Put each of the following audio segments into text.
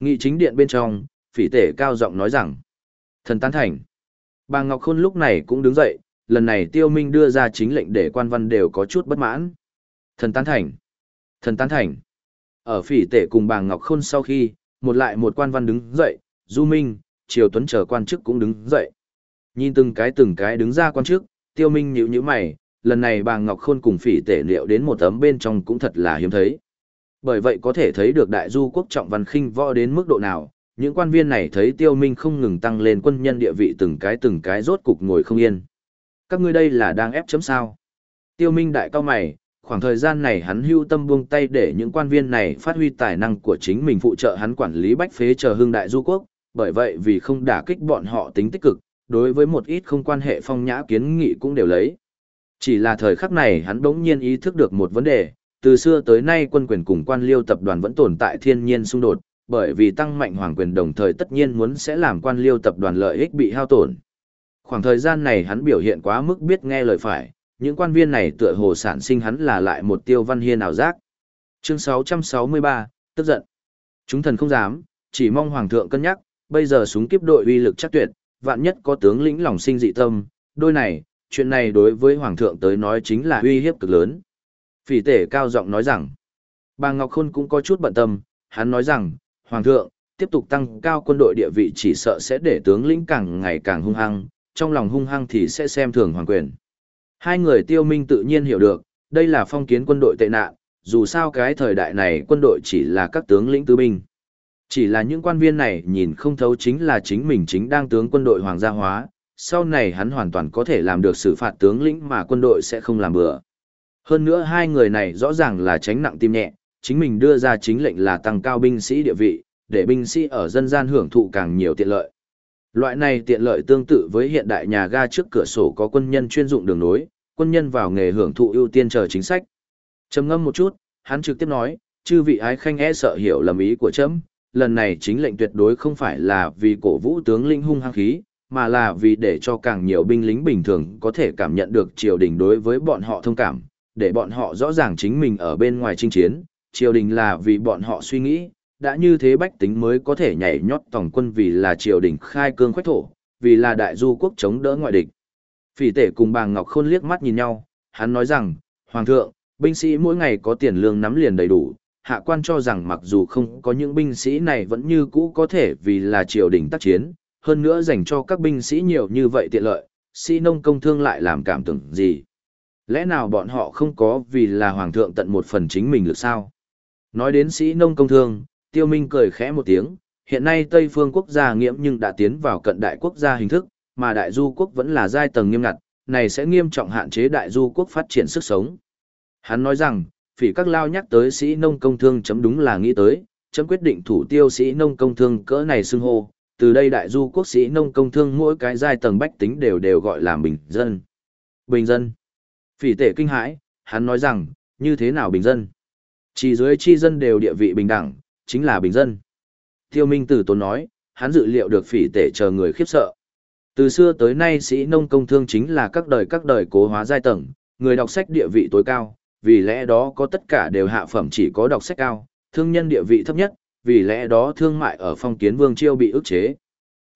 Nghị chính điện bên trong, phỉ tể cao giọng nói rằng, thần tán thành. Bà Ngọc Khôn lúc này cũng đứng dậy, lần này tiêu minh đưa ra chính lệnh để quan văn đều có chút bất mãn. Thần tán thành. Thần tán thành. Ở phỉ tể cùng bà Ngọc Khôn sau khi, một lại một quan văn đứng dậy, Du Minh, Triều Tuấn chờ quan chức cũng đứng dậy. Nhìn từng cái từng cái đứng ra quan chức, tiêu minh nhíu nhíu mày, lần này bà Ngọc Khôn cùng phỉ tể liệu đến một tấm bên trong cũng thật là hiếm thấy. Bởi vậy có thể thấy được đại du quốc trọng văn khinh võ đến mức độ nào, những quan viên này thấy tiêu minh không ngừng tăng lên quân nhân địa vị từng cái từng cái rốt cục ngồi không yên. Các ngươi đây là đang ép chấm sao. Tiêu minh đại cao mày, khoảng thời gian này hắn hưu tâm buông tay để những quan viên này phát huy tài năng của chính mình phụ trợ hắn quản lý bách phế chờ hương đại du quốc, bởi vậy vì không đả kích bọn họ tính tích cực, đối với một ít không quan hệ phong nhã kiến nghị cũng đều lấy. Chỉ là thời khắc này hắn đống nhiên ý thức được một vấn đề, từ xưa tới nay quân quyền cùng quan liêu tập đoàn vẫn tồn tại thiên nhiên xung đột, bởi vì tăng mạnh hoàng quyền đồng thời tất nhiên muốn sẽ làm quan liêu tập đoàn lợi ích bị hao tổn. Khoảng thời gian này hắn biểu hiện quá mức biết nghe lời phải, những quan viên này tựa hồ sản sinh hắn là lại một tiêu văn hiên ảo giác. Chương 663, tức giận. Chúng thần không dám, chỉ mong hoàng thượng cân nhắc, bây giờ súng kiếp đội uy lực chắc tuyệt, vạn nhất có tướng lĩnh lòng sinh dị tâm, đôi này, chuyện này đối với hoàng thượng tới nói chính là uy hiếp cực lớn. Phỉ tể cao giọng nói rằng, bà Ngọc Khôn cũng có chút bận tâm, hắn nói rằng, hoàng thượng, tiếp tục tăng cao quân đội địa vị chỉ sợ sẽ để tướng lĩnh càng ngày càng hung hăng, trong lòng hung hăng thì sẽ xem thường hoàng quyền. Hai người tiêu minh tự nhiên hiểu được, đây là phong kiến quân đội tệ nạn, dù sao cái thời đại này quân đội chỉ là các tướng lĩnh tư binh. Chỉ là những quan viên này nhìn không thấu chính là chính mình chính đang tướng quân đội hoàng gia hóa, sau này hắn hoàn toàn có thể làm được xử phạt tướng lĩnh mà quân đội sẽ không làm bừa. Hơn nữa hai người này rõ ràng là tránh nặng tim nhẹ, chính mình đưa ra chính lệnh là tăng cao binh sĩ địa vị, để binh sĩ ở dân gian hưởng thụ càng nhiều tiện lợi. Loại này tiện lợi tương tự với hiện đại nhà ga trước cửa sổ có quân nhân chuyên dụng đường nối, quân nhân vào nghề hưởng thụ ưu tiên chờ chính sách. Trầm ngâm một chút, hắn trực tiếp nói, chư vị ái khanh e sợ hiểu lầm ý của chấm, lần này chính lệnh tuyệt đối không phải là vì cổ vũ tướng linh hung hăng khí, mà là vì để cho càng nhiều binh lính bình thường có thể cảm nhận được triều đình đối với bọn họ thông cảm, để bọn họ rõ ràng chính mình ở bên ngoài chinh chiến, triều đình là vì bọn họ suy nghĩ, đã như thế bách tính mới có thể nhảy nhót tổng quân vì là triều đình khai cương khoách thổ, vì là đại du quốc chống đỡ ngoại địch. Phỉ tể cùng bà Ngọc Khôn liếc mắt nhìn nhau, hắn nói rằng, Hoàng thượng, binh sĩ mỗi ngày có tiền lương nắm liền đầy đủ, hạ quan cho rằng mặc dù không có những binh sĩ này vẫn như cũ có thể vì là triều đình tác chiến, hơn nữa dành cho các binh sĩ nhiều như vậy tiện lợi, sĩ nông công thương lại làm cảm tưởng gì. Lẽ nào bọn họ không có vì là hoàng thượng tận một phần chính mình được sao? Nói đến sĩ nông công thương, tiêu minh cười khẽ một tiếng, hiện nay Tây phương quốc gia nghiễm nhưng đã tiến vào cận đại quốc gia hình thức, mà đại du quốc vẫn là giai tầng nghiêm ngặt, này sẽ nghiêm trọng hạn chế đại du quốc phát triển sức sống. Hắn nói rằng, phỉ các lao nhắc tới sĩ nông công thương chấm đúng là nghĩ tới, chấm quyết định thủ tiêu sĩ nông công thương cỡ này xưng hô, từ đây đại du quốc sĩ nông công thương mỗi cái giai tầng bách tính đều đều gọi là bình dân. Bình dân. Phỉ tể kinh hãi, hắn nói rằng, như thế nào bình dân? Chỉ dưới chi dân đều địa vị bình đẳng, chính là bình dân. Tiêu Minh Tử Tốn nói, hắn dự liệu được phỉ tể chờ người khiếp sợ. Từ xưa tới nay sĩ nông công thương chính là các đời các đời cố hóa giai tầng, người đọc sách địa vị tối cao, vì lẽ đó có tất cả đều hạ phẩm chỉ có đọc sách cao, thương nhân địa vị thấp nhất, vì lẽ đó thương mại ở phong kiến vương chiêu bị ức chế.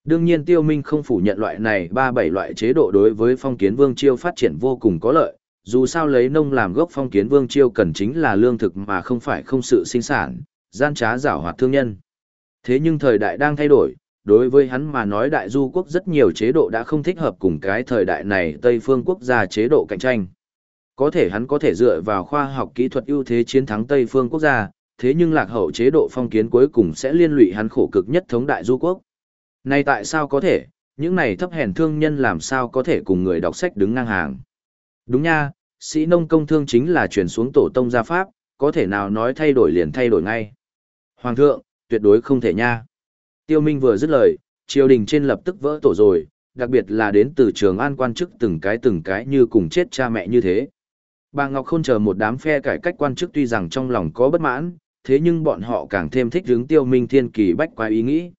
Đương nhiên tiêu minh không phủ nhận loại này ba bảy loại chế độ đối với phong kiến vương chiêu phát triển vô cùng có lợi, dù sao lấy nông làm gốc phong kiến vương chiêu cần chính là lương thực mà không phải không sự sinh sản, gian trá giảo hoạt thương nhân. Thế nhưng thời đại đang thay đổi, đối với hắn mà nói đại du quốc rất nhiều chế độ đã không thích hợp cùng cái thời đại này Tây phương quốc gia chế độ cạnh tranh. Có thể hắn có thể dựa vào khoa học kỹ thuật ưu thế chiến thắng Tây phương quốc gia, thế nhưng lạc hậu chế độ phong kiến cuối cùng sẽ liên lụy hắn khổ cực nhất thống đại du quốc. Này tại sao có thể, những này thấp hèn thương nhân làm sao có thể cùng người đọc sách đứng ngang hàng. Đúng nha, sĩ nông công thương chính là chuyển xuống tổ tông gia pháp, có thể nào nói thay đổi liền thay đổi ngay. Hoàng thượng, tuyệt đối không thể nha. Tiêu Minh vừa dứt lời, triều đình trên lập tức vỡ tổ rồi, đặc biệt là đến từ trường an quan chức từng cái từng cái như cùng chết cha mẹ như thế. Bà Ngọc Khôn chờ một đám phe cải cách quan chức tuy rằng trong lòng có bất mãn, thế nhưng bọn họ càng thêm thích hướng tiêu minh thiên kỳ bách quái ý nghĩ.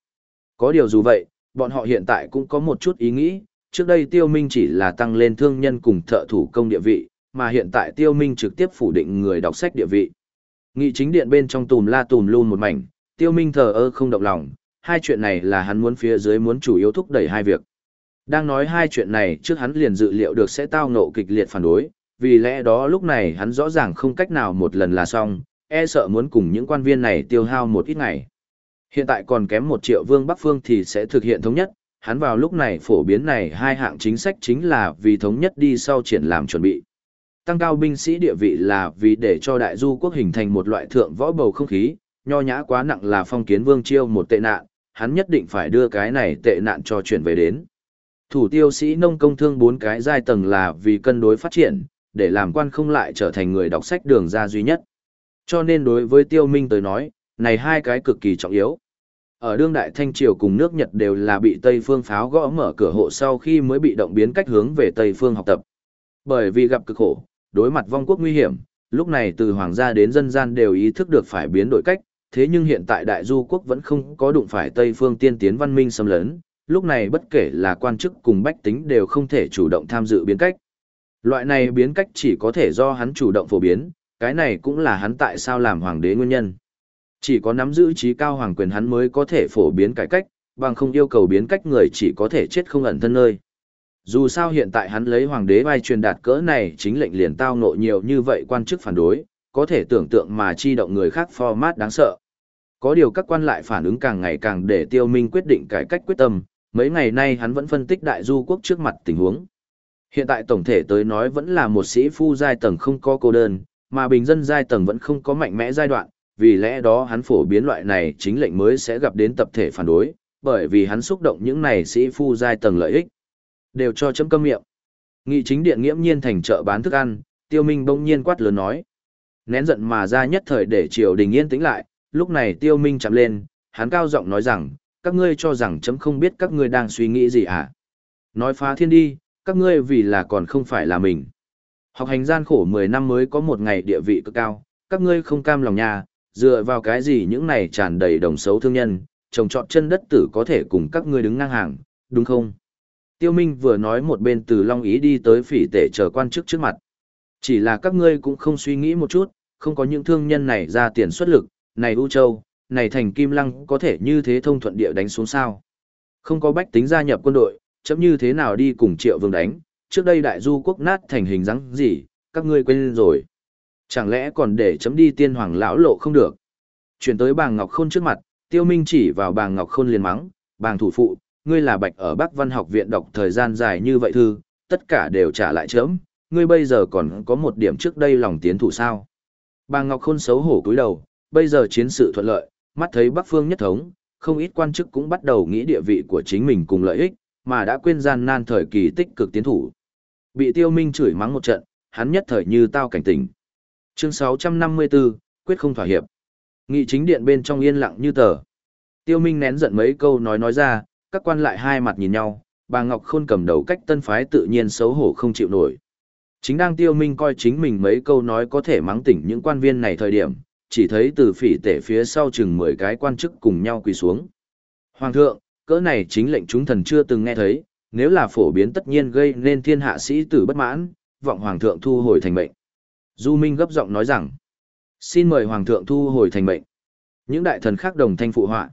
Có điều dù vậy, bọn họ hiện tại cũng có một chút ý nghĩ, trước đây tiêu minh chỉ là tăng lên thương nhân cùng thợ thủ công địa vị, mà hiện tại tiêu minh trực tiếp phủ định người đọc sách địa vị. Nghị chính điện bên trong tùm la tùm luôn một mảnh, Tiêu Minh thờ ơ không động lòng, hai chuyện này là hắn muốn phía dưới muốn chủ yếu thúc đẩy hai việc. Đang nói hai chuyện này trước hắn liền dự liệu được sẽ tao ngộ kịch liệt phản đối, vì lẽ đó lúc này hắn rõ ràng không cách nào một lần là xong, e sợ muốn cùng những quan viên này tiêu hao một ít ngày. Hiện tại còn kém một triệu vương Bắc Phương thì sẽ thực hiện thống nhất, hắn vào lúc này phổ biến này hai hạng chính sách chính là vì thống nhất đi sau triển làm chuẩn bị. Tăng cao binh sĩ địa vị là vì để cho đại du quốc hình thành một loại thượng võ bầu không khí, nho nhã quá nặng là phong kiến vương chiêu một tệ nạn, hắn nhất định phải đưa cái này tệ nạn cho chuyển về đến. Thủ tiêu sĩ nông công thương bốn cái giai tầng là vì cân đối phát triển, để làm quan không lại trở thành người đọc sách đường ra duy nhất. Cho nên đối với tiêu minh tới nói, này hai cái cực kỳ trọng yếu. Ở đương đại Thanh Triều cùng nước Nhật đều là bị Tây phương pháo gõ mở cửa hộ sau khi mới bị động biến cách hướng về Tây phương học tập. Bởi vì gặp cực khổ, đối mặt vong quốc nguy hiểm, lúc này từ hoàng gia đến dân gian đều ý thức được phải biến đổi cách, thế nhưng hiện tại đại du quốc vẫn không có đụng phải Tây phương tiên tiến văn minh xâm lấn, lúc này bất kể là quan chức cùng bách tính đều không thể chủ động tham dự biến cách. Loại này biến cách chỉ có thể do hắn chủ động phổ biến, cái này cũng là hắn tại sao làm hoàng đế nguyên nhân. Chỉ có nắm giữ trí cao hoàng quyền hắn mới có thể phổ biến cải cách, bằng không yêu cầu biến cách người chỉ có thể chết không ẩn thân nơi. Dù sao hiện tại hắn lấy hoàng đế vai truyền đạt cỡ này chính lệnh liền tao ngộ nhiều như vậy quan chức phản đối, có thể tưởng tượng mà chi động người khác format đáng sợ. Có điều các quan lại phản ứng càng ngày càng để tiêu minh quyết định cải cách quyết tâm, mấy ngày nay hắn vẫn phân tích đại du quốc trước mặt tình huống. Hiện tại tổng thể tới nói vẫn là một sĩ phu giai tầng không có cô đơn, mà bình dân giai tầng vẫn không có mạnh mẽ giai đoạn, vì lẽ đó hắn phổ biến loại này chính lệnh mới sẽ gặp đến tập thể phản đối, bởi vì hắn xúc động những này sĩ phu giai tầng lợi ích. Đều cho chấm câm miệng. Nghị chính điện nghiễm nhiên thành chợ bán thức ăn, tiêu minh bỗng nhiên quát lớn nói. Nén giận mà ra nhất thời để triều đình yên tĩnh lại, lúc này tiêu minh chạm lên, hắn cao giọng nói rằng, các ngươi cho rằng chấm không biết các ngươi đang suy nghĩ gì à. Nói phá thiên đi, các ngươi vì là còn không phải là mình. Học hành gian khổ 10 năm mới có một ngày địa vị cực cao, các ngươi không cam lòng nhà, dựa vào cái gì những này tràn đầy đồng xấu thương nhân, trồng trọt chân đất tử có thể cùng các ngươi đứng ngang hàng, đúng không? Tiêu Minh vừa nói một bên từ Long Ý đi tới phỉ tể chờ quan chức trước mặt. Chỉ là các ngươi cũng không suy nghĩ một chút, không có những thương nhân này ra tiền xuất lực, này U Châu, này thành Kim Lăng có thể như thế thông thuận địa đánh xuống sao. Không có bách tính gia nhập quân đội, chấm như thế nào đi cùng triệu vương đánh, trước đây đại du quốc nát thành hình dáng gì, các ngươi quên rồi. Chẳng lẽ còn để chấm đi tiên hoàng lão lộ không được. Chuyển tới bàng Ngọc Khôn trước mặt, tiêu minh chỉ vào bàng Ngọc Khôn liền mắng, bàng thủ phụ, ngươi là bạch ở Bắc Văn học viện đọc thời gian dài như vậy thư, tất cả đều trả lại chớm, ngươi bây giờ còn có một điểm trước đây lòng tiến thủ sao. Bà Ngọc Khôn xấu hổ cúi đầu, bây giờ chiến sự thuận lợi, mắt thấy Bắc Phương nhất thống, không ít quan chức cũng bắt đầu nghĩ địa vị của chính mình cùng lợi ích, mà đã quên gian nan thời kỳ tích cực tiến thủ. Bị tiêu minh chửi mắng một trận, hắn nhất thời như tao cảnh tỉnh. Chương 654, quyết không thỏa hiệp. Nghị chính điện bên trong yên lặng như tờ. Tiêu minh nén giận mấy câu nói nói ra, các quan lại hai mặt nhìn nhau, bà Ngọc Khôn cầm đầu cách tân phái tự nhiên xấu hổ không chịu nổi. Chính đang tiêu minh coi chính mình mấy câu nói có thể mắng tỉnh những quan viên này thời điểm, chỉ thấy từ phỉ tể phía sau chừng 10 cái quan chức cùng nhau quỳ xuống. Hoàng thượng, cỡ này chính lệnh chúng thần chưa từng nghe thấy, nếu là phổ biến tất nhiên gây nên thiên hạ sĩ tử bất mãn, vọng hoàng thượng thu hồi thành mệnh. Du Minh gấp giọng nói rằng, xin mời hoàng thượng thu hồi thành mệnh. Những đại thần khác đồng thanh phụ họa.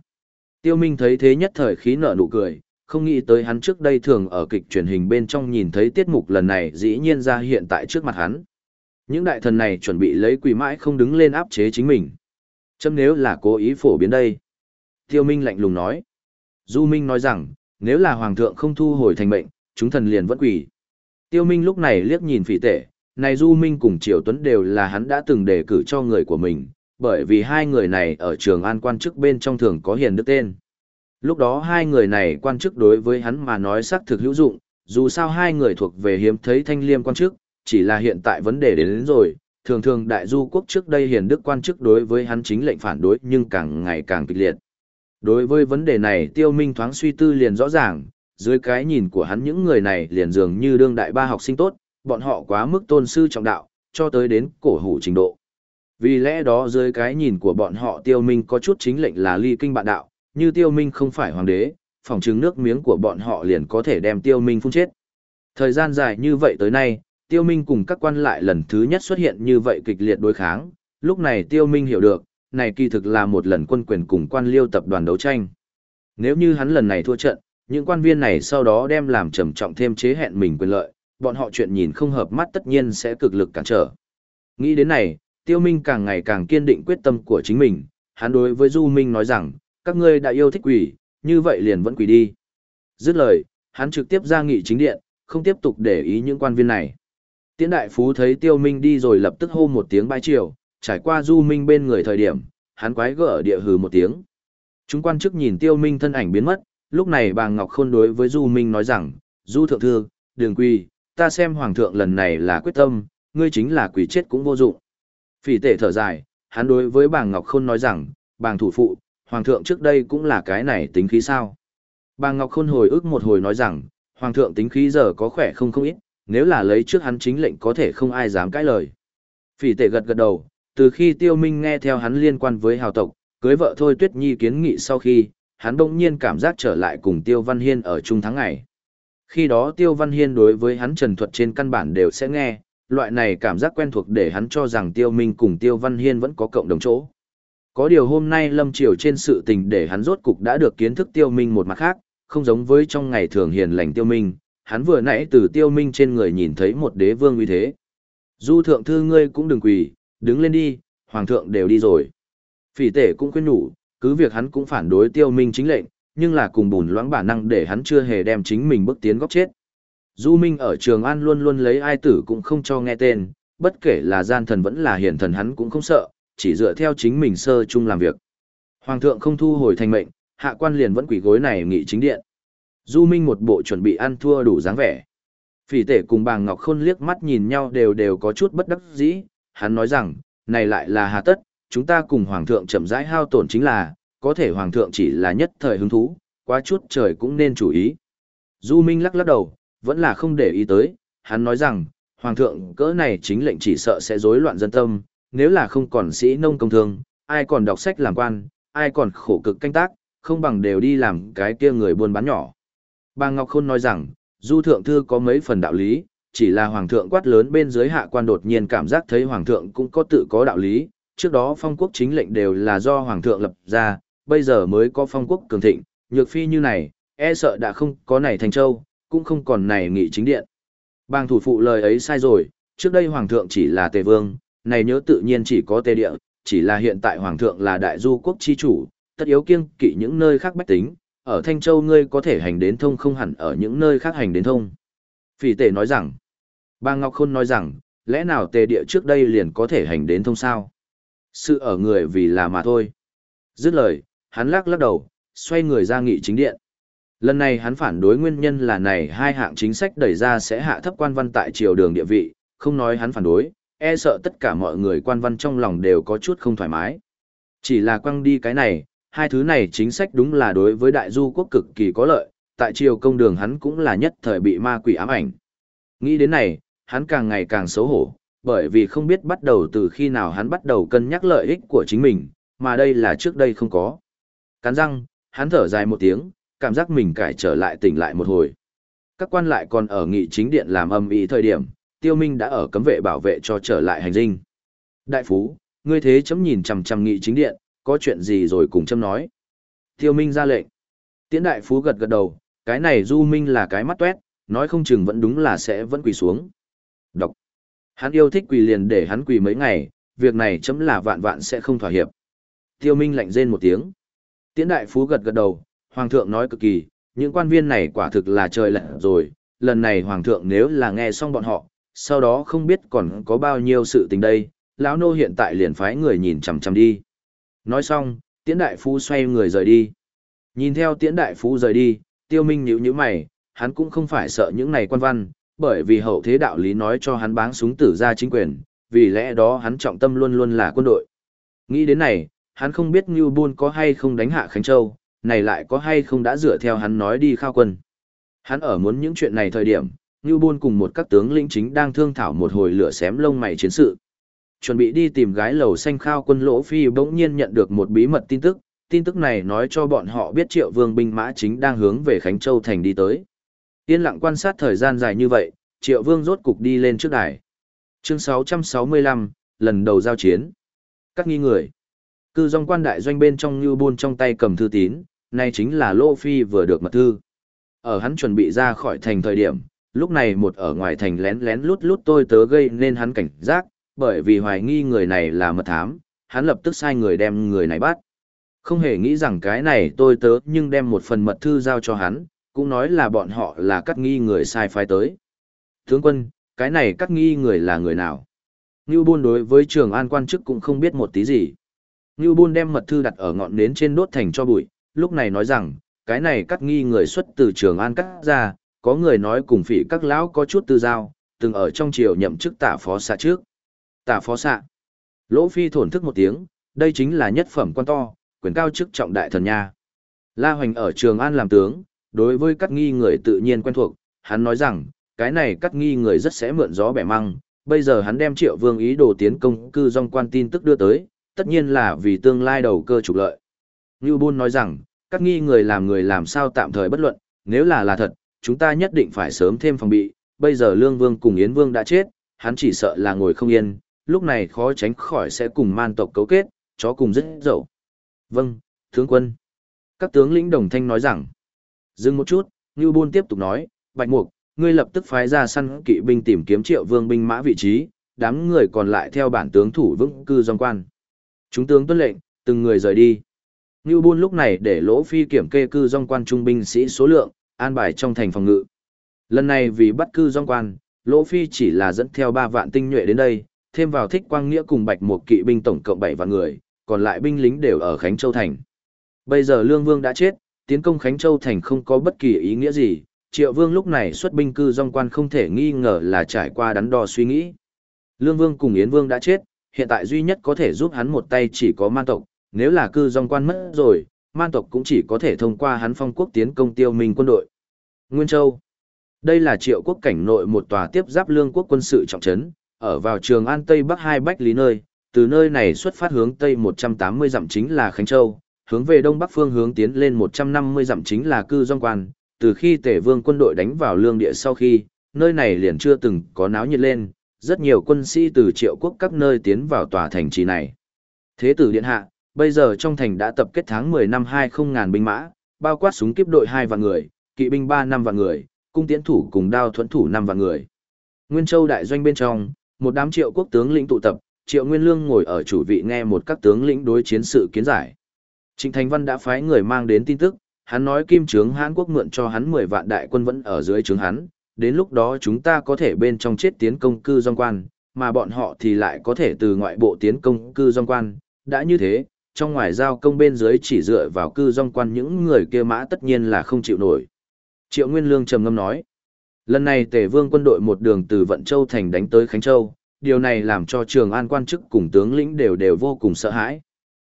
Tiêu Minh thấy thế nhất thời khí nở nụ cười, không nghĩ tới hắn trước đây thường ở kịch truyền hình bên trong nhìn thấy tiết mục lần này dĩ nhiên ra hiện tại trước mặt hắn. Những đại thần này chuẩn bị lấy quỷ mãi không đứng lên áp chế chính mình. Châm nếu là cố ý phổ biến đây. Tiêu Minh lạnh lùng nói. Du Minh nói rằng, nếu là hoàng thượng không thu hồi thành mệnh, chúng thần liền vẫn quỷ. Tiêu Minh lúc này liếc nhìn phỉ tệ, này Du Minh cùng Triều Tuấn đều là hắn đã từng đề cử cho người của mình, bởi vì hai người này ở trường an quan chức bên trong thường có hiền đức tên. Lúc đó hai người này quan chức đối với hắn mà nói xác thực hữu dụng, dù sao hai người thuộc về hiếm thấy thanh liêm quan chức, chỉ là hiện tại vấn đề đến, đến rồi, thường thường đại du quốc trước đây hiền đức quan chức đối với hắn chính lệnh phản đối nhưng càng ngày càng kịch liệt. Đối với vấn đề này tiêu minh thoáng suy tư liền rõ ràng, dưới cái nhìn của hắn những người này liền dường như đương đại ba học sinh tốt, bọn họ quá mức tôn sư trọng đạo, cho tới đến cổ hủ trình độ. Vì lẽ đó dưới cái nhìn của bọn họ tiêu minh có chút chính lệnh là ly kinh bạn đạo, như tiêu minh không phải hoàng đế, phòng chứng nước miếng của bọn họ liền có thể đem tiêu minh phun chết. Thời gian dài như vậy tới nay, tiêu minh cùng các quan lại lần thứ nhất xuất hiện như vậy kịch liệt đối kháng, lúc này tiêu minh hiểu được, này kỳ thực là một lần quân quyền cùng quan liêu tập đoàn đấu tranh. Nếu như hắn lần này thua trận, những quan viên này sau đó đem làm trầm trọng thêm chế hẹn mình quyền lợi, bọn họ chuyện nhìn không hợp mắt tất nhiên sẽ cực lực cản trở. Nghĩ đến này, Tiêu Minh càng ngày càng kiên định quyết tâm của chính mình, hắn đối với Du Minh nói rằng, các ngươi đã yêu thích quỷ, như vậy liền vẫn quỷ đi. Dứt lời, hắn trực tiếp ra nghị chính điện, không tiếp tục để ý những quan viên này. Tiễn đại phú thấy Tiêu Minh đi rồi lập tức hô một tiếng bái triều, trải qua Du Minh bên người thời điểm, hắn quái gở địa hừ một tiếng. Chúng quan chức nhìn Tiêu Minh thân ảnh biến mất, lúc này bà Ngọc Khôn đối với Du Minh nói rằng, Du thượng thư, đường quy, ta xem hoàng thượng lần này là quyết tâm, ngươi chính là quỷ chết cũng vô dụng. Phỉ tể thở dài, hắn đối với Bàng Ngọc Khôn nói rằng, bàng thủ phụ, hoàng thượng trước đây cũng là cái này tính khí sao. Bàng Ngọc Khôn hồi ức một hồi nói rằng, hoàng thượng tính khí giờ có khỏe không không ít, nếu là lấy trước hắn chính lệnh có thể không ai dám cãi lời. Phỉ tể gật gật đầu, từ khi tiêu minh nghe theo hắn liên quan với hào tộc, cưới vợ thôi tuyết nhi kiến nghị sau khi, hắn đông nhiên cảm giác trở lại cùng tiêu văn hiên ở chung tháng ngày. Khi đó tiêu văn hiên đối với hắn trần thuật trên căn bản đều sẽ nghe, loại này cảm giác quen thuộc để hắn cho rằng tiêu minh cùng tiêu văn hiên vẫn có cộng đồng chỗ. Có điều hôm nay lâm triều trên sự tình để hắn rốt cục đã được kiến thức tiêu minh một mặt khác, không giống với trong ngày thường hiền lành tiêu minh, hắn vừa nãy từ tiêu minh trên người nhìn thấy một đế vương uy thế. Du thượng thư ngươi cũng đừng quỳ, đứng lên đi, hoàng thượng đều đi rồi. Phỉ tể cũng khuyên nhủ, cứ việc hắn cũng phản đối tiêu minh chính lệnh, nhưng là cùng bùn loãng bản năng để hắn chưa hề đem chính mình bước tiến góc chết. Du Minh ở Trường An luôn luôn lấy ai tử cũng không cho nghe tên, bất kể là gian thần vẫn là hiển thần hắn cũng không sợ, chỉ dựa theo chính mình sơ chung làm việc. Hoàng thượng không thu hồi thành mệnh, hạ quan liền vẫn quỷ gối này nghị chính điện. Du Minh một bộ chuẩn bị ăn thua đủ dáng vẻ. Phỉ tể cùng bàng Ngọc Khôn liếc mắt nhìn nhau đều đều có chút bất đắc dĩ, hắn nói rằng, này lại là hà tất, chúng ta cùng Hoàng thượng chậm rãi hao tổn chính là, có thể Hoàng thượng chỉ là nhất thời hứng thú, quá chút trời cũng nên chú ý. Du Minh lắc lắc đầu, vẫn là không để ý tới, hắn nói rằng, Hoàng thượng cỡ này chính lệnh chỉ sợ sẽ rối loạn dân tâm, nếu là không còn sĩ nông công thương, ai còn đọc sách làm quan, ai còn khổ cực canh tác, không bằng đều đi làm cái kia người buôn bán nhỏ. Bà Ngọc Khôn nói rằng, Du Thượng Thư có mấy phần đạo lý, chỉ là Hoàng thượng quát lớn bên dưới hạ quan đột nhiên cảm giác thấy Hoàng thượng cũng có tự có đạo lý, trước đó phong quốc chính lệnh đều là do Hoàng thượng lập ra, bây giờ mới có phong quốc cường thịnh, nhược phi như này, e sợ đã không có này thành châu, cũng không còn này nghị chính điện. Bang thủ phụ lời ấy sai rồi, trước đây Hoàng thượng chỉ là tề vương, này nhớ tự nhiên chỉ có tề địa, chỉ là hiện tại Hoàng thượng là đại du quốc chi chủ, tất yếu kiêng kỵ những nơi khác bách tính, ở Thanh Châu ngươi có thể hành đến thông không hẳn ở những nơi khác hành đến thông. Phỉ tề nói rằng, bàng Ngọc Khôn nói rằng, lẽ nào tề địa trước đây liền có thể hành đến thông sao? Sự ở người vì là mà thôi. Dứt lời, hắn lắc lắc đầu, xoay người ra nghị chính điện. Lần này hắn phản đối nguyên nhân là này hai hạng chính sách đẩy ra sẽ hạ thấp quan văn tại triều đường địa vị, không nói hắn phản đối, e sợ tất cả mọi người quan văn trong lòng đều có chút không thoải mái. Chỉ là quăng đi cái này, hai thứ này chính sách đúng là đối với đại du quốc cực kỳ có lợi, tại triều công đường hắn cũng là nhất thời bị ma quỷ ám ảnh. Nghĩ đến này, hắn càng ngày càng xấu hổ, bởi vì không biết bắt đầu từ khi nào hắn bắt đầu cân nhắc lợi ích của chính mình, mà đây là trước đây không có. Cắn răng, hắn thở dài một tiếng, cảm giác mình cải trở lại tỉnh lại một hồi. Các quan lại còn ở nghị chính điện làm âm ý thời điểm, tiêu minh đã ở cấm vệ bảo vệ cho trở lại hành dinh. Đại phú, ngươi thế chấm nhìn chằm chằm nghị chính điện, có chuyện gì rồi cùng chấm nói. Tiêu Minh ra lệnh. Tiễn đại phú gật gật đầu, cái này Du Minh là cái mắt tuét, nói không chừng vẫn đúng là sẽ vẫn quỳ xuống. Đọc. Hắn yêu thích quỳ liền để hắn quỳ mấy ngày, việc này chấm là vạn vạn sẽ không thỏa hiệp. Tiêu Minh lạnh rên một tiếng. Tiễn đại phú gật gật đầu, Hoàng thượng nói cực kỳ, những quan viên này quả thực là trời lạnh rồi, lần này Hoàng thượng nếu là nghe xong bọn họ, sau đó không biết còn có bao nhiêu sự tình đây, lão nô hiện tại liền phái người nhìn chằm chằm đi. Nói xong, tiễn đại Phu xoay người rời đi. Nhìn theo tiễn đại Phu rời đi, tiêu minh nhíu nhíu mày, hắn cũng không phải sợ những này quan văn, bởi vì hậu thế đạo lý nói cho hắn báng súng tử ra chính quyền, vì lẽ đó hắn trọng tâm luôn luôn là quân đội. Nghĩ đến này, hắn không biết Ngưu Buôn có hay không đánh hạ Khánh Châu, này lại có hay không đã dựa theo hắn nói đi khao quân. Hắn ở muốn những chuyện này thời điểm, Ngưu Buôn cùng một các tướng lĩnh chính đang thương thảo một hồi lửa xém lông mày chiến sự chuẩn bị đi tìm gái lầu xanh khao quân lỗ phi bỗng nhiên nhận được một bí mật tin tức, tin tức này nói cho bọn họ biết triệu vương binh mã chính đang hướng về Khánh Châu Thành đi tới. Yên lặng quan sát thời gian dài như vậy, triệu vương rốt cục đi lên trước đài. Chương 665, lần đầu giao chiến. Các nghi người. Cư dòng quan đại doanh bên trong Ngưu buôn trong tay cầm thư tín, nay chính là Lô Phi vừa được mật thư. Ở hắn chuẩn bị ra khỏi thành thời điểm, lúc này một ở ngoài thành lén lén lút lút tôi tớ gây nên hắn cảnh giác, bởi vì hoài nghi người này là mật thám, hắn lập tức sai người đem người này bắt. Không hề nghĩ rằng cái này tôi tớ nhưng đem một phần mật thư giao cho hắn, cũng nói là bọn họ là cắt nghi người sai phái tới. Tướng quân, cái này cắt nghi người là người nào? Ngưu Bôn đối với trường an quan chức cũng không biết một tí gì. Ngưu Bôn đem mật thư đặt ở ngọn nến trên đốt thành cho bụi, lúc này nói rằng, cái này cắt nghi người xuất từ trường an cắt ra, có người nói cùng phỉ các lão có chút tư giao, từng ở trong triều nhậm chức tả phó xạ trước. Tả phó xạ. Lỗ Phi thổn thức một tiếng, đây chính là nhất phẩm quan to, quyền cao chức trọng đại thần nha. La Hoành ở Trường An làm tướng, đối với cắt nghi người tự nhiên quen thuộc, hắn nói rằng, cái này cắt nghi người rất sẽ mượn gió bẻ măng, bây giờ hắn đem triệu vương ý đồ tiến công cư dòng quan tin tức đưa tới, tất nhiên là vì tương lai đầu cơ trục lợi. Ngưu Bôn nói rằng, các nghi người làm người làm sao tạm thời bất luận, nếu là là thật, chúng ta nhất định phải sớm thêm phòng bị, bây giờ Lương Vương cùng Yến Vương đã chết, hắn chỉ sợ là ngồi không yên, lúc này khó tránh khỏi sẽ cùng man tộc cấu kết, chó cùng rất dậu. Vâng, tướng quân. Các tướng lĩnh đồng thanh nói rằng, dừng một chút, Ngưu Bôn tiếp tục nói, Bạch Mục, ngươi lập tức phái ra săn kỵ binh tìm kiếm triệu vương binh mã vị trí, đám người còn lại theo bản tướng thủ vững cư dòng quan. Chúng tướng tuân lệnh, từng người rời đi. Ngưu Bôn lúc này để lỗ phi kiểm kê cư dòng quan trung binh sĩ số lượng, an bài trong thành phòng ngự. Lần này vì bắt cư dòng quan, lỗ phi chỉ là dẫn theo 3 vạn tinh nhuệ đến đây, thêm vào thích quang nghĩa cùng bạch một kỵ binh tổng cộng 7 vạn người, còn lại binh lính đều ở Khánh Châu Thành. Bây giờ Lương Vương đã chết, tiến công Khánh Châu Thành không có bất kỳ ý nghĩa gì, Triệu Vương lúc này xuất binh cư dòng quan không thể nghi ngờ là trải qua đắn đo suy nghĩ. Lương Vương cùng Yến Vương đã chết, hiện tại duy nhất có thể giúp hắn một tay chỉ có man tộc, nếu là cư dòng quan mất rồi, man tộc cũng chỉ có thể thông qua hắn phong quốc tiến công tiêu minh quân đội. Nguyên Châu Đây là triệu quốc cảnh nội một tòa tiếp giáp lương quốc quân sự trọng trấn, ở vào trường An Tây Bắc hai Bách Lý nơi, từ nơi này xuất phát hướng Tây 180 dặm chính là Khánh Châu, hướng về Đông Bắc phương hướng tiến lên 150 dặm chính là cư dòng quan, từ khi tể vương quân đội đánh vào lương địa sau khi, nơi này liền chưa từng có náo nhiệt lên, rất nhiều quân sĩ từ triệu quốc các nơi tiến vào tòa thành trì này. Thế tử điện hạ, bây giờ trong thành đã tập kết tháng 10 năm 20 ngàn binh mã, bao quát súng kiếp đội 2 vạn người, kỵ binh 3 năm vạn người, cung tiễn thủ cùng đao thuẫn thủ 5 vạn người. Nguyên Châu đại doanh bên trong, một đám triệu quốc tướng lĩnh tụ tập, Triệu Nguyên Lương ngồi ở chủ vị nghe một các tướng lĩnh đối chiến sự kiến giải. Trịnh Thành Văn đã phái người mang đến tin tức, hắn nói kim trướng Hán Quốc mượn cho hắn 10 vạn đại quân vẫn ở dưới trướng hắn, đến lúc đó chúng ta có thể bên trong chết tiến công cư dòng quan, mà bọn họ thì lại có thể từ ngoại bộ tiến công cư dòng quan. Đã như thế, trong ngoài giao công bên dưới chỉ dựa vào cư dòng quan những người kia mã tất nhiên là không chịu nổi. Triệu Nguyên Lương trầm ngâm nói, lần này Tề Vương quân đội một đường từ Vận Châu thành đánh tới Khánh Châu, điều này làm cho Trường An quan chức cùng tướng lĩnh đều đều vô cùng sợ hãi.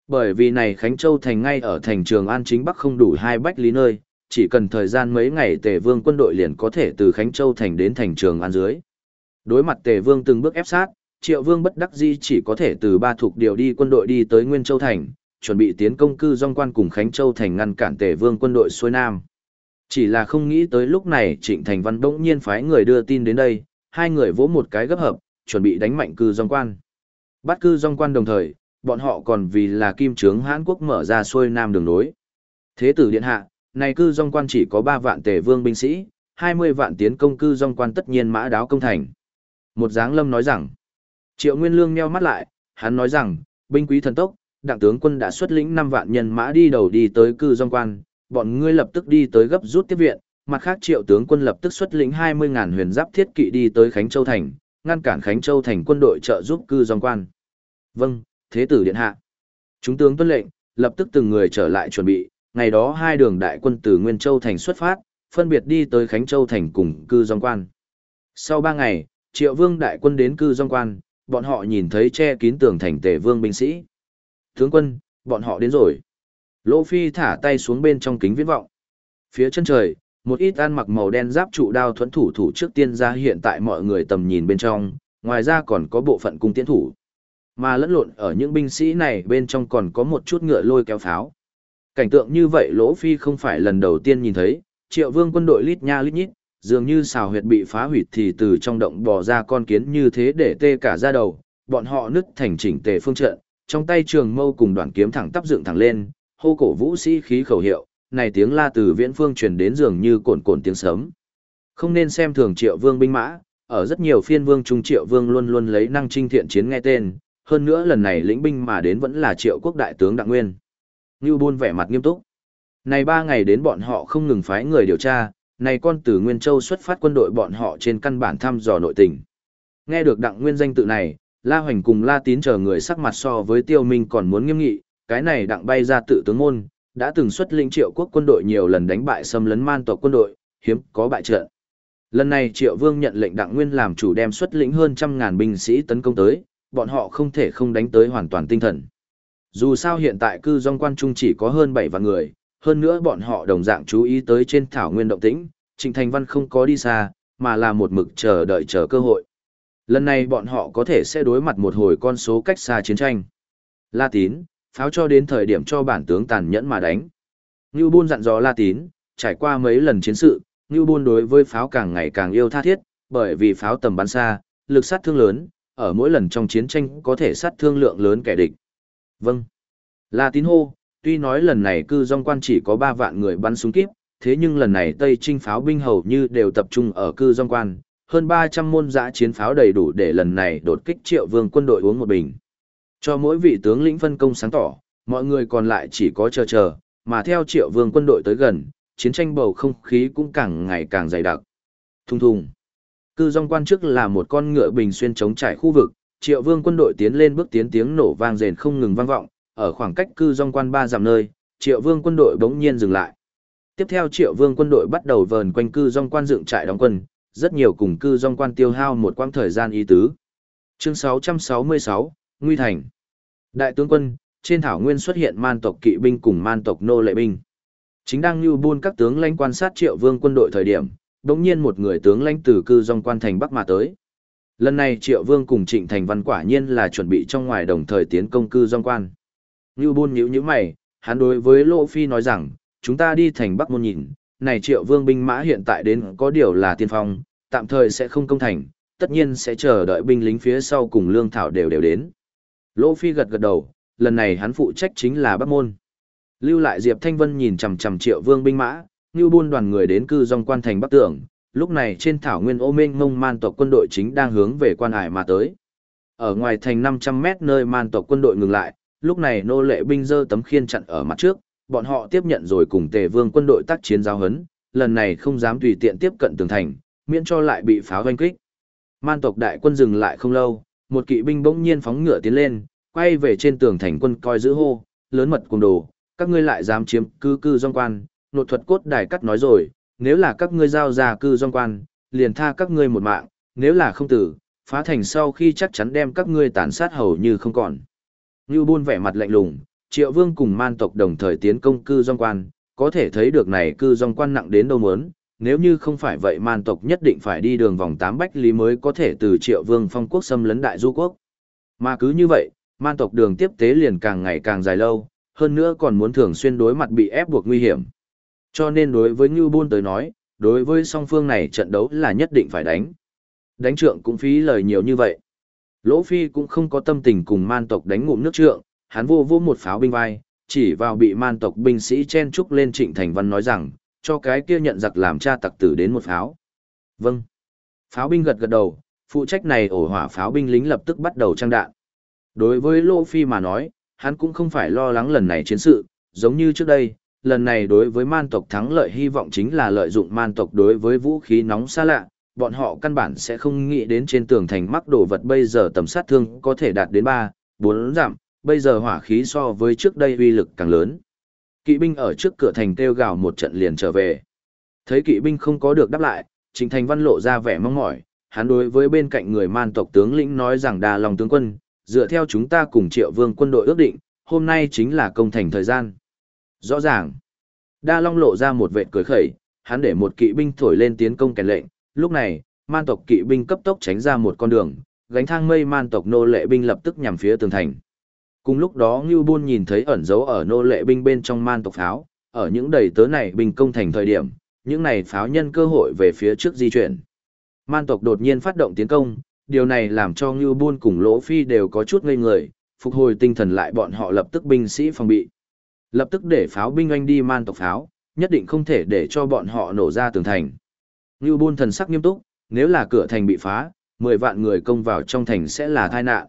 Bởi vì này Khánh Châu thành ngay ở thành Trường An chính bắc không đủ hai bách lý nơi, chỉ cần thời gian mấy ngày Tề Vương quân đội liền có thể từ Khánh Châu thành đến thành Trường An dưới. Đối mặt Tề Vương từng bước ép sát, Triệu Vương bất đắc di chỉ có thể từ ba thuộc điều đi quân đội đi tới Nguyên Châu thành, chuẩn bị tiến công cư dòng quan cùng Khánh Châu thành ngăn cản Tề Vương quân đội xuôi nam. Chỉ là không nghĩ tới lúc này Trịnh Thành Văn bỗng nhiên phái người đưa tin đến đây, hai người vỗ một cái gấp hợp, chuẩn bị đánh mạnh cư dòng quan. Bắt cư dòng quan đồng thời, bọn họ còn vì là kim trướng Hán Quốc mở ra xuôi nam đường nối. Thế tử điện hạ, này cư dòng quan chỉ có ba vạn tề vương binh sĩ, 20 vạn tiến công cư dòng quan tất nhiên mã đáo công thành. Một giáng lâm nói rằng, triệu nguyên lương nheo mắt lại, hắn nói rằng, binh quý thần tốc, đặng tướng quân đã xuất lĩnh 5 vạn nhân mã đi đầu đi tới cư dòng quan, bọn ngươi lập tức đi tới gấp rút tiếp viện, mặt khác triệu tướng quân lập tức xuất lĩnh 20.000 huyền giáp thiết kỵ đi tới Khánh Châu Thành, ngăn cản Khánh Châu Thành quân đội trợ giúp cư dòng quan. Vâng, thế tử điện hạ. Chúng tướng tuân lệnh, lập tức từng người trở lại chuẩn bị, ngày đó hai đường đại quân từ Nguyên Châu thành xuất phát, phân biệt đi tới Khánh Châu thành cùng cư dòng quan. Sau ba ngày, Triệu Vương đại quân đến cư dòng quan, bọn họ nhìn thấy che kín tường thành Tề Vương binh sĩ. Tướng quân, bọn họ đến rồi. Lỗ Phi thả tay xuống bên trong kính viễn vọng. Phía chân trời, một ít ăn mặc màu đen giáp trụ đao thuẫn thủ thủ trước tiên ra hiện tại mọi người tầm nhìn bên trong, ngoài ra còn có bộ phận cung tiễn thủ. Mà lẫn lộn ở những binh sĩ này bên trong còn có một chút ngựa lôi kéo pháo. Cảnh tượng như vậy Lỗ Phi không phải lần đầu tiên nhìn thấy, triệu vương quân đội lít nha lít nhít, dường như xào huyệt bị phá hủy thì từ trong động bò ra con kiến như thế để tê cả ra đầu, bọn họ nứt thành chỉnh tề phương trận, trong tay trường mâu cùng đoạn kiếm thẳng tắp dựng thẳng lên, hô cổ vũ sĩ khí khẩu hiệu, này tiếng la từ viễn phương truyền đến dường như cồn cồn tiếng sớm. Không nên xem thường triệu vương binh mã, ở rất nhiều phiên vương trung triệu vương luôn luôn lấy năng trinh thiện chiến nghe tên, hơn nữa lần này lĩnh binh mà đến vẫn là triệu quốc đại tướng Đặng Nguyên. Nưu Bôn vẻ mặt nghiêm túc. Này ba ngày đến bọn họ không ngừng phái người điều tra, này con từ Nguyên Châu xuất phát quân đội bọn họ trên căn bản thăm dò nội tình. Nghe được Đặng Nguyên danh tự này, La Hoành cùng La Tín chờ người sắc mặt so với Tiêu Minh còn muốn nghiêm nghị, cái này Đặng bay ra tự tướng môn, đã từng xuất lĩnh triệu quốc quân đội nhiều lần đánh bại xâm lấn man tộc quân đội, hiếm có bại trận. Lần này Triệu Vương nhận lệnh Đặng Nguyên làm chủ đem xuất lĩnh hơn trăm ngàn binh sĩ tấn công tới, bọn họ không thể không đánh tới hoàn toàn tinh thần. Dù sao hiện tại cư dòng quan trung chỉ có hơn 7 vạn người, hơn nữa bọn họ đồng dạng chú ý tới trên thảo nguyên động tĩnh, Trịnh Thành Văn không có đi xa, mà là một mực chờ đợi chờ cơ hội. Lần này bọn họ có thể sẽ đối mặt một hồi con số cách xa chiến tranh. La Tín, pháo cho đến thời điểm cho bản tướng tàn nhẫn mà đánh. Ngưu Bôn dặn dò La Tín, trải qua mấy lần chiến sự, Ngưu Bôn đối với pháo càng ngày càng yêu tha thiết, bởi vì pháo tầm bắn xa, lực sát thương lớn, ở mỗi lần trong chiến tranh có thể sát thương lượng lớn kẻ địch. Vâng. La Tín hô, tuy nói lần này cư dòng quan chỉ có 3 vạn người bắn súng kíp, thế nhưng lần này Tây Trinh pháo binh hầu như đều tập trung ở cư dòng quan, hơn 300 môn giã chiến pháo đầy đủ để lần này đột kích triệu vương quân đội uống một bình. Cho mỗi vị tướng lĩnh phân công sáng tỏ, mọi người còn lại chỉ có chờ chờ, mà theo triệu vương quân đội tới gần, chiến tranh bầu không khí cũng càng ngày càng dày đặc. Thùng thùng. Cư dòng quan trước là một con ngựa bình xuyên chống trải khu vực, triệu vương quân đội tiến lên bước tiến tiếng nổ vang rền không ngừng vang vọng, ở khoảng cách cư dòng quan ba dặm nơi, triệu vương quân đội bỗng nhiên dừng lại. Tiếp theo triệu vương quân đội bắt đầu vờn quanh cư dòng quan dựng trại đóng quân, rất nhiều cùng cư dòng quan tiêu hao một quãng thời gian y tứ. Chương 666, Nguy Thành Đại tướng quân, trên thảo nguyên xuất hiện man tộc kỵ binh cùng man tộc nô lệ binh. Chính đang như buôn các tướng lãnh quan sát triệu vương quân đội thời điểm, đống nhiên một người tướng lãnh từ cư dòng quan thành Bắc mà tới. Lần này triệu vương cùng trịnh thành văn quả nhiên là chuẩn bị trong ngoài đồng thời tiến công cư dòng quan. Như buôn nhíu nhíu mày, hắn đối với Lô Phi nói rằng, chúng ta đi thành Bắc môn nhìn, này triệu vương binh mã hiện tại đến có điều là tiên phong, tạm thời sẽ không công thành, tất nhiên sẽ chờ đợi binh lính phía sau cùng lương thảo đều đều đến. Lô Phi gật gật đầu, lần này hắn phụ trách chính là Bắc môn. Lưu lại Diệp Thanh Vân nhìn chằm chằm Triệu Vương binh mã, như buôn đoàn người đến cư dòng quan thành Bắc Tưởng, lúc này trên thảo nguyên ô minh mông man tộc quân đội chính đang hướng về quan hải mà tới. Ở ngoài thành 500 mét nơi man tộc quân đội ngừng lại, lúc này nô lệ binh dơ tấm khiên chặn ở mặt trước, bọn họ tiếp nhận rồi cùng tề vương quân đội tác chiến giao hấn, lần này không dám tùy tiện tiếp cận tường thành, miễn cho lại bị pháo doanh kích. Man tộc đại quân dừng lại không lâu, một kỵ binh bỗng nhiên phóng ngựa tiến lên, quay về trên tường thành quân coi giữ hô, lớn mật cùng đồ, các ngươi lại dám chiếm cư cư dòng quan, nột thuật cốt đài cắt nói rồi, nếu là các ngươi giao ra cư dòng quan, liền tha các ngươi một mạng, nếu là không tử, phá thành sau khi chắc chắn đem các ngươi tàn sát hầu như không còn. Ngưu Bôn vẻ mặt lạnh lùng, Triệu Vương cùng man tộc đồng thời tiến công cư dòng quan, có thể thấy được này cư dòng quan nặng đến đâu muốn, nếu như không phải vậy man tộc nhất định phải đi đường vòng tám bách lý mới có thể từ Triệu Vương phong quốc xâm lấn đại du quốc. Mà cứ như vậy, man tộc đường tiếp tế liền càng ngày càng dài lâu, hơn nữa còn muốn thường xuyên đối mặt bị ép buộc nguy hiểm. Cho nên đối với Ngưu Bôn tới nói, đối với song phương này trận đấu là nhất định phải đánh. Đánh trượng cũng phí lời nhiều như vậy. Lỗ Phi cũng không có tâm tình cùng man tộc đánh ngụm nước trượng, hắn vô vô một pháo binh vai, chỉ vào bị man tộc binh sĩ chen trúc lên Trịnh Thành Văn nói rằng, cho cái kia nhận giặc làm cha tặc tử đến một pháo. Vâng. Pháo binh gật gật đầu, phụ trách này ổ hỏa pháo binh lính lập tức bắt đầu trang đạn. Đối với Lô Phi mà nói, hắn cũng không phải lo lắng lần này chiến sự, giống như trước đây, lần này đối với man tộc thắng lợi hy vọng chính là lợi dụng man tộc đối với vũ khí nóng xa lạ, bọn họ căn bản sẽ không nghĩ đến trên tường thành mắc đồ vật bây giờ tầm sát thương có thể đạt đến 3, 4 giảm, bây giờ hỏa khí so với trước đây uy lực càng lớn. Kỵ binh ở trước cửa thành kêu gào một trận liền trở về. Thấy kỵ binh không có được đáp lại, Trình Thành Văn lộ ra vẻ mong mỏi, hắn đối với bên cạnh người man tộc tướng lĩnh nói rằng đà lòng tướng quân, dựa theo chúng ta cùng triệu vương quân đội ước định, hôm nay chính là công thành thời gian. Rõ ràng, Đa Long lộ ra một vệt cười khẩy, hắn để một kỵ binh thổi lên tiến công kèn lệnh, lúc này, man tộc kỵ binh cấp tốc tránh ra một con đường, gánh thang mây man tộc nô lệ binh lập tức nhằm phía tường thành. Cùng lúc đó Ngưu Bôn nhìn thấy ẩn dấu ở nô lệ binh bên trong man tộc pháo, ở những đầy tớ này binh công thành thời điểm, những này pháo nhân cơ hội về phía trước di chuyển. Man tộc đột nhiên phát động tiến công, điều này làm cho Ngưu Bôn cùng Lỗ Phi đều có chút ngây người, phục hồi tinh thần lại bọn họ lập tức binh sĩ phòng bị. Lập tức để pháo binh oanh đi man tộc pháo, nhất định không thể để cho bọn họ nổ ra tường thành. Ngưu Bôn thần sắc nghiêm túc, nếu là cửa thành bị phá, 10 vạn người công vào trong thành sẽ là tai nạn.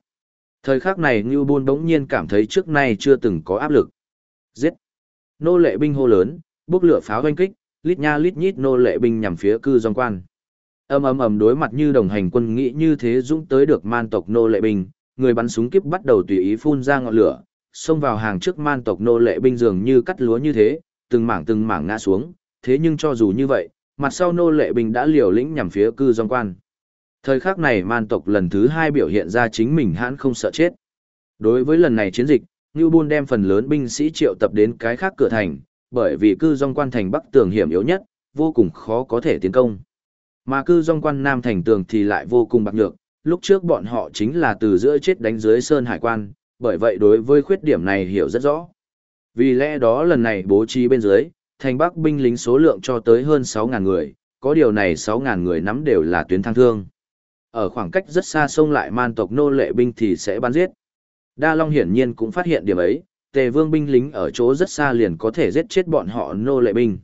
Thời khắc này Ngưu Bôn bỗng nhiên cảm thấy trước nay chưa từng có áp lực. Giết! Nô lệ binh hô lớn, bốc lửa pháo hoanh kích, lít nha lít nhít nô lệ binh nhằm phía cư dòng quan. Ầm ầm ầm đối mặt như đồng hành quân nghĩ như thế dũng tới được man tộc nô lệ binh, người bắn súng kiếp bắt đầu tùy ý phun ra ngọn lửa, xông vào hàng trước man tộc nô lệ binh dường như cắt lúa như thế, từng mảng từng mảng ngã xuống, thế nhưng cho dù như vậy, mặt sau nô lệ binh đã liều lĩnh nhằm phía cư dòng quan. Thời khắc này man tộc lần thứ hai biểu hiện ra chính mình hãn không sợ chết. Đối với lần này chiến dịch, Ngưu Bôn đem phần lớn binh sĩ triệu tập đến cái khác cửa thành, bởi vì cư dòng quan thành bắc tường hiểm yếu nhất, vô cùng khó có thể tiến công. Mà cư dòng quan nam thành tường thì lại vô cùng bạc nhược, lúc trước bọn họ chính là từ giữa chết đánh dưới sơn hải quan, bởi vậy đối với khuyết điểm này hiểu rất rõ. Vì lẽ đó lần này bố trí bên dưới, thành bắc binh lính số lượng cho tới hơn 6.000 người, có điều này 6.000 người nắm đều là tuyến thang thương. Ở khoảng cách rất xa sông lại man tộc nô lệ binh thì sẽ bắn giết. Đa Long hiển nhiên cũng phát hiện điểm ấy, tề vương binh lính ở chỗ rất xa liền có thể giết chết bọn họ nô lệ binh.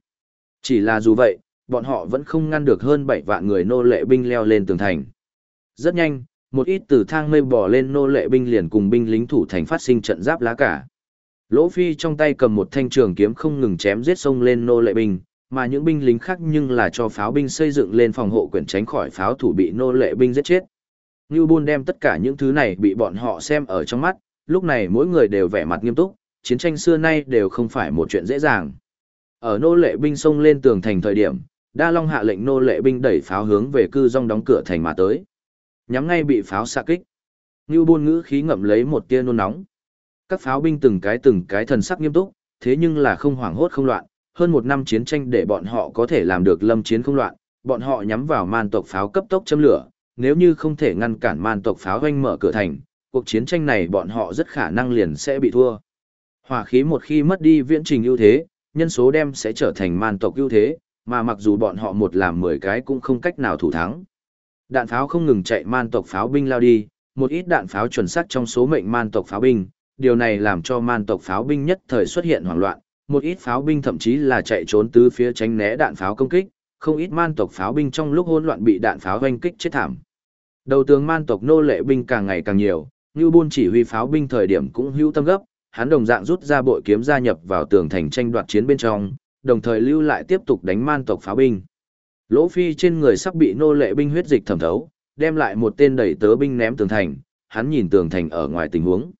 Chỉ là dù vậy, bọn họ vẫn không ngăn được hơn 7 vạn người nô lệ binh leo lên tường thành. Rất nhanh, một ít từ thang mây bò lên nô lệ binh liền cùng binh lính thủ thành phát sinh trận giáp lá cả. Lỗ Phi trong tay cầm một thanh trường kiếm không ngừng chém giết sông lên nô lệ binh, mà những binh lính khác nhưng là cho pháo binh xây dựng lên phòng hộ quyển tránh khỏi pháo thủ bị nô lệ binh giết chết. Ngưu Bôn đem tất cả những thứ này bị bọn họ xem ở trong mắt, lúc này mỗi người đều vẻ mặt nghiêm túc, chiến tranh xưa nay đều không phải một chuyện dễ dàng. Ở nô lệ binh xông lên tường thành thời điểm, Đa Long hạ lệnh nô lệ binh đẩy pháo hướng về cư rong đóng cửa thành mà tới. Nhắm ngay bị pháo xạ kích. Ngưu Bôn ngữ khí ngậm lấy một tia nôn nóng. Các pháo binh từng cái từng cái thần sắc nghiêm túc, thế nhưng là không hoảng hốt không loạn, hơn một năm chiến tranh để bọn họ có thể làm được lâm chiến không loạn, bọn họ nhắm vào man tộc pháo cấp tốc châm lửa, nếu như không thể ngăn cản man tộc pháo hoanh mở cửa thành, cuộc chiến tranh này bọn họ rất khả năng liền sẽ bị thua. Hỏa khí một khi mất đi viễn trình ưu thế, nhân số đem sẽ trở thành man tộc ưu thế, mà mặc dù bọn họ một làm mười cái cũng không cách nào thủ thắng. Đạn pháo không ngừng chạy man tộc pháo binh lao đi, một ít đạn pháo chuẩn xác trong số mệnh man tộc pháo binh, điều này làm cho man tộc pháo binh nhất thời xuất hiện hoảng loạn, một ít pháo binh thậm chí là chạy trốn từ phía tránh né đạn pháo công kích, không ít man tộc pháo binh trong lúc hỗn loạn bị đạn pháo hoanh kích chết thảm. Đầu tướng man tộc nô lệ binh càng ngày càng nhiều, Như Bôn chỉ huy pháo binh thời điểm cũng hữu tâm gấp, hắn đồng dạng rút ra bội kiếm gia nhập vào tường thành tranh đoạt chiến bên trong, đồng thời lưu lại tiếp tục đánh man tộc pháo binh. Lỗ Phi trên người sắp bị nô lệ binh huyết dịch thẩm thấu, đem lại một tên đẩy tớ binh ném tường thành, hắn nhìn tường thành ở ngoài tình huống.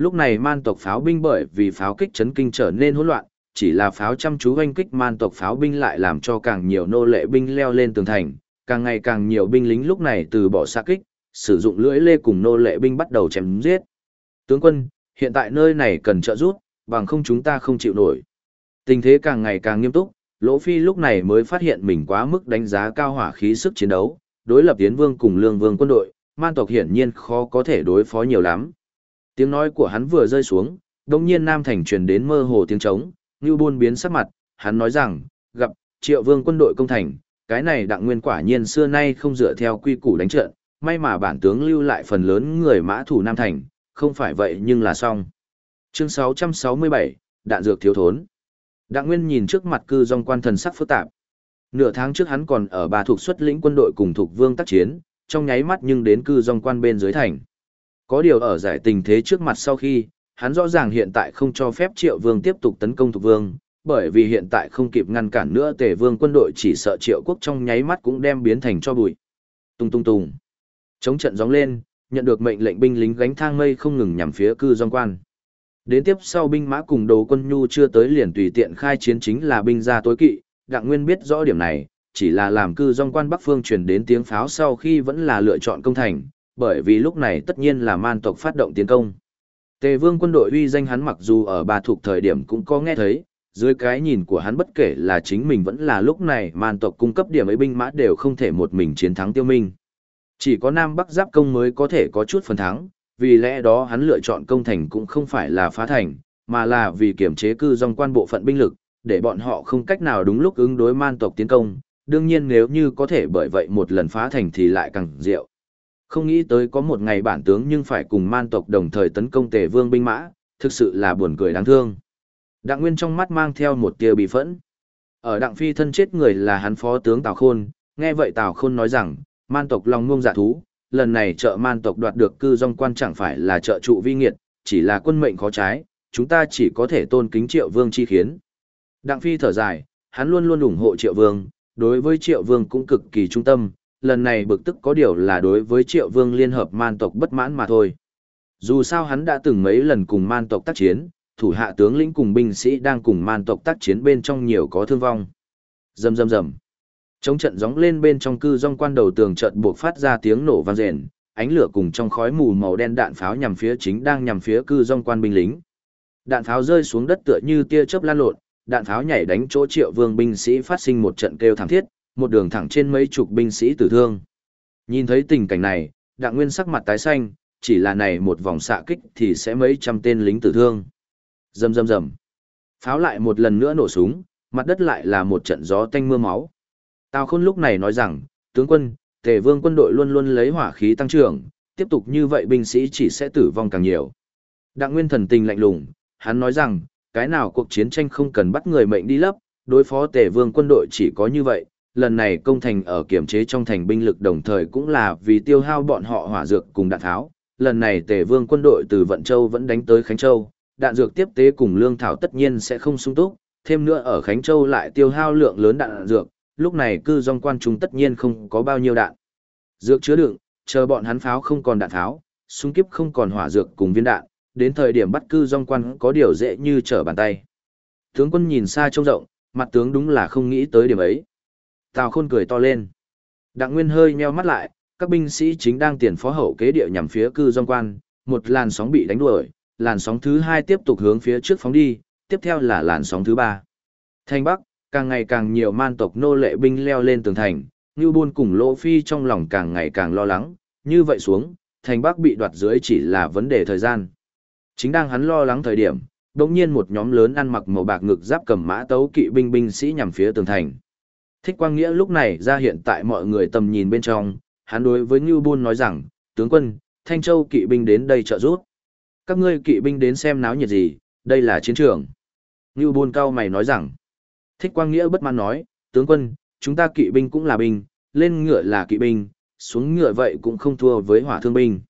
Lúc này man tộc pháo binh bởi vì pháo kích chấn kinh trở nên hỗn loạn, chỉ là pháo chăm chú oanh kích man tộc pháo binh lại làm cho càng nhiều nô lệ binh leo lên tường thành, càng ngày càng nhiều binh lính lúc này từ bỏ xa kích, sử dụng lưỡi lê cùng nô lệ binh bắt đầu chém giết. Tướng quân, hiện tại nơi này cần trợ giúp, bằng không chúng ta không chịu nổi. Tình thế càng ngày càng nghiêm túc, Lỗ Phi lúc này mới phát hiện mình quá mức đánh giá cao hỏa khí sức chiến đấu, đối lập Tiến Vương cùng Lương Vương quân đội, man tộc hiển nhiên khó có thể đối phó nhiều lắm. Tiếng nói của hắn vừa rơi xuống, đồng nhiên Nam Thành truyền đến mơ hồ tiếng trống, như buôn biến sắc mặt, hắn nói rằng, gặp, triệu vương quân đội công thành, cái này đặng nguyên quả nhiên xưa nay không dựa theo quy củ đánh trận, may mà bản tướng lưu lại phần lớn người mã thủ Nam Thành, không phải vậy nhưng là xong. Chương 667, đạn dược thiếu thốn. Đặng Nguyên nhìn trước mặt cư dòng quan thần sắc phức tạp. Nửa tháng trước hắn còn ở bà thuộc xuất lĩnh quân đội cùng thuộc vương tác chiến, trong nháy mắt nhưng đến cư dòng quan bên dưới thành. Có điều ở giải tình thế trước mặt sau khi, hắn rõ ràng hiện tại không cho phép triệu vương tiếp tục tấn công Thục vương, bởi vì hiện tại không kịp ngăn cản nữa tề vương quân đội chỉ sợ triệu quốc trong nháy mắt cũng đem biến thành cho bụi. Tung tung tung. Chống trận gióng lên, nhận được mệnh lệnh binh lính gánh thang mây không ngừng nhằm phía cư dòng quan. Đến tiếp sau binh mã cùng đồ quân nhu chưa tới liền tùy tiện khai chiến chính là binh gia tối kỵ, Đặng Nguyên biết rõ điểm này, chỉ là làm cư dòng quan Bắc Phương truyền đến tiếng pháo sau khi vẫn là lựa chọn công thành, bởi vì lúc này tất nhiên là man tộc phát động tiến công. Tề vương quân đội uy danh hắn mặc dù ở bà thuộc thời điểm cũng có nghe thấy, dưới cái nhìn của hắn bất kể là chính mình vẫn là lúc này man tộc cung cấp điểm ấy binh mã đều không thể một mình chiến thắng tiêu minh. Chỉ có Nam Bắc Giáp công mới có thể có chút phần thắng, vì lẽ đó hắn lựa chọn công thành cũng không phải là phá thành, mà là vì kiểm chế cư dòng quan bộ phận binh lực, để bọn họ không cách nào đúng lúc ứng đối man tộc tiến công, đương nhiên nếu như có thể bởi vậy một lần phá thành thì lại càng diệu. Không nghĩ tới có một ngày bản tướng nhưng phải cùng man tộc đồng thời tấn công tề vương binh mã, thực sự là buồn cười đáng thương. Đặng Nguyên trong mắt mang theo một tia bị phẫn. Ở Đặng Phi thân chết người là hắn phó tướng Tào Khôn, nghe vậy Tào Khôn nói rằng, man tộc lòng ngông dạ thú, lần này trợ man tộc đoạt được cư dòng quan chẳng phải là trợ trụ vi nghiệt, chỉ là quân mệnh khó trái, chúng ta chỉ có thể tôn kính triệu vương chi khiến. Đặng Phi thở dài, hắn luôn luôn ủng hộ triệu vương, đối với triệu vương cũng cực kỳ trung tâm, lần này bực tức có điều là đối với triệu vương liên hợp man tộc bất mãn mà thôi. Dù sao hắn đã từng mấy lần cùng man tộc tác chiến, thủ hạ tướng lĩnh cùng binh sĩ đang cùng man tộc tác chiến bên trong nhiều có thương vong. Rầm rầm rầm. trong trận gióng lên bên trong cư dòng quan đầu tường trận buộc phát ra tiếng nổ vang rền, ánh lửa cùng trong khói mù màu đen đạn pháo nhằm phía chính đang nhằm phía cư dòng quan binh lính. Đạn pháo rơi xuống đất tựa như tia chớp lan lộn, đạn pháo nhảy đánh chỗ triệu vương binh sĩ phát sinh một trận kêu thảm thiết, một đường thẳng trên mấy chục binh sĩ tử thương. Nhìn thấy tình cảnh này, đặng nguyên sắc mặt tái xanh, chỉ là này một vòng xạ kích thì sẽ mấy trăm tên lính tử thương. Rầm rầm rầm. Pháo lại một lần nữa nổ súng, mặt đất lại là một trận gió tanh mưa máu. Tào Khôn lúc này nói rằng, tướng quân, Tề Vương quân đội luôn luôn lấy hỏa khí tăng trưởng, tiếp tục như vậy binh sĩ chỉ sẽ tử vong càng nhiều. Đặng Nguyên thần tình lạnh lùng, hắn nói rằng, cái nào cuộc chiến tranh không cần bắt người mệnh đi lấp, đối phó Tề Vương quân đội chỉ có như vậy, lần này công thành ở kiểm chế trong thành binh lực đồng thời cũng là vì tiêu hao bọn họ hỏa dược cùng đạn tháo. Lần này Tề Vương quân đội từ Vận Châu vẫn đánh tới Khánh Châu, đạn dược tiếp tế cùng lương thảo tất nhiên sẽ không sung túc, thêm nữa ở Khánh Châu lại tiêu hao lượng lớn đạn dược, lúc này cư dòng quan trung tất nhiên không có bao nhiêu đạn. Dược chứa đựng, chờ bọn hắn pháo không còn đạn tháo, súng kiếp không còn hỏa dược cùng viên đạn, đến thời điểm bắt cư dòng quan có điều dễ như trở bàn tay. Tướng quân nhìn xa trông rộng, mặt tướng đúng là không nghĩ tới điểm ấy. Tào Khôn cười to lên. Đặng Nguyên hơi nheo mắt lại, các binh sĩ chính đang tiền phó hậu kế địa nhằm phía cư dòng quan, một làn sóng bị đánh đuổi, làn sóng thứ hai tiếp tục hướng phía trước phóng đi, tiếp theo là làn sóng thứ ba. Thanh Bắc, càng ngày càng nhiều man tộc nô lệ binh leo lên tường thành, Ngưu Bôn cùng Lỗ Phi trong lòng càng ngày càng lo lắng, như vậy xuống, thành Bắc bị đoạt dưới chỉ là vấn đề thời gian. Chính đang hắn lo lắng thời điểm, đột nhiên một nhóm lớn ăn mặc màu bạc ngực giáp cầm mã tấu kỵ binh binh sĩ nhằm phía tường thành. Thích Quang Nghĩa lúc này ra hiện tại mọi người tầm nhìn bên trong, hắn đối với Ngưu Bôn nói rằng, tướng quân, Thanh Châu kỵ binh đến đây trợ giúp. Các ngươi kỵ binh đến xem náo nhiệt gì, đây là chiến trường. Ngưu Bôn cao mày nói rằng, Thích Quang Nghĩa bất mãn nói, tướng quân, chúng ta kỵ binh cũng là binh, lên ngựa là kỵ binh, xuống ngựa vậy cũng không thua với hỏa thương binh.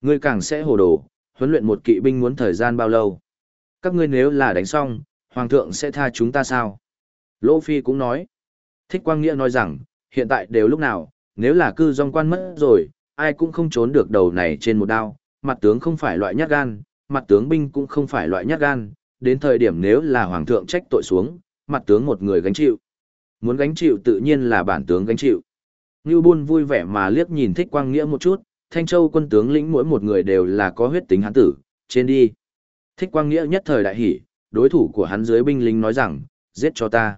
Ngươi càng sẽ hồ đồ, huấn luyện một kỵ binh muốn thời gian bao lâu? Các ngươi nếu là đánh xong, hoàng thượng sẽ tha chúng ta sao? Lỗ Phi cũng nói. Thích Quang Nghĩa nói rằng, hiện tại đều lúc nào, nếu là cư dòng quan mất rồi, ai cũng không trốn được đầu này trên một đao, mặt tướng không phải loại nhát gan, mặt tướng binh cũng không phải loại nhát gan, đến thời điểm nếu là hoàng thượng trách tội xuống, mặt tướng một người gánh chịu. Muốn gánh chịu tự nhiên là bản tướng gánh chịu. Ngưu Bôn vui vẻ mà liếc nhìn Thích Quang Nghĩa một chút, Thanh Châu quân tướng lĩnh mỗi một người đều là có huyết tính hán tử, trên đi. Thích Quang Nghĩa nhất thời đại hỉ, đối thủ của hắn dưới binh lính nói rằng, giết cho ta.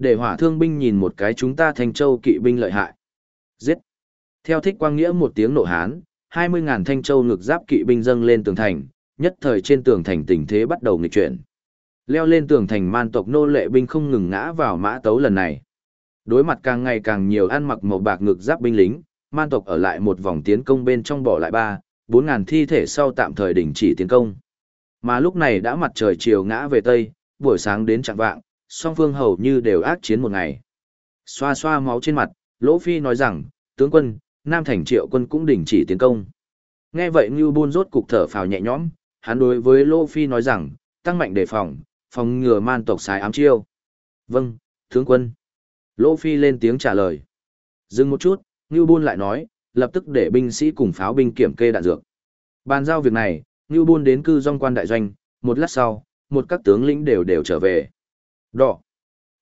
Để hỏa thương binh nhìn một cái chúng ta Thanh Châu kỵ binh lợi hại. Giết. Theo Thích Quang Nghĩa một tiếng nổ hán, 20.000 Thanh Châu ngực giáp kỵ binh dâng lên tường thành, nhất thời trên tường thành tình thế bắt đầu nghịch chuyển. Leo lên tường thành man tộc nô lệ binh không ngừng ngã vào mã tấu lần này. Đối mặt càng ngày càng nhiều ăn mặc màu bạc ngực giáp binh lính, man tộc ở lại một vòng tiến công bên trong bỏ lại ba, bốn ngàn thi thể sau tạm thời đình chỉ tiến công. Mà lúc này đã mặt trời chiều ngã về tây, buổi sáng đến trạng vạng, song phương hầu như đều ác chiến một ngày. Xoa xoa máu trên mặt, Lỗ Phi nói rằng, tướng quân, Nam Thành triệu quân cũng đình chỉ tiến công. Nghe vậy Ngưu Bôn rốt cục thở phào nhẹ nhõm, hắn đối với Lỗ Phi nói rằng, tăng mạnh đề phòng, phòng ngừa man tộc xài ám chiêu. Vâng, tướng quân. Lỗ Phi lên tiếng trả lời. Dừng một chút, Ngưu Bôn lại nói, lập tức để binh sĩ cùng pháo binh kiểm kê đạn dược. Bàn giao việc này, Ngưu Bôn đến cư dòng quan đại doanh, một lát sau, một các tướng lĩnh đều đều trở về. Đỏ.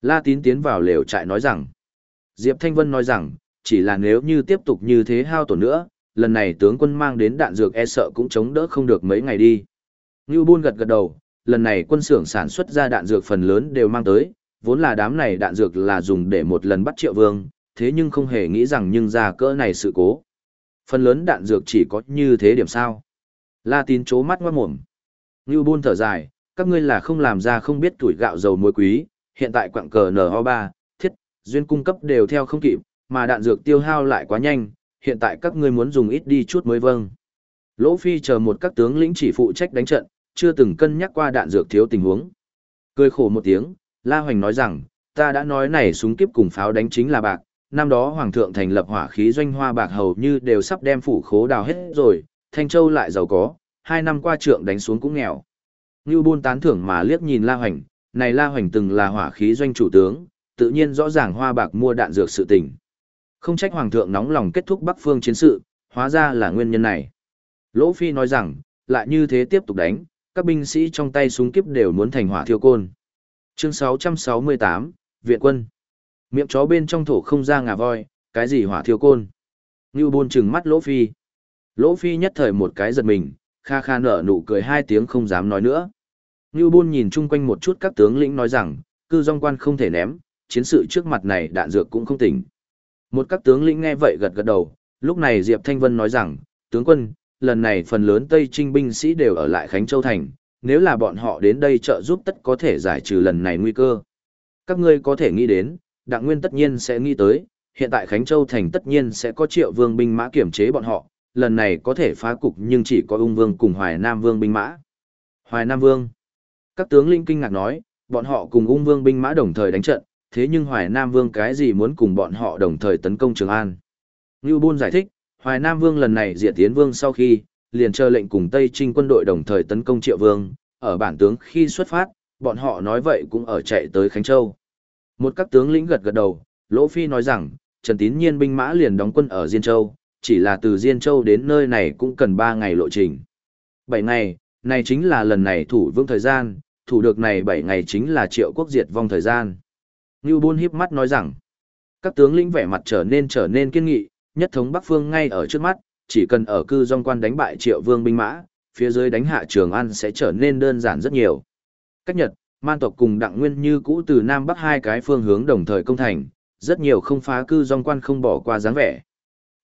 La Tín tiến vào lều trại nói rằng. Diệp Thanh Vân nói rằng, chỉ là nếu như tiếp tục như thế hao tổn nữa, lần này tướng quân mang đến đạn dược e sợ cũng chống đỡ không được mấy ngày đi. Ngưu Bôn gật gật đầu, lần này quân xưởng sản xuất ra đạn dược phần lớn đều mang tới, vốn là đám này đạn dược là dùng để một lần bắt triệu vương, thế nhưng không hề nghĩ rằng nhưng ra cỡ này sự cố. Phần lớn đạn dược chỉ có như thế điểm sao. La tín chố mắt ngoát mồm. Ngưu Bôn thở dài, các ngươi là không làm ra không biết tuổi gạo dầu muối quý, hiện tại quặng cờ NO3, thiết, duyên cung cấp đều theo không kịp, mà đạn dược tiêu hao lại quá nhanh, hiện tại các ngươi muốn dùng ít đi chút mới vâng. Lỗ Phi chờ một các tướng lĩnh chỉ phụ trách đánh trận, chưa từng cân nhắc qua đạn dược thiếu tình huống. Cười khổ một tiếng, La Hoành nói rằng, ta đã nói này súng kiếp cùng pháo đánh chính là bạc, năm đó Hoàng thượng thành lập hỏa khí doanh hoa bạc hầu như đều sắp đem phủ khố đào hết rồi, Thanh Châu lại giàu có, hai năm qua trượng đánh xuống cũng nghèo. Ngưu Bôn tán thưởng mà liếc nhìn La Hoành, này La Hoành từng là hỏa khí doanh chủ tướng, tự nhiên rõ ràng hoa bạc mua đạn dược sự tình. Không trách Hoàng thượng nóng lòng kết thúc Bắc Phương chiến sự, hóa ra là nguyên nhân này. Lỗ Phi nói rằng, lại như thế tiếp tục đánh, các binh sĩ trong tay súng kiếp đều muốn thành hỏa thiêu côn. Chương 668, Viện quân. Miệng chó bên trong thổ không ra ngà voi, cái gì hỏa thiêu côn. Ngưu Bôn trừng mắt Lỗ Phi. Lỗ Phi nhất thời một cái giật mình, kha kha nở nụ cười hai tiếng không dám nói nữa. Ngưu Bôn nhìn chung quanh một chút các tướng lĩnh nói rằng, cư dòng quan không thể ném, chiến sự trước mặt này đạn dược cũng không tỉnh. Một các tướng lĩnh nghe vậy gật gật đầu, lúc này Diệp Thanh Vân nói rằng, tướng quân, lần này phần lớn Tây Trinh binh sĩ đều ở lại Khánh Châu Thành, nếu là bọn họ đến đây trợ giúp tất có thể giải trừ lần này nguy cơ. Các ngươi có thể nghĩ đến, Đặng Nguyên tất nhiên sẽ nghĩ tới, hiện tại Khánh Châu Thành tất nhiên sẽ có triệu vương binh mã kiểm chế bọn họ, lần này có thể phá cục nhưng chỉ có ung vương cùng Hoài Nam Vương binh mã. Hoài Nam Vương. Các tướng linh kinh ngạc nói, bọn họ cùng ung vương binh mã đồng thời đánh trận, thế nhưng Hoài Nam Vương cái gì muốn cùng bọn họ đồng thời tấn công Trường An. Ngưu Bôn giải thích, Hoài Nam Vương lần này diệt tiến vương sau khi, liền chờ lệnh cùng Tây Trinh quân đội đồng thời tấn công Triệu Vương, ở bản tướng khi xuất phát, bọn họ nói vậy cũng ở chạy tới Khánh Châu. Một các tướng lĩnh gật gật đầu, Lỗ Phi nói rằng, Trần Tín Nhiên binh mã liền đóng quân ở Diên Châu, chỉ là từ Diên Châu đến nơi này cũng cần 3 ngày lộ trình. 7 ngày, này chính là lần này thủ vương thời gian, thủ được này 7 ngày chính là triệu quốc diệt vong thời gian. Ngưu Bôn híp mắt nói rằng, các tướng lĩnh vẻ mặt trở nên trở nên kiên nghị, nhất thống Bắc Phương ngay ở trước mắt, chỉ cần ở cư dòng quan đánh bại triệu vương binh mã, phía dưới đánh hạ Trường An sẽ trở nên đơn giản rất nhiều. Cách Nhật, man tộc cùng đặng nguyên như cũ từ Nam Bắc hai cái phương hướng đồng thời công thành, rất nhiều không phá cư dòng quan không bỏ qua dáng vẻ.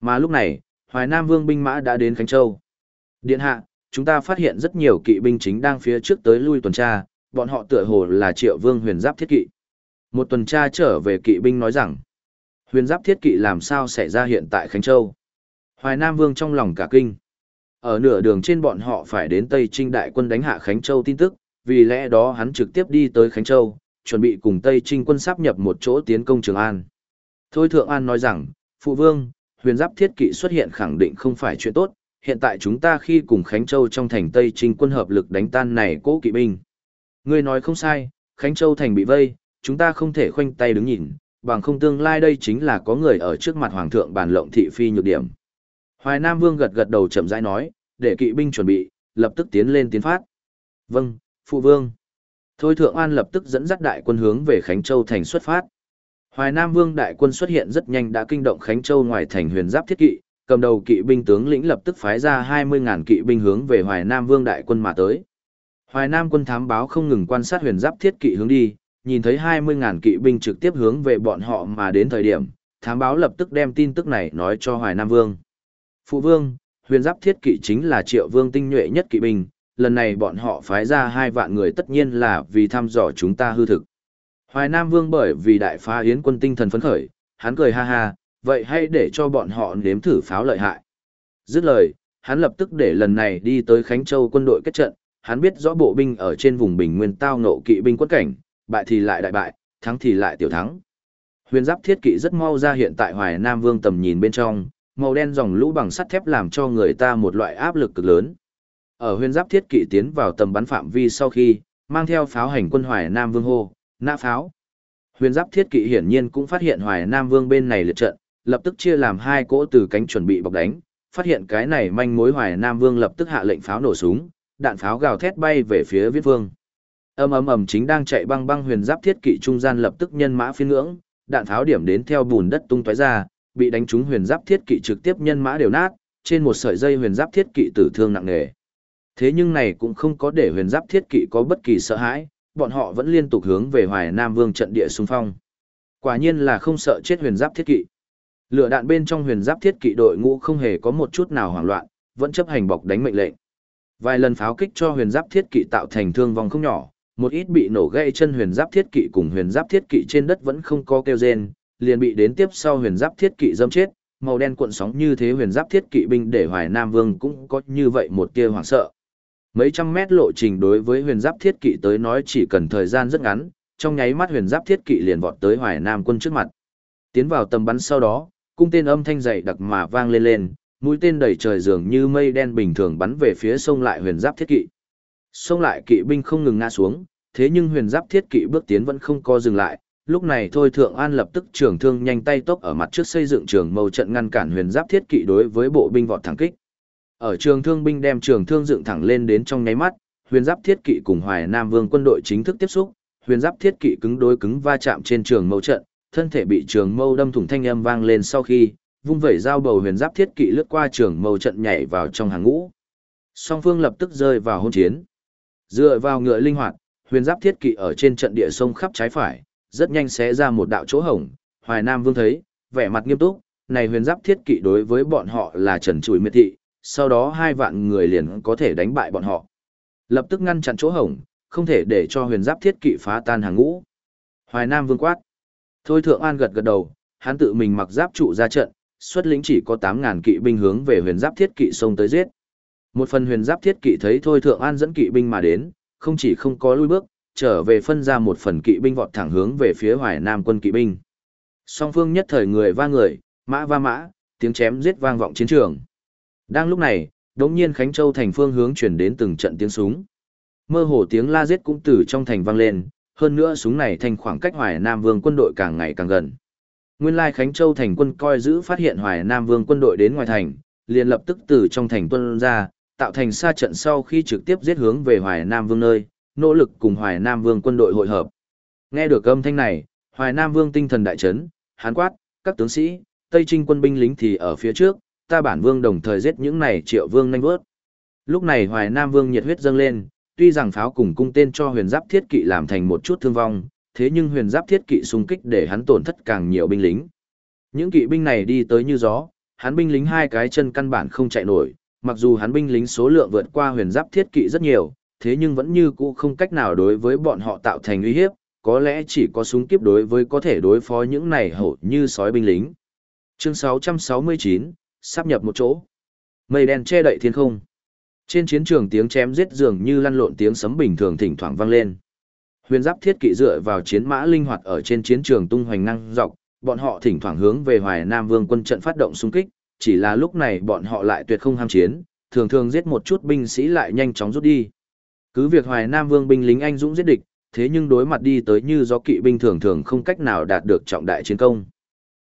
Mà lúc này, Hoài Nam Vương binh mã đã đến Khánh Châu. Điện hạ, chúng ta phát hiện rất nhiều kỵ binh chính đang phía trước tới lui tuần tra, bọn họ tựa hồ là Triệu Vương huyền giáp thiết kỵ. Một tuần tra trở về kỵ binh nói rằng, huyền giáp thiết kỵ làm sao xảy ra hiện tại Khánh Châu. Hoài Nam Vương trong lòng cả kinh. Ở nửa đường trên bọn họ phải đến Tây Trinh đại quân đánh hạ Khánh Châu tin tức, vì lẽ đó hắn trực tiếp đi tới Khánh Châu, chuẩn bị cùng Tây Trinh quân sắp nhập một chỗ tiến công Trường An. Thôi Thượng An nói rằng, Phụ Vương, huyền giáp thiết kỵ xuất hiện khẳng định không phải chuyện tốt, hiện tại chúng ta khi cùng Khánh Châu trong thành Tây Trinh quân hợp lực đánh tan này cố kỵ binh. Ngươi nói không sai, Khánh Châu thành bị vây, chúng ta không thể khoanh tay đứng nhìn, bằng không tương lai đây chính là có người ở trước mặt Hoàng thượng bàn lộng thị phi nhược điểm. Hoài Nam Vương gật gật đầu chậm rãi nói, để kỵ binh chuẩn bị, lập tức tiến lên tiến phát. Vâng, Phụ Vương. Thôi Thượng An lập tức dẫn dắt đại quân hướng về Khánh Châu thành xuất phát. Hoài Nam Vương đại quân xuất hiện rất nhanh đã kinh động Khánh Châu ngoài thành huyền giáp thiết kỵ, cầm đầu kỵ binh tướng lĩnh lập tức phái ra 20.000 kỵ binh hướng về Hoài Nam Vương đại quân mà tới. Hoài Nam quân thám báo không ngừng quan sát huyền giáp thiết kỵ hướng đi, nhìn thấy 20.000 kỵ binh trực tiếp hướng về bọn họ mà đến thời điểm, thám báo lập tức đem tin tức này nói cho Hoài Nam Vương. Phụ Vương, huyền giáp thiết kỵ chính là triệu vương tinh nhuệ nhất kỵ binh, lần này bọn họ phái ra hai vạn người tất nhiên là vì thăm dò chúng ta hư thực. Hoài Nam Vương bởi vì đại phá yến quân tinh thần phấn khởi, hắn cười ha ha, vậy hay để cho bọn họ nếm thử pháo lợi hại. Dứt lời, hắn lập tức để lần này đi tới Khánh Châu quân đội kết trận, hắn biết rõ bộ binh ở trên vùng bình nguyên tao nộ kỵ binh quân cảnh, bại thì lại đại bại, thắng thì lại tiểu thắng. Huyền giáp thiết kỵ rất mau ra hiện tại Hoài Nam Vương tầm nhìn bên trong, màu đen dòng lũ bằng sắt thép làm cho người ta một loại áp lực cực lớn. Ở huyền giáp thiết kỵ tiến vào tầm bắn phạm vi sau khi, mang theo pháo hành quân Hoài Nam Vương hô, nã pháo. Huyền giáp thiết kỵ hiển nhiên cũng phát hiện Hoài Nam Vương bên này liệt trận, lập tức chia làm hai cỗ từ cánh chuẩn bị bọc đánh, phát hiện cái này manh mối Hoài Nam Vương lập tức hạ lệnh pháo nổ súng, đạn pháo gào thét bay về phía Viết Vương. Ầm ầm ầm chính đang chạy băng băng huyền giáp thiết kỵ trung gian lập tức nhân mã phiên ngưỡng, đạn pháo điểm đến theo bùn đất tung tóe ra, bị đánh trúng huyền giáp thiết kỵ trực tiếp nhân mã đều nát, trên một sợi dây huyền giáp thiết kỵ tử thương nặng nề. Thế nhưng này cũng không có để huyền giáp thiết kỵ có bất kỳ sợ hãi, bọn họ vẫn liên tục hướng về Hoài Nam Vương trận địa xung phong. Quả nhiên là không sợ chết huyền giáp thiết kỵ. Lửa đạn bên trong huyền giáp thiết kỵ đội ngũ không hề có một chút nào hoảng loạn, vẫn chấp hành bọc đánh mệnh lệnh. Vài lần pháo kích cho huyền giáp thiết kỵ tạo thành thương vong không nhỏ, một ít bị nổ gãy chân huyền giáp thiết kỵ cùng huyền giáp thiết kỵ trên đất vẫn không có kêu rên, liền bị đến tiếp sau huyền giáp thiết kỵ dâm chết, màu đen cuộn sóng như thế huyền giáp thiết kỵ binh để Hoài Nam Vương cũng có như vậy một tia hoảng sợ. Mấy trăm mét lộ trình đối với huyền giáp thiết kỵ tới nói chỉ cần thời gian rất ngắn, trong nháy mắt huyền giáp thiết kỵ liền vọt tới Hoài Nam quân trước mặt. Tiến vào tầm bắn sau đó, cung tên âm thanh dày đặc mà vang lên lên, mũi tên đầy trời dường như mây đen bình thường bắn về phía sông lại huyền giáp thiết kỵ. Sông lại kỵ binh không ngừng ngã xuống, thế nhưng huyền giáp thiết kỵ bước tiến vẫn không co dừng lại. Lúc này thôi Thượng An lập tức trường thương nhanh tay tốc ở mặt trước xây dựng trường mâu trận ngăn cản huyền giáp thiết kỵ đối với bộ binh vọt thẳng kích. Ở trường thương binh đem trường thương dựng thẳng lên đến trong nháy mắt, huyền giáp thiết kỵ cùng Hoài Nam Vương quân đội chính thức tiếp xúc, huyền giáp thiết kỵ cứng đối cứng va chạm trên trường mâu trận, thân thể bị trường mâu đâm thủng thanh âm vang lên sau khi, vung vẩy dao bầu huyền giáp thiết kỵ lướt qua trường mâu trận nhảy vào trong hàng ngũ. Song phương lập tức rơi vào hôn chiến. Dựa vào ngựa linh hoạt, huyền giáp thiết kỵ ở trên trận địa sông khắp trái phải, rất nhanh sẽ ra một đạo chỗ hổng. Hoài Nam Vương thấy, vẻ mặt nghiêm túc, này huyền giáp thiết kỵ đối với bọn họ là trần trùi miệt thị, sau đó hai vạn người liền có thể đánh bại bọn họ. Lập tức ngăn chặn chỗ hổng, không thể để cho huyền giáp thiết kỵ phá tan hàng ngũ. Hoài Nam Vương quát. Thôi Thượng An gật gật đầu, hắn tự mình mặc giáp trụ ra trận, xuất lĩnh chỉ có 8.000 kỵ binh hướng về huyền giáp thiết kỵ xông tới giết. Một phần huyền giáp thiết kỵ thấy Thôi Thượng An dẫn kỵ binh mà đến, không chỉ không có lui bước, trở về phân ra một phần kỵ binh vọt thẳng hướng về phía Hoài Nam quân kỵ binh. Song phương nhất thời người va người, mã va mã, tiếng chém giết vang vọng chiến trường. Đang lúc này, đống nhiên Khánh Châu thành phương hướng chuyển đến từng trận tiếng súng. Mơ hồ tiếng la giết cũng từ trong thành vang lên, hơn nữa súng này thành khoảng cách Hoài Nam Vương quân đội càng ngày càng gần. Nguyên lai Khánh Châu thành quân coi giữ phát hiện Hoài Nam Vương quân đội đến ngoài thành, liền lập tức từ trong thành tuân ra, tạo thành xa trận sau khi trực tiếp giết hướng về Hoài Nam Vương nơi, nỗ lực cùng Hoài Nam Vương quân đội hội hợp. Nghe được âm thanh này, Hoài Nam Vương tinh thần đại chấn, hán quát, các tướng sĩ, Tây Trinh quân binh lính thì ở phía trước, ta bản vương đồng thời giết những này triệu vương nhanh vớt. Lúc này Hoài Nam Vương nhiệt huyết dâng lên, tuy rằng pháo cùng cung tên cho huyền giáp thiết kỵ làm thành một chút thương vong, thế nhưng huyền giáp thiết kỵ xung kích để hắn tổn thất càng nhiều binh lính. Những kỵ binh này đi tới như gió, hắn binh lính hai cái chân căn bản không chạy nổi, mặc dù hắn binh lính số lượng vượt qua huyền giáp thiết kỵ rất nhiều, thế nhưng vẫn như cũ không cách nào đối với bọn họ tạo thành uy hiếp, có lẽ chỉ có súng kiếp đối với có thể đối phó những này hổ như sói binh lính. Chương 669, sắp nhập một chỗ. Mây đen che đậy thiên không. Trên chiến trường tiếng chém giết dường như lăn lộn tiếng sấm bình thường thỉnh thoảng vang lên. Huyền giáp thiết kỵ dựa vào chiến mã linh hoạt ở trên chiến trường tung hoành năng dọc, bọn họ thỉnh thoảng hướng về Hoài Nam Vương quân trận phát động xung kích, chỉ là lúc này bọn họ lại tuyệt không ham chiến, thường thường giết một chút binh sĩ lại nhanh chóng rút đi. Cứ việc Hoài Nam Vương binh lính anh dũng giết địch, thế nhưng đối mặt đi tới như do kỵ binh thường thường không cách nào đạt được trọng đại chiến công.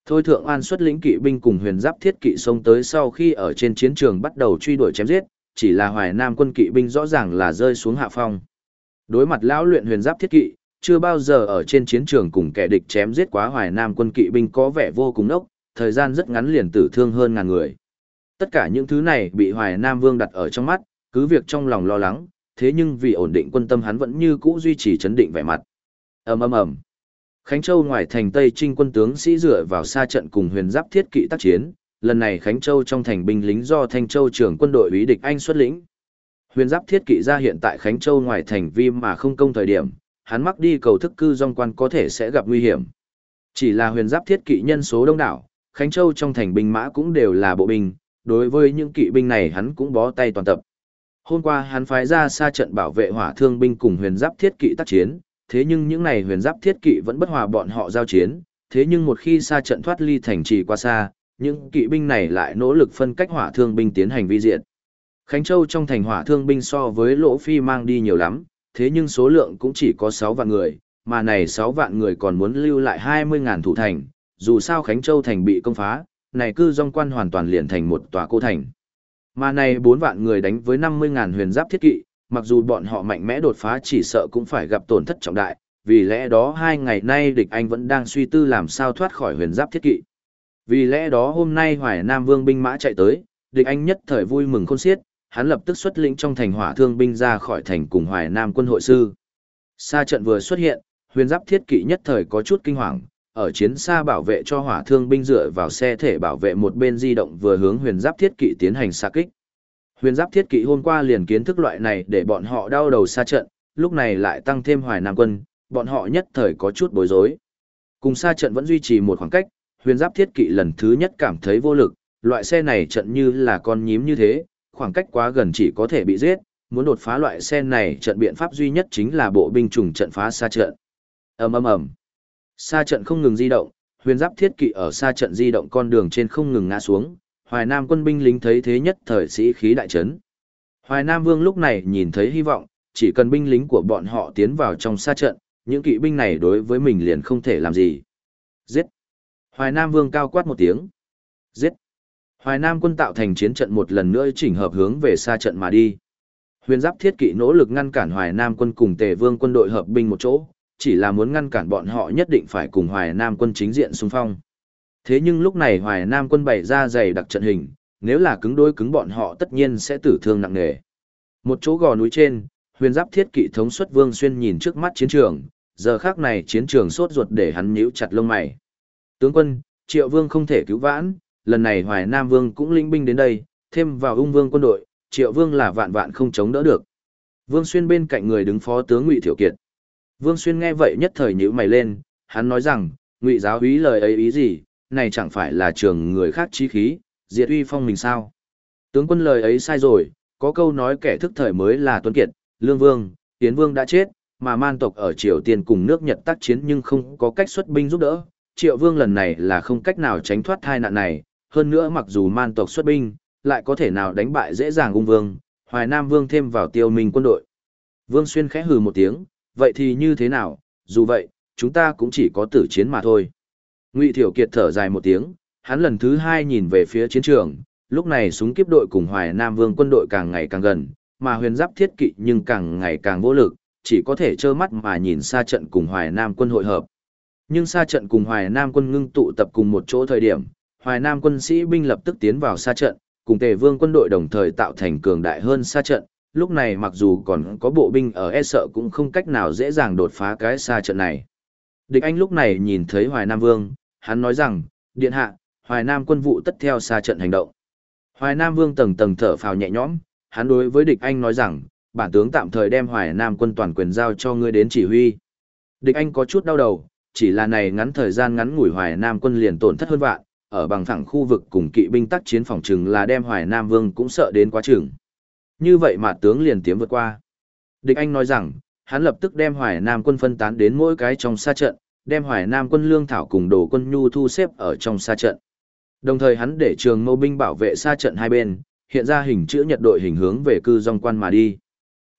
Thôi Thượng An xuất lĩnh kỵ binh cùng huyền giáp thiết kỵ xông tới sau khi ở trên chiến trường bắt đầu truy đuổi chém giết, chỉ là Hoài Nam quân kỵ binh rõ ràng là rơi xuống hạ phong. Đối mặt lão luyện huyền giáp thiết kỵ, chưa bao giờ ở trên chiến trường cùng kẻ địch chém giết quá Hoài Nam quân kỵ binh có vẻ vô cùng nốc, thời gian rất ngắn liền tử thương hơn ngàn người. Tất cả những thứ này bị Hoài Nam Vương đặt ở trong mắt, cứ việc trong lòng lo lắng, thế nhưng vì ổn định quân tâm hắn vẫn như cũ duy trì chấn định vẻ mặt. Ầm ầm ầm. Khánh Châu ngoài thành Tây Trinh quân tướng sĩ dựa vào xa trận cùng huyền giáp thiết kỵ tác chiến, lần này Khánh Châu trong thành binh lính do Thanh Châu trưởng quân đội úy địch anh xuất lĩnh. Huyền giáp thiết kỵ ra hiện tại Khánh Châu ngoài thành vi mà không công thời điểm, hắn mắc đi cầu thức cư dòng quan có thể sẽ gặp nguy hiểm. Chỉ là huyền giáp thiết kỵ nhân số đông đảo, Khánh Châu trong thành binh mã cũng đều là bộ binh, đối với những kỵ binh này hắn cũng bó tay toàn tập. Hôm qua hắn phái ra xa trận bảo vệ hỏa thương binh cùng huyền giáp thiết kỵ tác chiến, thế nhưng những này huyền giáp thiết kỵ vẫn bất hòa bọn họ giao chiến, thế nhưng một khi xa trận thoát ly thành trì qua xa, những kỵ binh này lại nỗ lực phân cách hỏa thương binh tiến hành vi diện. Khánh Châu trong thành hỏa thương binh so với lỗ phi mang đi nhiều lắm, thế nhưng số lượng cũng chỉ có 6 vạn người, mà này 6 vạn người còn muốn lưu lại 20.000 thủ thành, dù sao Khánh Châu thành bị công phá, này cư dòng quan hoàn toàn liền thành một tòa cô thành. Mà này 4 vạn người đánh với 50.000 huyền giáp thiết kỵ, mặc dù bọn họ mạnh mẽ đột phá chỉ sợ cũng phải gặp tổn thất trọng đại, vì lẽ đó hai ngày nay địch anh vẫn đang suy tư làm sao thoát khỏi huyền giáp thiết kỵ. Vì lẽ đó hôm nay Hoài Nam Vương binh mã chạy tới, địch anh nhất thời vui mừng khôn xiết, hắn lập tức xuất lĩnh trong thành hỏa thương binh ra khỏi thành cùng Hoài Nam quân hội sư. Sa trận vừa xuất hiện, huyền giáp thiết kỵ nhất thời có chút kinh hoàng, ở chiến xa bảo vệ cho hỏa thương binh dựa vào xe thể bảo vệ một bên di động vừa hướng huyền giáp thiết kỵ tiến hành xa kích. Huyền giáp thiết kỵ hôm qua liền kiến thức loại này để bọn họ đau đầu xa trận, lúc này lại tăng thêm hoài nam quân, bọn họ nhất thời có chút bối rối. Cùng xa trận vẫn duy trì một khoảng cách, huyền giáp thiết kỵ lần thứ nhất cảm thấy vô lực, loại xe này trận như là con nhím như thế, khoảng cách quá gần chỉ có thể bị giết, muốn đột phá loại xe này trận biện pháp duy nhất chính là bộ binh trùng trận phá xa trận. ầm ầm ầm, xa trận không ngừng di động, huyền giáp thiết kỵ ở xa trận di động con đường trên không ngừng ngã xuống, Hoài Nam quân binh lính thấy thế nhất thời sĩ khí đại chấn. Hoài Nam Vương lúc này nhìn thấy hy vọng, chỉ cần binh lính của bọn họ tiến vào trong xa trận, những kỵ binh này đối với mình liền không thể làm gì. Giết! Hoài Nam Vương cao quát một tiếng. Giết! Hoài Nam quân tạo thành chiến trận một lần nữa chỉnh hợp hướng về xa trận mà đi. Huyền giáp thiết kỵ nỗ lực ngăn cản Hoài Nam quân cùng Tề Vương quân đội hợp binh một chỗ, chỉ là muốn ngăn cản bọn họ nhất định phải cùng Hoài Nam quân chính diện xung phong. Thế nhưng lúc này Hoài Nam quân bày ra dày đặc trận hình, nếu là cứng đối cứng bọn họ tất nhiên sẽ tử thương nặng nề. Một chỗ gò núi trên, huyền giáp thiết kỵ thống suất Vương Xuyên nhìn trước mắt chiến trường, giờ khác này chiến trường sốt ruột để hắn nhíu chặt lông mày. Tướng quân, Triệu Vương không thể cứu vãn, lần này Hoài Nam Vương cũng linh binh đến đây, thêm vào ung vương quân đội, Triệu Vương là vạn vạn không chống đỡ được. Vương Xuyên bên cạnh người đứng phó tướng Ngụy Thiểu Kiệt. Vương Xuyên nghe vậy nhất thời nhíu mày lên, hắn nói rằng, Ngụy giáo úy lời ấy ý gì, này chẳng phải là trường người khác chí khí, diệt uy phong mình sao? Tướng quân lời ấy sai rồi, có câu nói kẻ thức thời mới là tuấn kiệt, Lương Vương, Tiến Vương đã chết, mà man tộc ở Triều Tiên cùng nước Nhật tác chiến nhưng không có cách xuất binh giúp đỡ. Triệu Vương lần này là không cách nào tránh thoát tai nạn này, hơn nữa mặc dù man tộc xuất binh, lại có thể nào đánh bại dễ dàng ung vương, Hoài Nam Vương thêm vào tiêu minh quân đội. Vương Xuyên khẽ hừ một tiếng, vậy thì như thế nào, dù vậy, chúng ta cũng chỉ có tử chiến mà thôi. Ngụy Thiểu Kiệt thở dài một tiếng, hắn lần thứ hai nhìn về phía chiến trường, lúc này súng kiếp đội cùng Hoài Nam Vương quân đội càng ngày càng gần, mà huyền giáp thiết kỵ nhưng càng ngày càng vô lực, chỉ có thể trơ mắt mà nhìn xa trận cùng Hoài Nam quân hội hợp. Nhưng xa trận cùng Hoài Nam quân ngưng tụ tập cùng một chỗ thời điểm, Hoài Nam quân sĩ binh lập tức tiến vào xa trận, cùng Tề Vương quân đội đồng thời tạo thành cường đại hơn xa trận, lúc này mặc dù còn có bộ binh ở e sợ cũng không cách nào dễ dàng đột phá cái xa trận này. Địch Anh lúc này nhìn thấy Hoài Nam Vương, hắn nói rằng, điện hạ, Hoài Nam quân vụ tất theo xa trận hành động. Hoài Nam Vương tầng tầng thở phào nhẹ nhõm, hắn đối với địch anh nói rằng, bản tướng tạm thời đem Hoài Nam quân toàn quyền giao cho ngươi đến chỉ huy. Địch anh có chút đau đầu, chỉ là này ngắn thời gian ngắn ngủi Hoài Nam quân liền tổn thất hơn vạn, ở bằng thẳng khu vực cùng kỵ binh tác chiến phòng trừng là đem Hoài Nam Vương cũng sợ đến quá chừng. Như vậy mà tướng liền tiến vượt qua. Địch anh nói rằng, hắn lập tức đem Hoài Nam quân phân tán đến mỗi cái trong xa trận, đem Hoài Nam quân lương thảo cùng đồ quân nhu thu xếp ở trong xa trận. Đồng thời hắn để trường mâu binh bảo vệ xa trận hai bên, hiện ra hình chữ nhật đội hình hướng về cư dòng quan mà đi.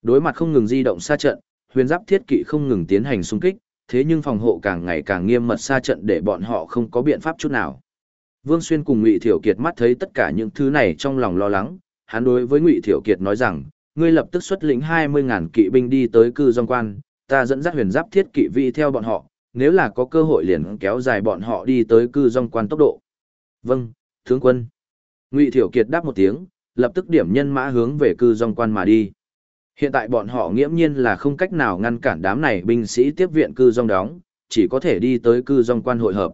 Đối mặt không ngừng di động xa trận, huyền giáp thiết kỵ không ngừng tiến hành xung kích, thế nhưng phòng hộ càng ngày càng nghiêm mật xa trận để bọn họ không có biện pháp chút nào. Vương Xuyên cùng Ngụy Thiểu Kiệt mắt thấy tất cả những thứ này trong lòng lo lắng, hắn đối với Ngụy Thiểu Kiệt nói rằng, ngươi lập tức xuất lĩnh 20.000 kỵ binh đi tới cư dòng quan, ta dẫn dắt huyền giáp thiết kỵ vi theo bọn họ, nếu là có cơ hội liền kéo dài bọn họ đi tới cư dòng quan tốc độ. Vâng, tướng quân. Ngụy Thiểu Kiệt đáp một tiếng, lập tức điểm nhân mã hướng về cư dòng quan mà đi. Hiện tại bọn họ nghiễm nhiên là không cách nào ngăn cản đám này binh sĩ tiếp viện cư dòng đóng, chỉ có thể đi tới cư dòng quan hội hợp.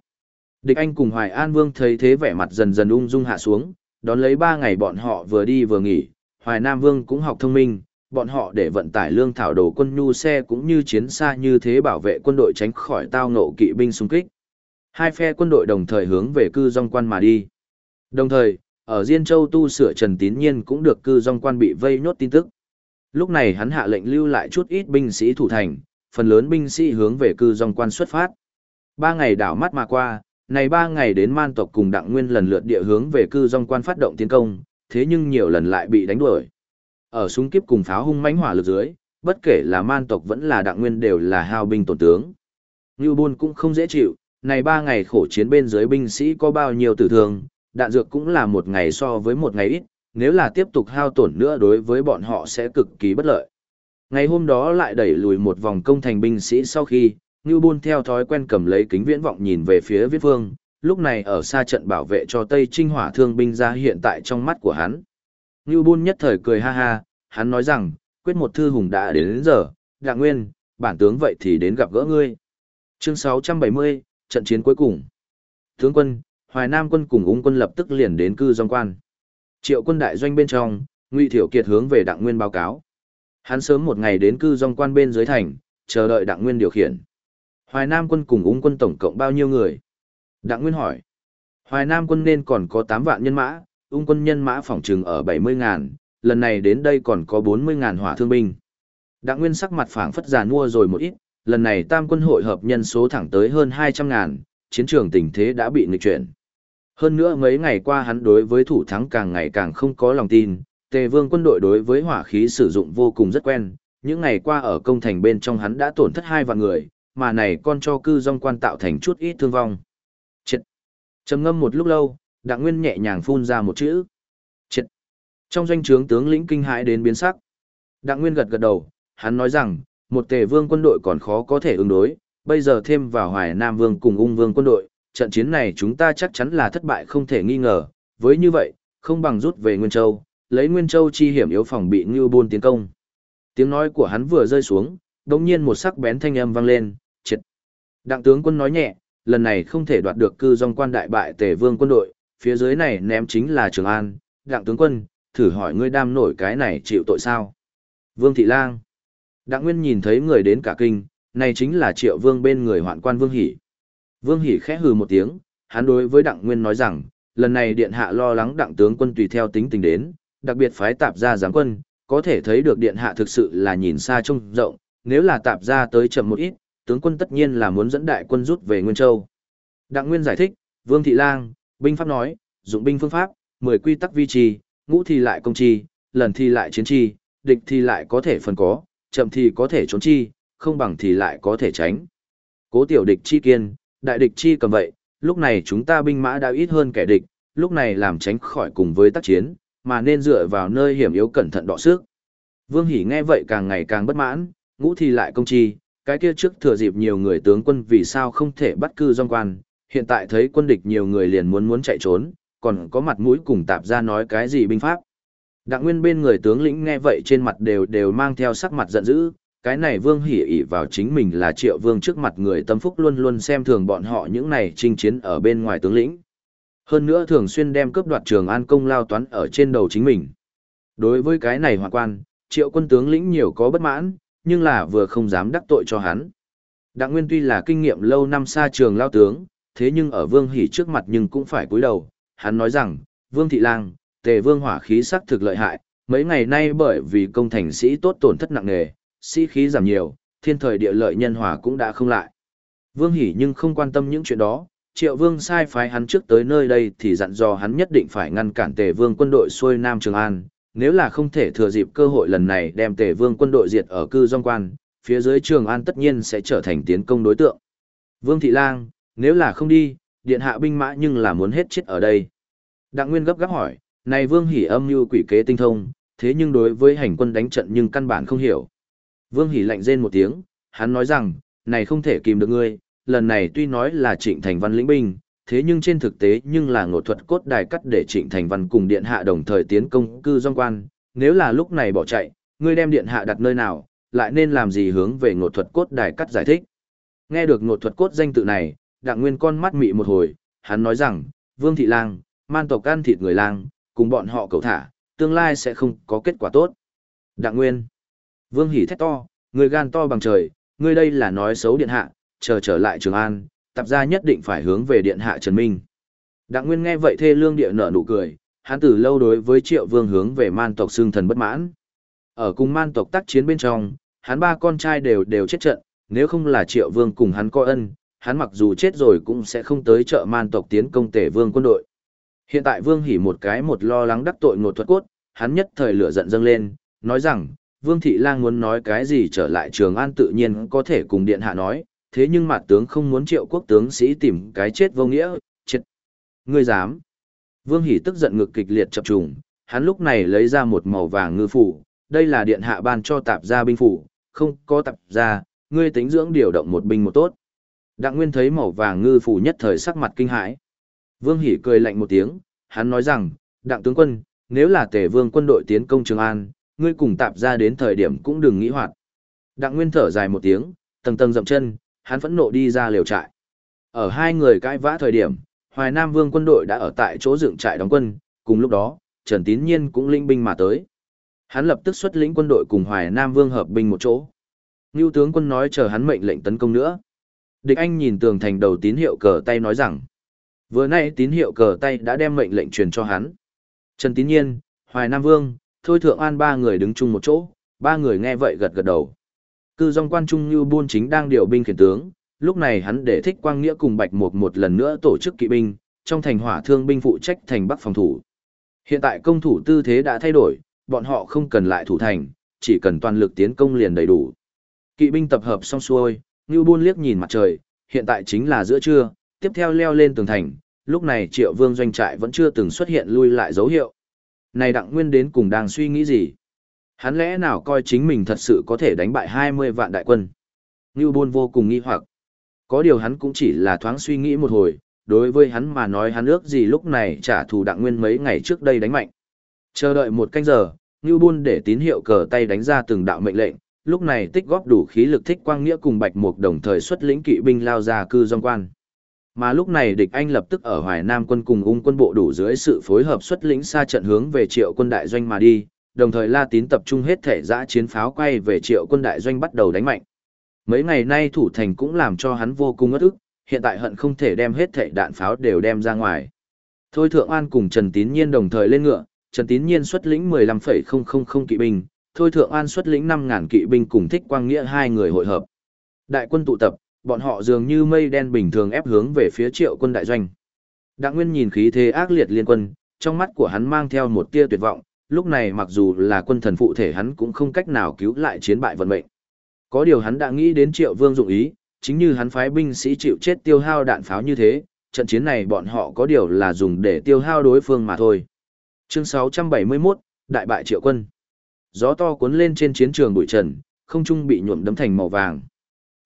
Địch Anh cùng Hoài An Vương thấy thế vẻ mặt dần dần ung dung hạ xuống, đón lấy ba ngày bọn họ vừa đi vừa nghỉ, Hoài Nam Vương cũng học thông minh, bọn họ để vận tải lương thảo đồ quân nhu xe cũng như chiến xa như thế bảo vệ quân đội tránh khỏi tao ngộ kỵ binh xung kích. Hai phe quân đội đồng thời hướng về cư dòng quan mà đi. Đồng thời, ở Diên Châu tu sửa Trần Tín Nhiên cũng được cư dòng quan bị vây nhốt tin tức. Lúc này hắn hạ lệnh lưu lại chút ít binh sĩ thủ thành, phần lớn binh sĩ hướng về cư dòng quan xuất phát. Ba ngày đảo mắt mà qua, này ba ngày đến man tộc cùng đặng nguyên lần lượt địa hướng về cư dòng quan phát động tiến công, thế nhưng nhiều lần lại bị đánh đuổi. Ở súng kiếp cùng pháo hung mãnh hỏa lực dưới, bất kể là man tộc vẫn là đặng nguyên đều là hao binh tổn tướng. Ngưu Bôn cũng không dễ chịu, này ba ngày khổ chiến bên dưới binh sĩ có bao nhiêu tử thương, đạn dược cũng là một ngày so với một ngày ít, nếu là tiếp tục hao tổn nữa đối với bọn họ sẽ cực kỳ bất lợi. Ngày hôm đó lại đẩy lùi một vòng công thành binh sĩ sau khi, Ngưu Bôn theo thói quen cầm lấy kính viễn vọng nhìn về phía viết vương, lúc này ở xa trận bảo vệ cho Tây Trinh hỏa thương binh ra hiện tại trong mắt của hắn. Ngưu Bôn nhất thời cười ha ha, hắn nói rằng, quyết một thư hùng đã đến, đến giờ, đạng nguyên, bản tướng vậy thì đến gặp gỡ ngươi. Chương 670, trận chiến cuối cùng. Tướng quân, Hoài Nam quân cùng ung quân lập tức liền đến cư dòng quan. Triệu quân đại doanh bên trong, Ngụy Thiểu Kiệt hướng về Đặng Nguyên báo cáo. Hắn sớm một ngày đến cư dòng quan bên dưới thành, chờ đợi Đặng Nguyên điều khiển. Hoài Nam quân cùng ung quân tổng cộng bao nhiêu người? Đặng Nguyên hỏi. Hoài Nam quân nên còn có 8 vạn nhân mã, ung quân nhân mã phòng trừng ở 70 ngàn, lần này đến đây còn có 40 ngàn hỏa thương binh. Đặng Nguyên sắc mặt phảng phất giàn mua rồi một ít, lần này tam quân hội hợp nhân số thẳng tới hơn 200 ngàn, chiến trường tình thế đã bị nghịch chuyển. Hơn nữa mấy ngày qua hắn đối với thủ thắng càng ngày càng không có lòng tin, tề vương quân đội đối với hỏa khí sử dụng vô cùng rất quen, những ngày qua ở công thành bên trong hắn đã tổn thất hai vạn người, mà này con cho cư dòng quan tạo thành chút ít thương vong. Triệt. trầm ngâm một lúc lâu, đặng nguyên nhẹ nhàng phun ra một chữ. Triệt. Trong doanh trướng tướng lĩnh kinh hãi đến biến sắc. Đặng nguyên gật gật đầu, hắn nói rằng, một tề vương quân đội còn khó có thể ứng đối, bây giờ thêm vào hoài nam vương cùng ung vương quân đội, trận chiến này chúng ta chắc chắn là thất bại không thể nghi ngờ, với như vậy, không bằng rút về Nguyên Châu, lấy Nguyên Châu chi hiểm yếu phòng bị Ngưu Bôn tiến công. Tiếng nói của hắn vừa rơi xuống, đột nhiên một sắc bén thanh âm vang lên, triệt. Đặng tướng quân nói nhẹ, lần này không thể đoạt được cư dòng quan đại bại tề vương quân đội, phía dưới này ném chính là Trường An, đặng tướng quân, thử hỏi ngươi đam nổi cái này chịu tội sao? Vương Thị Lang. Đặng Nguyên nhìn thấy người đến cả kinh, này chính là triệu vương bên người hoạn quan Vương Hỷ. Vương Hỷ khẽ hừ một tiếng, hắn đối với Đặng Nguyên nói rằng, lần này điện hạ lo lắng đặng tướng quân tùy theo tính tình đến, đặc biệt phái tạp ra giáng quân, có thể thấy được điện hạ thực sự là nhìn xa trông rộng, nếu là tạp ra tới chậm một ít, tướng quân tất nhiên là muốn dẫn đại quân rút về Nguyên Châu. Đặng Nguyên giải thích, Vương Thị Lang, binh pháp nói, dụng binh phương pháp, 10 quy tắc vi trì, ngũ thì lại công trì, lần thì lại chiến trì, địch thì lại có thể phần có, chậm thì có thể trốn chi, không bằng thì lại có thể tránh. Cố tiểu địch chi kiên, đại địch chi cầm vậy, lúc này chúng ta binh mã đã ít hơn kẻ địch, lúc này làm tránh khỏi cùng với tác chiến, mà nên dựa vào nơi hiểm yếu cẩn thận đọ sức. Vương Hỷ nghe vậy càng ngày càng bất mãn, ngũ thì lại công chi, cái kia trước thừa dịp nhiều người tướng quân vì sao không thể bắt cư dòng quan, hiện tại thấy quân địch nhiều người liền muốn muốn chạy trốn, còn có mặt mũi cùng tạp ra nói cái gì binh pháp. Đặng nguyên bên người tướng lĩnh nghe vậy trên mặt đều đều mang theo sắc mặt giận dữ, cái này vương hỉ ỉ vào chính mình là triệu vương trước mặt người tâm phúc luôn luôn xem thường bọn họ những này chinh chiến ở bên ngoài tướng lĩnh. Hơn nữa thường xuyên đem cướp đoạt trường an công lao toán ở trên đầu chính mình. Đối với cái này hoàng quan, triệu quân tướng lĩnh nhiều có bất mãn, nhưng là vừa không dám đắc tội cho hắn. Đặng Nguyên tuy là kinh nghiệm lâu năm xa trường lao tướng, thế nhưng ở Vương Hỷ trước mặt nhưng cũng phải cúi đầu, hắn nói rằng, Vương Thị Lang, tề vương hỏa khí sắc thực lợi hại, mấy ngày nay bởi vì công thành sĩ tốt tổn thất nặng nề, sĩ khí giảm nhiều, thiên thời địa lợi nhân hòa cũng đã không lại. Vương Hỷ nhưng không quan tâm những chuyện đó, triệu vương sai phái hắn trước tới nơi đây thì dặn dò hắn nhất định phải ngăn cản tề vương quân đội xuôi Nam Trường An, nếu là không thể thừa dịp cơ hội lần này đem tề vương quân đội diệt ở cư dòng quan, phía dưới Trường An tất nhiên sẽ trở thành tiến công đối tượng. Vương Thị Lang, nếu là không đi, điện hạ binh mã nhưng là muốn hết chết ở đây. Đặng Nguyên gấp gáp hỏi, này Vương Hỷ âm như quỷ kế tinh thông, thế nhưng đối với hành quân đánh trận nhưng căn bản không hiểu. Vương Hỷ lạnh rên một tiếng, hắn nói rằng, này không thể kìm được ngươi, lần này tuy nói là trịnh thành văn lĩnh binh, thế nhưng trên thực tế nhưng là ngộ thuật cốt đài cắt để trịnh thành văn cùng điện hạ đồng thời tiến công cư doanh quan, nếu là lúc này bỏ chạy, ngươi đem điện hạ đặt nơi nào, lại nên làm gì hướng về ngộ thuật cốt đài cắt giải thích. Nghe được ngộ thuật cốt danh tự này, đặng nguyên con mắt mị một hồi, hắn nói rằng, Vương Thị Lang, man tộc ăn thịt người lang, cùng bọn họ cầu thả, tương lai sẽ không có kết quả tốt. Đặng Nguyên. Vương hỉ thét to, người gan to bằng trời, người đây là nói xấu điện hạ, chờ trở lại Trường An, tập gia nhất định phải hướng về điện hạ Trần Minh. Đặng Nguyên nghe vậy thê lương địa nở nụ cười, hắn từ lâu đối với Triệu Vương hướng về man tộc xương thần bất mãn. Ở cùng man tộc tác chiến bên trong, hắn ba con trai đều đều chết trận, nếu không là Triệu Vương cùng hắn co ân, hắn mặc dù chết rồi cũng sẽ không tới trợ man tộc tiến công Tể Vương quân đội. Hiện tại Vương hỉ một cái một lo lắng đắc tội ngột thuật cốt, hắn nhất thời lửa giận dâng lên, nói rằng, Vương Thị Lang muốn nói cái gì trở lại Trường An tự nhiên có thể cùng Điện Hạ nói, thế nhưng mặt tướng không muốn triệu quốc tướng sĩ tìm cái chết vô nghĩa, chết. Ngươi dám. Vương Hỷ tức giận ngực kịch liệt chập trùng, hắn lúc này lấy ra một màu vàng ngư phủ, đây là Điện Hạ ban cho tạp gia binh phủ, không có tạp gia, ngươi tính dưỡng điều động một binh một tốt. Đặng Nguyên thấy màu vàng ngư phủ nhất thời sắc mặt kinh hãi. Vương Hỷ cười lạnh một tiếng, hắn nói rằng, đặng tướng quân, nếu là tề vương quân đội tiến công Trường An, ngươi cùng tạp gia đến thời điểm cũng đừng nghĩ hoạt. Đặng Nguyên thở dài một tiếng, tầng tầng dậm chân, hắn phẫn nộ đi ra liều trại. Ở hai người cãi vã thời điểm, Hoài Nam Vương quân đội đã ở tại chỗ dựng trại đóng quân, cùng lúc đó, Trần Tín Nhiên cũng linh binh mà tới. Hắn lập tức xuất lĩnh quân đội cùng Hoài Nam Vương hợp binh một chỗ. Ngưu tướng quân nói chờ hắn mệnh lệnh tấn công nữa. Địch Anh nhìn tường thành đầu tín hiệu cờ tay nói rằng, Vừa nay tín hiệu cờ tay đã đem mệnh lệnh truyền cho hắn. Trần Tín Nhiên, Hoài Nam Vương, Thôi Thượng An ba người đứng chung một chỗ, ba người nghe vậy gật gật đầu. Cư dòng quan trung như buôn chính đang điều binh khiển tướng, lúc này hắn để thích quang nghĩa cùng bạch mục một lần nữa tổ chức kỵ binh, trong thành hỏa thương binh phụ trách thành bắc phòng thủ. Hiện tại công thủ tư thế đã thay đổi, bọn họ không cần lại thủ thành, chỉ cần toàn lực tiến công liền đầy đủ. Kỵ binh tập hợp xong xuôi, Ngưu Buôn liếc nhìn mặt trời, hiện tại chính là giữa trưa, tiếp theo leo lên tường thành, lúc này Triệu Vương doanh trại vẫn chưa từng xuất hiện lui lại dấu hiệu. Này Đặng Nguyên đến cùng đang suy nghĩ gì? Hắn lẽ nào coi chính mình thật sự có thể đánh bại 20 vạn đại quân? Ngưu Bôn vô cùng nghi hoặc. Có điều hắn cũng chỉ là thoáng suy nghĩ một hồi, đối với hắn mà nói hắn ước gì lúc này trả thù Đặng Nguyên mấy ngày trước đây đánh mạnh. Chờ đợi một canh giờ, Ngưu Bôn để tín hiệu cờ tay đánh ra từng đạo mệnh lệnh, lúc này tích góp đủ khí lực thích quang nghĩa cùng Bạch Mục đồng thời xuất lĩnh kỵ binh lao ra cư dòng quan. Mà lúc này địch Anh lập tức ở Hoài Nam quân cùng ung quân bộ đủ dưới sự phối hợp xuất lĩnh xa trận hướng về triệu quân đại doanh mà đi, đồng thời La Tín tập trung hết thể giã chiến pháo quay về triệu quân đại doanh bắt đầu đánh mạnh. Mấy ngày nay thủ thành cũng làm cho hắn vô cùng ngất ức, hiện tại hận không thể đem hết thể đạn pháo đều đem ra ngoài. Thôi Thượng An cùng Trần Tín Nhiên đồng thời lên ngựa, Trần Tín Nhiên xuất lĩnh 15,000 kỵ binh, Thôi Thượng An xuất lĩnh 5.000 kỵ binh cùng Thích Quang Nghĩa hai người hội hợp. Đại quân tụ tập, bọn họ dường như mây đen bình thường ép hướng về phía triệu quân đại doanh. Đặng Nguyên nhìn khí thế ác liệt liên quân, trong mắt của hắn mang theo một tia tuyệt vọng, lúc này mặc dù là quân thần phụ thể hắn cũng không cách nào cứu lại chiến bại vận mệnh. Có điều hắn đã nghĩ đến triệu vương dụng ý, chính như hắn phái binh sĩ chịu chết tiêu hao đạn pháo như thế, trận chiến này bọn họ có điều là dùng để tiêu hao đối phương mà thôi. Chương 671, Đại bại triệu quân. Gió to cuốn lên trên chiến trường bụi trần, không trung bị nhuộm đấm thành màu vàng.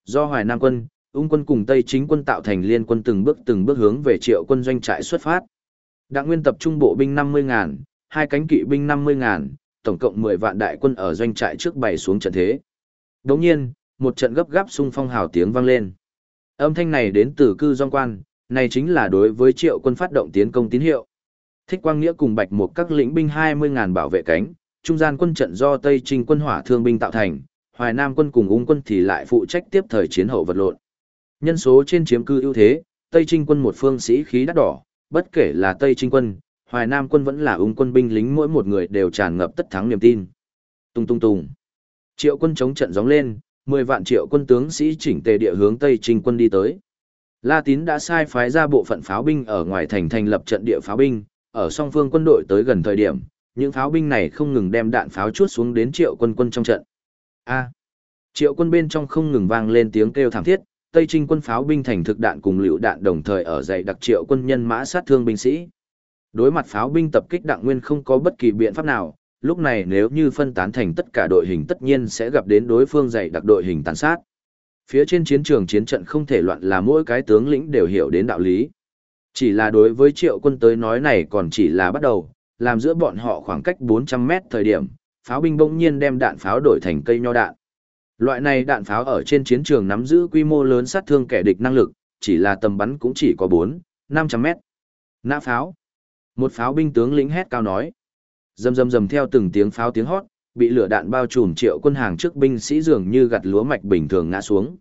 Do Hoài Nam quân, ung quân cùng Tây chính quân tạo thành liên quân từng bước từng bước hướng về triệu quân doanh trại xuất phát. Đặng Nguyên tập trung bộ binh 50.000, hai cánh kỵ binh 50.000, tổng cộng 10 vạn đại quân ở doanh trại trước bày xuống trận thế. Đồng nhiên, một trận gấp gáp xung phong hào tiếng vang lên. Âm thanh này đến từ cư doanh quan, này chính là đối với triệu quân phát động tiến công tín hiệu. Thích Quang Nghĩa cùng Bạch một các lĩnh binh 20.000 bảo vệ cánh, trung gian quân trận do Tây Trinh quân hỏa thương binh tạo thành, Hoài Nam quân cùng ung quân thì lại phụ trách tiếp thời chiến hậu vật lộn. Nhân số trên chiếm cư ưu thế, Tây Trinh quân một phương sĩ khí đắt đỏ, bất kể là Tây Trinh quân, Hoài Nam quân vẫn là ung quân binh lính mỗi một người đều tràn ngập tất thắng niềm tin. Tung tung tung. Triệu quân chống trận gióng lên, 10 vạn triệu quân tướng sĩ chỉnh tề địa hướng Tây Trinh quân đi tới. La Tín đã sai phái ra bộ phận pháo binh ở ngoài thành thành lập trận địa pháo binh, ở song phương quân đội tới gần thời điểm, những pháo binh này không ngừng đem đạn pháo chuốt xuống đến triệu quân quân trong trận. A. triệu quân bên trong không ngừng vang lên tiếng kêu thảm thiết, Tây Trinh quân pháo binh thành thực đạn cùng lựu đạn đồng thời ở dày đặc triệu quân nhân mã sát thương binh sĩ. Đối mặt pháo binh tập kích đặng nguyên không có bất kỳ biện pháp nào, lúc này nếu như phân tán thành tất cả đội hình tất nhiên sẽ gặp đến đối phương dày đặc đội hình tàn sát. Phía trên chiến trường chiến trận không thể loạn là mỗi cái tướng lĩnh đều hiểu đến đạo lý. Chỉ là đối với triệu quân tới nói này còn chỉ là bắt đầu, làm giữa bọn họ khoảng cách 400 mét thời điểm, pháo binh bỗng nhiên đem đạn pháo đổi thành cây nho đạn. Loại này đạn pháo ở trên chiến trường nắm giữ quy mô lớn sát thương kẻ địch năng lực, chỉ là tầm bắn cũng chỉ có 4, 500 mét. Nã pháo. Một pháo binh tướng lĩnh hét cao nói. Dầm dầm dầm theo từng tiếng pháo tiếng hót, bị lửa đạn bao trùm triệu quân hàng trước binh sĩ dường như gặt lúa mạch bình thường ngã xuống.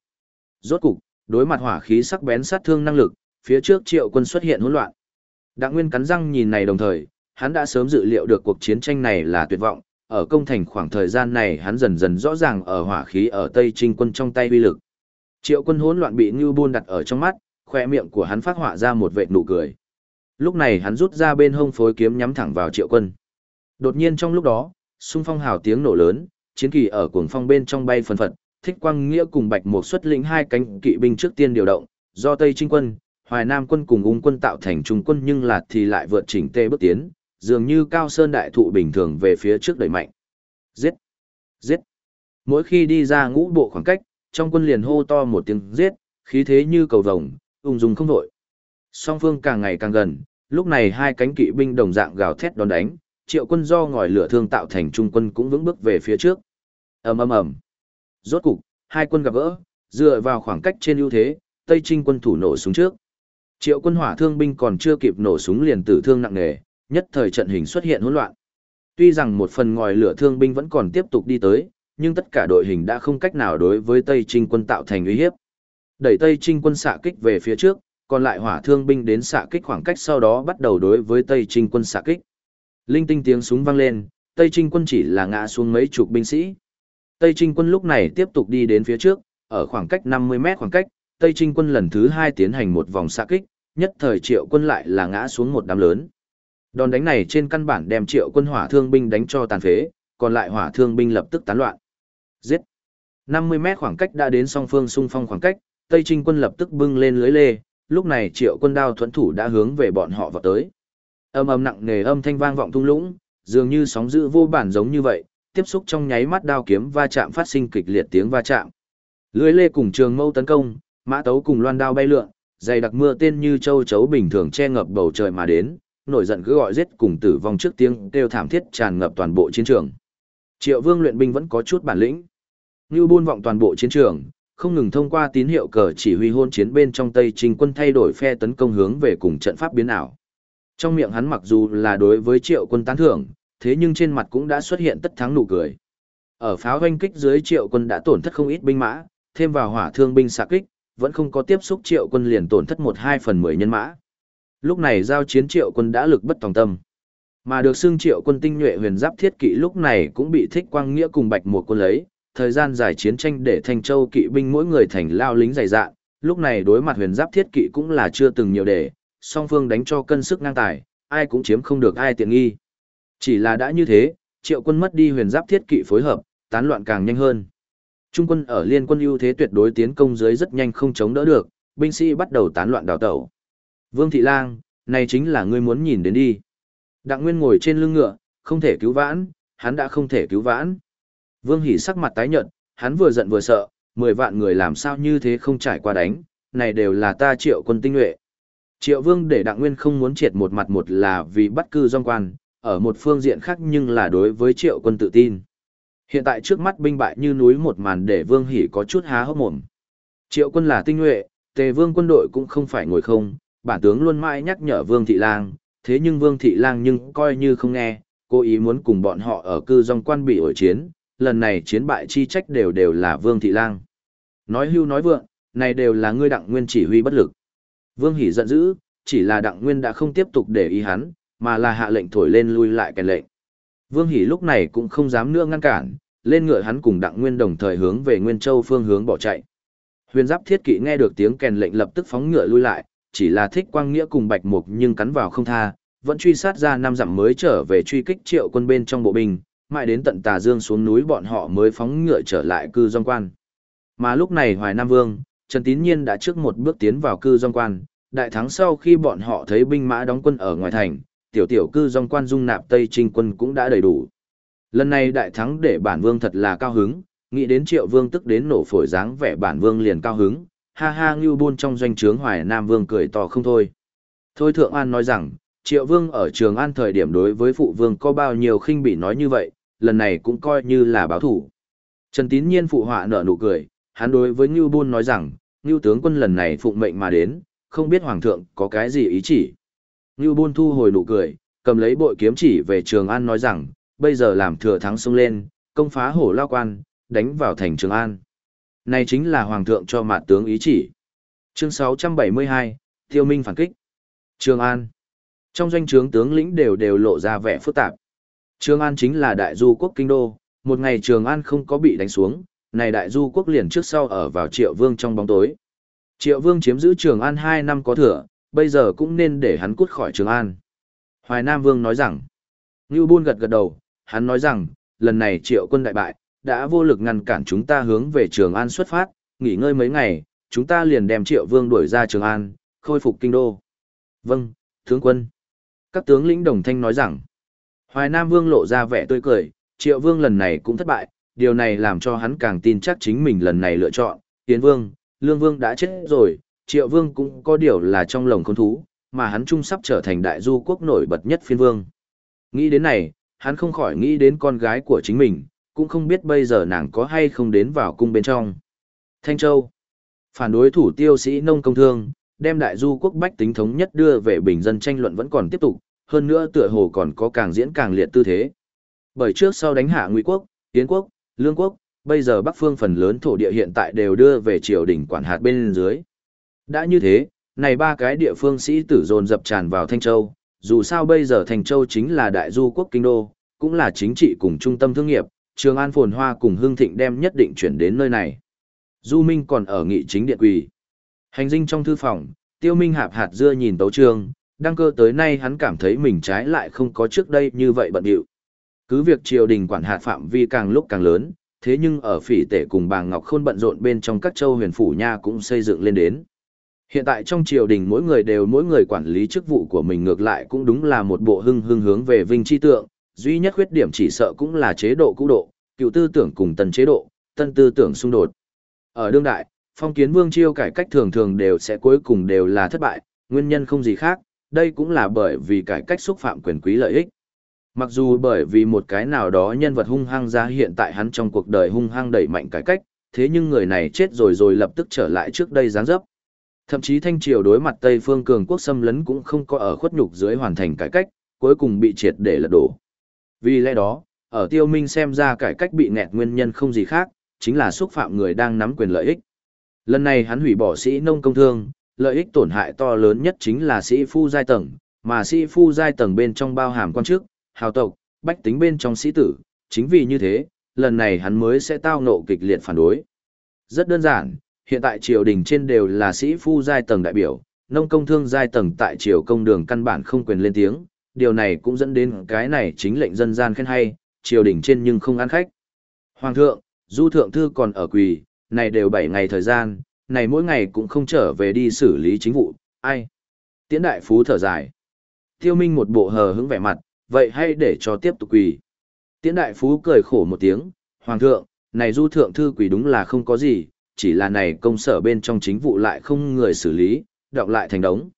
Rốt cục, đối mặt hỏa khí sắc bén sát thương năng lực, phía trước triệu quân xuất hiện hỗn loạn. Đặng Nguyên cắn răng nhìn này đồng thời, hắn đã sớm dự liệu được cuộc chiến tranh này là tuyệt vọng, ở công thành khoảng thời gian này hắn dần dần rõ ràng ở hỏa khí ở Tây Trinh quân trong tay uy lực. Triệu quân hỗn loạn bị Ngưu Bôn đặt ở trong mắt, khoe miệng của hắn phát họa ra một vệt nụ cười. Lúc này hắn rút ra bên hông phối kiếm nhắm thẳng vào Triệu quân. Đột nhiên trong lúc đó, xung phong hào tiếng nổ lớn, chiến kỳ ở cuồng phong bên trong bay phần phật, thích quang nghĩa cùng bạch một xuất lĩnh hai cánh kỵ binh trước tiên điều động, do Tây Trinh quân, Hoài Nam quân cùng ung quân tạo thành trung quân nhưng lạt thì lại vượt chỉnh tê bước tiến, dường như cao sơn đại thụ bình thường về phía trước đẩy mạnh. Giết! Giết! Mỗi khi đi ra ngũ bộ khoảng cách, trong quân liền hô to một tiếng giết, khí thế như cầu vồng, ung dung không đổi. Song phương càng ngày càng gần, lúc này hai cánh kỵ binh đồng dạng gào thét đón đánh, triệu quân do ngòi lửa thương tạo thành trung quân cũng vững bước về phía trước. ầm ầm ầm. Rốt cục, hai quân gặp gỡ, dựa vào khoảng cách trên ưu thế, Tây Trinh quân thủ nổ súng trước. Triệu quân hỏa thương binh còn chưa kịp nổ súng liền tử thương nặng nề, nhất thời trận hình xuất hiện hỗn loạn. Tuy rằng một phần ngòi lửa thương binh vẫn còn tiếp tục đi tới, nhưng tất cả đội hình đã không cách nào đối với Tây Trinh quân tạo thành uy hiếp. Đẩy Tây Trinh quân xạ kích về phía trước, còn lại hỏa thương binh đến xạ kích khoảng cách sau đó bắt đầu đối với Tây Trinh quân xạ kích. Linh tinh tiếng súng vang lên, Tây Trinh quân chỉ là ngã xuống mấy chục binh sĩ. Tây Trinh quân lúc này tiếp tục đi đến phía trước, ở khoảng cách 50 mét khoảng cách, Tây Trinh quân lần thứ hai tiến hành một vòng xạ kích, nhất thời triệu quân lại là ngã xuống một đám lớn. Đòn đánh này trên căn bản đem triệu quân hỏa thương binh đánh cho tàn phế, còn lại hỏa thương binh lập tức tán loạn. Giết! 50 mét khoảng cách đã đến song phương xung phong khoảng cách, Tây Trinh quân lập tức bưng lên lưới lê, lúc này triệu quân đao thuẫn thủ đã hướng về bọn họ vào tới. Âm âm nặng nề âm thanh vang vọng thung lũng, dường như sóng dữ vô bản giống như vậy, tiếp xúc trong nháy mắt đao kiếm va chạm phát sinh kịch liệt tiếng va chạm. Lưới lê cùng trường mâu tấn công, mã tấu cùng loan đao bay lượn, dày đặc mưa tên như châu chấu bình thường che ngập bầu trời mà đến, nổi giận cứ gọi giết cùng tử vong trước tiếng kêu thảm thiết tràn ngập toàn bộ chiến trường. Triệu Vương luyện binh vẫn có chút bản lĩnh. Như buôn vọng toàn bộ chiến trường, không ngừng thông qua tín hiệu cờ chỉ huy hôn chiến bên trong Tây Trình quân thay đổi phe tấn công hướng về cùng trận pháp biến ảo. Trong miệng hắn mặc dù là đối với Triệu quân tán thưởng, thế nhưng trên mặt cũng đã xuất hiện tất thắng nụ cười. Ở pháo doanh kích dưới Triệu quân đã tổn thất không ít binh mã, thêm vào hỏa thương binh xạ kích, vẫn không có tiếp xúc Triệu quân liền tổn thất một hai phần mười nhân mã. Lúc này giao chiến Triệu quân đã lực bất tòng tâm. Mà được xưng Triệu quân tinh nhuệ huyền giáp thiết kỵ lúc này cũng bị thích quang nghĩa cùng bạch mùa quân lấy, thời gian dài chiến tranh để Thanh Châu kỵ binh mỗi người thành lao lính dày dạn, lúc này đối mặt huyền giáp thiết kỵ cũng là chưa từng nhiều để, song phương đánh cho cân sức ngang tài, ai cũng chiếm không được ai tiện nghi. Chỉ là đã như thế, triệu quân mất đi huyền giáp thiết kỵ phối hợp, tán loạn càng nhanh hơn. Trung quân ở liên quân ưu thế tuyệt đối tiến công dưới rất nhanh không chống đỡ được, binh sĩ bắt đầu tán loạn đào tẩu. Vương Thị Lang, này chính là ngươi muốn nhìn đến đi. Đặng Nguyên ngồi trên lưng ngựa, không thể cứu vãn, hắn đã không thể cứu vãn. Vương Hỷ sắc mặt tái nhợt, hắn vừa giận vừa sợ, mười vạn người làm sao như thế không trải qua đánh, này đều là ta triệu quân tinh nhuệ. Triệu Vương để Đặng Nguyên không muốn triệt một mặt một là vì bắt cư dòng quan, ở một phương diện khác nhưng là đối với triệu quân tự tin. Hiện tại trước mắt binh bại như núi một màn để Vương Hỷ có chút há hốc mồm. Triệu quân là tinh nhuệ, tề vương quân đội cũng không phải ngồi không, bản tướng luôn mãi nhắc nhở Vương Thị Lang, thế nhưng Vương Thị Lang nhưng coi như không nghe, cố ý muốn cùng bọn họ ở cư dòng quan bị ổi chiến, lần này chiến bại chi trách đều đều là Vương Thị Lang. Nói hưu nói vượng, này đều là ngươi đặng nguyên chỉ huy bất lực. Vương Hỷ giận dữ, chỉ là đặng nguyên đã không tiếp tục để ý hắn, mà là hạ lệnh thổi lên lui lại cái lệnh. Vương Hỷ lúc này cũng không dám nữa ngăn cản, lên ngựa hắn cùng đặng nguyên đồng thời hướng về Nguyên Châu phương hướng bỏ chạy. Huyền giáp thiết kỵ nghe được tiếng kèn lệnh lập tức phóng ngựa lui lại, chỉ là thích quang nghĩa cùng bạch mục nhưng cắn vào không tha, vẫn truy sát ra năm dặm mới trở về truy kích triệu quân bên trong bộ binh, mãi đến tận tà dương xuống núi bọn họ mới phóng ngựa trở lại cư dòng quan. Mà lúc này Hoài Nam Vương, Trần Tín Nhiên đã trước một bước tiến vào cư dòng quan, đại thắng sau khi bọn họ thấy binh mã đóng quân ở ngoài thành, tiểu tiểu cư dòng quan dung nạp Tây Trinh quân cũng đã đầy đủ. Lần này đại thắng để bản vương thật là cao hứng, nghĩ đến triệu vương tức đến nổ phổi dáng vẻ bản vương liền cao hứng, ha ha ngưu buôn trong doanh trướng Hoài Nam Vương cười to không thôi. Thôi Thượng An nói rằng, triệu vương ở trường an thời điểm đối với phụ vương có bao nhiêu khinh bị nói như vậy, lần này cũng coi như là báo thủ. Trần Tín Nhiên phụ họa nở nụ cười, hắn đối với Ngưu Bôn nói rằng, Ngưu tướng quân lần này phụng mệnh mà đến, không biết Hoàng thượng có cái gì ý chỉ. Ngưu Bôn thu hồi nụ cười, cầm lấy bội kiếm chỉ về Trường An nói rằng, bây giờ làm thừa thắng xông lên, công phá hổ lao quan, đánh vào thành Trường An. Này chính là Hoàng thượng cho mạt tướng ý chỉ. Chương 672, Tiêu Minh phản kích. Trường An. Trong doanh trướng tướng lĩnh đều đều lộ ra vẻ phức tạp. Trường An chính là đại du quốc kinh đô, một ngày Trường An không có bị đánh xuống, này đại du quốc liền trước sau ở vào Triệu Vương trong bóng tối. Triệu Vương chiếm giữ Trường An 2 năm có thừa, bây giờ cũng nên để hắn cút khỏi Trường An. Hoài Nam Vương nói rằng, Ngưu Bôn gật gật đầu, hắn nói rằng, lần này Triệu quân đại bại, đã vô lực ngăn cản chúng ta hướng về Trường An xuất phát, nghỉ ngơi mấy ngày, chúng ta liền đem Triệu Vương đuổi ra Trường An, khôi phục kinh đô. Vâng, tướng quân. Các tướng lĩnh đồng thanh nói rằng, Hoài Nam Vương lộ ra vẻ tươi cười, Triệu Vương lần này cũng thất bại, điều này làm cho hắn càng tin chắc chính mình lần này lựa chọn, Yến Vương, Lương Vương đã chết rồi, Triệu Vương cũng có điều là trong lồng con thú, mà hắn trung sắp trở thành đại du quốc nổi bật nhất phiên vương. Nghĩ đến này, hắn không khỏi nghĩ đến con gái của chính mình, cũng không biết bây giờ nàng có hay không đến vào cung bên trong. Thanh Châu Phản đối thủ tiêu sĩ nông công thương, đem đại du quốc bách tính thống nhất đưa về bình dân tranh luận vẫn còn tiếp tục, hơn nữa tựa hồ còn có càng diễn càng liệt tư thế. Bởi trước sau đánh hạ Ngụy quốc, Tiến quốc, Lương quốc, bây giờ Bắc phương phần lớn thổ địa hiện tại đều đưa về triều đình quản hạt bên dưới. Đã như thế, Này ba cái địa phương sĩ tử dồn dập tràn vào Thanh Châu, dù sao bây giờ Thanh Châu chính là đại du quốc kinh đô, cũng là chính trị cùng trung tâm thương nghiệp, Trường An phồn hoa cùng Hương Thịnh đem nhất định chuyển đến nơi này. Du Minh còn ở nghị chính điện quỳ. Hành dinh trong thư phòng, Tiêu Minh hạp hạt dưa nhìn tấu trường, đăng cơ tới nay hắn cảm thấy mình trái lại không có trước đây như vậy bận điệu. Cứ việc triều đình quản hạt phạm vi càng lúc càng lớn, thế nhưng ở phỉ tể cùng bà Ngọc Khôn bận rộn bên trong các châu huyền phủ nha cũng xây dựng lên đến. Hiện tại trong triều đình mỗi người đều mỗi người quản lý chức vụ của mình ngược lại cũng đúng là một bộ hưng hưng hướng về vinh chi tượng, duy nhất khuyết điểm chỉ sợ cũng là chế độ cũ độ, cựu tư tưởng cùng tân chế độ, tân tư tưởng xung đột. Ở đương đại, phong kiến vương chiêu cải cách thường thường đều sẽ cuối cùng đều là thất bại, nguyên nhân không gì khác, đây cũng là bởi vì cải cách xúc phạm quyền quý lợi ích. Mặc dù bởi vì một cái nào đó nhân vật hung hăng ra hiện tại hắn trong cuộc đời hung hăng đẩy mạnh cải cách, thế nhưng người này chết rồi rồi lập tức trở lại trước đây dáng dấp. Thậm chí thanh triều đối mặt Tây phương cường quốc xâm lấn cũng không có ở khuất nhục dưới hoàn thành cải cách, cuối cùng bị triệt để lật đổ. Vì lẽ đó, ở tiêu minh xem ra cải cách bị nghẹt nguyên nhân không gì khác, chính là xúc phạm người đang nắm quyền lợi ích. Lần này hắn hủy bỏ sĩ nông công thương, lợi ích tổn hại to lớn nhất chính là sĩ phu giai tầng, mà sĩ phu giai tầng bên trong bao hàm quan chức, hào tộc, bách tính bên trong sĩ tử, chính vì như thế, lần này hắn mới sẽ tao nộ kịch liệt phản đối. Rất đơn giản, hiện tại triều đình trên đều là sĩ phu giai tầng đại biểu, nông công thương giai tầng tại triều công đường căn bản không quyền lên tiếng, điều này cũng dẫn đến cái này chính lệnh dân gian khen hay, triều đình trên nhưng không ăn khách. Hoàng thượng, du thượng thư còn ở quỳ, này đều 7 ngày thời gian, này mỗi ngày cũng không trở về đi xử lý chính vụ, ai? Tiễn đại phú thở dài. Tiêu Minh một bộ hờ hững vẻ mặt, vậy hay để cho tiếp tục quỳ. Tiễn đại phú cười khổ một tiếng, Hoàng thượng, này du thượng thư quỳ đúng là không có gì, chỉ là này công sở bên trong chính vụ lại không người xử lý, đọng lại thành đống.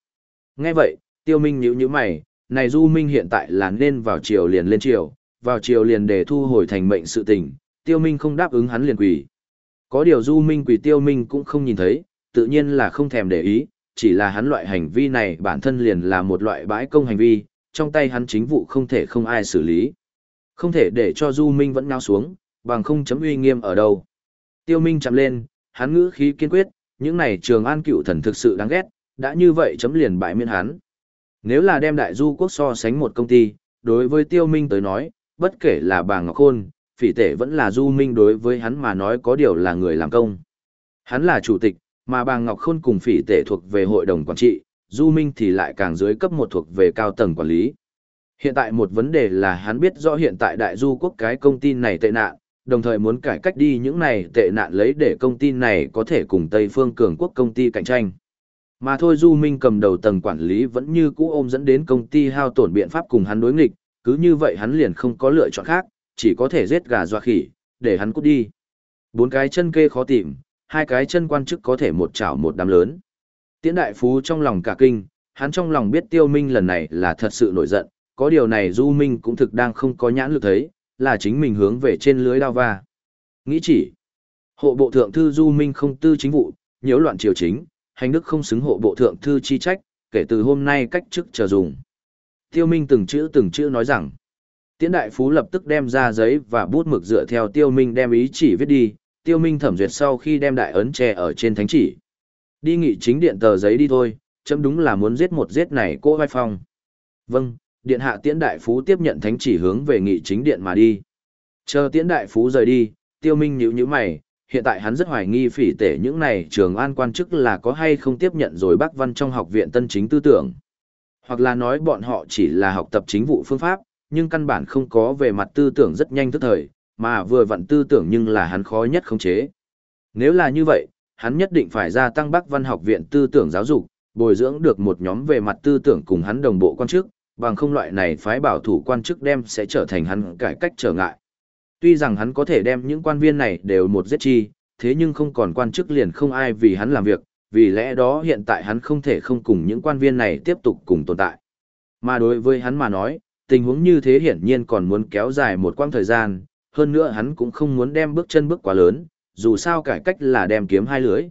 Nghe vậy, Tiêu Minh nhíu nhíu mày, này du minh hiện tại là nên vào chiều liền lên chiều, vào chiều liền để thu hồi thành mệnh sự tình, Tiêu Minh không đáp ứng hắn liền quỳ. Có điều Du Minh quỳ Tiêu Minh cũng không nhìn thấy, tự nhiên là không thèm để ý, chỉ là hắn loại hành vi này bản thân liền là một loại bãi công hành vi, trong tay hắn chính vụ không thể không ai xử lý. Không thể để cho Du Minh vẫn ngao xuống, bằng không chấm uy nghiêm ở đâu. Tiêu Minh chạm lên, hắn ngữ khí kiên quyết, những này trường an cựu thần thực sự đáng ghét, đã như vậy chấm liền bại miễn hắn. Nếu là đem đại du quốc so sánh một công ty, đối với Tiêu Minh tới nói, bất kể là bà Ngọc Khôn, phỉ tể vẫn là du minh đối với hắn mà nói có điều là người làm công. Hắn là chủ tịch, mà bà Ngọc Khôn cùng phỉ tể thuộc về hội đồng quản trị, du minh thì lại càng dưới cấp một thuộc về cao tầng quản lý. Hiện tại một vấn đề là hắn biết rõ hiện tại đại du quốc cái công ty này tệ nạn, đồng thời muốn cải cách đi những này tệ nạn lấy để công ty này có thể cùng Tây phương cường quốc công ty cạnh tranh. Mà thôi Du Minh cầm đầu tầng quản lý vẫn như cũ ôm dẫn đến công ty hao tổn biện pháp cùng hắn đối nghịch, cứ như vậy hắn liền không có lựa chọn khác, chỉ có thể giết gà dọa khỉ, để hắn cút đi. Bốn cái chân kê khó tìm, hai cái chân quan chức có thể một chảo một đám lớn. Tiễn đại phú trong lòng cả kinh, hắn trong lòng biết tiêu minh lần này là thật sự nổi giận, có điều này du minh cũng thực đang không có nhãn lực thấy, là chính mình hướng về trên lưới đao va. Nghĩ chỉ, hộ bộ thượng thư du minh không tư chính vụ, nhiễu loạn triều chính, hành đức không xứng hộ bộ thượng thư chi trách, kể từ hôm nay cách chức chờ dùng. Tiêu Minh từng chữ từng chữ nói rằng, Tiễn đại phú lập tức đem ra giấy và bút mực dựa theo tiêu minh đem ý chỉ viết đi, tiêu minh thẩm duyệt sau khi đem đại ấn tre ở trên thánh chỉ. Đi nghị chính điện tờ giấy đi thôi, chấm đúng là muốn giết một giết này cô vai phong. Vâng, điện hạ tiễn đại phú tiếp nhận thánh chỉ hướng về nghị chính điện mà đi. Chờ tiễn đại phú rời đi, tiêu minh nhíu nhíu mày, hiện tại hắn rất hoài nghi phỉ tể những này trường an quan chức là có hay không tiếp nhận rồi bác văn trong học viện tân chính tư tưởng. Hoặc là nói bọn họ chỉ là học tập chính vụ phương pháp, nhưng căn bản không có về mặt tư tưởng rất nhanh tức thời, mà vừa vặn tư tưởng nhưng là hắn khó nhất khống chế. Nếu là như vậy, hắn nhất định phải gia tăng Bắc Văn học viện tư tưởng giáo dục, bồi dưỡng được một nhóm về mặt tư tưởng cùng hắn đồng bộ quan chức, bằng không loại này phái bảo thủ quan chức đem sẽ trở thành hắn cải cách trở ngại. Tuy rằng hắn có thể đem những quan viên này đều một giết chi, thế nhưng không còn quan chức liền không ai vì hắn làm việc, vì lẽ đó hiện tại hắn không thể không cùng những quan viên này tiếp tục cùng tồn tại. Mà đối với hắn mà nói, tình huống như thế hiển nhiên còn muốn kéo dài một quãng thời gian, hơn nữa hắn cũng không muốn đem bước chân bước quá lớn, dù sao cải cách là đem kiếm hai lưới.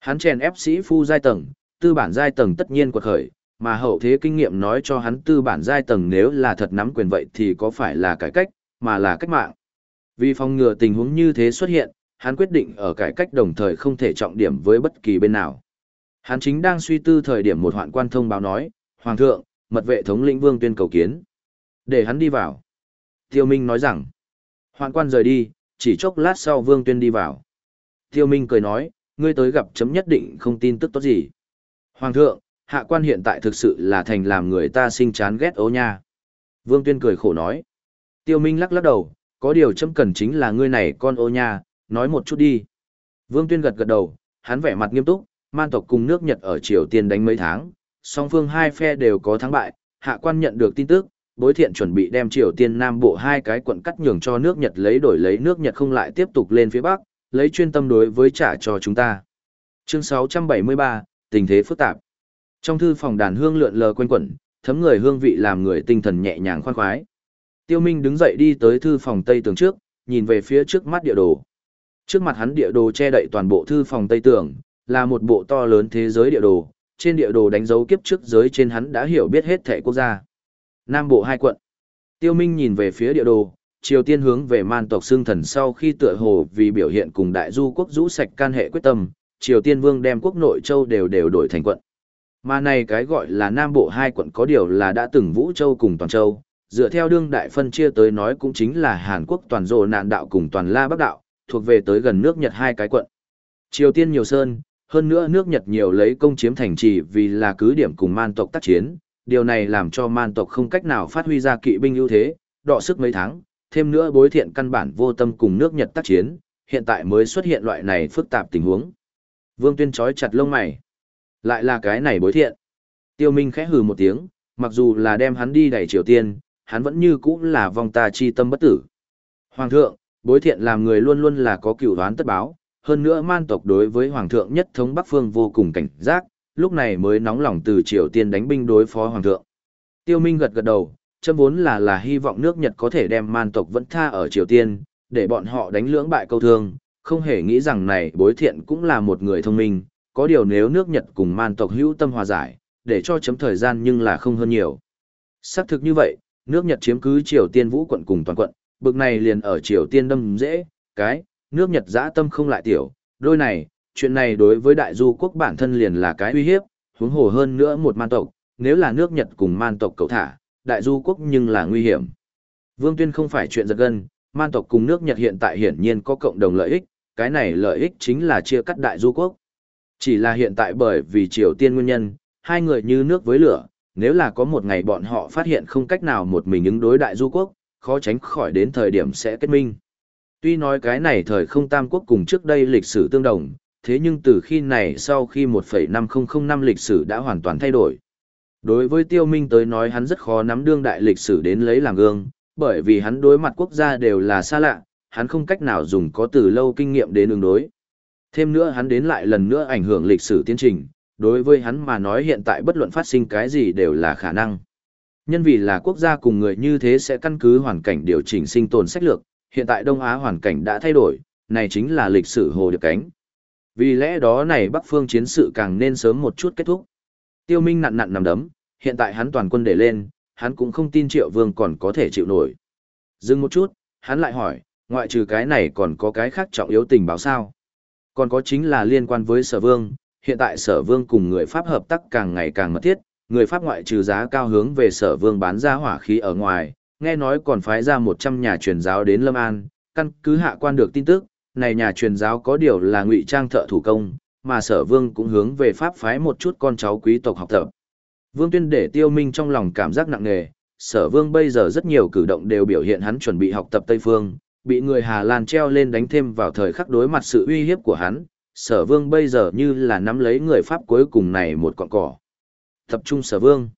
Hắn chèn ép sĩ phu giai tầng, tư bản giai tầng tất nhiên quật khởi, mà hậu thế kinh nghiệm nói cho hắn tư bản giai tầng nếu là thật nắm quyền vậy thì có phải là cải cách, mà là cách mạng. Vì phòng ngừa tình huống như thế xuất hiện, hắn quyết định ở cải cách đồng thời không thể trọng điểm với bất kỳ bên nào. Hắn chính đang suy tư thời điểm một hoạn quan thông báo nói, Hoàng thượng, mật vệ thống lĩnh Vương Tuyên cầu kiến. Để hắn đi vào. Tiêu Minh nói rằng, hoạn quan rời đi, chỉ chốc lát sau Vương Tuyên đi vào. Tiêu Minh cười nói, ngươi tới gặp chấm nhất định không tin tức tốt gì. Hoàng thượng, hạ quan hiện tại thực sự là thành làm người ta sinh chán ghét ố nha. Vương Tuyên cười khổ nói. Tiêu Minh lắc lắc đầu, có điều chấm cần chính là ngươi này con ô nha, nói một chút đi. Vương Tuyên gật gật đầu, hắn vẻ mặt nghiêm túc, man tộc cùng nước Nhật ở Triều Tiên đánh mấy tháng, song phương hai phe đều có thắng bại, hạ quan nhận được tin tức, bối thiện chuẩn bị đem Triều Tiên Nam Bộ hai cái quận cắt nhường cho nước Nhật lấy đổi lấy nước Nhật không lại tiếp tục lên phía Bắc, lấy chuyên tâm đối với trả cho chúng ta. Chương 673, tình thế phức tạp. Trong thư phòng đàn hương lượn lờ quanh quẩn, thấm người hương vị làm người tinh thần nhẹ nhàng khoan khoái. Tiêu Minh đứng dậy đi tới thư phòng tây tường trước, nhìn về phía trước mắt địa đồ. Trước mặt hắn địa đồ che đậy toàn bộ thư phòng tây tường, là một bộ to lớn thế giới địa đồ, trên địa đồ đánh dấu kiếp trước giới trên hắn đã hiểu biết hết thể quốc gia. Nam Bộ hai quận. Tiêu Minh nhìn về phía địa đồ, Triều Tiên hướng về man tộc xương thần sau khi tựa hồ vì biểu hiện cùng đại du quốc rũ sạch can hệ quyết tâm, Triều Tiên vương đem quốc nội châu đều đều đổi thành quận. Mà này cái gọi là Nam Bộ hai quận có điều là đã từng Vũ Châu cùng Toàn Châu, dựa theo đương đại phân chia tới nói cũng chính là Hàn Quốc toàn rồ nạn đạo cùng toàn La Bắc đạo, thuộc về tới gần nước Nhật hai cái quận. Triều Tiên nhiều sơn, hơn nữa nước Nhật nhiều lấy công chiếm thành trì vì là cứ điểm cùng man tộc tác chiến, điều này làm cho man tộc không cách nào phát huy ra kỵ binh ưu thế, đọ sức mấy tháng, thêm nữa bối thiện căn bản vô tâm cùng nước Nhật tác chiến, hiện tại mới xuất hiện loại này phức tạp tình huống. Vương Tuyên chói chặt lông mày. Lại là cái này bối thiện. Tiêu Minh khẽ hừ một tiếng, mặc dù là đem hắn đi đẩy Triều Tiên, hắn vẫn như cũ là vong ta chi tâm bất tử. Hoàng thượng, bối thiện làm người luôn luôn là có cửu đoán tất báo, hơn nữa man tộc đối với hoàng thượng nhất thống Bắc Phương vô cùng cảnh giác, lúc này mới nóng lòng từ Triều Tiên đánh binh đối phó hoàng thượng. Tiêu Minh gật gật đầu, châm vốn là là hy vọng nước Nhật có thể đem man tộc vẫn tha ở Triều Tiên, để bọn họ đánh lưỡng bại câu thương, không hề nghĩ rằng này bối thiện cũng là một người thông minh, có điều nếu nước Nhật cùng man tộc hữu tâm hòa giải, để cho chấm thời gian nhưng là không hơn nhiều. Xác thực như vậy, nước Nhật chiếm cứ Triều Tiên vũ quận cùng toàn quận, bực này liền ở Triều Tiên đâm dễ, cái, nước Nhật dã tâm không lại tiểu, đôi này, chuyện này đối với đại du quốc bản thân liền là cái uy hiếp, huống hồ hơn nữa một man tộc, nếu là nước Nhật cùng man tộc cầu thả, đại du quốc nhưng là nguy hiểm. Vương Tuyên không phải chuyện giật gân, man tộc cùng nước Nhật hiện tại hiển nhiên có cộng đồng lợi ích, cái này lợi ích chính là chia cắt đại du quốc. Chỉ là hiện tại bởi vì Triều Tiên nguyên nhân, hai người như nước với lửa, nếu là có một ngày bọn họ phát hiện không cách nào một mình ứng đối đại du quốc, khó tránh khỏi đến thời điểm sẽ kết minh. Tuy nói cái này thời không tam quốc cùng trước đây lịch sử tương đồng, thế nhưng từ khi này sau khi 1,5005 năm lịch sử đã hoàn toàn thay đổi. Đối với tiêu minh tới nói hắn rất khó nắm đương đại lịch sử đến lấy làm gương, bởi vì hắn đối mặt quốc gia đều là xa lạ, hắn không cách nào dùng có từ lâu kinh nghiệm đến ứng đối. Thêm nữa hắn đến lại lần nữa ảnh hưởng lịch sử tiến trình, đối với hắn mà nói hiện tại bất luận phát sinh cái gì đều là khả năng. Nhân vì là quốc gia cùng người như thế sẽ căn cứ hoàn cảnh điều chỉnh sinh tồn sách lược, hiện tại Đông Á hoàn cảnh đã thay đổi, này chính là lịch sử hồ được cánh. Vì lẽ đó này Bắc phương chiến sự càng nên sớm một chút kết thúc. Tiêu Minh nặn nặn nằm đấm, hiện tại hắn toàn quân để lên, hắn cũng không tin Triệu Vương còn có thể chịu nổi. Dừng một chút, hắn lại hỏi, ngoại trừ cái này còn có cái khác trọng yếu tình báo sao? Còn có chính là liên quan với Sở Vương, hiện tại Sở Vương cùng người Pháp hợp tác càng ngày càng mật thiết, người Pháp ngoại trừ giá cao hướng về Sở Vương bán ra hỏa khí ở ngoài, nghe nói còn phái ra 100 nhà truyền giáo đến Lâm An, căn cứ hạ quan được tin tức, này nhà truyền giáo có điều là ngụy trang thợ thủ công, mà sở vương cũng hướng về pháp phái một chút con cháu quý tộc học tập. Vương tuyên để tiêu minh trong lòng cảm giác nặng nề, sở vương bây giờ rất nhiều cử động đều biểu hiện hắn chuẩn bị học tập Tây Phương, bị người Hà Lan treo lên đánh thêm vào thời khắc đối mặt sự uy hiếp của hắn, sở vương bây giờ như là nắm lấy người Pháp cuối cùng này một cọng cỏ. Tập trung sở vương.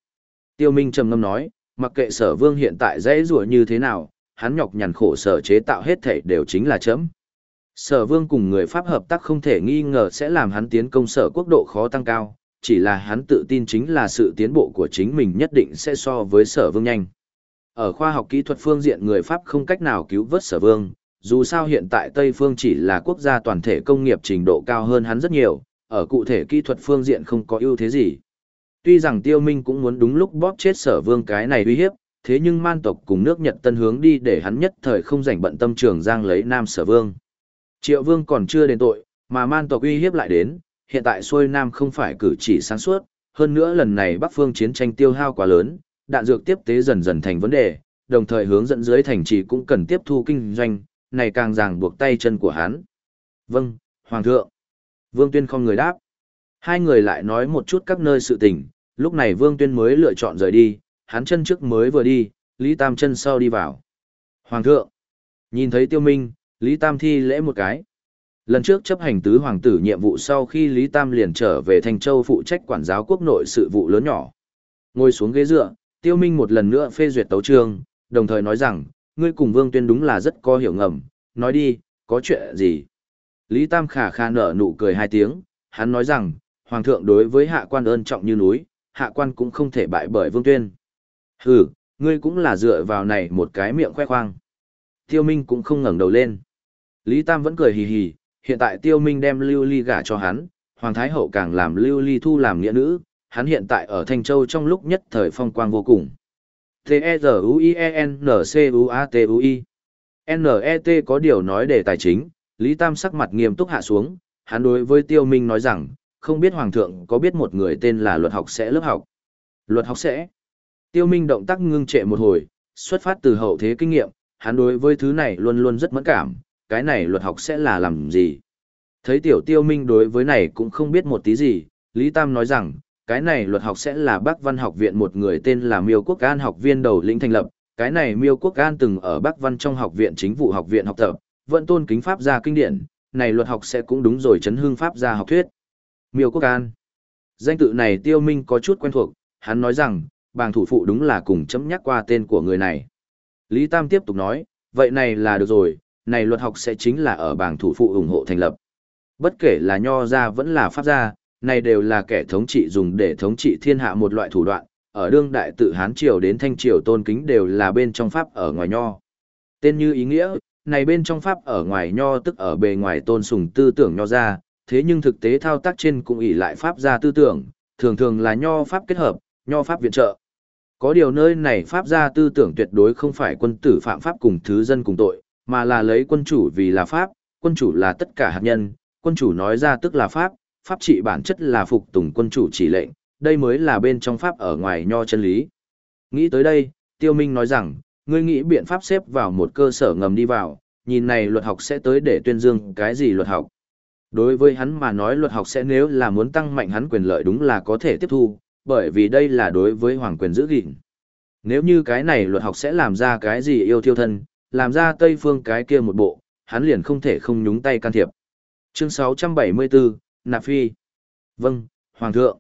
Tiêu Minh trầm ngâm nói, mặc kệ sở vương hiện tại dễ rủa như thế nào, hắn nhọc nhằn khổ sở chế tạo hết thảy đều chính là chấm. Sở vương cùng người Pháp hợp tác không thể nghi ngờ sẽ làm hắn tiến công sở quốc độ khó tăng cao, chỉ là hắn tự tin chính là sự tiến bộ của chính mình nhất định sẽ so với sở vương nhanh. Ở khoa học kỹ thuật phương diện người Pháp không cách nào cứu vớt sở vương, dù sao hiện tại Tây phương chỉ là quốc gia toàn thể công nghiệp trình độ cao hơn hắn rất nhiều, ở cụ thể kỹ thuật phương diện không có ưu thế gì. Tuy rằng tiêu minh cũng muốn đúng lúc bóp chết sở vương cái này uy hiếp, thế nhưng man tộc cùng nước Nhật tân hướng đi để hắn nhất thời không rảnh bận tâm trường giang lấy nam sở vương. Triệu vương còn chưa đến tội, mà man tộc uy hiếp lại đến, hiện tại xuôi nam không phải cử chỉ sáng suốt, hơn nữa lần này Bắc phương chiến tranh tiêu hao quá lớn, đạn dược tiếp tế dần dần thành vấn đề, đồng thời hướng dẫn dưới thành trì cũng cần tiếp thu kinh doanh, này càng ràng buộc tay chân của hắn. Vâng, Hoàng thượng. Vương Tuyên không người đáp. Hai người lại nói một chút các nơi sự tình, lúc này Vương Tuyên mới lựa chọn rời đi, hắn chân trước mới vừa đi, Lý Tam chân sau đi vào. Hoàng thượng. Nhìn thấy Tiêu Minh, Lý Tam thi lễ một cái. Lần trước chấp hành tứ hoàng tử nhiệm vụ sau khi Lý Tam liền trở về Thành Châu phụ trách quản giáo quốc nội sự vụ lớn nhỏ. Ngồi xuống ghế dựa, Tiêu Minh một lần nữa phê duyệt tấu chương, đồng thời nói rằng, ngươi cùng Vương Tuyên đúng là rất có hiểu ngầm, nói đi, có chuyện gì? Lý Tam khả khả nở nụ cười hai tiếng, hắn nói rằng, Hoàng thượng đối với hạ quan ơn trọng như núi, hạ quan cũng không thể bại bởi Vương Tuyên. Hừ, ngươi cũng là dựa vào này một cái miệng khoe khoang. Tiêu Minh cũng không ngẩng đầu lên. Lý Tam vẫn cười hì hì, hiện tại Tiêu Minh đem Lưu Ly gả cho hắn, Hoàng Thái Hậu càng làm Lưu Ly thu làm nghĩa nữ, hắn hiện tại ở Thanh Châu trong lúc nhất thời phong quang vô cùng. T-E-Z-U-I-E-N-C-U-A-T-U-I N-E-T có điều nói để tài chính, Lý Tam sắc mặt nghiêm túc hạ xuống, hắn đối với Tiêu Minh nói rằng, không biết Hoàng thượng có biết một người tên là luật học sẽ lớp học. Luật học sẽ. Tiêu Minh động tác ngưng trệ một hồi, xuất phát từ hậu thế kinh nghiệm, hắn đối với thứ này luôn luôn rất mẫn cảm, cái này luật học sẽ là làm gì. Thấy tiểu Tiêu Minh đối với này cũng không biết một tí gì, Lý Tam nói rằng, cái này luật học sẽ là Bắc Văn học viện một người tên là Miêu Quốc An học viên đầu lĩnh thành lập, cái này Miêu Quốc An từng ở Bắc Văn trong học viện chính vụ học viện học tập, vẫn tôn kính pháp gia kinh điển, này luật học sẽ cũng đúng rồi chấn hương pháp gia học thuyết. Miêu Quốc An. Danh tự này Tiêu Minh có chút quen thuộc, hắn nói rằng, bàng thủ phụ đúng là cùng chấm nhắc qua tên của người này. Lý Tam tiếp tục nói, vậy này là được rồi, này luật học sẽ chính là ở bảng thủ phụ ủng hộ thành lập. Bất kể là nho gia vẫn là pháp gia, này đều là kẻ thống trị dùng để thống trị thiên hạ một loại thủ đoạn, ở đương đại tự Hán Triều đến Thanh Triều tôn kính đều là bên trong pháp ở ngoài nho. Tên như ý nghĩa, này bên trong pháp ở ngoài nho tức ở bề ngoài tôn sùng tư tưởng nho gia, thế nhưng thực tế thao tác trên cũng ỷ lại pháp gia tư tưởng, thường thường là nho pháp kết hợp, nho pháp viện trợ. Có điều nơi này pháp gia tư tưởng tuyệt đối không phải quân tử phạm pháp cùng thứ dân cùng tội, mà là lấy quân chủ vì là pháp, quân chủ là tất cả hạt nhân, quân chủ nói ra tức là pháp, pháp trị bản chất là phục tùng quân chủ chỉ lệnh, đây mới là bên trong pháp ở ngoài nho chân lý. Nghĩ tới đây, Tiêu Minh nói rằng, ngươi nghĩ biện pháp xếp vào một cơ sở ngầm đi vào, nhìn này luật học sẽ tới để tuyên dương cái gì luật học. Đối với hắn mà nói luật học sẽ nếu là muốn tăng mạnh hắn quyền lợi đúng là có thể tiếp thu, bởi vì đây là đối với hoàng quyền giữ gìn. Nếu như cái này luật học sẽ làm ra cái gì yêu thiêu thân, làm ra Tây phương cái kia một bộ, hắn liền không thể không nhúng tay can thiệp. Chương 674, Nạp Phi. Vâng, Hoàng thượng.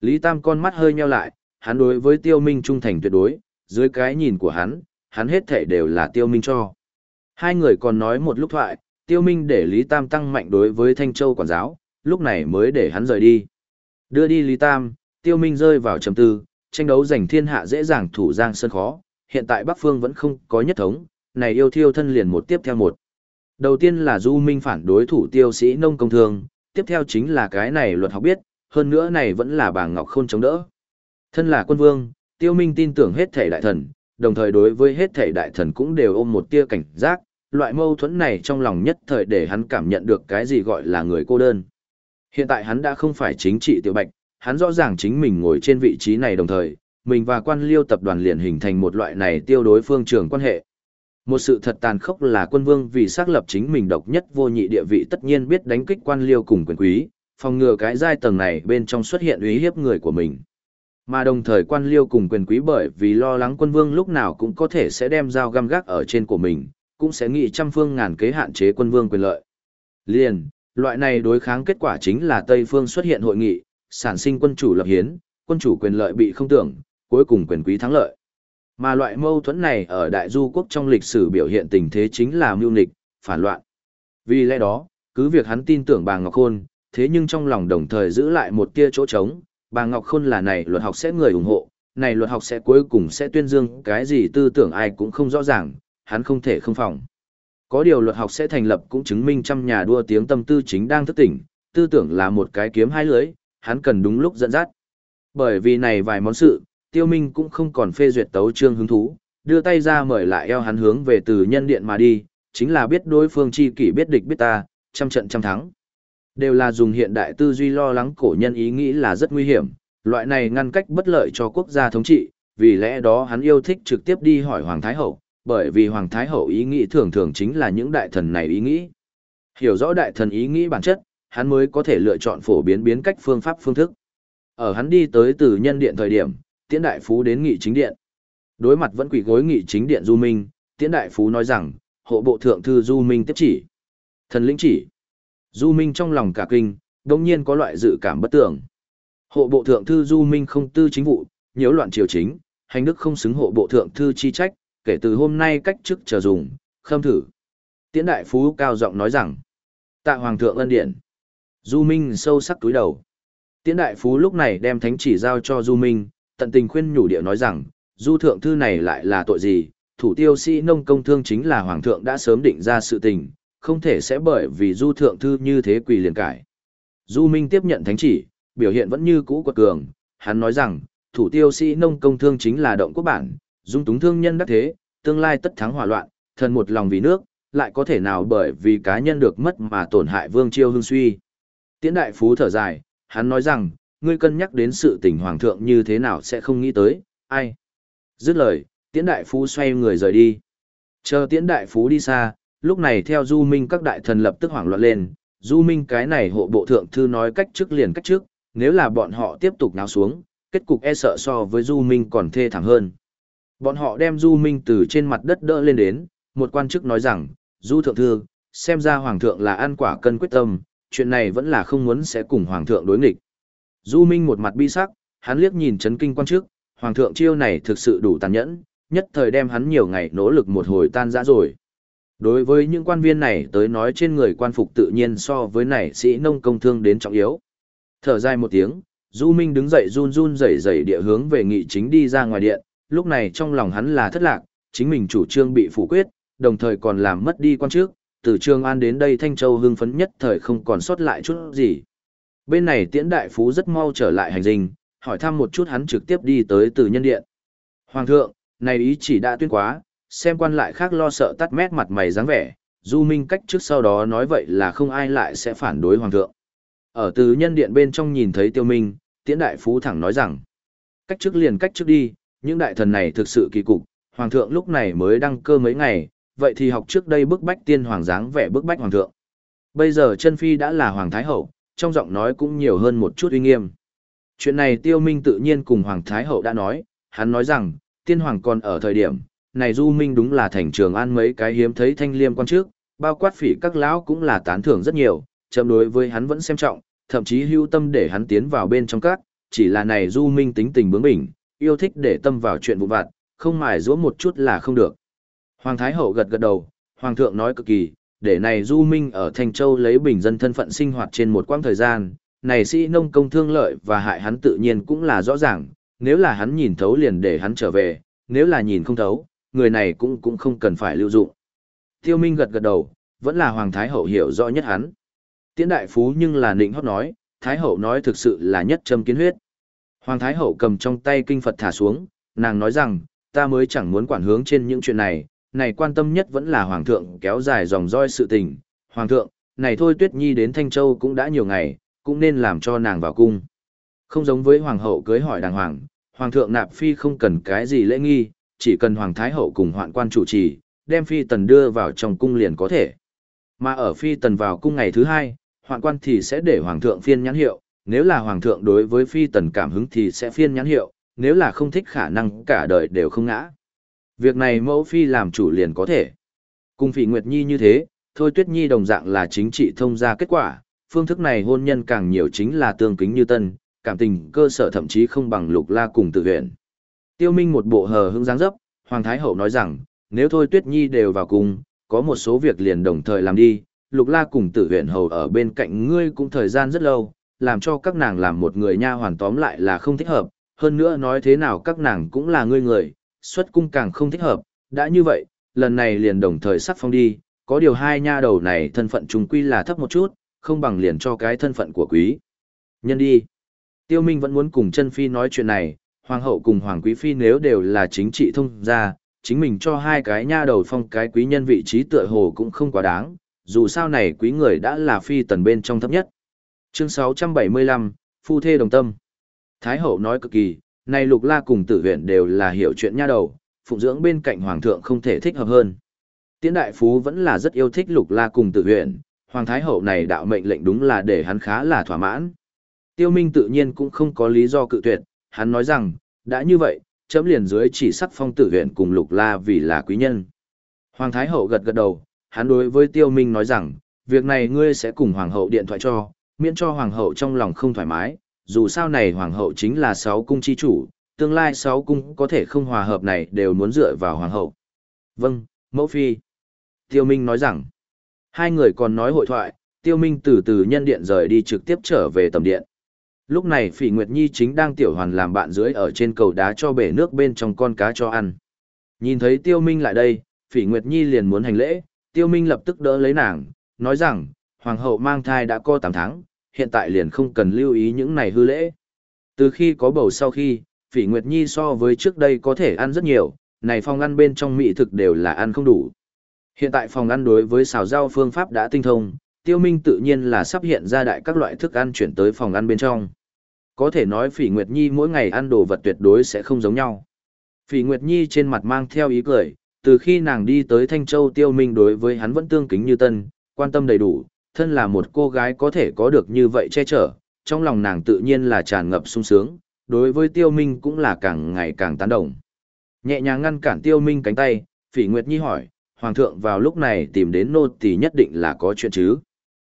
Lý Tam con mắt hơi nheo lại, hắn đối với tiêu minh trung thành tuyệt đối, dưới cái nhìn của hắn, hắn hết thể đều là tiêu minh cho. Hai người còn nói một lúc thoại, tiêu minh để Lý Tam tăng mạnh đối với Thanh Châu quản giáo, lúc này mới để hắn rời đi. Đưa đi Lý Tam, tiêu minh rơi vào trầm tư, tranh đấu giành thiên hạ dễ dàng thủ giang sơn khó, hiện tại Bắc Phương vẫn không có nhất thống, này yêu thiêu thân liền một tiếp theo một. Đầu tiên là Du Minh phản đối thủ tiêu sĩ nông công thương, tiếp theo chính là cái này luật học biết, hơn nữa này vẫn là bà Ngọc Khôn chống đỡ. Thân là quân vương, tiêu minh tin tưởng hết thể đại thần, đồng thời đối với hết thể đại thần cũng đều ôm một tia cảnh giác, loại mâu thuẫn này trong lòng nhất thời để hắn cảm nhận được cái gì gọi là người cô đơn. Hiện tại hắn đã không phải chính trị tiểu bạch, hắn rõ ràng chính mình ngồi trên vị trí này đồng thời, mình và quan liêu tập đoàn liền hình thành một loại này tiêu đối phương trường quan hệ. Một sự thật tàn khốc là quân vương vì xác lập chính mình độc nhất vô nhị địa vị tất nhiên biết đánh kích quan liêu cùng quyền quý, phòng ngừa cái giai tầng này bên trong xuất hiện uy hiếp người của mình. Mà đồng thời quan liêu cùng quyền quý bởi vì lo lắng quân vương lúc nào cũng có thể sẽ đem dao găm gác ở trên của mình, cũng sẽ nghĩ trăm phương ngàn kế hạn chế quân vương quyền lợi. Liền, loại này đối kháng kết quả chính là Tây phương xuất hiện hội nghị, sản sinh quân chủ lập hiến, quân chủ quyền lợi bị không tưởng, cuối cùng quyền quý thắng lợi. Mà loại mâu thuẫn này ở đại du quốc trong lịch sử biểu hiện tình thế chính là mưu nịch, phản loạn. Vì lẽ đó, cứ việc hắn tin tưởng bà Ngọc Khôn, thế nhưng trong lòng đồng thời giữ lại một tia chỗ trống, bà Ngọc Khôn là này luật học sẽ người ủng hộ, này luật học sẽ cuối cùng sẽ tuyên dương cái gì tư tưởng ai cũng không rõ ràng, hắn không thể không phòng. Có điều luật học sẽ thành lập cũng chứng minh trăm nhà đua tiếng tâm tư chính đang thức tỉnh, tư tưởng là một cái kiếm hai lưới, hắn cần đúng lúc dẫn dắt. Bởi vì này vài món sự, tiêu minh cũng không còn phê duyệt tấu trương hứng thú, đưa tay ra mời lại eo hắn hướng về từ nhân điện mà đi, chính là biết đối phương chi kỷ biết địch biết ta, trăm trận trăm thắng. Đều là dùng hiện đại tư duy lo lắng cổ nhân ý nghĩ là rất nguy hiểm, loại này ngăn cách bất lợi cho quốc gia thống trị, vì lẽ đó hắn yêu thích trực tiếp đi hỏi Hoàng Thái Hậu, bởi vì Hoàng Thái Hậu ý nghĩ thường thường chính là những đại thần này ý nghĩ. Hiểu rõ đại thần ý nghĩ bản chất, hắn mới có thể lựa chọn phổ biến biến cách phương pháp phương thức. Ở hắn đi tới từ nhân điện thời điểm, tiễn đại phú đến nghị chính điện. Đối mặt vẫn quỷ gối nghị chính điện Du Minh, tiễn đại phú nói rằng, hộ bộ thượng thư Du Minh tiếp chỉ. Thần lĩnh chỉ. Du Minh trong lòng cả kinh, đồng nhiên có loại dự cảm bất tưởng. Hộ bộ thượng thư Du Minh không tư chính vụ, nhiễu loạn triều chính, hành đức không xứng hộ bộ thượng thư chi trách, kể từ hôm nay cách chức chờ dùng, khâm thử. Tiễn đại phú cao giọng nói rằng, tạ hoàng thượng ân điện. Du Minh sâu sắc túi đầu. Tiễn đại phú lúc này đem thánh chỉ giao cho Du Minh, tận tình khuyên nhủ địa nói rằng, Du thượng thư này lại là tội gì, thủ tiêu sĩ nông công thương chính là hoàng thượng đã sớm định ra sự tình, không thể sẽ bởi vì Du thượng thư như thế quỳ liền cải. Du Minh tiếp nhận thánh chỉ, biểu hiện vẫn như cũ quật cường, hắn nói rằng, thủ tiêu sĩ nông công thương chính là động quốc bản, dung túng thương nhân đắc thế, tương lai tất thắng hỏa loạn, thần một lòng vì nước, lại có thể nào bởi vì cá nhân được mất mà tổn hại vương chiêu hương suy. Tiễn đại phú thở dài, hắn nói rằng, ngươi cân nhắc đến sự tình hoàng thượng như thế nào sẽ không nghĩ tới, ai. Dứt lời, tiễn đại phú xoay người rời đi. Chờ tiễn đại phú đi xa, lúc này theo du minh các đại thần lập tức hoảng loạn lên, du minh cái này hộ bộ thượng thư nói cách trước liền cách trước, nếu là bọn họ tiếp tục náo xuống, kết cục e sợ so với du minh còn thê thảm hơn. Bọn họ đem du minh từ trên mặt đất đỡ lên đến, một quan chức nói rằng, du thượng thư, xem ra hoàng thượng là ăn quả cân quyết tâm, chuyện này vẫn là không muốn sẽ cùng hoàng thượng đối nghịch. Du Minh một mặt bi sắc, hắn liếc nhìn chấn kinh quan trước, hoàng thượng chiêu này thực sự đủ tàn nhẫn, nhất thời đem hắn nhiều ngày nỗ lực một hồi tan rã rồi. Đối với những quan viên này tới nói trên người quan phục tự nhiên so với này sĩ nông công thương đến trọng yếu. Thở dài một tiếng, Du Minh đứng dậy run run rẩy rẩy địa hướng về nghị chính đi ra ngoài điện, lúc này trong lòng hắn là thất lạc, chính mình chủ trương bị phủ quyết, đồng thời còn làm mất đi quan trước, từ Trường An đến đây Thanh Châu hưng phấn nhất thời không còn sót lại chút gì. Bên này tiễn đại phú rất mau trở lại hành dinh, hỏi thăm một chút hắn trực tiếp đi tới từ nhân điện. Hoàng thượng, này ý chỉ đã tuyên quá, xem quan lại khác lo sợ tắt mét mặt mày dáng vẻ, du minh cách trước sau đó nói vậy là không ai lại sẽ phản đối hoàng thượng. Ở từ nhân điện bên trong nhìn thấy tiêu minh, tiễn đại phú thẳng nói rằng, cách trước liền cách trước đi, những đại thần này thực sự kỳ cục, hoàng thượng lúc này mới đăng cơ mấy ngày, vậy thì học trước đây bức bách tiên hoàng dáng vẻ bức bách hoàng thượng. Bây giờ chân phi đã là hoàng thái hậu, trong giọng nói cũng nhiều hơn một chút uy nghiêm. Chuyện này tiêu minh tự nhiên cùng hoàng thái hậu đã nói, hắn nói rằng, tiên hoàng còn ở thời điểm, này du minh đúng là thành trường an mấy cái hiếm thấy thanh liêm quan trước, bao quát phỉ các lão cũng là tán thưởng rất nhiều, chậm đối với hắn vẫn xem trọng, thậm chí hưu tâm để hắn tiến vào bên trong các, chỉ là này du minh tính tình bướng bỉnh, yêu thích để tâm vào chuyện vụ vặt, không mài giũa một chút là không được. Hoàng Thái Hậu gật gật đầu, Hoàng thượng nói cực kỳ, để này Du Minh ở Thanh Châu lấy bình dân thân phận sinh hoạt trên một quãng thời gian, này sĩ nông công thương lợi và hại hắn tự nhiên cũng là rõ ràng, nếu là hắn nhìn thấu liền để hắn trở về, nếu là nhìn không thấu, người này cũng cũng không cần phải lưu dụng. Tiêu Minh gật gật đầu, vẫn là Hoàng Thái Hậu hiểu rõ nhất hắn. Tiễn đại phú nhưng là nịnh hót nói, Thái Hậu nói thực sự là nhất châm kiến huyết. Hoàng Thái Hậu cầm trong tay kinh Phật thả xuống, nàng nói rằng, ta mới chẳng muốn quản hướng trên những chuyện này, này quan tâm nhất vẫn là Hoàng thượng kéo dài dòng roi sự tình. Hoàng thượng, này thôi Tuyết Nhi đến Thanh Châu cũng đã nhiều ngày, cũng nên làm cho nàng vào cung. Không giống với Hoàng hậu cưới hỏi đàng hoàng, Hoàng thượng nạp phi không cần cái gì lễ nghi, chỉ cần Hoàng Thái hậu cùng hoạn quan chủ trì, đem phi tần đưa vào trong cung liền có thể. Mà ở phi tần vào cung ngày thứ hai, hoạn quan thì sẽ để Hoàng thượng phiên nhãn hiệu, nếu là Hoàng thượng đối với phi tần cảm hứng thì sẽ phiên nhãn hiệu, nếu là không thích khả năng cả đời đều không ngã. Việc này mẫu phi làm chủ liền có thể. Cùng Phỉ Nguyệt Nhi như thế, Thôi Tuyết Nhi đồng dạng là chính trị thông ra kết quả, phương thức này hôn nhân càng nhiều chính là tương kính như tân, cảm tình cơ sở thậm chí không bằng lục la cùng tự huyện. Tiêu Minh một bộ hờ hững dáng dấp, Hoàng Thái Hậu nói rằng, nếu Thôi Tuyết Nhi đều vào cùng, có một số việc liền đồng thời làm đi, lục la cùng tử huyện hầu ở bên cạnh ngươi cũng thời gian rất lâu, làm cho các nàng làm một người nha hoàn tóm lại là không thích hợp, hơn nữa nói thế nào các nàng cũng là ngươi người, xuất cung càng không thích hợp, đã như vậy, lần này liền đồng thời sắc phong đi, có điều hai nha đầu này thân phận trùng quy là thấp một chút, không bằng liền cho cái thân phận của quý. Nhân đi. Tiêu Minh vẫn muốn cùng chân phi nói chuyện này, hoàng hậu cùng hoàng quý phi nếu đều là chính trị thông gia, chính mình cho hai cái nha đầu phong cái quý nhân vị trí tựa hồ cũng không quá đáng, dù sao này quý người đã là phi tần bên trong thấp nhất. Chương 675, Phu Thê Đồng Tâm. Thái hậu nói cực kỳ, này lục la cùng tử huyện đều là hiểu chuyện nha đầu, phụng dưỡng bên cạnh hoàng thượng không thể thích hợp hơn. Tiễn đại phú vẫn là rất yêu thích lục la cùng tử huyện, hoàng thái hậu này đạo mệnh lệnh đúng là để hắn khá là thỏa mãn. Tiêu Minh tự nhiên cũng không có lý do cự tuyệt, hắn nói rằng, đã như vậy, chấm liền dưới chỉ sắc phong tử huyện cùng lục la vì là quý nhân. Hoàng thái hậu gật gật đầu, hắn đối với Tiêu Minh nói rằng, việc này ngươi sẽ cùng hoàng hậu điện thoại cho, miễn cho hoàng hậu trong lòng không thoải mái, dù sao này hoàng hậu chính là sáu cung chi chủ, tương lai sáu cung có thể không hòa hợp này đều muốn dựa vào hoàng hậu. Vâng, mẫu phi. Tiêu Minh nói rằng, hai người còn nói hội thoại, Tiêu Minh từ từ nhân điện rời đi trực tiếp trở về tầm điện. Lúc này Phỉ Nguyệt Nhi chính đang tiểu hoàn làm bạn dưới ở trên cầu đá cho bể nước bên trong con cá cho ăn. Nhìn thấy Tiêu Minh lại đây, Phỉ Nguyệt Nhi liền muốn hành lễ, Tiêu Minh lập tức đỡ lấy nàng, nói rằng, Hoàng hậu mang thai đã có 8 tháng, hiện tại liền không cần lưu ý những này hư lễ. Từ khi có bầu sau khi, Phỉ Nguyệt Nhi so với trước đây có thể ăn rất nhiều, này phòng ăn bên trong mỹ thực đều là ăn không đủ. Hiện tại phòng ăn đối với xào rau phương pháp đã tinh thông, Tiêu Minh tự nhiên là sắp hiện ra đại các loại thức ăn chuyển tới phòng ăn bên trong. Có thể nói Phỉ Nguyệt Nhi mỗi ngày ăn đồ vật tuyệt đối sẽ không giống nhau. Phỉ Nguyệt Nhi trên mặt mang theo ý cười, từ khi nàng đi tới Thanh Châu Tiêu Minh đối với hắn vẫn tương kính như tân, quan tâm đầy đủ, thân là một cô gái có thể có được như vậy che chở, trong lòng nàng tự nhiên là tràn ngập sung sướng, đối với Tiêu Minh cũng là càng ngày càng tán đồng. Nhẹ nhàng ngăn cản Tiêu Minh cánh tay, Phỉ Nguyệt Nhi hỏi, Hoàng thượng vào lúc này tìm đến nô thì nhất định là có chuyện chứ.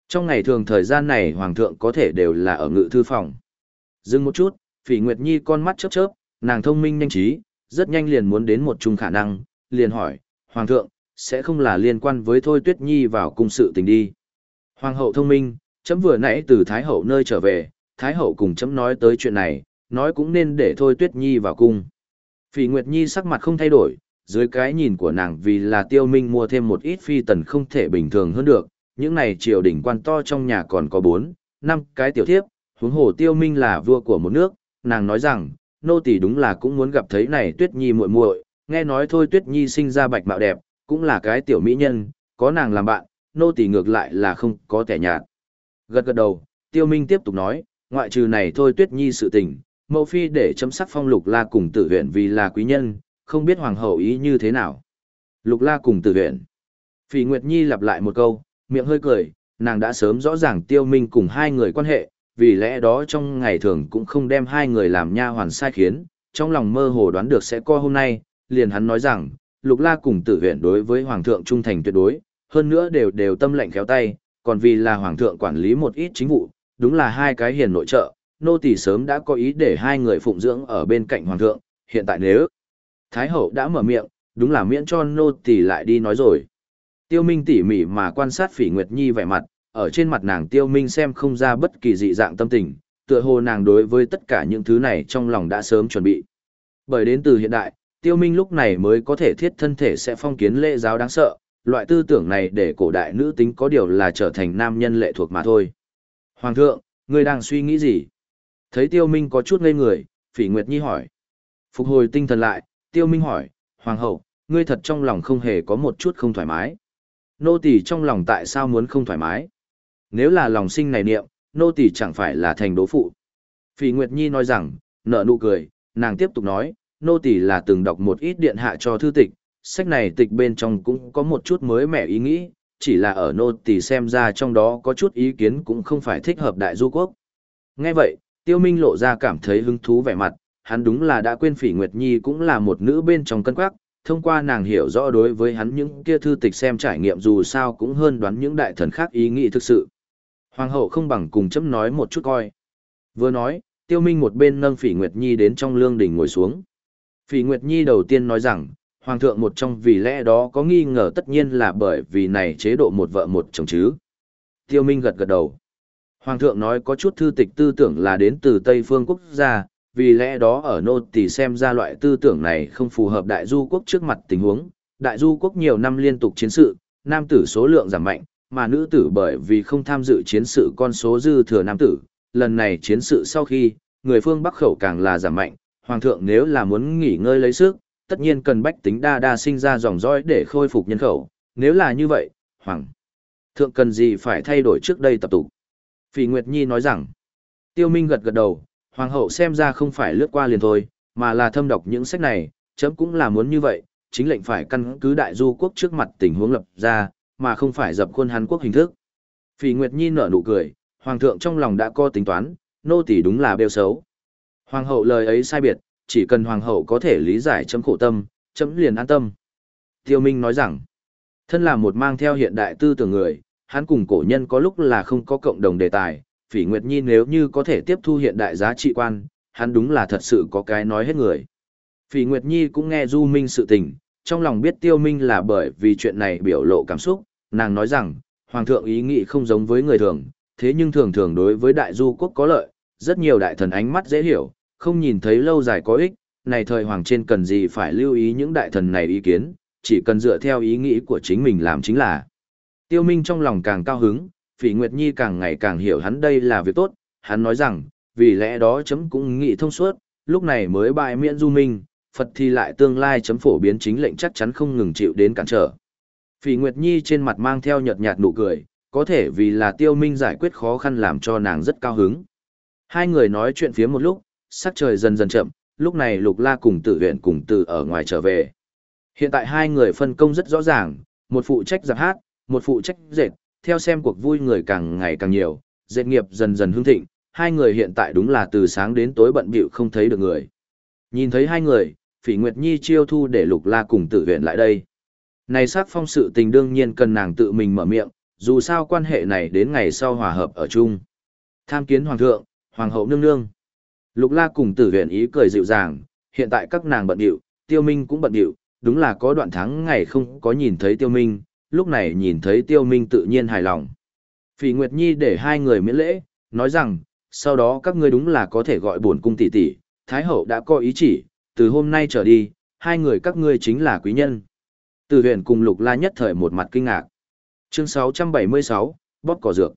Trong ngày thường thời gian này Hoàng thượng có thể đều là ở ngự thư phòng. Dừng một chút, Phỉ Nguyệt Nhi con mắt chớp chớp, nàng thông minh nhanh trí, rất nhanh liền muốn đến một chung khả năng, liền hỏi, Hoàng thượng, sẽ không là liên quan với Thôi Tuyết Nhi vào cung sự tình đi. Hoàng hậu thông minh, chấm vừa nãy từ Thái hậu nơi trở về, Thái hậu cùng chấm nói tới chuyện này, nói cũng nên để Thôi Tuyết Nhi vào cung. Phỉ Nguyệt Nhi sắc mặt không thay đổi, dưới cái nhìn của nàng vì là tiêu minh mua thêm một ít phi tần không thể bình thường hơn được, những này triều đình quan to trong nhà còn có bốn, năm cái tiểu thiếp, huống hồ tiêu minh là vua của một nước, nàng nói rằng, nô tỳ đúng là cũng muốn gặp thấy này Tuyết Nhi muội muội, nghe nói thôi Tuyết Nhi sinh ra bạch mạo đẹp, cũng là cái tiểu mỹ nhân, có nàng làm bạn, nô tỳ ngược lại là không có kẻ nhạt. Gật gật đầu, Tiêu Minh tiếp tục nói, ngoại trừ này thôi Tuyết Nhi sự tình, Mậu Phi để chấm sắc phong Lục La cùng Tử huyện vì là quý nhân, không biết hoàng hậu ý như thế nào. Lục La cùng Tử huyện. Phỉ Nguyệt Nhi lặp lại một câu, miệng hơi cười, nàng đã sớm rõ ràng Tiêu Minh cùng hai người quan hệ, vì lẽ đó trong ngày thường cũng không đem hai người làm nha hoàn sai khiến, trong lòng mơ hồ đoán được sẽ có hôm nay, liền hắn nói rằng, Lục La cùng Tử huyện đối với hoàng thượng trung thành tuyệt đối, hơn nữa đều đều tâm lệnh khéo tay, còn vì là hoàng thượng quản lý một ít chính vụ, đúng là hai cái hiền nội trợ, nô tỳ sớm đã có ý để hai người phụng dưỡng ở bên cạnh hoàng thượng, hiện tại nếu Thái hậu đã mở miệng, đúng là miễn cho nô tỳ lại đi nói rồi. Tiêu Minh tỉ mỉ mà quan sát Phỉ Nguyệt Nhi vẻ mặt, ở trên mặt nàng Tiêu Minh xem không ra bất kỳ dị dạng tâm tình, tựa hồ nàng đối với tất cả những thứ này trong lòng đã sớm chuẩn bị. Bởi đến từ hiện đại, Tiêu Minh lúc này mới có thể thiết thân thể sẽ phong kiến lễ giáo đáng sợ, loại tư tưởng này để cổ đại nữ tính có điều là trở thành nam nhân lệ thuộc mà thôi. Hoàng thượng, ngươi đang suy nghĩ gì? Thấy Tiêu Minh có chút ngây người, Phỉ Nguyệt Nhi hỏi. Phục hồi tinh thần lại, Tiêu Minh hỏi, Hoàng hậu, ngươi thật trong lòng không hề có một chút không thoải mái. Nô tỳ trong lòng tại sao muốn không thoải mái? Nếu là lòng sinh này niệm, nô tỳ chẳng phải là thành đố phụ. Phỉ Nguyệt Nhi nói rằng, nở nụ cười, nàng tiếp tục nói, nô tỳ là từng đọc một ít điện hạ cho thư tịch, sách này tịch bên trong cũng có một chút mới mẻ ý nghĩ, chỉ là ở nô tỳ xem ra trong đó có chút ý kiến cũng không phải thích hợp đại du quốc. Nghe vậy, Tiêu Minh lộ ra cảm thấy hứng thú vẻ mặt, hắn đúng là đã quên Phỉ Nguyệt Nhi cũng là một nữ bên trong cân quắc, thông qua nàng hiểu rõ đối với hắn những kia thư tịch xem trải nghiệm dù sao cũng hơn đoán những đại thần khác ý nghĩ thực sự. Hoàng hậu không bằng cùng chấm nói một chút coi. Vừa nói, Tiêu Minh một bên nâng Phỉ Nguyệt Nhi đến trong lương đỉnh ngồi xuống. Phỉ Nguyệt Nhi đầu tiên nói rằng, Hoàng thượng một trong vì lẽ đó có nghi ngờ tất nhiên là bởi vì này chế độ một vợ một chồng chứ. Tiêu Minh gật gật đầu. Hoàng thượng nói có chút thư tịch tư tưởng là đến từ Tây phương quốc gia, vì lẽ đó ở nô tỳ xem ra loại tư tưởng này không phù hợp đại du quốc trước mặt tình huống. Đại du quốc nhiều năm liên tục chiến sự, nam tử số lượng giảm mạnh, mà nữ tử bởi vì không tham dự chiến sự con số dư thừa nam tử. Lần này chiến sự sau khi, người phương Bắc khẩu càng là giảm mạnh, Hoàng thượng nếu là muốn nghỉ ngơi lấy sức, tất nhiên cần bách tính đa đa sinh ra dòng dõi để khôi phục nhân khẩu. Nếu là như vậy, Hoàng thượng cần gì phải thay đổi trước đây tập tục. Phỉ Nguyệt Nhi nói rằng, Tiêu Minh gật gật đầu, Hoàng hậu xem ra không phải lướt qua liền thôi, mà là thâm đọc những sách này, chấm cũng là muốn như vậy, chính lệnh phải căn cứ đại du quốc trước mặt tình huống lập ra, mà không phải dập khuôn Hàn Quốc hình thức. Phỉ Nguyệt Nhi nở nụ cười, Hoàng thượng trong lòng đã có tính toán, nô tỳ đúng là bêu xấu. Hoàng hậu lời ấy sai biệt, chỉ cần Hoàng hậu có thể lý giải chấm khổ tâm, chấm liền an tâm. Tiêu Minh nói rằng, thân là một mang theo hiện đại tư tưởng người, hắn cùng cổ nhân có lúc là không có cộng đồng đề tài, Phỉ Nguyệt Nhi nếu như có thể tiếp thu hiện đại giá trị quan, hắn đúng là thật sự có cái nói hết người. Phỉ Nguyệt Nhi cũng nghe Du Minh sự tình, trong lòng biết Tiêu Minh là bởi vì chuyện này biểu lộ cảm xúc, nàng nói rằng, Hoàng thượng ý nghĩ không giống với người thường, thế nhưng thường thường đối với đại du quốc có lợi, rất nhiều đại thần ánh mắt dễ hiểu, không nhìn thấy lâu dài có ích, này thời Hoàng trên cần gì phải lưu ý những đại thần này ý kiến, chỉ cần dựa theo ý nghĩ của chính mình làm chính là. Tiêu Minh trong lòng càng cao hứng, Phỉ Nguyệt Nhi càng ngày càng hiểu hắn đây là việc tốt, hắn nói rằng, vì lẽ đó chấm cũng nghĩ thông suốt, lúc này mới bại miễn du minh, Phật thì lại tương lai chấm phổ biến chính lệnh chắc chắn không ngừng chịu đến cản trở. Phỉ Nguyệt Nhi trên mặt mang theo nhợt nhạt nụ cười, có thể vì là tiêu minh giải quyết khó khăn làm cho nàng rất cao hứng. Hai người nói chuyện phía một lúc, sắc trời dần dần chậm, lúc này Lục La cùng Tử Huyền cùng từ ở ngoài trở về. Hiện tại hai người phân công rất rõ ràng, một phụ trách giặt hát, một phụ trách dệt, theo xem cuộc vui người càng ngày càng nhiều, dệt nghiệp dần dần hưng thịnh, hai người hiện tại đúng là từ sáng đến tối bận bịu không thấy được người. Nhìn thấy hai người, Phỉ Nguyệt Nhi chiêu thu để Lục La cùng Tử Huyền lại đây. Này sát phong sự tình đương nhiên cần nàng tự mình mở miệng, dù sao quan hệ này đến ngày sau hòa hợp ở chung. Tham kiến hoàng thượng, hoàng hậu nương nương. Lục La cùng Tử Huyện ý cười dịu dàng, hiện tại các nàng bận điệu, Tiêu Minh cũng bận điệu, đúng là có đoạn tháng ngày không có nhìn thấy Tiêu Minh, lúc này nhìn thấy Tiêu Minh tự nhiên hài lòng. Phỉ Nguyệt Nhi để hai người miễn lễ, nói rằng, sau đó các ngươi đúng là có thể gọi bổn cung tỷ tỷ, Thái hậu đã có ý chỉ, từ hôm nay trở đi, hai người các ngươi chính là quý nhân. Từ huyện cùng Lục La nhất thời một mặt kinh ngạc. Chương 676, bóp cỏ dược.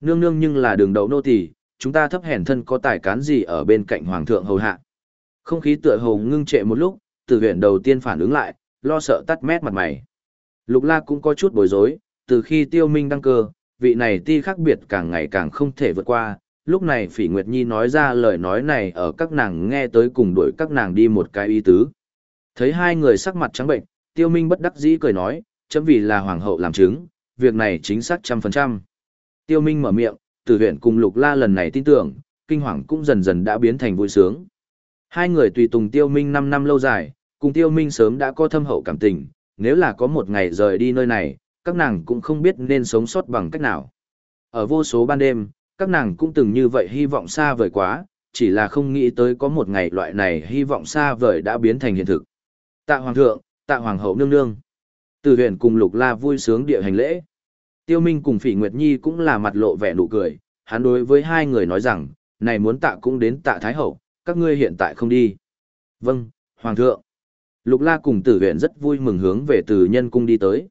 Nương nương nhưng là đường đầu nô tỳ, chúng ta thấp hèn thân có tài cán gì ở bên cạnh hoàng thượng hầu hạ. Không khí tựa hồ ngưng trệ một lúc, từ huyện đầu tiên phản ứng lại, lo sợ tắt mét mặt mày. Lục La cũng có chút bối rối, từ khi tiêu minh đăng cơ, vị này ti khác biệt càng ngày càng không thể vượt qua. Lúc này Phỉ Nguyệt Nhi nói ra lời nói này ở các nàng nghe tới cùng đuổi các nàng đi một cái ý tứ. Thấy hai người sắc mặt trắng bệnh, tiêu minh bất đắc dĩ cười nói, chấm vì là hoàng hậu làm chứng, việc này chính xác trăm phần trăm. Tiêu minh mở miệng, từ huyện cùng lục la lần này tin tưởng, kinh hoàng cũng dần dần đã biến thành vui sướng. Hai người tùy tùng tiêu minh 5 năm lâu dài, cùng tiêu minh sớm đã có thâm hậu cảm tình, nếu là có một ngày rời đi nơi này, các nàng cũng không biết nên sống sót bằng cách nào. Ở vô số ban đêm, các nàng cũng từng như vậy hy vọng xa vời quá, chỉ là không nghĩ tới có một ngày loại này hy vọng xa vời đã biến thành hiện thực. Tạ Hoàng thượng, tạ Hoàng hậu nương nương. Từ huyện cùng Lục La vui sướng địa hành lễ. Tiêu Minh cùng Phỉ Nguyệt Nhi cũng là mặt lộ vẻ nụ cười, hắn đối với hai người nói rằng, này muốn tạ cũng đến tạ Thái hậu, các ngươi hiện tại không đi. Vâng, Hoàng thượng. Lục La cùng Tử huyện rất vui mừng hướng về Từ Nhân cung đi tới.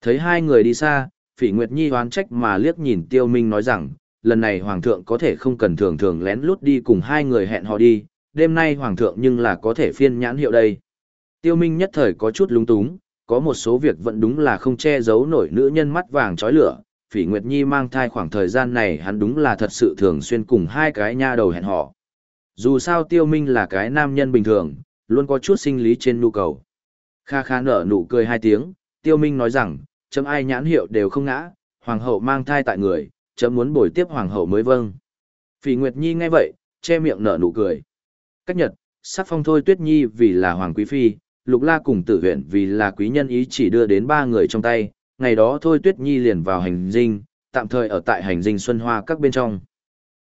Thấy hai người đi xa, Phỉ Nguyệt Nhi hoán trách mà liếc nhìn Tiêu Minh nói rằng, lần này Hoàng thượng có thể không cần thường thường lén lút đi cùng hai người hẹn họ đi, đêm nay Hoàng thượng nhưng là có thể phiên nhãn hiệu đây. Tiêu Minh nhất thời có chút lúng túng, có một số việc vẫn đúng là không che giấu nổi nữ nhân mắt vàng chói lửa. Phỉ Nguyệt Nhi mang thai khoảng thời gian này hắn đúng là thật sự thường xuyên cùng hai cái nha đầu hẹn hò. Dù sao Tiêu Minh là cái nam nhân bình thường, luôn có chút sinh lý trên nhu cầu. Kha kha nở nụ cười hai tiếng, Tiêu Minh nói rằng, chấm ai nhãn hiệu đều không ngã, hoàng hậu mang thai tại người, chấm muốn bồi tiếp hoàng hậu mới vâng. Phỉ Nguyệt Nhi nghe vậy, che miệng nở nụ cười. Cách nhật, sắc phong thôi Tuyết Nhi vì là hoàng quý phi, Lục La cùng Tử Huyện vì là quý nhân ý chỉ đưa đến ba người trong tay, ngày đó thôi Tuyết Nhi liền vào hành dinh, tạm thời ở tại hành dinh Xuân Hoa các bên trong.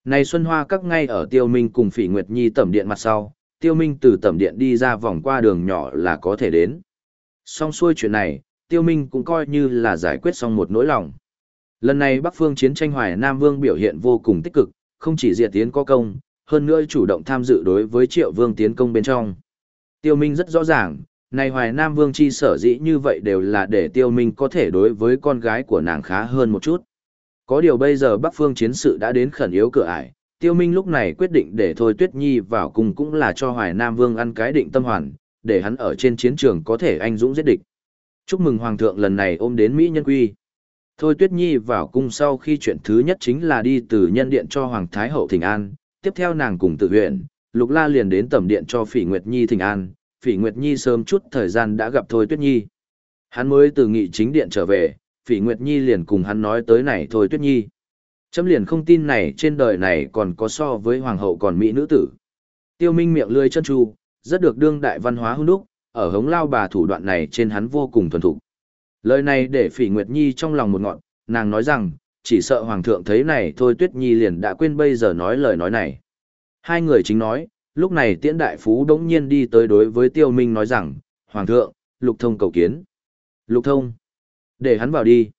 Này Xuân Hoa các ngay ở Tiêu Minh cùng Phỉ Nguyệt Nhi tẩm điện mặt sau, Tiêu Minh từ tẩm điện đi ra vòng qua đường nhỏ là có thể đến. Xong xuôi chuyện này, Tiêu Minh cũng coi như là giải quyết xong một nỗi lòng. Lần này Bắc Phương chiến tranh Hoài Nam Vương biểu hiện vô cùng tích cực, không chỉ diệt tiến có công, hơn nữa chủ động tham dự đối với Triệu Vương tiến công bên trong. Tiêu Minh rất rõ ràng, này Hoài Nam Vương chi sở dĩ như vậy đều là để Tiêu Minh có thể đối với con gái của nàng khá hơn một chút. Có điều bây giờ Bắc Phương chiến sự đã đến khẩn yếu cửa ải, Tiêu Minh lúc này quyết định để Thôi Tuyết Nhi vào cùng cũng là cho Hoài Nam Vương ăn cái định tâm hoàn, để hắn ở trên chiến trường có thể anh dũng giết địch. Chúc mừng Hoàng thượng lần này ôm đến Mỹ nhân quy. Thôi Tuyết Nhi vào cung sau khi chuyện thứ nhất chính là đi từ nhân điện cho Hoàng Thái Hậu Thịnh An, tiếp theo nàng cùng tự huyện, Lục La liền đến tẩm điện cho Phỉ Nguyệt Nhi Thịnh An, Phỉ Nguyệt Nhi sớm chút thời gian đã gặp Thôi Tuyết Nhi. Hắn mới từ nghị chính điện trở về, Phỉ Nguyệt Nhi liền cùng hắn nói tới này Thôi Tuyết Nhi. Chấm liền không tin này trên đời này còn có so với Hoàng hậu còn Mỹ nữ tử. Tiêu Minh miệng lươi chân tru, rất được đương đại văn hóa hung đúc, ở hống lao bà thủ đoạn này trên hắn vô cùng thuần thục. Lời này để Phỉ Nguyệt Nhi trong lòng một ngọn, nàng nói rằng, chỉ sợ Hoàng thượng thấy này thôi Tuyết Nhi liền đã quên bây giờ nói lời nói này. Hai người chính nói, lúc này tiễn đại phú đống nhiên đi tới đối với Tiêu Minh nói rằng, Hoàng thượng, Lục Thông cầu kiến. Lục Thông, để hắn vào đi.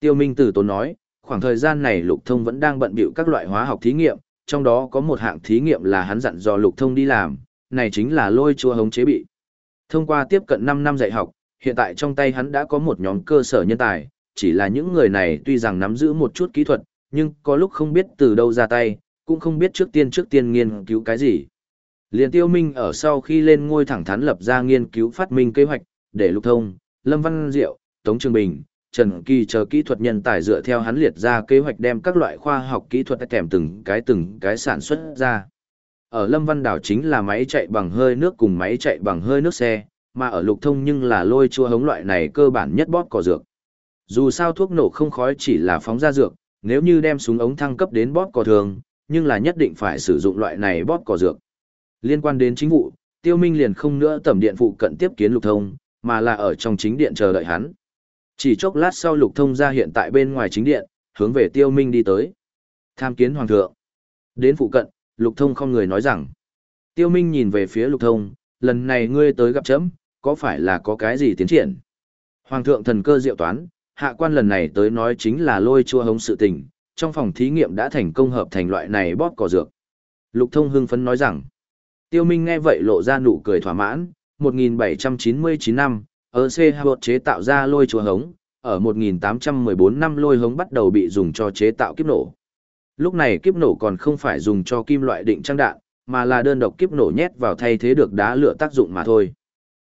Tiêu Minh từ tốn nói, khoảng thời gian này Lục Thông vẫn đang bận bịu các loại hóa học thí nghiệm, trong đó có một hạng thí nghiệm là hắn dặn dò Lục Thông đi làm, này chính là lôi chua hống chế bị. Thông qua tiếp cận 5 năm dạy học, hiện tại trong tay hắn đã có một nhóm cơ sở nhân tài, chỉ là những người này tuy rằng nắm giữ một chút kỹ thuật, nhưng có lúc không biết từ đâu ra tay, cũng không biết trước tiên trước tiên nghiên cứu cái gì. Liên tiêu minh ở sau khi lên ngôi thẳng thắn lập ra nghiên cứu phát minh kế hoạch, để lục thông, Lâm Văn Diệu, Tống Trường Bình, Trần Kỳ chờ kỹ thuật nhân tài dựa theo hắn liệt ra kế hoạch đem các loại khoa học kỹ thuật kèm từng cái từng cái sản xuất ra. Ở Lâm Văn Đảo chính là máy chạy bằng hơi nước cùng máy chạy bằng hơi nước xe, mà ở lục thông nhưng là lôi chua hống loại này cơ bản nhất bóp cỏ dược. Dù sao thuốc nổ không khói chỉ là phóng ra dược, nếu như đem súng ống thăng cấp đến bóp cỏ thường, nhưng là nhất định phải sử dụng loại này bóp cỏ dược. Liên quan đến chính vụ, Tiêu Minh liền không nữa tẩm điện phụ cận tiếp kiến Lục Thông, mà là ở trong chính điện chờ đợi hắn. Chỉ chốc lát sau Lục Thông ra hiện tại bên ngoài chính điện, hướng về Tiêu Minh đi tới. Tham kiến Hoàng thượng. Đến phụ cận, Lục Thông không người nói rằng. Tiêu Minh nhìn về phía Lục Thông, lần này ngươi tới gặp chấm, có phải là có cái gì tiến triển? Hoàng thượng thần cơ diệu toán, hạ quan lần này tới nói chính là lôi chua hống sự tình, trong phòng thí nghiệm đã thành công hợp thành loại này bóp cỏ dược. Lục thông hưng phấn nói rằng, tiêu minh nghe vậy lộ ra nụ cười thỏa mãn, 1799 năm, ở C Hột chế tạo ra lôi chùa hống, ở 1814 năm lôi hống bắt đầu bị dùng cho chế tạo kiếp nổ. Lúc này kiếp nổ còn không phải dùng cho kim loại định trang đạn, mà là đơn độc kiếp nổ nhét vào thay thế được đá lửa tác dụng mà thôi.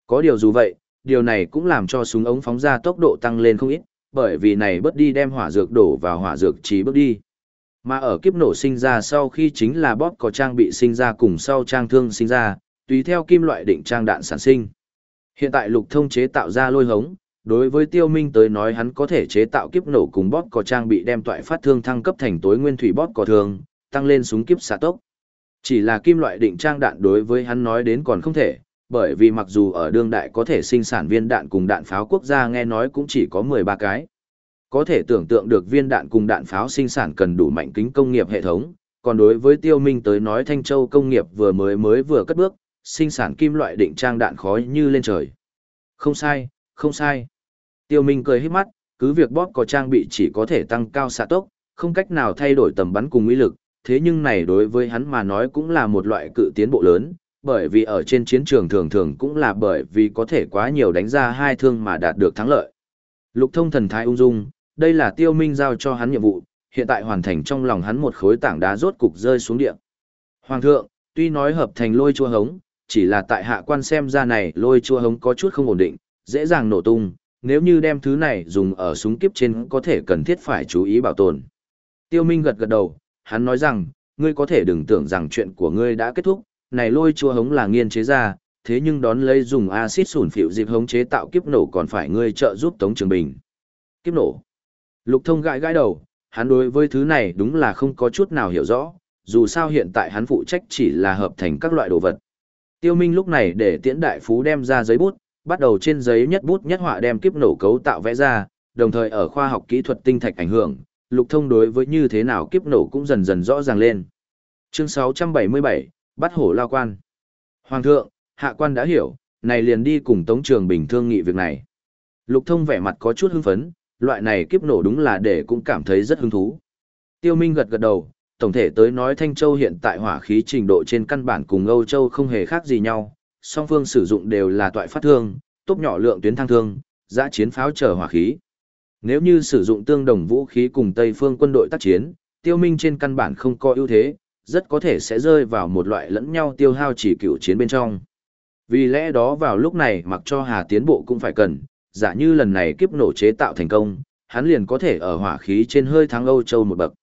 Có điều dù vậy, điều này cũng làm cho súng ống phóng ra tốc độ tăng lên không ít, bởi vì này bớt đi đem hỏa dược đổ vào hỏa dược trí bước đi. Mà ở kiếp nổ sinh ra sau khi chính là bóp có trang bị sinh ra cùng sau trang thương sinh ra, tùy theo kim loại định trang đạn sản sinh. Hiện tại lục thông chế tạo ra lôi hống, đối với tiêu minh tới nói hắn có thể chế tạo kiếp nổ cùng bóp có trang bị đem toại phát thương thăng cấp thành tối nguyên thủy bóp có thường, tăng lên súng kiếp xạ tốc. Chỉ là kim loại định trang đạn đối với hắn nói đến còn không thể, bởi vì mặc dù ở đương đại có thể sinh sản viên đạn cùng đạn pháo quốc gia nghe nói cũng chỉ có 13 cái. Có thể tưởng tượng được viên đạn cùng đạn pháo sinh sản cần đủ mạnh kính công nghiệp hệ thống, còn đối với tiêu minh tới nói Thanh Châu công nghiệp vừa mới mới vừa cất bước, sinh sản kim loại định trang đạn khói như lên trời. Không sai, không sai. Tiêu minh cười hít mắt, cứ việc bóp có trang bị chỉ có thể tăng cao xạ tốc, không cách nào thay đổi tầm bắn cùng uy lực, thế nhưng này đối với hắn mà nói cũng là một loại cự tiến bộ lớn, bởi vì ở trên chiến trường thường thường cũng là bởi vì có thể quá nhiều đánh ra hai thương mà đạt được thắng lợi. Lục thông thần thái ung dung, đây là tiêu minh giao cho hắn nhiệm vụ, hiện tại hoàn thành trong lòng hắn một khối tảng đá rốt cục rơi xuống địa. Hoàng thượng, tuy nói hợp thành lôi chua hống, chỉ là tại hạ quan xem ra này lôi chua hống có chút không ổn định, dễ dàng nổ tung, nếu như đem thứ này dùng ở súng kiếp trên có thể cần thiết phải chú ý bảo tồn. Tiêu Minh gật gật đầu, hắn nói rằng, ngươi có thể đừng tưởng rằng chuyện của ngươi đã kết thúc, này lôi chua hống là nghiên chế ra, thế nhưng đón lấy dùng axit sủn phịu dịp hống chế tạo kiếp nổ còn phải ngươi trợ giúp Tống Trường Bình. Kiếp nổ. Lục thông gãi gãi đầu, hắn đối với thứ này đúng là không có chút nào hiểu rõ, dù sao hiện tại hắn phụ trách chỉ là hợp thành các loại đồ vật. Tiêu Minh lúc này để tiễn đại phú đem ra giấy bút, bắt đầu trên giấy nhất bút nhất họa đem kiếp nổ cấu tạo vẽ ra, đồng thời ở khoa học kỹ thuật tinh thạch ảnh hưởng, lục thông đối với như thế nào kiếp nổ cũng dần dần rõ ràng lên. Chương 677, bắt hổ lao quan. Hoàng thượng, hạ quan đã hiểu, này liền đi cùng Tống Trường Bình thương nghị việc này. Lục thông vẻ mặt có chút hưng phấn, loại này kiếp nổ đúng là để cũng cảm thấy rất hứng thú. Tiêu Minh gật gật đầu, tổng thể tới nói Thanh Châu hiện tại hỏa khí trình độ trên căn bản cùng Âu Châu không hề khác gì nhau, song phương sử dụng đều là toại phát thương, tốt nhỏ lượng tuyến thang thương, giã chiến pháo trở hỏa khí. Nếu như sử dụng tương đồng vũ khí cùng Tây phương quân đội tác chiến, Tiêu Minh trên căn bản không có ưu thế, rất có thể sẽ rơi vào một loại lẫn nhau tiêu hao chỉ cựu chiến bên trong. Vì lẽ đó vào lúc này mặc cho Hà tiến bộ cũng phải cần, giả như lần này kiếp nổ chế tạo thành công, hắn liền có thể ở hỏa khí trên hơi thắng Âu Châu một bậc.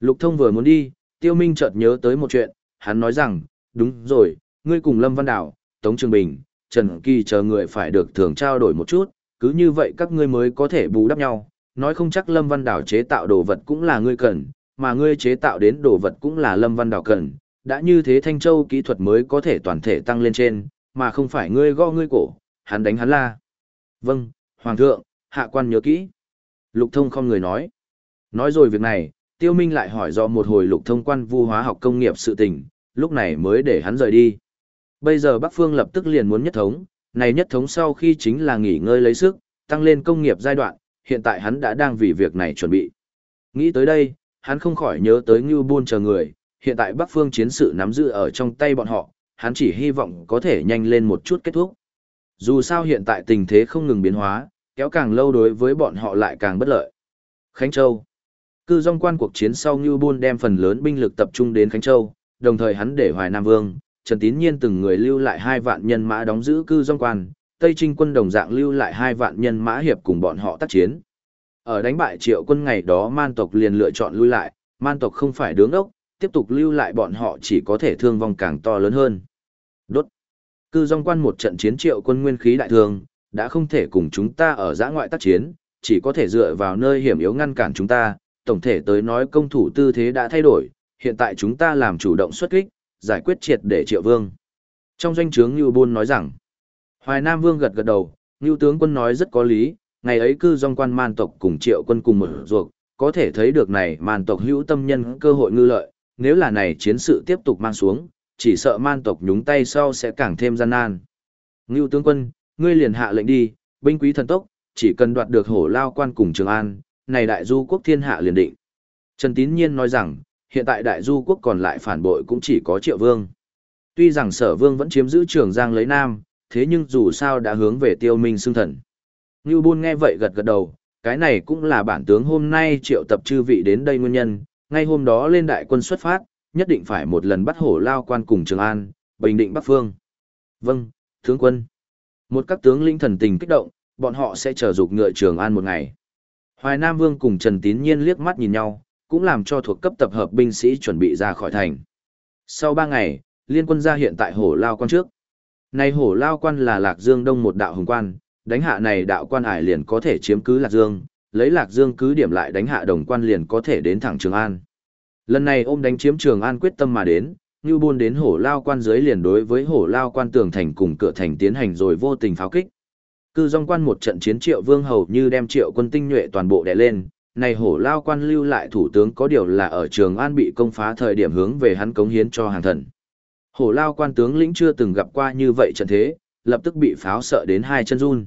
Lục thông vừa muốn đi, tiêu minh chợt nhớ tới một chuyện, hắn nói rằng, đúng rồi, ngươi cùng Lâm Văn Đảo, Tống Trường Bình, Trần Kỳ chờ người phải được thường trao đổi một chút, cứ như vậy các ngươi mới có thể bù đắp nhau, nói không chắc Lâm Văn Đảo chế tạo đồ vật cũng là ngươi cần, mà ngươi chế tạo đến đồ vật cũng là Lâm Văn Đảo cần, đã như thế Thanh Châu kỹ thuật mới có thể toàn thể tăng lên trên, mà không phải ngươi gõ ngươi cổ, hắn đánh hắn la. Vâng, Hoàng thượng, hạ quan nhớ kỹ. Lục thông không người nói. Nói rồi việc này, tiêu minh lại hỏi do một hồi lục thông quan vu hóa học công nghiệp sự tình, lúc này mới để hắn rời đi. Bây giờ Bắc Phương lập tức liền muốn nhất thống, này nhất thống sau khi chính là nghỉ ngơi lấy sức, tăng lên công nghiệp giai đoạn, hiện tại hắn đã đang vì việc này chuẩn bị. Nghĩ tới đây, hắn không khỏi nhớ tới Ngưu Buôn chờ người, hiện tại Bắc Phương chiến sự nắm giữ ở trong tay bọn họ, hắn chỉ hy vọng có thể nhanh lên một chút kết thúc. Dù sao hiện tại tình thế không ngừng biến hóa, kéo càng lâu đối với bọn họ lại càng bất lợi. Khánh Châu Cư dòng quan cuộc chiến sau Ngưu Bôn đem phần lớn binh lực tập trung đến Khánh Châu, đồng thời hắn để Hoài Nam Vương, Trần Tín Nhiên từng người lưu lại hai vạn nhân mã đóng giữ cư dòng quan, Tây Trinh quân đồng dạng lưu lại hai vạn nhân mã hiệp cùng bọn họ tác chiến. Ở đánh bại triệu quân ngày đó man tộc liền lựa chọn lui lại, man tộc không phải đứng ốc, tiếp tục lưu lại bọn họ chỉ có thể thương vong càng to lớn hơn. Cư dòng quan một trận chiến triệu quân nguyên khí đại thương, đã không thể cùng chúng ta ở giã ngoại tác chiến, chỉ có thể dựa vào nơi hiểm yếu ngăn cản chúng ta, tổng thể tới nói công thủ tư thế đã thay đổi, hiện tại chúng ta làm chủ động xuất kích, giải quyết triệt để triệu vương. Trong doanh trướng Ngưu Bôn nói rằng, Hoài Nam Vương gật gật đầu, Ngưu tướng quân nói rất có lý, ngày ấy cư dòng quan man tộc cùng triệu quân cùng một ruột, có thể thấy được này man tộc hữu tâm nhân cơ hội ngư lợi, nếu là này chiến sự tiếp tục mang xuống, chỉ sợ man tộc nhúng tay sau sẽ càng thêm gian nan. Ngưu tướng quân, ngươi liền hạ lệnh đi, binh quý thần tốc, chỉ cần đoạt được hổ lao quan cùng Trường An, này đại du quốc thiên hạ liền định. Trần Tín Nhiên nói rằng, hiện tại đại du quốc còn lại phản bội cũng chỉ có triệu vương. Tuy rằng sở vương vẫn chiếm giữ trường giang lấy nam, thế nhưng dù sao đã hướng về tiêu minh xương thần. Ngưu Bôn nghe vậy gật gật đầu, cái này cũng là bản tướng hôm nay triệu tập chư vị đến đây nguyên nhân, ngay hôm đó lên đại quân xuất phát, nhất định phải một lần bắt hổ lao quan cùng Trường An, bình định Bắc Phương. Vâng, tướng quân. Một các tướng linh thần tình kích động, bọn họ sẽ chờ dục ngựa Trường An một ngày. Hoài Nam Vương cùng Trần Tín Nhiên liếc mắt nhìn nhau, cũng làm cho thuộc cấp tập hợp binh sĩ chuẩn bị ra khỏi thành. Sau ba ngày, liên quân ra hiện tại hổ lao quan trước. Này hổ lao quan là Lạc Dương Đông một đạo hùng quan, đánh hạ này đạo quan ải liền có thể chiếm cứ Lạc Dương, lấy Lạc Dương cứ điểm lại đánh hạ đồng quan liền có thể đến thẳng Trường An. Lần này ôm đánh chiếm Trường An quyết tâm mà đến, như buôn đến hổ lao quan dưới liền đối với hổ lao quan tường thành cùng cửa thành tiến hành rồi vô tình pháo kích. Cư dòng quan một trận chiến triệu vương hầu như đem triệu quân tinh nhuệ toàn bộ đè lên, này hổ lao quan lưu lại thủ tướng có điều là ở trường an bị công phá thời điểm hướng về hắn cống hiến cho hàng thần. Hổ lao quan tướng lĩnh chưa từng gặp qua như vậy trận thế, lập tức bị pháo sợ đến hai chân run.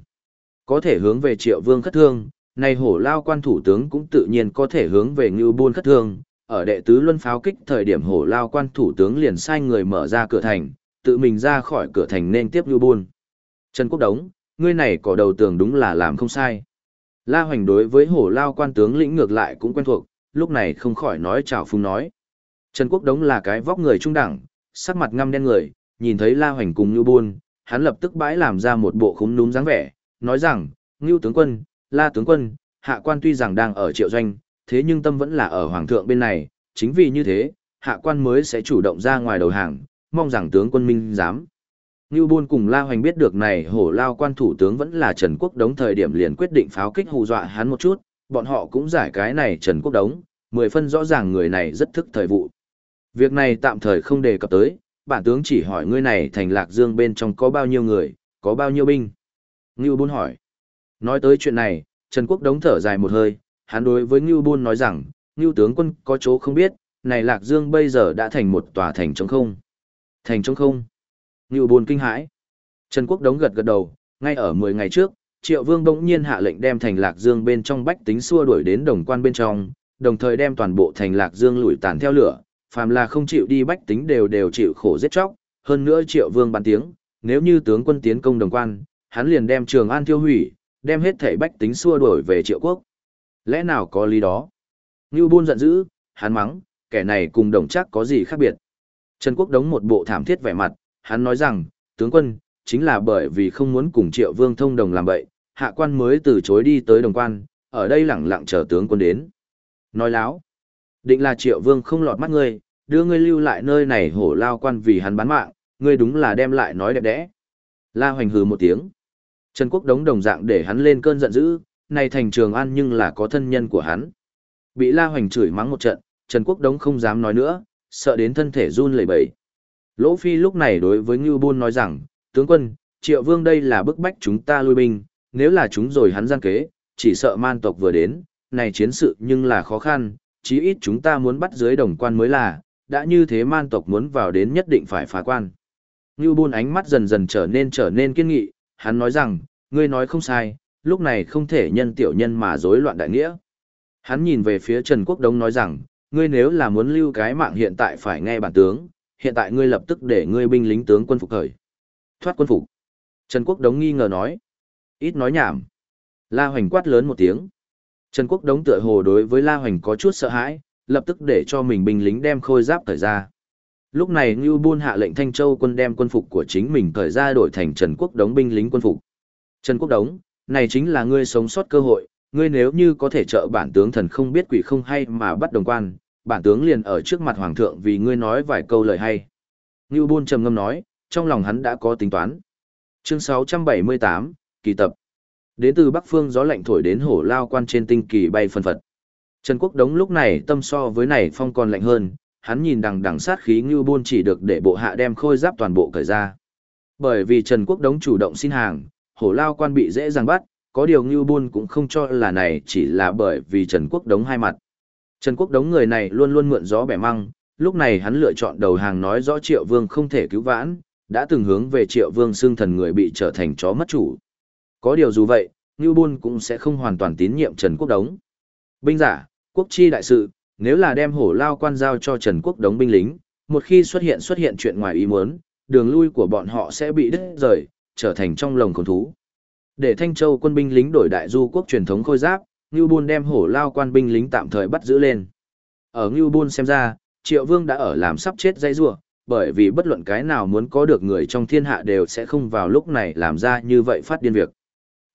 Có thể hướng về triệu vương khất thương, này hổ lao quan thủ tướng cũng tự nhiên có thể hướng về ngưu buôn khất thương. Ở đệ tứ luân pháo kích thời điểm hổ lao quan thủ tướng liền sai người mở ra cửa thành, tự mình ra khỏi cửa thành nên tiếp lưu buôn. Trần Quốc Đống, ngươi này có đầu tường đúng là làm không sai. La Hoành đối với hổ lao quan tướng lĩnh ngược lại cũng quen thuộc, lúc này không khỏi nói chào phung nói. Trần Quốc Đống là cái vóc người trung đẳng, sắc mặt ngăm đen người, nhìn thấy La Hoành cùng Ngưu Buôn, hắn lập tức bãi làm ra một bộ khúm núm dáng vẻ, nói rằng, Ngưu tướng quân, La tướng quân, hạ quan tuy rằng đang ở triệu doanh, thế nhưng tâm vẫn là ở hoàng thượng bên này, chính vì như thế, hạ quan mới sẽ chủ động ra ngoài đầu hàng, mong rằng tướng quân minh dám. Ngưu Bôn cùng La Hoành biết được này hổ lao quan thủ tướng vẫn là Trần Quốc Đống thời điểm liền quyết định pháo kích hù dọa hắn một chút, bọn họ cũng giải cái này Trần Quốc Đống, mười phân rõ ràng người này rất thức thời vụ. Việc này tạm thời không đề cập tới, bản tướng chỉ hỏi ngươi này thành lạc dương bên trong có bao nhiêu người, có bao nhiêu binh. Ngưu Bôn hỏi. Nói tới chuyện này, Trần Quốc Đống thở dài một hơi, hắn đối với Ngưu Bôn nói rằng, Ngưu tướng quân có chỗ không biết, này lạc dương bây giờ đã thành một tòa thành trống không. Thành trống không. Ngưu Bôn kinh hãi. Trần Quốc Đống gật gật đầu, ngay ở 10 ngày trước, Triệu Vương bỗng nhiên hạ lệnh đem thành Lạc Dương bên trong bách tính xua đuổi đến đồng quan bên trong, đồng thời đem toàn bộ thành Lạc Dương lùi tàn theo lửa, phàm là không chịu đi bách tính đều đều chịu khổ giết chóc, hơn nữa Triệu Vương bàn tiếng, nếu như tướng quân tiến công đồng quan, hắn liền đem Trường An tiêu hủy, đem hết thảy bách tính xua đuổi về Triệu Quốc. Lẽ nào có lý đó? Ngưu Bôn giận dữ, hắn mắng, kẻ này cùng đồng chắc có gì khác biệt. Trần Quốc Đống một bộ thảm thiết vẻ mặt, hắn nói rằng, tướng quân, chính là bởi vì không muốn cùng triệu vương thông đồng làm vậy, hạ quan mới từ chối đi tới đồng quan, ở đây lẳng lặng chờ tướng quân đến. Nói láo. Định là triệu vương không lọt mắt ngươi, đưa ngươi lưu lại nơi này hổ lao quan vì hắn bán mạng, ngươi đúng là đem lại nói đẹp đẽ. La hoành hừ một tiếng. Trần Quốc đống đồng dạng để hắn lên cơn giận dữ, này thành trường an nhưng là có thân nhân của hắn. Bị La hoành chửi mắng một trận, Trần Quốc đống không dám nói nữa, sợ đến thân thể run lẩy bẩy. Lỗ Phi lúc này đối với Ngưu Bôn nói rằng, tướng quân, triệu vương đây là bức bách chúng ta lui binh, nếu là chúng rồi hắn gian kế, chỉ sợ man tộc vừa đến, này chiến sự nhưng là khó khăn, chí ít chúng ta muốn bắt dưới đồng quan mới là, đã như thế man tộc muốn vào đến nhất định phải phá quan. Ngưu Bôn ánh mắt dần dần trở nên trở nên kiên nghị, hắn nói rằng, ngươi nói không sai, lúc này không thể nhân tiểu nhân mà rối loạn đại nghĩa. Hắn nhìn về phía Trần Quốc Đông nói rằng, ngươi nếu là muốn lưu cái mạng hiện tại phải nghe bản tướng, hiện tại ngươi lập tức để ngươi binh lính tướng quân phục khởi. Thoát quân phục. Trần Quốc Đống nghi ngờ nói. Ít nói nhảm. La Hoành quát lớn một tiếng. Trần Quốc Đống tựa hồ đối với La Hoành có chút sợ hãi, lập tức để cho mình binh lính đem khôi giáp cởi ra. Lúc này Ngưu Bôn hạ lệnh Thanh Châu quân đem quân phục của chính mình cởi ra đổi thành Trần Quốc Đống binh lính quân phục. Trần Quốc Đống, này chính là ngươi sống sót cơ hội, ngươi nếu như có thể trợ bản tướng thần không biết quỷ không hay mà bắt đồng quan, bản tướng liền ở trước mặt hoàng thượng vì ngươi nói vài câu lời hay. Ngưu Bôn trầm ngâm nói, trong lòng hắn đã có tính toán. Chương 678, kỳ tập. Đến từ Bắc Phương gió lạnh thổi đến hổ lao quan trên tinh kỳ bay phân phật. Trần Quốc Đống lúc này tâm so với này phong còn lạnh hơn, hắn nhìn đằng đằng sát khí Ngưu Bôn chỉ được để bộ hạ đem khôi giáp toàn bộ cởi ra. Bởi vì Trần Quốc Đống chủ động xin hàng, hổ lao quan bị dễ dàng bắt, có điều Ngưu Bôn cũng không cho là này chỉ là bởi vì Trần Quốc Đống hai mặt. Trần Quốc Đống người này luôn luôn mượn gió bẻ măng, lúc này hắn lựa chọn đầu hàng nói rõ Triệu Vương không thể cứu vãn, đã từng hướng về Triệu Vương xương thần người bị trở thành chó mất chủ. Có điều dù vậy, Ngưu Bôn cũng sẽ không hoàn toàn tín nhiệm Trần Quốc Đống. Binh giả, quốc chi đại sự, nếu là đem hổ lao quan giao cho Trần Quốc Đống binh lính, một khi xuất hiện xuất hiện chuyện ngoài ý muốn, đường lui của bọn họ sẽ bị đứt rời, trở thành trong lồng khổng thú. Để Thanh Châu quân binh lính đổi đại du quốc truyền thống khôi giáp, Ngưu Bôn đem hổ lao quan binh lính tạm thời bắt giữ lên. Ở Ngưu Bôn xem ra, Triệu Vương đã ở làm sắp chết dây rua, bởi vì bất luận cái nào muốn có được người trong thiên hạ đều sẽ không vào lúc này làm ra như vậy phát điên việc.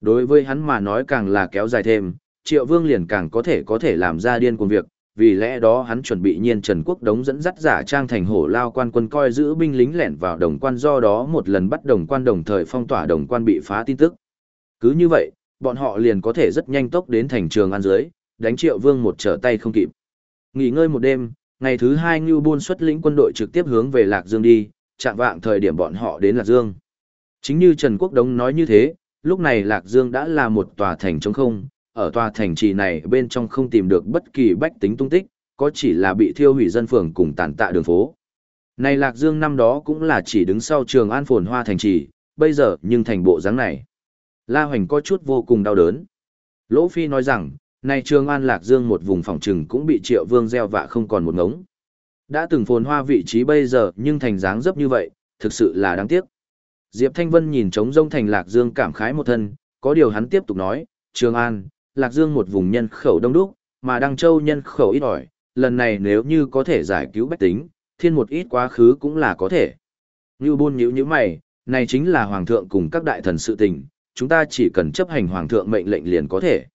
Đối với hắn mà nói càng là kéo dài thêm, Triệu Vương liền càng có thể có thể làm ra điên cuồng việc, vì lẽ đó hắn chuẩn bị nhiên Trần Quốc đống dẫn dắt giả trang thành hổ lao quan quân coi giữ binh lính lẻn vào đồng quan do đó một lần bắt đồng quan đồng thời phong tỏa đồng quan bị phá tin tức. Cứ như vậy, bọn họ liền có thể rất nhanh tốc đến thành trường an dưới, đánh Triệu Vương một trở tay không kịp. Nghỉ ngơi một đêm, ngày thứ hai Ngưu Bôn xuất lĩnh quân đội trực tiếp hướng về Lạc Dương đi, chạm vạng thời điểm bọn họ đến Lạc Dương. Chính như Trần Quốc Đống nói như thế, lúc này Lạc Dương đã là một tòa thành trống không, ở tòa thành trì này bên trong không tìm được bất kỳ bách tính tung tích, có chỉ là bị thiêu hủy dân phường cùng tàn tạ đường phố. Này Lạc Dương năm đó cũng là chỉ đứng sau trường an phồn hoa thành trì, bây giờ nhưng thành bộ dáng này. La Hoành có chút vô cùng đau đớn. Lỗ Phi nói rằng, này trường an Lạc Dương một vùng phòng trừng cũng bị triệu vương gieo vạ không còn một ngống. Đã từng phồn hoa vị trí bây giờ nhưng thành dáng dấp như vậy, thực sự là đáng tiếc. Diệp Thanh Vân nhìn trống rông thành Lạc Dương cảm khái một thân, có điều hắn tiếp tục nói, Trường An, Lạc Dương một vùng nhân khẩu đông đúc, mà Đăng Châu nhân khẩu ít ỏi, lần này nếu như có thể giải cứu bách tính, thiên một ít quá khứ cũng là có thể. Như buôn nhíu như mày, này chính là Hoàng thượng cùng các đại thần sự tình, chúng ta chỉ cần chấp hành Hoàng thượng mệnh lệnh liền có thể.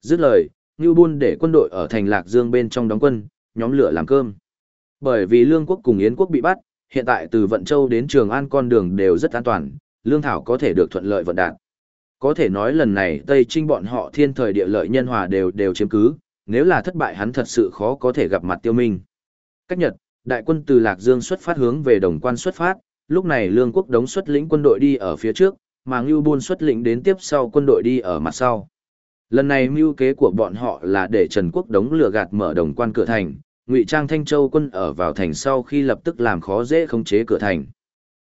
Dứt lời, Như buôn để quân đội ở thành Lạc Dương bên trong đóng quân, nhóm lửa làm cơm. Bởi vì Lương quốc cùng Yến quốc bị bắt, hiện tại từ Vận Châu đến Trường An con đường đều rất an toàn, lương thảo có thể được thuận lợi vận đạt. Có thể nói lần này Tây Trinh bọn họ thiên thời địa lợi nhân hòa đều đều chiếm cứ, nếu là thất bại hắn thật sự khó có thể gặp mặt tiêu minh. Cách Nhật, đại quân từ Lạc Dương xuất phát hướng về Đồng Quan xuất phát, lúc này Lương quốc đóng xuất lĩnh quân đội đi ở phía trước, mà Ngưu Bôn xuất lĩnh đến tiếp sau quân đội đi ở mặt sau. Lần này mưu kế của bọn họ là để Trần Quốc đóng lừa gạt mở Đồng Quan cửa thành, ngụy trang thanh châu quân ở vào thành sau khi lập tức làm khó dễ khống chế cửa thành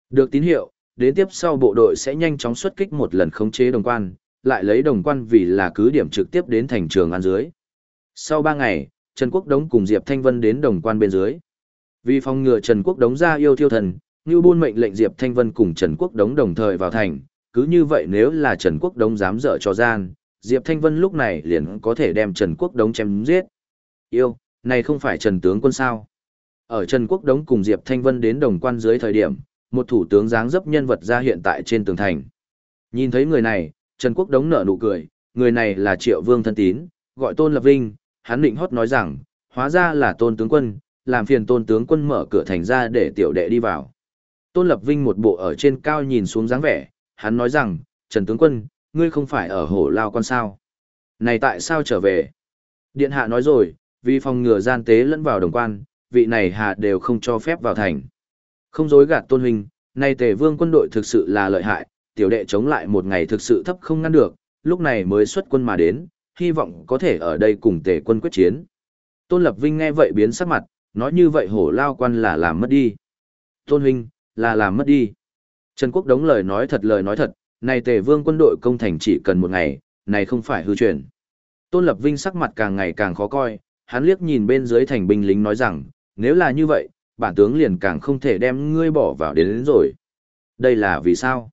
được tín hiệu đến tiếp sau bộ đội sẽ nhanh chóng xuất kích một lần khống chế đồng quan lại lấy đồng quan vì là cứ điểm trực tiếp đến thành trường an dưới. Sau ba ngày trần quốc đống cùng diệp thanh vân đến đồng quan bên dưới. Vì phòng ngừa trần quốc đống ra yêu thiêu thần ngưu Bôn mệnh lệnh diệp thanh vân cùng trần quốc đống đồng thời vào thành. Cứ như vậy nếu là trần quốc đống dám dở cho gian diệp thanh vân lúc này liền có thể đem trần quốc đống chém giết. Yêu này không phải Trần Tướng quân sao? Ở Trần Quốc Đống cùng Diệp Thanh Vân đến đồng quan dưới thời điểm, một thủ tướng dáng dấp nhân vật ra hiện tại trên tường thành. Nhìn thấy người này, Trần Quốc Đống nở nụ cười, người này là Triệu Vương thân tín, gọi Tôn Lập Vinh, hắn định hót nói rằng, hóa ra là Tôn tướng quân, làm phiền Tôn tướng quân mở cửa thành ra để tiểu đệ đi vào. Tôn Lập Vinh một bộ ở trên cao nhìn xuống dáng vẻ, hắn nói rằng, Trần tướng quân, ngươi không phải ở hổ lao con sao? Này tại sao trở về? Điện hạ nói rồi, vì phòng ngừa gian tế lẫn vào đồng quan, vị này hạ đều không cho phép vào thành. Không dối gạt tôn huynh, nay tề vương quân đội thực sự là lợi hại, tiểu đệ chống lại một ngày thực sự thấp không ngăn được, lúc này mới xuất quân mà đến, hy vọng có thể ở đây cùng tề quân quyết chiến. Tôn Lập Vinh nghe vậy biến sắc mặt, nói như vậy hổ lao quan là làm mất đi. Tôn huynh, là làm mất đi. Trần Quốc đống lời nói thật lời nói thật, này tề vương quân đội công thành chỉ cần một ngày, này không phải hư truyền. Tôn Lập Vinh sắc mặt càng ngày càng khó coi, hắn liếc nhìn bên dưới thành binh lính nói rằng, nếu là như vậy, bản tướng liền càng không thể đem ngươi bỏ vào đến, đến rồi. Đây là vì sao?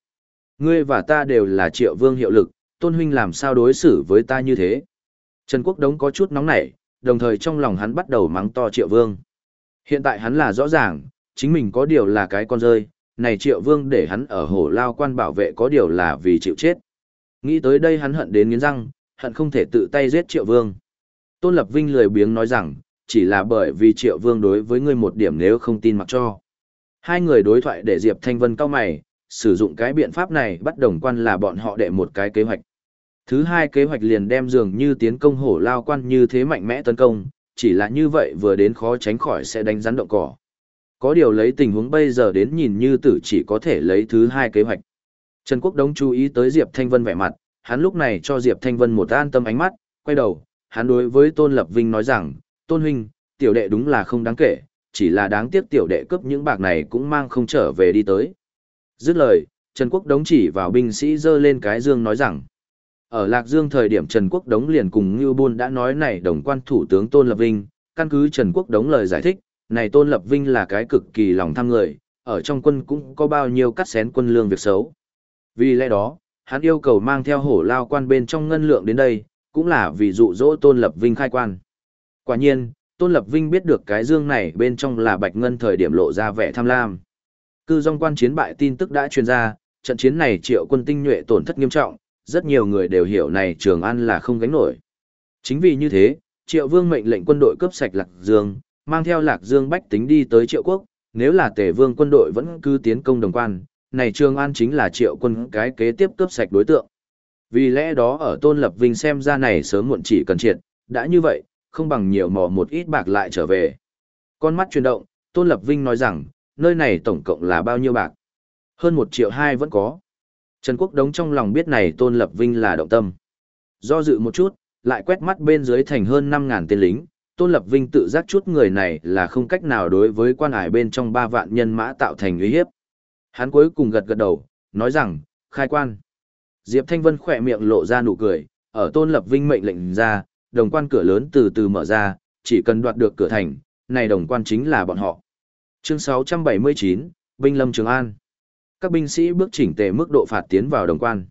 Ngươi và ta đều là triệu vương hiệu lực, tôn huynh làm sao đối xử với ta như thế? Trần Quốc Đống có chút nóng nảy, đồng thời trong lòng hắn bắt đầu mắng to triệu vương. Hiện tại hắn là rõ ràng, chính mình có điều là cái con rơi, này triệu vương để hắn ở hổ lao quan bảo vệ có điều là vì chịu chết. Nghĩ tới đây hắn hận đến nghiến răng, hận không thể tự tay giết triệu vương. Tôn Lập Vinh lười biếng nói rằng, chỉ là bởi vì triệu vương đối với ngươi một điểm nếu không tin mặc cho. Hai người đối thoại để Diệp Thanh Vân cao mày, sử dụng cái biện pháp này bắt đồng quan là bọn họ đệ một cái kế hoạch. Thứ hai kế hoạch liền đem dường như tiến công hổ lao quan như thế mạnh mẽ tấn công, chỉ là như vậy vừa đến khó tránh khỏi sẽ đánh rắn động cỏ. Có điều lấy tình huống bây giờ đến nhìn như tử chỉ có thể lấy thứ hai kế hoạch. Trần Quốc Đông chú ý tới Diệp Thanh Vân vẻ mặt, hắn lúc này cho Diệp Thanh Vân một an tâm ánh mắt, quay đầu, hắn đối với Tôn Lập Vinh nói rằng, Tôn Huynh, tiểu đệ đúng là không đáng kể, chỉ là đáng tiếc tiểu đệ cướp những bạc này cũng mang không trở về đi tới. Dứt lời, Trần Quốc Đống chỉ vào binh sĩ dơ lên cái dương nói rằng, ở Lạc Dương thời điểm Trần Quốc Đống liền cùng Ngưu Bôn đã nói này đồng quan thủ tướng Tôn Lập Vinh, căn cứ Trần Quốc Đống lời giải thích, này Tôn Lập Vinh là cái cực kỳ lòng tham người, ở trong quân cũng có bao nhiêu cắt xén quân lương việc xấu. Vì lẽ đó, hắn yêu cầu mang theo hổ lao quan bên trong ngân lượng đến đây, cũng là vì dụ dỗ Tôn Lập Vinh khai quan. Quả nhiên, Tôn Lập Vinh biết được cái dương này bên trong là bạch ngân thời điểm lộ ra vẻ tham lam. Cư dòng quan chiến bại tin tức đã truyền ra, trận chiến này triệu quân tinh nhuệ tổn thất nghiêm trọng, rất nhiều người đều hiểu này Trường An là không gánh nổi. Chính vì như thế, Triệu Vương mệnh lệnh quân đội cướp sạch Lạc Dương, mang theo Lạc Dương bách tính đi tới Triệu Quốc, nếu là Tề Vương quân đội vẫn cứ tiến công đồng quan, này Trường An chính là Triệu quân cái kế tiếp cướp sạch đối tượng. Vì lẽ đó ở Tôn Lập Vinh xem ra này sớm muộn chỉ cần triệt, đã như vậy, không bằng nhiều mò một ít bạc lại trở về. Con mắt chuyển động, Tôn Lập Vinh nói rằng, nơi này tổng cộng là bao nhiêu bạc? Hơn một triệu hai vẫn có. Trần Quốc Đống trong lòng biết này Tôn Lập Vinh là động tâm. Do dự một chút, lại quét mắt bên dưới thành hơn 5.000 tên lính, Tôn Lập Vinh tự giác chút người này là không cách nào đối với quan hải bên trong 3 vạn nhân mã tạo thành uy hiếp. Hắn cuối cùng gật gật đầu, nói rằng, khai quan. Diệp Thanh Vân khỏe miệng lộ ra nụ cười, ở Tôn Lập Vinh mệnh lệnh ra, đồng quan cửa lớn từ từ mở ra, chỉ cần đoạt được cửa thành, này đồng quan chính là bọn họ. Chương 679, Binh Lâm Trường An. Các binh sĩ bước chỉnh tề mức độ phạt tiến vào đồng quan.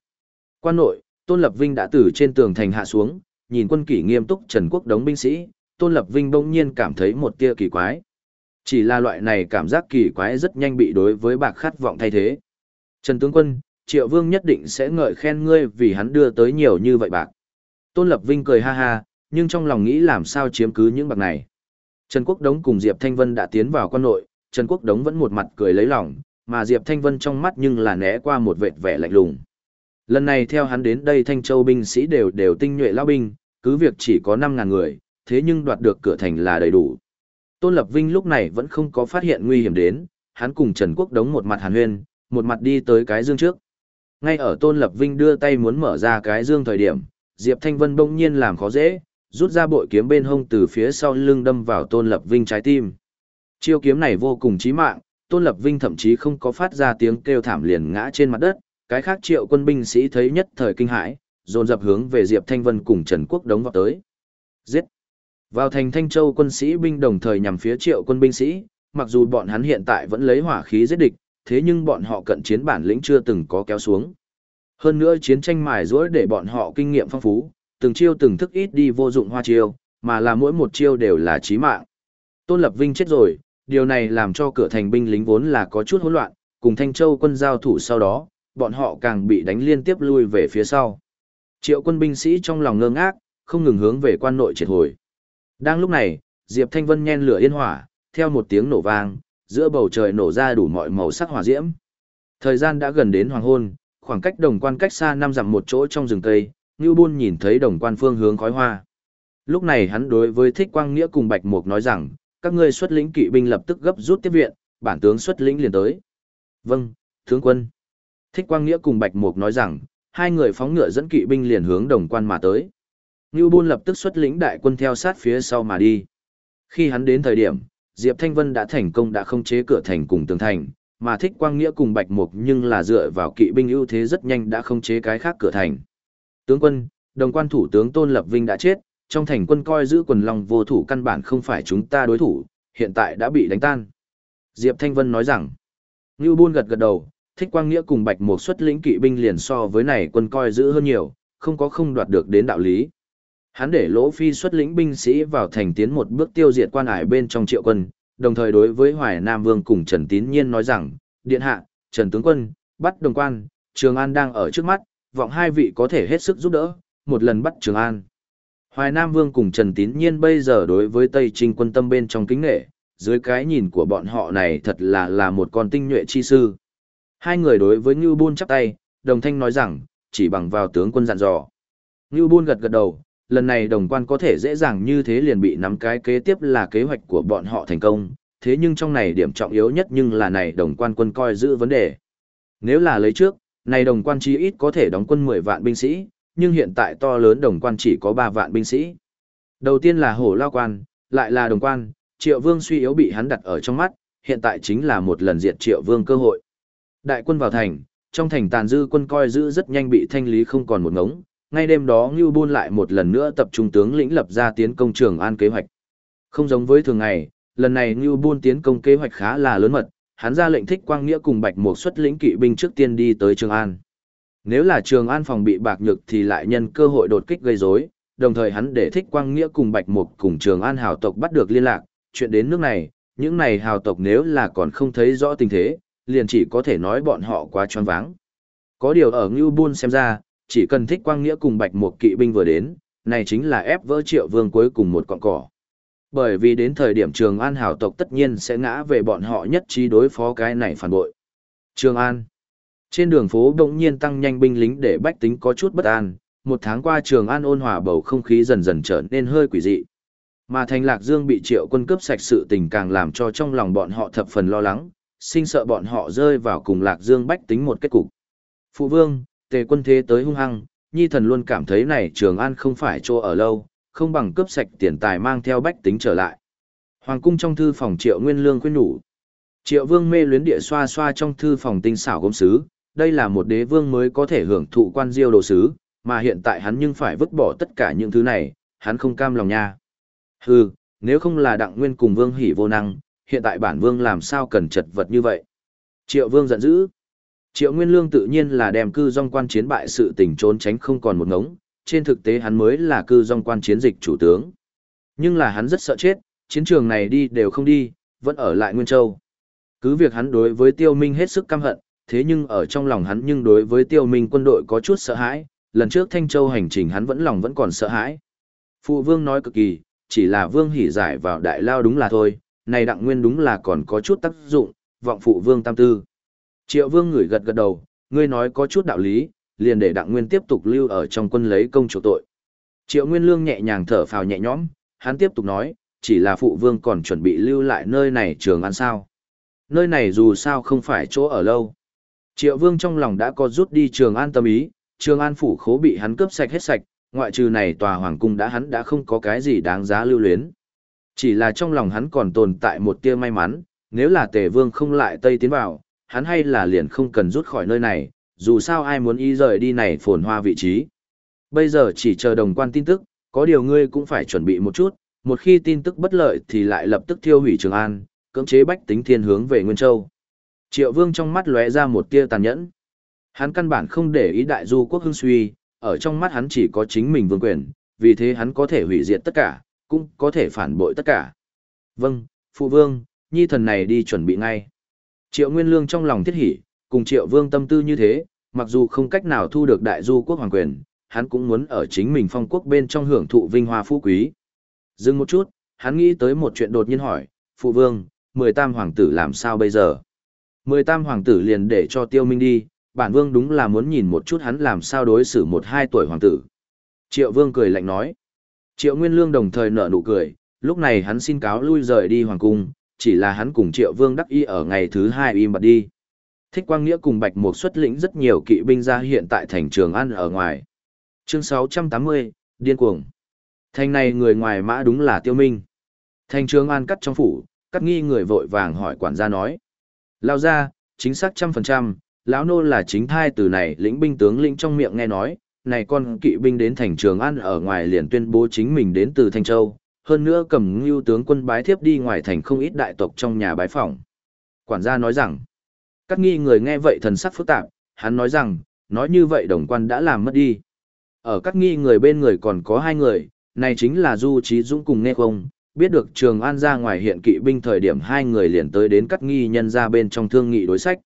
Quan nội, Tôn Lập Vinh đã từ trên tường thành hạ xuống, nhìn quân kỷ nghiêm túc Trần Quốc đống binh sĩ, Tôn Lập Vinh bỗng nhiên cảm thấy một tia kỳ quái. Chỉ là loại này cảm giác kỳ quái rất nhanh bị đối với bạc khát vọng thay thế. Trần Tướng Quân, Triệu Vương nhất định sẽ ngợi khen ngươi vì hắn đưa tới nhiều như vậy bạc. Tôn Lập Vinh cười ha ha, nhưng trong lòng nghĩ làm sao chiếm cứ những bạc này. Trần Quốc Đống cùng Diệp Thanh Vân đã tiến vào quan nội, Trần Quốc Đống vẫn một mặt cười lấy lòng, mà Diệp Thanh Vân trong mắt nhưng là né qua một vệt vẻ lạnh lùng. Lần này theo hắn đến đây Thanh Châu binh sĩ đều đều tinh nhuệ lao binh, cứ việc chỉ có 5.000 người, thế nhưng đoạt được cửa thành là đầy đủ. Tôn Lập Vinh lúc này vẫn không có phát hiện nguy hiểm đến, hắn cùng Trần Quốc Đống một mặt hàn huyên, một mặt đi tới cái dương trước. Ngay ở Tôn Lập Vinh đưa tay muốn mở ra cái dương thời điểm, Diệp Thanh Vân bỗng nhiên làm khó dễ, rút ra bội kiếm bên hông từ phía sau lưng đâm vào Tôn Lập Vinh trái tim. Chiêu kiếm này vô cùng chí mạng, Tôn Lập Vinh thậm chí không có phát ra tiếng kêu thảm liền ngã trên mặt đất, cái khác triệu quân binh sĩ thấy nhất thời kinh hãi, dồn dập hướng về Diệp Thanh Vân cùng Trần Quốc đống vào tới. Giết! Vào thành Thanh Châu quân sĩ binh đồng thời nhằm phía triệu quân binh sĩ, mặc dù bọn hắn hiện tại vẫn lấy hỏa khí giết địch, thế nhưng bọn họ cận chiến bản lĩnh chưa từng có kéo xuống. Hơn nữa chiến tranh mài rũa để bọn họ kinh nghiệm phong phú, từng chiêu từng thức ít đi vô dụng hoa chiêu, mà là mỗi một chiêu đều là chí mạng. Tôn Lập Vinh chết rồi, điều này làm cho cửa thành binh lính vốn là có chút hỗn loạn, cùng Thanh Châu quân giao thủ sau đó, bọn họ càng bị đánh liên tiếp lui về phía sau. Triệu quân binh sĩ trong lòng ngơ ngác, không ngừng hướng về quan nội triệt hồi. Đang lúc này, Diệp Thanh Vân nhen lửa yên hỏa, theo một tiếng nổ vang, giữa bầu trời nổ ra đủ mọi màu sắc hỏa diễm. Thời gian đã gần đến hoàng hôn, khoảng cách đồng quan cách xa năm dặm một chỗ trong rừng cây, Ngưu Bôn nhìn thấy đồng quan phương hướng khói hoa. Lúc này hắn đối với Thích Quang Nghĩa cùng Bạch Mục nói rằng, các ngươi xuất lĩnh kỵ binh lập tức gấp rút tiếp viện, bản tướng xuất lĩnh liền tới. Vâng, tướng quân. Thích Quang Nghĩa cùng Bạch Mục nói rằng, hai người phóng ngựa dẫn kỵ binh liền hướng đồng quan mà tới. Ngưu Bôn lập tức xuất lĩnh đại quân theo sát phía sau mà đi. Khi hắn đến thời điểm, Diệp Thanh Vân đã thành công đã không chế cửa thành cùng tường thành, mà Thích Quang Nghĩa cùng Bạch Mục nhưng là dựa vào kỵ binh ưu thế rất nhanh đã không chế cái khác cửa thành. Tướng quân, đồng quan thủ tướng Tôn Lập Vinh đã chết, trong thành quân coi giữ quần lòng vô thủ căn bản không phải chúng ta đối thủ, hiện tại đã bị đánh tan. Diệp Thanh Vân nói rằng, Ngưu Bôn gật gật đầu, Thích Quang Nghĩa cùng Bạch mộc xuất lĩnh kỵ binh liền so với này quân coi giữ hơn nhiều, không có không đoạt được đến đạo lý. Hắn để Lỗ Phi xuất lĩnh binh sĩ vào thành tiến một bước tiêu diệt quan ải bên trong triệu quân, đồng thời đối với Hoài Nam Vương cùng Trần Tín Nhiên nói rằng, Điện Hạ, Trần Tướng Quân, bắt đồng quan, Trường An đang ở trước mắt, vọng hai vị có thể hết sức giúp đỡ, một lần bắt Trường An. Hoài Nam Vương cùng Trần Tín Nhiên bây giờ đối với Tây Trinh quân tâm bên trong kính nghệ, dưới cái nhìn của bọn họ này thật là là một con tinh nhuệ chi sư. Hai người đối với Ngưu Bôn chắp tay, đồng thanh nói rằng, chỉ bằng vào tướng quân dặn dò. Ngưu Bôn gật gật đầu, lần này đồng quan có thể dễ dàng như thế liền bị nắm cái kế tiếp là kế hoạch của bọn họ thành công, thế nhưng trong này điểm trọng yếu nhất nhưng là này đồng quan quân coi giữ vấn đề. Nếu là lấy trước, này đồng quan chí ít có thể đóng quân 10 vạn binh sĩ, nhưng hiện tại to lớn đồng quan chỉ có 3 vạn binh sĩ. Đầu tiên là hổ lao quan, lại là đồng quan, triệu vương suy yếu bị hắn đặt ở trong mắt, hiện tại chính là một lần diệt triệu vương cơ hội. Đại quân vào thành, trong thành tàn dư quân coi giữ rất nhanh bị thanh lý không còn một ngống, ngay đêm đó Ngưu Bôn lại một lần nữa tập trung tướng lĩnh lập ra tiến công trường an kế hoạch. Không giống với thường ngày, lần này Ngưu Bôn tiến công kế hoạch khá là lớn mật, hắn ra lệnh thích quang nghĩa cùng bạch mục xuất lĩnh kỵ binh trước tiên đi tới Trường An. Nếu là Trường An phòng bị bạc nhược thì lại nhân cơ hội đột kích gây rối, đồng thời hắn để thích quang nghĩa cùng bạch mục cùng Trường An hào tộc bắt được liên lạc, chuyện đến nước này, những này hào tộc nếu là còn không thấy rõ tình thế, liền chỉ có thể nói bọn họ quá choáng váng. Có điều ở Ngưu buôn xem ra, chỉ cần thích quang nghĩa cùng bạch mục kỵ binh vừa đến, này chính là ép vỡ triệu vương cuối cùng một cọng cỏ. Bởi vì đến thời điểm Trường An hảo tộc tất nhiên sẽ ngã về bọn họ nhất trí đối phó cái này phản bội. Trường An Trên đường phố đông nhiên tăng nhanh binh lính để bách tính có chút bất an, một tháng qua Trường An ôn hòa bầu không khí dần dần trở nên hơi quỷ dị. Mà thành Lạc Dương bị triệu quân cướp sạch sự tình càng làm cho trong lòng bọn họ thập phần lo lắng, sinh sợ bọn họ rơi vào cùng Lạc Dương bách tính một kết cục. Phụ vương, tề quân thế tới hung hăng, nhi thần luôn cảm thấy này Trường An không phải chỗ ở lâu, không bằng cướp sạch tiền tài mang theo bách tính trở lại. Hoàng cung trong thư phòng Triệu Nguyên Lương khuyên nhủ. Triệu Vương mê luyến địa xoa xoa trong thư phòng tinh xảo gốm sứ, đây là một đế vương mới có thể hưởng thụ quan diêu đồ sứ, mà hiện tại hắn nhưng phải vứt bỏ tất cả những thứ này, hắn không cam lòng nha. Hừ, nếu không là đặng nguyên cùng vương hỉ vô năng, hiện tại bản vương làm sao cần chật vật như vậy. Triệu Vương giận dữ. Triệu Nguyên Lương tự nhiên là đem cư dòng quan chiến bại sự tình trốn tránh không còn một ngống, trên thực tế hắn mới là cư dòng quan chiến dịch chủ tướng. Nhưng là hắn rất sợ chết, chiến trường này đi đều không đi, vẫn ở lại Nguyên Châu. Cứ việc hắn đối với tiêu minh hết sức căm hận, thế nhưng ở trong lòng hắn nhưng đối với tiêu minh quân đội có chút sợ hãi, lần trước Thanh Châu hành trình hắn vẫn lòng vẫn còn sợ hãi. Phụ vương nói cực kỳ, chỉ là vương hỉ giải vào đại lao đúng là thôi, này đặng nguyên đúng là còn có chút tác dụng, vọng phụ vương tam tư. Triệu vương ngửi gật gật đầu, ngươi nói có chút đạo lý, liền để đặng nguyên tiếp tục lưu ở trong quân lấy công chủ tội. Triệu Nguyên Lương nhẹ nhàng thở phào nhẹ nhõm, hắn tiếp tục nói, chỉ là phụ vương còn chuẩn bị lưu lại nơi này trường ăn sao. Nơi này dù sao không phải chỗ ở lâu. Triệu vương trong lòng đã có rút đi trường an tâm ý, trường an phủ khố bị hắn cướp sạch hết sạch, ngoại trừ này tòa hoàng cung đã hắn đã không có cái gì đáng giá lưu luyến. Chỉ là trong lòng hắn còn tồn tại một tia may mắn, nếu là tề vương không lại tây tiến vào, hắn hay là liền không cần rút khỏi nơi này, dù sao ai muốn y rời đi này phồn hoa vị trí. Bây giờ chỉ chờ đồng quan tin tức, có điều ngươi cũng phải chuẩn bị một chút, một khi tin tức bất lợi thì lại lập tức thiêu hủy Trường An, cưỡng chế bách tính thiên hướng về Nguyên Châu. Triệu Vương trong mắt lóe ra một tia tàn nhẫn. Hắn căn bản không để ý đại du quốc hưng suy, ở trong mắt hắn chỉ có chính mình vương quyền, vì thế hắn có thể hủy diệt tất cả, cũng có thể phản bội tất cả. Vâng, phụ vương, nhi thần này đi chuẩn bị ngay. Triệu Nguyên Lương trong lòng thiết hỉ, cùng Triệu Vương tâm tư như thế, mặc dù không cách nào thu được đại du quốc hoàng quyền, hắn cũng muốn ở chính mình phong quốc bên trong hưởng thụ vinh hoa phú quý. Dừng một chút, hắn nghĩ tới một chuyện đột nhiên hỏi, phụ vương, mười tam hoàng tử làm sao bây giờ? Mười tam hoàng tử liền để cho tiêu minh đi, bản vương đúng là muốn nhìn một chút hắn làm sao đối xử một hai tuổi hoàng tử. Triệu vương cười lạnh nói. Triệu Nguyên Lương đồng thời nở nụ cười, lúc này hắn xin cáo lui rời đi hoàng cung, chỉ là hắn cùng Triệu Vương đắc y ở ngày thứ hai im bặt đi. Thích Quang Nghĩa cùng Bạch Mục xuất lĩnh rất nhiều kỵ binh ra hiện tại thành Trường An ở ngoài. Chương 680, Điên cuồng. Thành này người ngoài mã đúng là Tiêu Minh. Thành Trường An cắt trong phủ, cắt nghi người vội vàng hỏi quản gia nói. Lao ra, chính xác trăm phần trăm, lão nô là chính thai từ này lĩnh binh tướng lĩnh trong miệng nghe nói, này con kỵ binh đến thành Trường An ở ngoài liền tuyên bố chính mình đến từ Thanh Châu, hơn nữa cầm ngưu tướng quân bái thiếp đi ngoài thành không ít đại tộc trong nhà bái phỏng. Quản gia nói rằng, các nghi người nghe vậy thần sắc phức tạp, hắn nói rằng, nói như vậy đồng quan đã làm mất đi. Ở các nghi người bên người còn có hai người, này chính là Du Trí Dũng cùng nghe không, biết được Trường An ra ngoài hiện kỵ binh thời điểm hai người liền tới đến các nghi nhân ra bên trong thương nghị đối sách.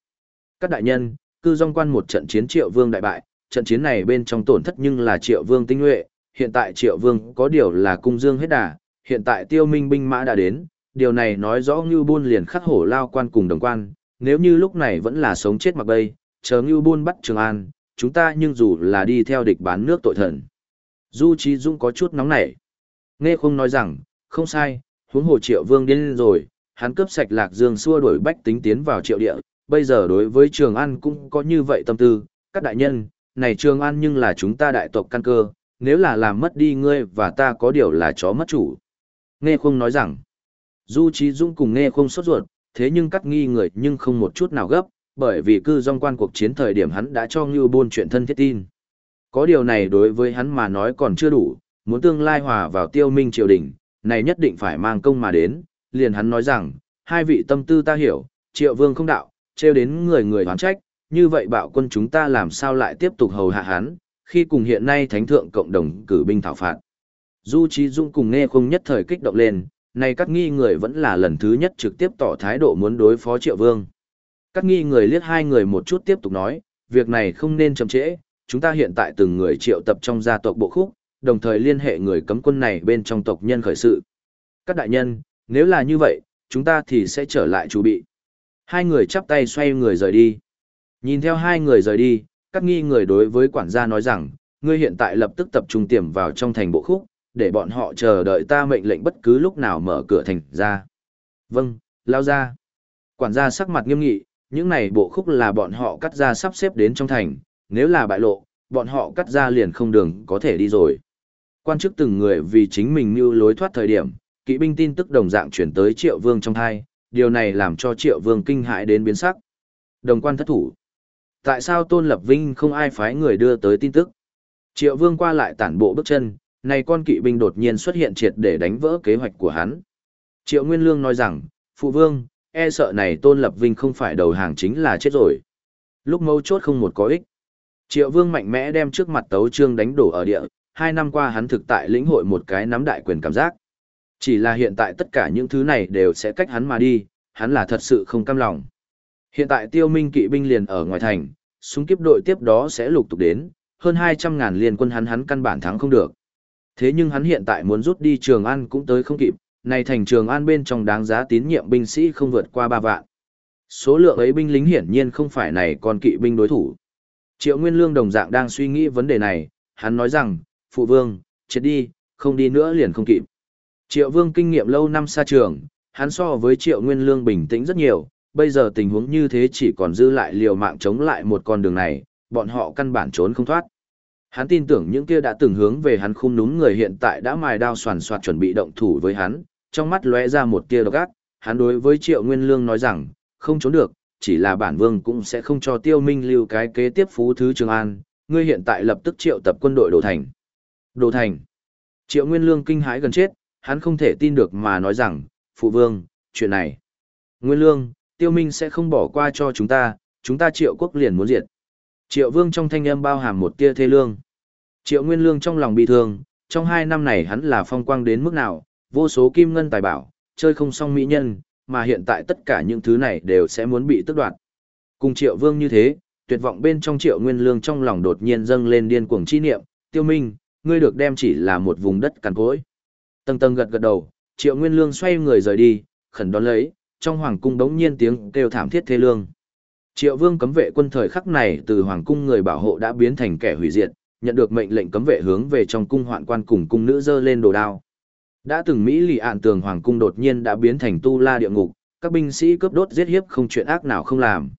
Các đại nhân, cư dòng quan một trận chiến triệu vương đại bại, trận chiến này bên trong tổn thất nhưng là triệu vương tinh nhuệ, hiện tại triệu vương có điều là cung dương hết đà, hiện tại tiêu minh binh mã đã đến, điều này nói rõ như buôn liền khắc hổ lao quan cùng đồng quan, nếu như lúc này vẫn là sống chết mặc bay, chờ Ngưu buôn bắt Trường An, chúng ta nhưng dù là đi theo địch bán nước tội thần. Du Trí Dũng có chút nóng nảy. Nghe không nói rằng, không sai, huống hồ triệu vương điên rồi, hắn cướp sạch lạc dương xua đuổi bách tính tiến vào triệu địa, bây giờ đối với Trường An cũng có như vậy tâm tư, các đại nhân, này Trường An nhưng là chúng ta đại tộc căn cơ, nếu là làm mất đi ngươi và ta có điều là chó mất chủ. Nghe không nói rằng, Du Trí Dũng cùng nghe không sốt ruột, thế nhưng cắt nghi người nhưng không một chút nào gấp, bởi vì cư dòng quan cuộc chiến thời điểm hắn đã cho Ngưu Bôn chuyện thân thiết tin. Có điều này đối với hắn mà nói còn chưa đủ, muốn tương lai hòa vào tiêu minh triều đình, này nhất định phải mang công mà đến, liền hắn nói rằng, hai vị tâm tư ta hiểu, triệu vương không đạo, treo đến người người hoán trách, như vậy bạo quân chúng ta làm sao lại tiếp tục hầu hạ hắn, khi cùng hiện nay thánh thượng cộng đồng cử binh thảo phạt. Du Trí Dung cùng nghe không nhất thời kích động lên, này các nghi người vẫn là lần thứ nhất trực tiếp tỏ thái độ muốn đối phó triệu vương. Các nghi người liếc hai người một chút tiếp tục nói, việc này không nên chậm trễ, chúng ta hiện tại từng người triệu tập trong gia tộc bộ khúc, đồng thời liên hệ người cấm quân này bên trong tộc nhân khởi sự. Các đại nhân, nếu là như vậy, chúng ta thì sẽ trở lại chú bị. Hai người chắp tay xoay người rời đi. Nhìn theo hai người rời đi, các nghi người đối với quản gia nói rằng, ngươi hiện tại lập tức tập trung tiềm vào trong thành bộ khúc, để bọn họ chờ đợi ta mệnh lệnh bất cứ lúc nào mở cửa thành ra. Vâng, lao ra. Quản gia sắc mặt nghiêm nghị, những này bộ khúc là bọn họ cắt ra sắp xếp đến trong thành, nếu là bại lộ, bọn họ cắt ra liền không đường có thể đi rồi. Quan chức từng người vì chính mình mưu lối thoát thời điểm, kỵ binh tin tức đồng dạng chuyển tới triệu vương trong thai, điều này làm cho triệu vương kinh hãi đến biến sắc. Đồng quan thất thủ. Tại sao Tôn Lập Vinh không ai phái người đưa tới tin tức? Triệu vương qua lại tản bộ bước chân, này con kỵ binh đột nhiên xuất hiện triệt để đánh vỡ kế hoạch của hắn. Triệu Nguyên Lương nói rằng, Phụ Vương, e sợ này Tôn Lập Vinh không phải đầu hàng chính là chết rồi. Lúc mâu chốt không một có ích. Triệu Vương mạnh mẽ đem trước mặt tấu trương đánh đổ ở địa, hai năm qua hắn thực tại lĩnh hội một cái nắm đại quyền cảm giác. Chỉ là hiện tại tất cả những thứ này đều sẽ cách hắn mà đi, hắn là thật sự không cam lòng. Hiện tại tiêu minh kỵ binh liền ở ngoài thành, súng kiếp đội tiếp đó sẽ lục tục đến, hơn 200 ngàn liên quân hắn hắn căn bản thắng không được. Thế nhưng hắn hiện tại muốn rút đi Trường An cũng tới không kịp, này thành Trường An bên trong đáng giá tín nhiệm binh sĩ không vượt qua 3 vạn. Số lượng ấy binh lính hiển nhiên không phải này còn kỵ binh đối thủ. Triệu Nguyên Lương đồng dạng đang suy nghĩ vấn đề này, hắn nói rằng, Phụ Vương, chết đi, không đi nữa liền không kịp. Triệu Vương kinh nghiệm lâu năm xa trường, hắn so với Triệu Nguyên Lương bình tĩnh rất nhiều, bây giờ tình huống như thế chỉ còn dư lại liều mạng chống lại một con đường này, bọn họ căn bản trốn không thoát. Hắn tin tưởng những kia đã từng hướng về hắn khung núm người hiện tại đã mài đao soàn soạt chuẩn bị động thủ với hắn, trong mắt lóe ra một tia độc ác, hắn đối với Triệu Nguyên Lương nói rằng, không trốn được, chỉ là bản vương cũng sẽ không cho Tiêu Minh lưu cái kế tiếp phú thứ Trường An, ngươi hiện tại lập tức triệu tập quân đội đồ thành. Đồ thành. Triệu Nguyên Lương kinh hãi gần chết, hắn không thể tin được mà nói rằng, phụ vương, chuyện này. Nguyên Lương, Tiêu Minh sẽ không bỏ qua cho chúng ta, chúng ta triệu quốc liền muốn diệt. Triệu Vương trong thanh âm bao hàm một tia thê lương. Triệu Nguyên Lương trong lòng bị thương, trong hai năm này hắn là phong quang đến mức nào, vô số kim ngân tài bảo, chơi không xong mỹ nhân, mà hiện tại tất cả những thứ này đều sẽ muốn bị tước đoạt. Cùng Triệu Vương như thế, tuyệt vọng bên trong Triệu Nguyên Lương trong lòng đột nhiên dâng lên điên cuồng chi niệm, tiêu minh, ngươi được đem chỉ là một vùng đất cằn cỗi. Tầng tầng gật gật đầu, triệu nguyên lương xoay người rời đi, khẩn đón lấy, trong hoàng cung đống nhiên tiếng kêu thảm thiết thê lương. Triệu vương cấm vệ quân thời khắc này từ hoàng cung người bảo hộ đã biến thành kẻ hủy diệt, nhận được mệnh lệnh cấm vệ hướng về trong cung hoạn quan cùng cung nữ dơ lên đồ đao. Đã từng Mỹ lì ạn tường hoàng cung đột nhiên đã biến thành tu la địa ngục, các binh sĩ cướp đốt giết hiếp không chuyện ác nào không làm.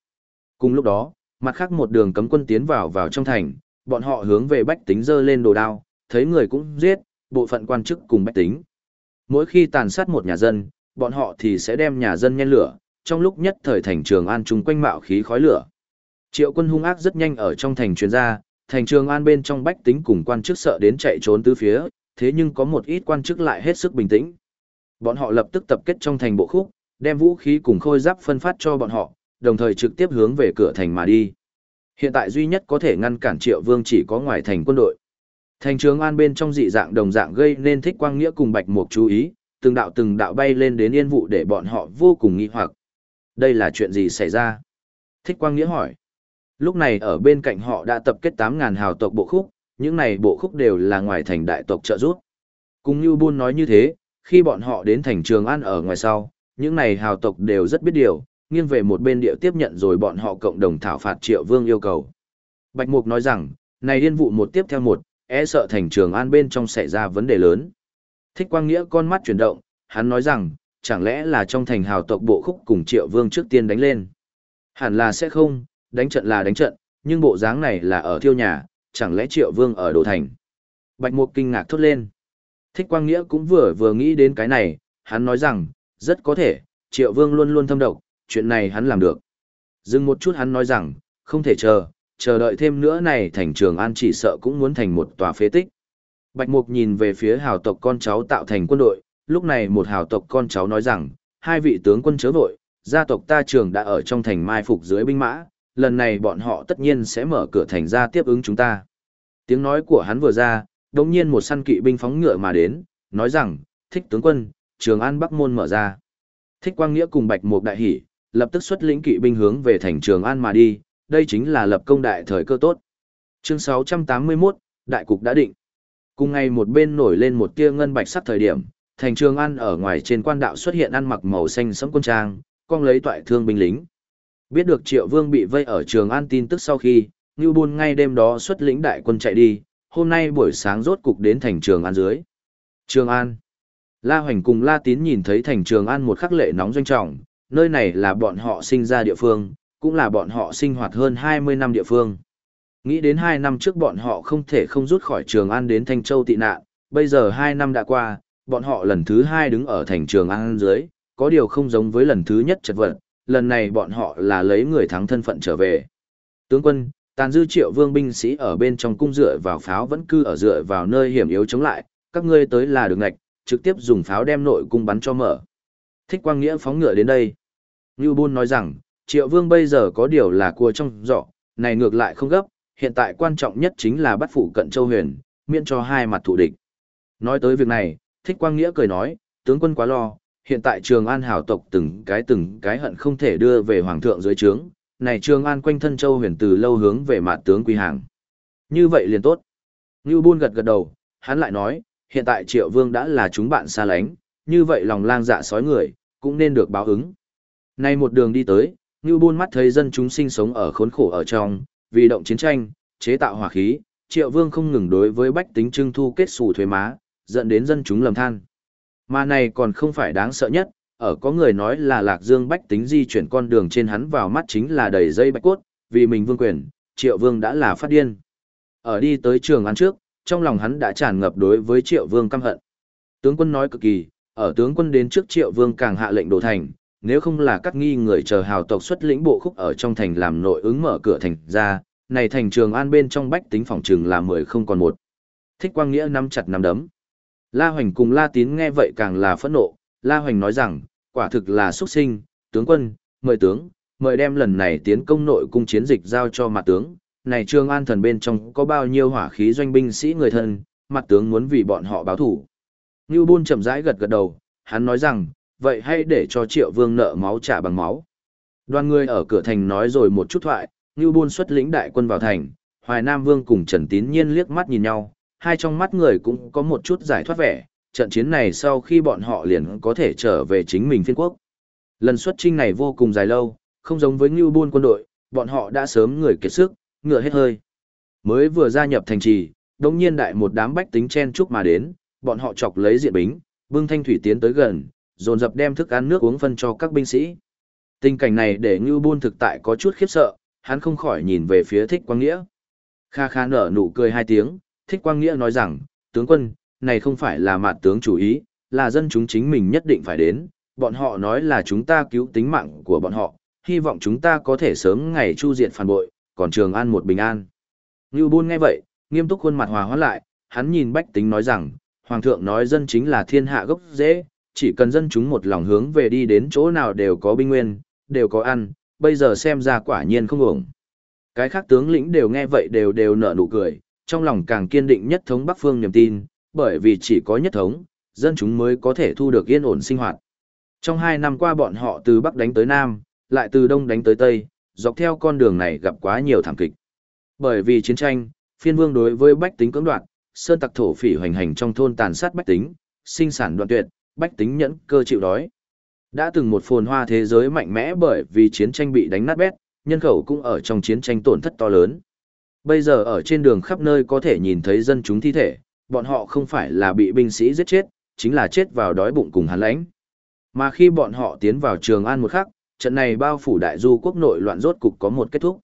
Cùng lúc đó, mặt khác một đường cấm quân tiến vào vào trong thành, bọn họ hướng về bách tính dơ lên đồ đao, thấy người cũng giết, bộ phận quan chức cùng bách tính. Mỗi khi tàn sát một nhà dân, bọn họ thì sẽ đem nhà dân nhen lửa, trong lúc nhất thời thành trường an chung quanh mạo khí khói lửa. Triệu quân hung ác rất nhanh ở trong thành truyền ra, thành trường an bên trong bách tính cùng quan chức sợ đến chạy trốn tứ phía, thế nhưng có một ít quan chức lại hết sức bình tĩnh. Bọn họ lập tức tập kết trong thành bộ khúc, đem vũ khí cùng khôi giáp phân phát cho bọn họ, đồng thời trực tiếp hướng về cửa thành mà đi. Hiện tại duy nhất có thể ngăn cản Triệu Vương chỉ có ngoài thành quân đội. Thành trường an bên trong dị dạng đồng dạng gây nên thích quang nghĩa cùng bạch mục chú ý, từng đạo từng đạo bay lên đến yên vụ để bọn họ vô cùng nghi hoặc. Đây là chuyện gì xảy ra? Thích quang nghĩa hỏi. Lúc này ở bên cạnh họ đã tập kết 8.000 hào tộc bộ khúc, những này bộ khúc đều là ngoài thành đại tộc trợ giúp. Cùng như buôn nói như thế, khi bọn họ đến thành trường an ở ngoài sau, những này hào tộc đều rất biết điều, nghiêng về một bên địa tiếp nhận rồi bọn họ cộng đồng thảo phạt triệu vương yêu cầu. Bạch Mục nói rằng, này điên vụ một tiếp theo một, e sợ thành trường an bên trong xảy ra vấn đề lớn. Thích Quang Nghĩa con mắt chuyển động, hắn nói rằng, chẳng lẽ là trong thành hào tộc bộ khúc cùng triệu vương trước tiên đánh lên. Hẳn là sẽ không, đánh trận là đánh trận, nhưng bộ dáng này là ở thiêu nhà, chẳng lẽ triệu vương ở đồ thành. Bạch Mục kinh ngạc thốt lên. Thích Quang Nghĩa cũng vừa vừa nghĩ đến cái này, hắn nói rằng, rất có thể, triệu vương luôn luôn thâm độc, chuyện này hắn làm được. Dừng một chút hắn nói rằng, không thể chờ, chờ đợi thêm nữa này thành trường an chỉ sợ cũng muốn thành một tòa phế tích. Bạch Mục nhìn về phía hào tộc con cháu tạo thành quân đội, lúc này một hào tộc con cháu nói rằng, hai vị tướng quân chớ vội, gia tộc ta trường đã ở trong thành mai phục dưới binh mã, lần này bọn họ tất nhiên sẽ mở cửa thành ra tiếp ứng chúng ta. Tiếng nói của hắn vừa ra, đồng nhiên một săn kỵ binh phóng ngựa mà đến, nói rằng, thích tướng quân, trường an bắc môn mở ra. Thích quang nghĩa cùng bạch mục đại hỷ, lập tức xuất lĩnh kỵ binh hướng về thành trường an mà đi, đây chính là lập công đại thời cơ tốt. Chương 681, đại cục đã định. Cùng ngày một bên nổi lên một tia ngân bạch sắc thời điểm, thành trường an ở ngoài trên quan đạo xuất hiện ăn mặc màu xanh sẫm quân trang, con lấy toại thương binh lính. Biết được Triệu Vương bị vây ở Trường An tin tức sau khi, Ngưu Bôn ngay đêm đó xuất lĩnh đại quân chạy đi, hôm nay buổi sáng rốt cục đến thành Trường An dưới. Trường An. La Hoành cùng La Tín nhìn thấy thành Trường An một khắc lệ nóng doanh trọng, nơi này là bọn họ sinh ra địa phương, cũng là bọn họ sinh hoạt hơn 20 năm địa phương. Nghĩ đến 2 năm trước bọn họ không thể không rút khỏi Trường An đến Thanh Châu tị nạn, bây giờ 2 năm đã qua, bọn họ lần thứ 2 đứng ở thành Trường An dưới, có điều không giống với lần thứ nhất chật vật, lần này bọn họ là lấy người thắng thân phận trở về. Tướng quân, tàn dư triệu vương binh sĩ ở bên trong cung dựa vào pháo vẫn cư ở dựa vào nơi hiểm yếu chống lại, các ngươi tới là đường ngạch, trực tiếp dùng pháo đem nội cung bắn cho mở. Thích quang nghĩa phóng ngựa đến đây. Ngưu Bôn nói rằng, triệu vương bây giờ có điều là cua trong giỏ, này ngược lại không gấp, hiện tại quan trọng nhất chính là bắt phụ cận châu huyền, miễn cho hai mặt thủ địch. Nói tới việc này, thích quang nghĩa cười nói, tướng quân quá lo, hiện tại Trường An hảo tộc từng cái từng cái hận không thể đưa về hoàng thượng dưới trướng, này Trường An quanh thân châu huyền từ lâu hướng về mạn tướng quy hàng. Như vậy liền tốt. Ngưu Bôn gật gật đầu, hắn lại nói, hiện tại Triệu Vương đã là chúng bạn xa lánh, như vậy lòng lang dạ sói người, cũng nên được báo ứng. Nay một đường đi tới, Ngưu Bôn mắt thấy dân chúng sinh sống ở khốn khổ ở trong, vì động chiến tranh, chế tạo hỏa khí, Triệu Vương không ngừng đối với bách tính trưng thu kết xù thuế má, dẫn đến dân chúng lầm than. Mà này còn không phải đáng sợ nhất, ở có người nói là Lạc Dương Bách tính di chuyển con đường trên hắn vào mắt chính là đầy dây bạch cốt, vì mình vương quyền, Triệu Vương đã là phát điên. Ở đi tới trường án trước, trong lòng hắn đã tràn ngập đối với Triệu Vương căm hận. Tướng quân nói cực kỳ, ở tướng quân đến trước Triệu Vương càng hạ lệnh đổ thành, nếu không là các nghi người chờ hào tộc xuất lĩnh bộ khúc ở trong thành làm nội ứng mở cửa thành ra, này thành trường an bên trong bách tính phòng trường là mười không còn một. Thích Quang Nghĩa nắm chặt nắm đấm. La Hoành cùng La Tín nghe vậy càng là phẫn nộ, La Hoành nói rằng, quả thực là xuất sinh, tướng quân, mời tướng, mời đem lần này tiến công nội cung chiến dịch giao cho mặt tướng, này trương an thần bên trong có bao nhiêu hỏa khí doanh binh sĩ người thân, mặt tướng muốn vì bọn họ báo thủ. Ngưu Bôn chậm rãi gật gật đầu, hắn nói rằng, vậy hãy để cho triệu vương nợ máu trả bằng máu. Đoàn người ở cửa thành nói rồi một chút thoại, Ngưu Bôn xuất lĩnh đại quân vào thành, Hoài Nam Vương cùng Trần Tín Nhiên liếc mắt nhìn nhau, hai trong mắt người cũng có một chút giải thoát vẻ, trận chiến này sau khi bọn họ liền có thể trở về chính mình phiên quốc. Lần xuất chinh này vô cùng dài lâu, không giống với Ngưu Buôn quân đội, bọn họ đã sớm người kiệt sức, ngựa hết hơi. Mới vừa gia nhập thành trì, đồng nhiên đại một đám bách tính chen chúc mà đến, bọn họ chọc lấy diện bính, bưng thanh thủy tiến tới gần, dồn dập đem thức ăn nước uống phân cho các binh sĩ. Tình cảnh này để Ngưu Buôn thực tại có chút khiếp sợ, hắn không khỏi nhìn về phía Thích Quang Nghĩa. Kha kha nở nụ cười hai tiếng, Thích Quang Nghĩa nói rằng, tướng quân, này không phải là mạt tướng chủ ý, là dân chúng chính mình nhất định phải đến, bọn họ nói là chúng ta cứu tính mạng của bọn họ, hy vọng chúng ta có thể sớm ngày chu diệt phản bội, còn Trường An một bình an. Ngưu Bôn nghe vậy, nghiêm túc khuôn mặt hòa hóa lại, hắn nhìn bách tính nói rằng, Hoàng thượng nói dân chính là thiên hạ gốc dễ, chỉ cần dân chúng một lòng hướng về đi đến chỗ nào đều có binh nguyên, đều có ăn, bây giờ xem ra quả nhiên không ổng. Cái khác tướng lĩnh đều nghe vậy đều đều nở nụ cười, trong lòng càng kiên định nhất thống Bắc Phương niềm tin, bởi vì chỉ có nhất thống, dân chúng mới có thể thu được yên ổn sinh hoạt. Trong hai năm qua bọn họ từ Bắc đánh tới Nam, lại từ Đông đánh tới Tây, dọc theo con đường này gặp quá nhiều thảm kịch. Bởi vì chiến tranh, phiên vương đối với bách tính cưỡng đoạt, sơn tặc thổ phỉ hoành hành trong thôn tàn sát bách tính, sinh sản đoạn tuyệt, bách tính nhẫn cơ chịu đói. Đã từng một phồn hoa thế giới mạnh mẽ bởi vì chiến tranh bị đánh nát bét, nhân khẩu cũng ở trong chiến tranh tổn thất to lớn. Bây giờ ở trên đường khắp nơi có thể nhìn thấy dân chúng thi thể, bọn họ không phải là bị binh sĩ giết chết, chính là chết vào đói bụng cùng hắn lãnh. Mà khi bọn họ tiến vào Trường An một khắc, trận này bao phủ đại du quốc nội loạn rốt cục có một kết thúc.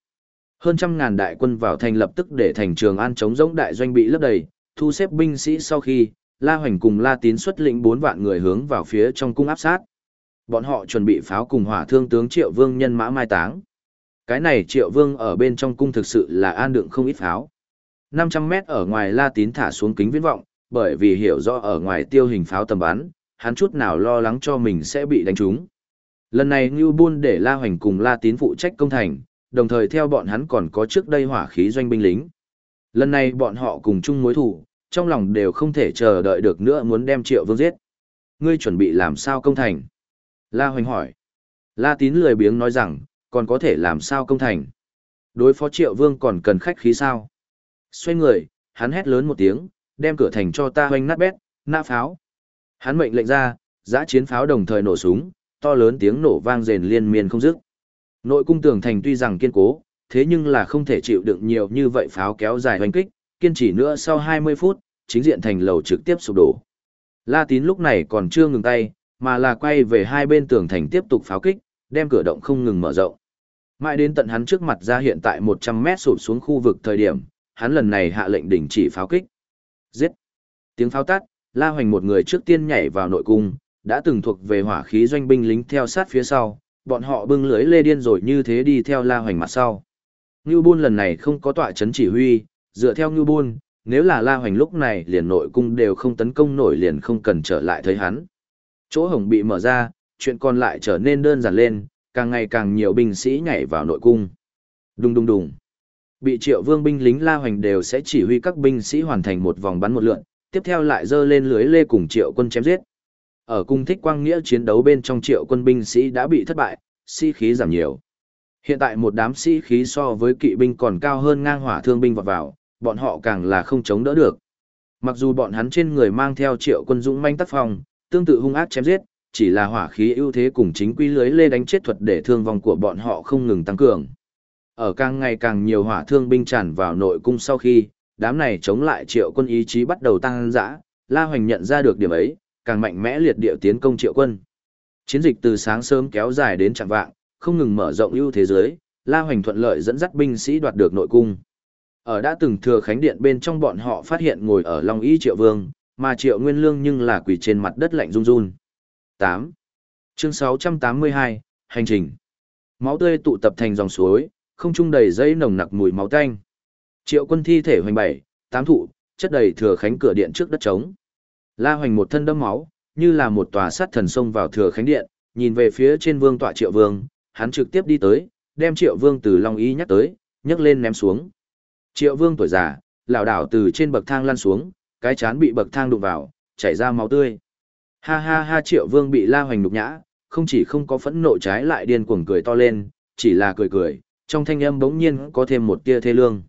Hơn trăm ngàn đại quân vào thành lập tức để thành Trường An chống giống đại doanh bị lấp đầy, thu xếp binh sĩ sau khi, La Hoành cùng La Tín xuất lĩnh 4 vạn người hướng vào phía trong cung áp sát. Bọn họ chuẩn bị pháo cùng hỏa thương tướng Triệu Vương nhân mã mai táng. Cái này Triệu Vương ở bên trong cung thực sự là an đựng không ít pháo. 500 mét ở ngoài La Tín thả xuống kính viễn vọng, bởi vì hiểu rõ ở ngoài tiêu hình pháo tầm bắn, hắn chút nào lo lắng cho mình sẽ bị đánh trúng. Lần này Ngưu Buôn để La Hoành cùng La Tín phụ trách công thành, đồng thời theo bọn hắn còn có trước đây hỏa khí doanh binh lính. Lần này bọn họ cùng chung mối thủ, trong lòng đều không thể chờ đợi được nữa muốn đem Triệu Vương giết. Ngươi chuẩn bị làm sao công thành? La Hoành hỏi. La Tín lười biếng nói rằng, còn có thể làm sao công thành? Đối phó Triệu Vương còn cần khách khí sao? Xoay người, hắn hét lớn một tiếng, đem cửa thành cho ta hoành nát bét, nã pháo. Hắn mệnh lệnh ra, giã chiến pháo đồng thời nổ súng, to lớn tiếng nổ vang rền liên miên không dứt. Nội cung tường thành tuy rằng kiên cố, thế nhưng là không thể chịu đựng nhiều như vậy pháo kéo dài hoành kích, kiên trì nữa sau 20 phút, chính diện thành lầu trực tiếp sụp đổ. La Tín lúc này còn chưa ngừng tay, mà là quay về hai bên tường thành tiếp tục pháo kích, đem cửa động không ngừng mở rộng. Mãi đến tận hắn trước mặt ra hiện tại 100 mét sụp xuống khu vực thời điểm, hắn lần này hạ lệnh đình chỉ pháo kích. Giết! Tiếng pháo tắt, La Hoành một người trước tiên nhảy vào nội cung, đã từng thuộc về hỏa khí doanh binh lính theo sát phía sau, bọn họ bưng lưới lê điên rồi như thế đi theo La Hoành mặt sau. Ngưu Bôn lần này không có tọa chấn chỉ huy, dựa theo Ngưu Bôn, nếu là La Hoành lúc này liền nội cung đều không tấn công nổi liền không cần trở lại thấy hắn. Chỗ hổng bị mở ra, chuyện còn lại trở nên đơn giản lên, càng ngày càng nhiều binh sĩ nhảy vào nội cung. Đùng đùng đùng. Bị triệu vương binh lính La Hoành đều sẽ chỉ huy các binh sĩ hoàn thành một vòng bắn một lượn, tiếp theo lại dơ lên lưới lê cùng triệu quân chém giết. Ở cung thích quang nghĩa chiến đấu bên trong triệu quân binh sĩ đã bị thất bại, sĩ khí giảm nhiều. Hiện tại một đám sĩ khí so với kỵ binh còn cao hơn ngang hỏa thương binh vọt vào, bọn họ càng là không chống đỡ được. Mặc dù bọn hắn trên người mang theo triệu quân dũng manh tác phòng, tương tự hung ác chém giết, chỉ là hỏa khí ưu thế cùng chính quy lưới lê đánh chết thuật để thương vong của bọn họ không ngừng tăng cường. Ở càng ngày càng nhiều hỏa thương binh tràn vào nội cung sau khi, đám này chống lại triệu quân ý chí bắt đầu tăng dã, La Hoành nhận ra được điểm ấy, càng mạnh mẽ liệt điệu tiến công triệu quân. Chiến dịch từ sáng sớm kéo dài đến chẳng vạng, không ngừng mở rộng ưu thế giới, La Hoành thuận lợi dẫn dắt binh sĩ đoạt được nội cung. Ở đã từng thừa khánh điện bên trong bọn họ phát hiện ngồi ở Long Y Triệu Vương, mà Triệu Nguyên Lương nhưng là quỳ trên mặt đất lạnh run run. 8. Chương 682, Hành trình. Máu tươi tụ tập thành dòng suối, không trung đầy dây nồng nặc mùi máu tanh. Triệu quân thi thể hoành bảy, tám thụ, chất đầy thừa khánh cửa điện trước đất trống. La hoành một thân đâm máu, như là một tòa sắt thần sông vào thừa khánh điện, nhìn về phía trên vương tọa triệu vương, hắn trực tiếp đi tới, đem triệu vương từ long ý nhắc tới, nhấc lên ném xuống. Triệu vương tuổi già, lảo đảo từ trên bậc thang lăn xuống, cái chán bị bậc thang đụng vào, chảy ra máu tươi. Ha ha ha triệu vương bị la hoành nhục nhã, không chỉ không có phẫn nộ trái lại điên cuồng cười to lên, chỉ là cười cười, trong thanh âm bỗng nhiên có thêm một tia thê lương.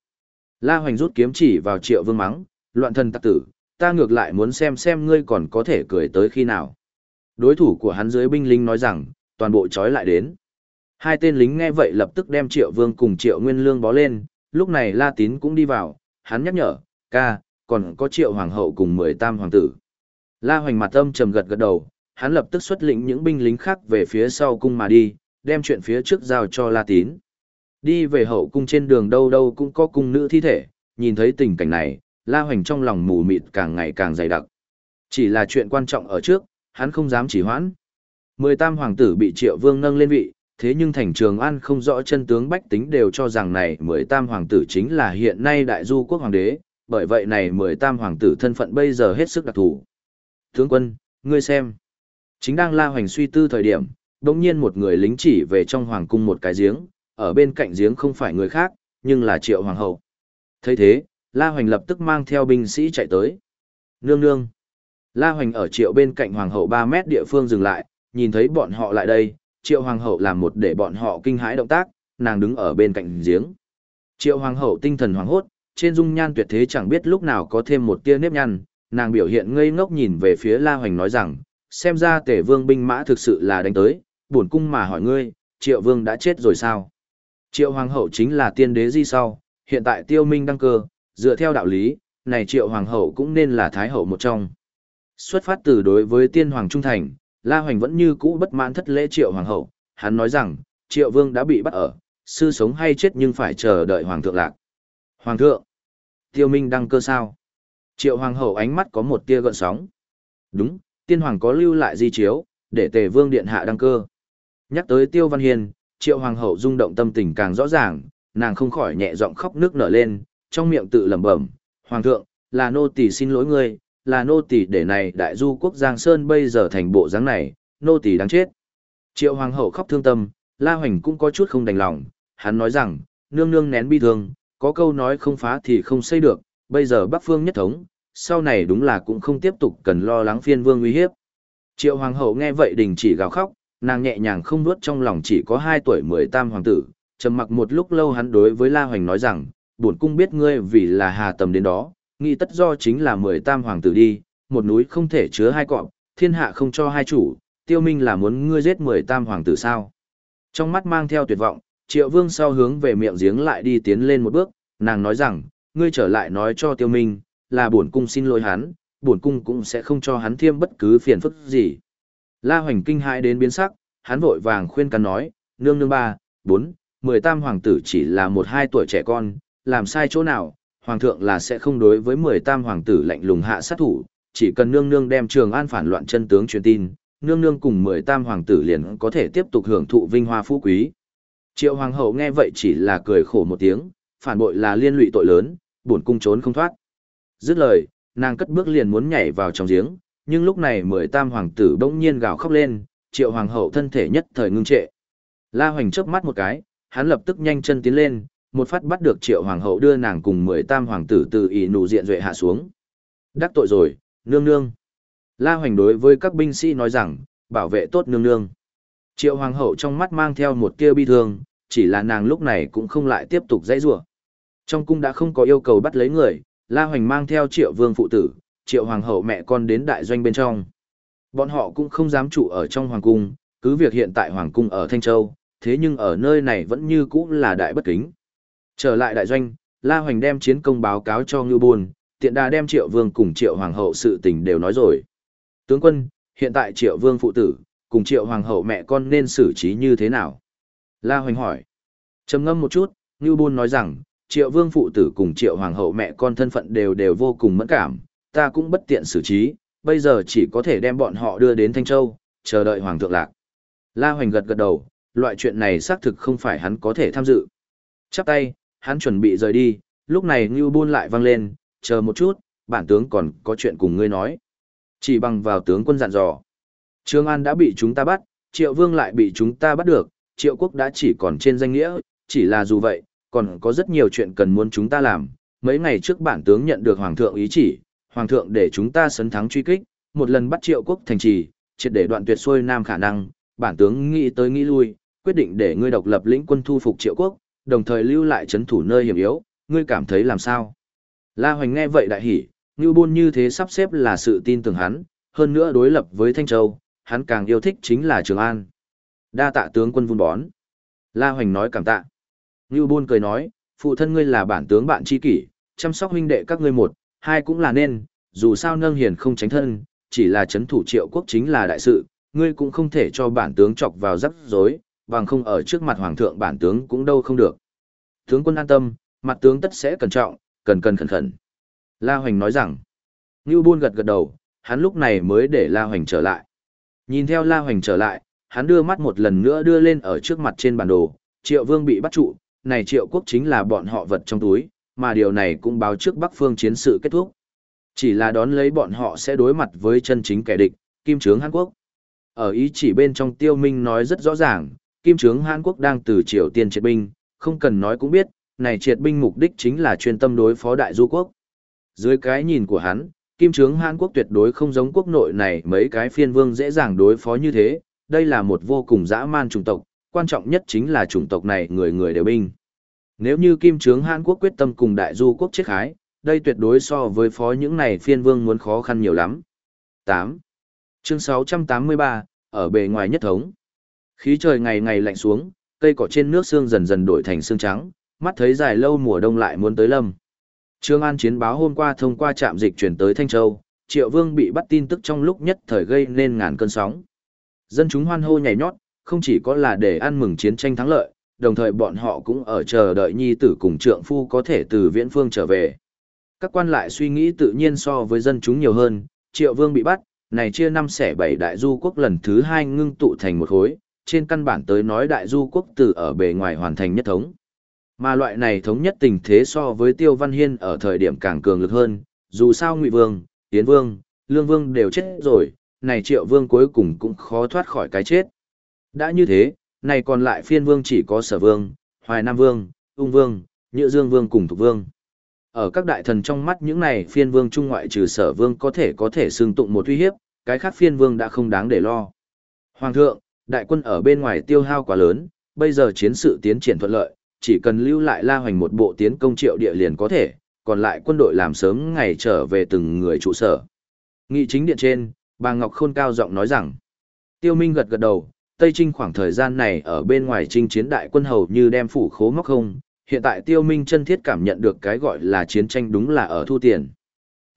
La hoành rút kiếm chỉ vào triệu vương mắng, loạn thần tặc tử, ta ngược lại muốn xem xem ngươi còn có thể cười tới khi nào. Đối thủ của hắn dưới binh lính nói rằng, toàn bộ trói lại đến. Hai tên lính nghe vậy lập tức đem Triệu Vương cùng Triệu Nguyên Lương bó lên, lúc này La Tín cũng đi vào, hắn nhắc nhở, ca, còn có Triệu Hoàng hậu cùng mười tam hoàng tử. La Hoành mặt âm trầm gật gật đầu, hắn lập tức xuất lĩnh những binh lính khác về phía sau cung mà đi, đem chuyện phía trước giao cho La Tín. Đi về hậu cung trên đường đâu đâu cũng có cung nữ thi thể, nhìn thấy tình cảnh này, La Hoành trong lòng mù mịt càng ngày càng dày đặc. Chỉ là chuyện quan trọng ở trước, hắn không dám chỉ hoãn. Mười tam hoàng tử bị triệu vương nâng lên vị, thế nhưng thành trường an không rõ chân tướng bách tính đều cho rằng này mười tam hoàng tử chính là hiện nay đại du quốc hoàng đế, bởi vậy này mười tam hoàng tử thân phận bây giờ hết sức đặc thù. Tướng quân, ngươi xem. Chính đang La Hoành suy tư thời điểm, đột nhiên một người lính chỉ về trong hoàng cung một cái giếng, ở bên cạnh giếng không phải người khác, nhưng là Triệu hoàng hậu. Thấy thế, La Hoành lập tức mang theo binh sĩ chạy tới. Nương nương. La Hoành ở Triệu bên cạnh hoàng hậu 3 mét địa phương dừng lại, nhìn thấy bọn họ lại đây, Triệu hoàng hậu làm một để bọn họ kinh hãi động tác, nàng đứng ở bên cạnh giếng. Triệu hoàng hậu tinh thần hoàng hốt, trên dung nhan tuyệt thế chẳng biết lúc nào có thêm một tia nếp nhăn, nàng biểu hiện ngây ngốc nhìn về phía La Hoành nói rằng, xem ra tể vương binh mã thực sự là đánh tới, buồn cung mà hỏi ngươi, triệu vương đã chết rồi sao? Triệu hoàng hậu chính là tiên đế di sau, hiện tại tiêu minh đăng cơ, dựa theo đạo lý, này triệu hoàng hậu cũng nên là thái hậu một trong. Xuất phát từ đối với tiên hoàng trung thành, La Hoành vẫn như cũ bất mãn thất lễ triệu hoàng hậu, hắn nói rằng, triệu vương đã bị bắt ở, sư sống hay chết nhưng phải chờ đợi hoàng thượng lạc. Hoàng thượng, tiêu minh đăng cơ sao? Triệu hoàng hậu ánh mắt có một tia gợn sóng. Đúng, tiên hoàng có lưu lại di chiếu, để tề vương điện hạ đăng cơ. Nhắc tới tiêu văn hiền, triệu hoàng hậu rung động tâm tình càng rõ ràng, nàng không khỏi nhẹ giọng khóc nước nở lên, trong miệng tự lẩm bẩm, hoàng thượng, là nô tỳ xin lỗi ngươi, là nô tỳ để này đại du quốc Giang Sơn bây giờ thành bộ dáng này, nô tỳ đáng chết. Triệu hoàng hậu khóc thương tâm, La Hoành cũng có chút không đành lòng, hắn nói rằng, nương nương nén bi thương, có câu nói không phá thì không xây được, bây giờ Bắc Phương nhất thống, sau này đúng là cũng không tiếp tục cần lo lắng phiên vương uy hiếp. Triệu hoàng hậu nghe vậy đình chỉ gào khóc, nàng nhẹ nhàng không nuốt trong lòng chỉ có 2 tuổi 18 hoàng tử, trầm mặc một lúc lâu hắn đối với La Hoành nói rằng, bổn cung biết ngươi vì là hà tầm đến đó, nghĩ tất do chính là 18 hoàng tử đi, một núi không thể chứa hai cọp, thiên hạ không cho hai chủ, tiêu minh là muốn ngươi giết 18 hoàng tử sao. Trong mắt mang theo tuyệt vọng, triệu vương sau hướng về miệng giếng lại đi tiến lên một bước, nàng nói rằng, ngươi trở lại nói cho tiêu minh, là bổn cung xin lỗi hắn, bổn cung cũng sẽ không cho hắn thêm bất cứ phiền phức gì. La Hoành kinh hãi đến biến sắc, hắn vội vàng khuyên can nói, nương nương ba, bốn, mười tam hoàng tử chỉ là một hai tuổi trẻ con, làm sai chỗ nào, hoàng thượng là sẽ không đối với mười tam hoàng tử lạnh lùng hạ sát thủ, chỉ cần nương nương đem trường an phản loạn chân tướng truyền tin, nương nương cùng mười tam hoàng tử liền có thể tiếp tục hưởng thụ vinh hoa phú quý. Triệu hoàng hậu nghe vậy chỉ là cười khổ một tiếng, phản bội là liên lụy tội lớn, bổn cung trốn không thoát. Dứt lời, nàng cất bước liền muốn nhảy vào trong giếng, nhưng lúc này mười tam hoàng tử bỗng nhiên gào khóc lên, triệu hoàng hậu thân thể nhất thời ngưng trệ. La Hoành chớp mắt một cái, hắn lập tức nhanh chân tiến lên, một phát bắt được triệu hoàng hậu đưa nàng cùng mười tam hoàng tử từ ỷ nụ diện duệ hạ xuống. Đắc tội rồi, nương nương. La Hoành đối với các binh sĩ nói rằng, bảo vệ tốt nương nương. Triệu hoàng hậu trong mắt mang theo một tia bi thương, chỉ là nàng lúc này cũng không lại tiếp tục dãy rủa. Trong cung đã không có yêu cầu bắt lấy người, La Hoành mang theo triệu vương phụ tử, triệu hoàng hậu mẹ con đến đại doanh bên trong. Bọn họ cũng không dám trụ ở trong hoàng cung, cứ việc hiện tại hoàng cung ở Thanh Châu, thế nhưng ở nơi này vẫn như cũ là đại bất kính. Trở lại đại doanh, La Hoành đem chiến công báo cáo cho Ngưu Bôn, tiện đà đem triệu vương cùng triệu hoàng hậu sự tình đều nói rồi. Tướng quân, hiện tại triệu vương phụ tử, cùng triệu hoàng hậu mẹ con nên xử trí như thế nào? La Hoành hỏi. trầm ngâm một chút, Ngưu Bôn nói rằng, triệu vương phụ tử cùng triệu hoàng hậu mẹ con thân phận đều đều vô cùng mẫn cảm, ta cũng bất tiện xử trí, bây giờ chỉ có thể đem bọn họ đưa đến Thanh Châu, chờ đợi Hoàng thượng lạc. La Hoành gật gật đầu, loại chuyện này xác thực không phải hắn có thể tham dự. Chắp tay, hắn chuẩn bị rời đi, lúc này Ngưu Buôn lại vang lên, chờ một chút, bản tướng còn có chuyện cùng ngươi nói. Chỉ bằng vào tướng quân dặn dò. Trương An đã bị chúng ta bắt, Triệu Vương lại bị chúng ta bắt được, Triệu Quốc đã chỉ còn trên danh nghĩa, chỉ là dù vậy, còn có rất nhiều chuyện cần muốn chúng ta làm. Mấy ngày trước bản tướng nhận được Hoàng thượng ý chỉ, Hoàng thượng để chúng ta sấn thắng truy kích, một lần bắt triệu quốc thành trì, triệt để đoạn tuyệt xuôi nam khả năng, bản tướng nghĩ tới nghĩ lui, quyết định để ngươi độc lập lĩnh quân thu phục triệu quốc, đồng thời lưu lại chấn thủ nơi hiểm yếu, ngươi cảm thấy làm sao? La Hoành nghe vậy đại hỉ, Ngưu Bôn như thế sắp xếp là sự tin tưởng hắn, hơn nữa đối lập với Thanh Châu, hắn càng yêu thích chính là Trường An. Đa tạ tướng quân vun bón. La Hoành nói cảm tạ. Ngưu Bôn cười nói, phụ thân ngươi là bản tướng bạn tri kỷ, chăm sóc huynh đệ các ngươi một, hai cũng là nên, dù sao nâng hiền không tránh thân, chỉ là chấn thủ triệu quốc chính là đại sự, ngươi cũng không thể cho bản tướng chọc vào rắc rối, bằng không ở trước mặt hoàng thượng bản tướng cũng đâu không được. Tướng quân an tâm, mặt tướng tất sẽ cẩn trọng, cần cần khẩn khẩn. La Hoành nói rằng, Ngưu Bôn gật gật đầu, hắn lúc này mới để La Hoành trở lại. Nhìn theo La Hoành trở lại, hắn đưa mắt một lần nữa đưa lên ở trước mặt trên bản đồ, Triệu Vương bị bắt trụ, này Triệu Quốc chính là bọn họ vật trong túi, mà điều này cũng báo trước Bắc Phương chiến sự kết thúc. Chỉ là đón lấy bọn họ sẽ đối mặt với chân chính kẻ địch, Kim Trướng Hàn Quốc. Ở ý chỉ bên trong Tiêu Minh nói rất rõ ràng, Kim Trướng Hàn Quốc đang từ Triều Tiên triệt binh, không cần nói cũng biết, này triệt binh mục đích chính là chuyên tâm đối phó Đại Du Quốc. Dưới cái nhìn của hắn, Kim Trướng Hàn Quốc tuyệt đối không giống quốc nội này mấy cái phiên vương dễ dàng đối phó như thế, đây là một vô cùng dã man chủng tộc, quan trọng nhất chính là chủng tộc này người người đều binh. Nếu như Kim Trướng Hàn Quốc quyết tâm cùng Đại Du Quốc chết khái, đây tuyệt đối so với phó những này phiên vương muốn khó khăn nhiều lắm. 8. Chương 683, ở bề ngoài nhất thống. Khí trời ngày ngày lạnh xuống, cây cỏ trên nước xương dần dần đổi thành xương trắng, mắt thấy dài lâu mùa đông lại muốn tới lâm. Trương An chiến báo hôm qua thông qua trạm dịch chuyển tới Thanh Châu, Triệu Vương bị bắt tin tức trong lúc nhất thời gây nên ngàn cơn sóng. Dân chúng hoan hô nhảy nhót, không chỉ có là để ăn mừng chiến tranh thắng lợi, đồng thời bọn họ cũng ở chờ đợi nhi tử cùng trượng phu có thể từ viễn phương trở về. Các quan lại suy nghĩ tự nhiên so với dân chúng nhiều hơn, Triệu Vương bị bắt, này chia năm xẻ bảy đại du quốc lần thứ hai ngưng tụ thành một khối, trên căn bản tới nói đại du quốc từ ở bề ngoài hoàn thành nhất thống. Mà loại này thống nhất tình thế so với Tiêu Văn Hiên ở thời điểm càng cường lực hơn, dù sao Ngụy Vương, Tiến Vương, Lương Vương đều chết rồi, này Triệu Vương cuối cùng cũng khó thoát khỏi cái chết. Đã như thế, này còn lại phiên vương chỉ có Sở Vương, Hoài Nam Vương, Ung Vương, nhựa Dương Vương cùng Thục Vương. Ở các đại thần trong mắt những này phiên vương trung ngoại trừ Sở Vương có thể có thể xương tụng một uy hiếp, cái khác phiên vương đã không đáng để lo. Hoàng thượng, đại quân ở bên ngoài tiêu hao quá lớn, bây giờ chiến sự tiến triển thuận lợi, chỉ cần lưu lại La Hoành một bộ tiến công triệu địa liền có thể, còn lại quân đội làm sớm ngày trở về từng người trụ sở. Nghị chính điện trên, bà Ngọc Khôn cao giọng nói rằng, Tiêu Minh gật gật đầu, Tây Trinh khoảng thời gian này ở bên ngoài trinh chiến đại quân hầu như đem phủ khố móc không, hiện tại Tiêu Minh chân thiết cảm nhận được cái gọi là chiến tranh đúng là ở thu tiền.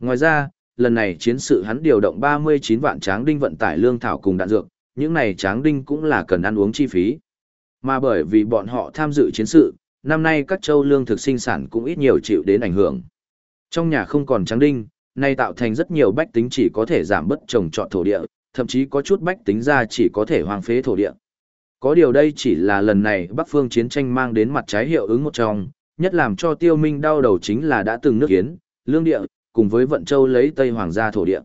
Ngoài ra, lần này chiến sự hắn điều động 39 vạn tráng đinh vận tải lương thảo cùng đạn dược, những này tráng đinh cũng là cần ăn uống chi phí. Mà bởi vì bọn họ tham dự chiến sự, năm nay các châu lương thực sinh sản cũng ít nhiều chịu đến ảnh hưởng. Trong nhà không còn tráng đinh, nay tạo thành rất nhiều bách tính chỉ có thể giảm bất trồng trọt thổ địa, thậm chí có chút bách tính ra chỉ có thể hoang phế thổ địa. Có điều đây chỉ là lần này Bắc phương chiến tranh mang đến mặt trái hiệu ứng một trong, nhất làm cho tiêu minh đau đầu chính là đã từng nước kiến, lương địa, cùng với vận châu lấy Tây Hoàng gia thổ địa.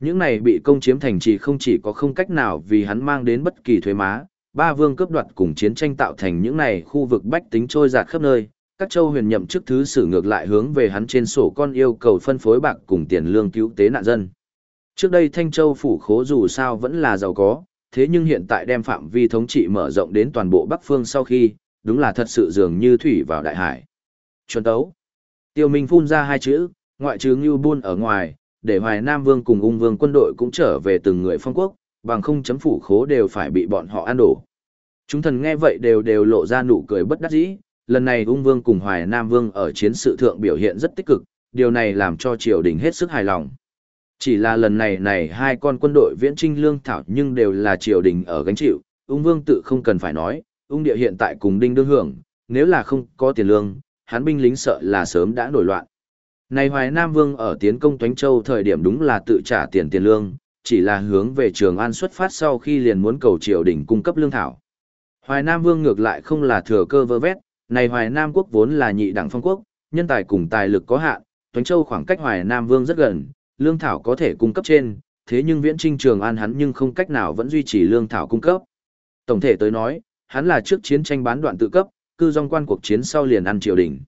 Những này bị công chiếm thành trì không chỉ có không cách nào vì hắn mang đến bất kỳ thuế má, ba vương cướp đoạt cùng chiến tranh tạo thành những này khu vực bách tính trôi dạt khắp nơi, các châu huyền nhậm chức thứ sử ngược lại hướng về hắn trên sổ con yêu cầu phân phối bạc cùng tiền lương cứu tế nạn dân. Trước đây Thanh Châu phủ khố dù sao vẫn là giàu có, thế nhưng hiện tại đem phạm vi thống trị mở rộng đến toàn bộ Bắc Phương sau khi, đúng là thật sự dường như thủy vào đại hải. Chuẩn tấu. Tiêu Minh phun ra hai chữ, ngoại trừ Ngưu Buôn ở ngoài, để Hoài Nam Vương cùng Ung Vương quân đội cũng trở về từng người phong quốc, bằng không chấm phủ khố đều phải bị bọn họ ăn đổ. Chúng thần nghe vậy đều đều lộ ra nụ cười bất đắc dĩ, lần này Ung Vương cùng Hoài Nam Vương ở chiến sự thượng biểu hiện rất tích cực, điều này làm cho triều đình hết sức hài lòng. Chỉ là lần này này hai con quân đội viễn trinh lương thảo nhưng đều là triều đình ở gánh chịu, ung vương tự không cần phải nói, ung địa hiện tại cùng đinh đương hưởng, nếu là không có tiền lương, hán binh lính sợ là sớm đã nổi loạn. Này Hoài Nam Vương ở tiến công Toánh Châu thời điểm đúng là tự trả tiền tiền lương, chỉ là hướng về Trường An xuất phát sau khi liền muốn cầu triều đình cung cấp lương thảo. Hoài Nam Vương ngược lại không là thừa cơ vơ vét, này Hoài Nam quốc vốn là nhị đẳng phong quốc, nhân tài cùng tài lực có hạn, Toánh Châu khoảng cách Hoài Nam Vương rất gần, lương thảo có thể cung cấp trên, thế nhưng viễn trinh trường an hắn nhưng không cách nào vẫn duy trì lương thảo cung cấp. Tổng thể tới nói, hắn là trước chiến tranh bán đoạn tự cấp, cư dòng quan cuộc chiến sau liền ăn triều đình.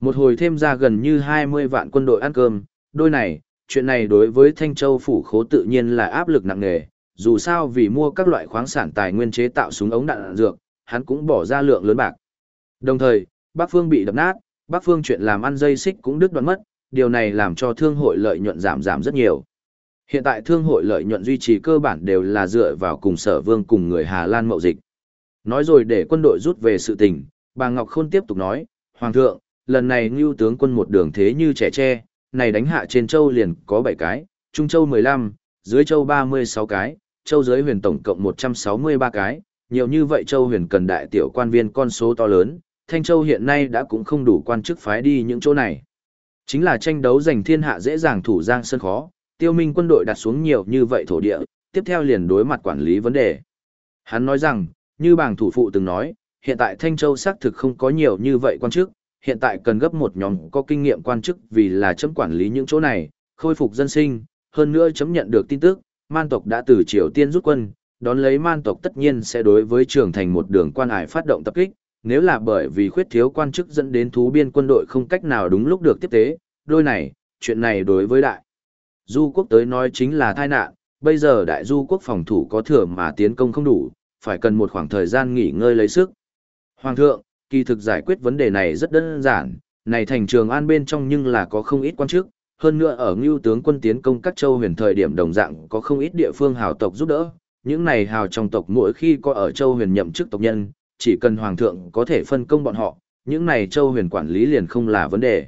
Một hồi thêm ra gần như 20 vạn quân đội ăn cơm, đôi này, chuyện này đối với Thanh Châu phủ khố tự nhiên là áp lực nặng nề, dù sao vì mua các loại khoáng sản tài nguyên chế tạo súng ống đạn, đạn dược, hắn cũng bỏ ra lượng lớn bạc. Đồng thời, Bắc Phương bị đập nát, Bắc Phương chuyện làm ăn dây xích cũng đứt đoạn mất, điều này làm cho thương hội lợi nhuận giảm giảm rất nhiều. Hiện tại thương hội lợi nhuận duy trì cơ bản đều là dựa vào cùng sở vương cùng người Hà Lan mậu dịch. Nói rồi để quân đội rút về sự tình, bà Ngọc Khôn tiếp tục nói, Hoàng thượng, lần này ngưu tướng quân một đường thế như trẻ tre, này đánh hạ trên châu liền có 7 cái, trung châu 15, dưới châu 36 cái, châu dưới huyền tổng cộng 163 cái, nhiều như vậy châu huyền cần đại tiểu quan viên con số to lớn, Thanh Châu hiện nay đã cũng không đủ quan chức phái đi những chỗ này. Chính là tranh đấu giành thiên hạ dễ dàng thủ giang sân khó, tiêu minh quân đội đặt xuống nhiều như vậy thổ địa, tiếp theo liền đối mặt quản lý vấn đề. Hắn nói rằng, như bảng thủ phụ từng nói, hiện tại Thanh Châu xác thực không có nhiều như vậy quan chức, hiện tại cần gấp một nhóm có kinh nghiệm quan chức vì là chấm quản lý những chỗ này, khôi phục dân sinh, hơn nữa chấm nhận được tin tức, man tộc đã từ Triều Tiên rút quân, đón lấy man tộc tất nhiên sẽ đối với trường thành một đường quan hải phát động tập kích, nếu là bởi vì khuyết thiếu quan chức dẫn đến thú biên quân đội không cách nào đúng lúc được tiếp tế, đôi này, chuyện này đối với đại. Du quốc tới nói chính là tai nạn, bây giờ đại du quốc phòng thủ có thừa mà tiến công không đủ, phải cần một khoảng thời gian nghỉ ngơi lấy sức. Hoàng thượng, kỳ thực giải quyết vấn đề này rất đơn giản, này thành trường an bên trong nhưng là có không ít quan chức, hơn nữa ở ngưu tướng quân tiến công các châu huyền thời điểm đồng dạng có không ít địa phương hào tộc giúp đỡ, những này hào trong tộc mỗi khi có ở châu huyền nhậm chức tộc nhân, chỉ cần hoàng thượng có thể phân công bọn họ, những này châu huyền quản lý liền không là vấn đề.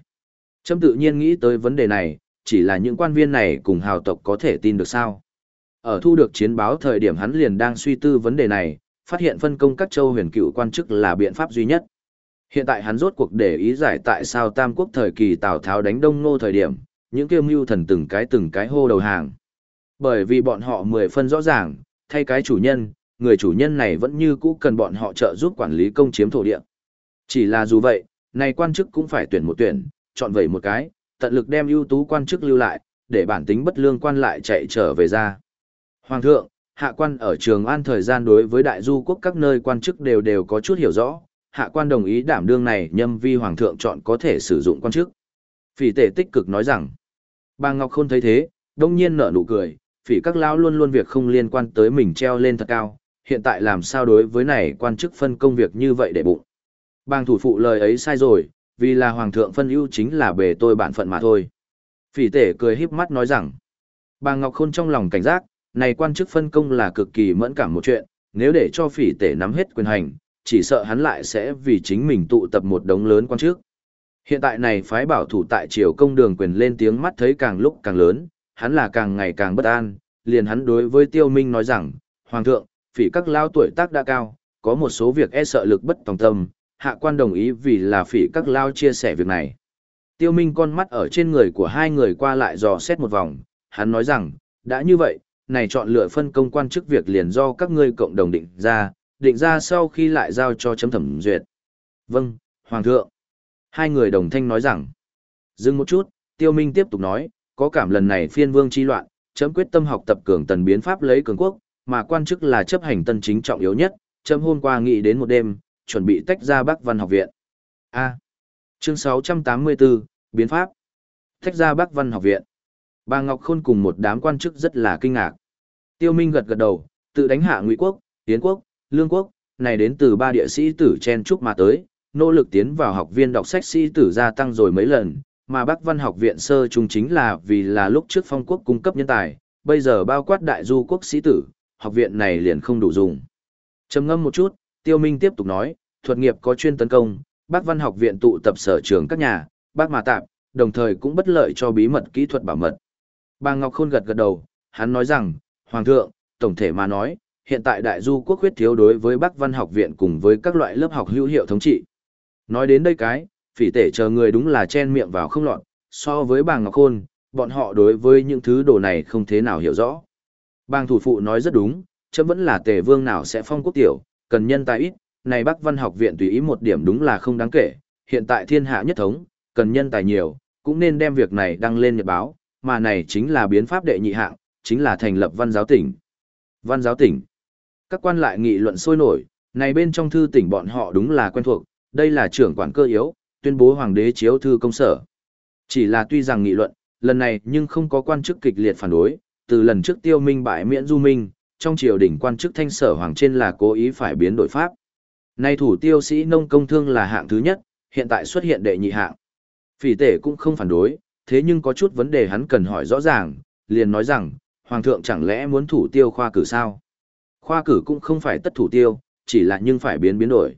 Trâm tự nhiên nghĩ tới vấn đề này, chỉ là những quan viên này cùng hào tộc có thể tin được sao. Ở thu được chiến báo thời điểm hắn liền đang suy tư vấn đề này, phát hiện phân công các châu huyền cựu quan chức là biện pháp duy nhất. Hiện tại hắn rốt cuộc để ý giải tại sao Tam Quốc thời kỳ Tào Tháo đánh Đông Ngô thời điểm, những kiêu mưu thần từng cái từng cái hô đầu hàng. Bởi vì bọn họ mười phân rõ ràng, thay cái chủ nhân, người chủ nhân này vẫn như cũ cần bọn họ trợ giúp quản lý công chiếm thổ địa. Chỉ là dù vậy, này quan chức cũng phải tuyển một tuyển, chọn vậy một cái, tận lực đem ưu tú quan chức lưu lại, để bản tính bất lương quan lại chạy trở về ra. Hoàng thượng, hạ quan ở trường an thời gian đối với đại du quốc các nơi quan chức đều đều có chút hiểu rõ, hạ quan đồng ý đảm đương này nhâm vi hoàng thượng chọn có thể sử dụng quan chức. Phỉ tể tích cực nói rằng, bà Ngọc Khôn thấy thế, đông nhiên nở nụ cười, phỉ các lão luôn luôn việc không liên quan tới mình treo lên thật cao, hiện tại làm sao đối với này quan chức phân công việc như vậy để bụng. Bang thủ phụ lời ấy sai rồi, vì là hoàng thượng phân ưu chính là bề tôi bản phận mà thôi. Phỉ tể cười híp mắt nói rằng, bà Ngọc Khôn trong lòng cảnh giác, này quan chức phân công là cực kỳ mẫn cảm một chuyện, nếu để cho phỉ tể nắm hết quyền hành, chỉ sợ hắn lại sẽ vì chính mình tụ tập một đống lớn quan chức. Hiện tại này phái bảo thủ tại triều công đường quyền lên tiếng mắt thấy càng lúc càng lớn, hắn là càng ngày càng bất an, liền hắn đối với tiêu minh nói rằng, Hoàng thượng, phỉ các lao tuổi tác đã cao, có một số việc e sợ lực bất tòng tâm, hạ quan đồng ý vì là phỉ các lao chia sẻ việc này. Tiêu Minh con mắt ở trên người của hai người qua lại dò xét một vòng, hắn nói rằng, đã như vậy, này chọn lựa phân công quan chức việc liền do các ngươi cộng đồng định ra, định ra sau khi lại giao cho chấm thẩm duyệt. Vâng, Hoàng thượng. Hai người đồng thanh nói rằng, dừng một chút, Tiêu Minh tiếp tục nói, có cảm lần này phiên vương chi loạn, chấm quyết tâm học tập cường tần biến pháp lấy cường quốc, mà quan chức là chấp hành tân chính trọng yếu nhất, chấm hôm qua nghĩ đến một đêm, chuẩn bị tách ra Bắc Văn học viện. A. chương 684, biến pháp. Tách ra Bắc Văn học viện. Bà Ngọc Khôn cùng một đám quan chức rất là kinh ngạc. Tiêu Minh gật gật đầu, tự đánh hạ Ngụy quốc, Tiến quốc, Lương quốc, này đến từ ba địa sĩ tử chen trúc mà tới, nỗ lực tiến vào học viên đọc sách sĩ tử gia tăng rồi mấy lần, mà Bắc Văn học viện sơ trung chính là vì là lúc trước phong quốc cung cấp nhân tài, bây giờ bao quát đại du quốc sĩ tử, học viện này liền không đủ dùng. Trầm ngâm một chút, Tiêu Minh tiếp tục nói, thuật nghiệp có chuyên tấn công, Bắc Văn học viện tụ tập sở trường các nhà, Bắc mà tạp, đồng thời cũng bất lợi cho bí mật kỹ thuật bảo mật. Bà Ngọc Khôn gật gật đầu, hắn nói rằng, Hoàng thượng, tổng thể mà nói, hiện tại đại du quốc huyết thiếu đối với Bắc Văn học viện cùng với các loại lớp học hữu hiệu thống trị. Nói đến đây cái, phỉ tể chờ người đúng là chen miệng vào không lọt, so với bà Ngọc Khôn, bọn họ đối với những thứ đồ này không thế nào hiểu rõ. Bang thủ phụ nói rất đúng, chấm vẫn là tề vương nào sẽ phong quốc tiểu, cần nhân tài ít, này Bắc Văn học viện tùy ý một điểm đúng là không đáng kể, hiện tại thiên hạ nhất thống, cần nhân tài nhiều, cũng nên đem việc này đăng lên nhật báo, mà này chính là biến pháp đệ nhị hạng, chính là thành lập văn giáo tỉnh. Văn giáo tỉnh. Các quan lại nghị luận sôi nổi, này bên trong thư tỉnh bọn họ đúng là quen thuộc, đây là trưởng quản cơ yếu, tuyên bố hoàng đế chiếu thư công sở. Chỉ là tuy rằng nghị luận, lần này nhưng không có quan chức kịch liệt phản đối, từ lần trước tiêu minh bại miễn du minh, trong triều đình quan chức thanh sở hoàng trên là cố ý phải biến đổi pháp. Nay thủ tiêu sĩ nông công thương là hạng thứ nhất, hiện tại xuất hiện đệ nhị hạng. Phỉ tể cũng không phản đối, Thế nhưng có chút vấn đề hắn cần hỏi rõ ràng, liền nói rằng, Hoàng thượng chẳng lẽ muốn thủ tiêu khoa cử sao? Khoa cử cũng không phải tất thủ tiêu, chỉ là nhưng phải biến biến đổi.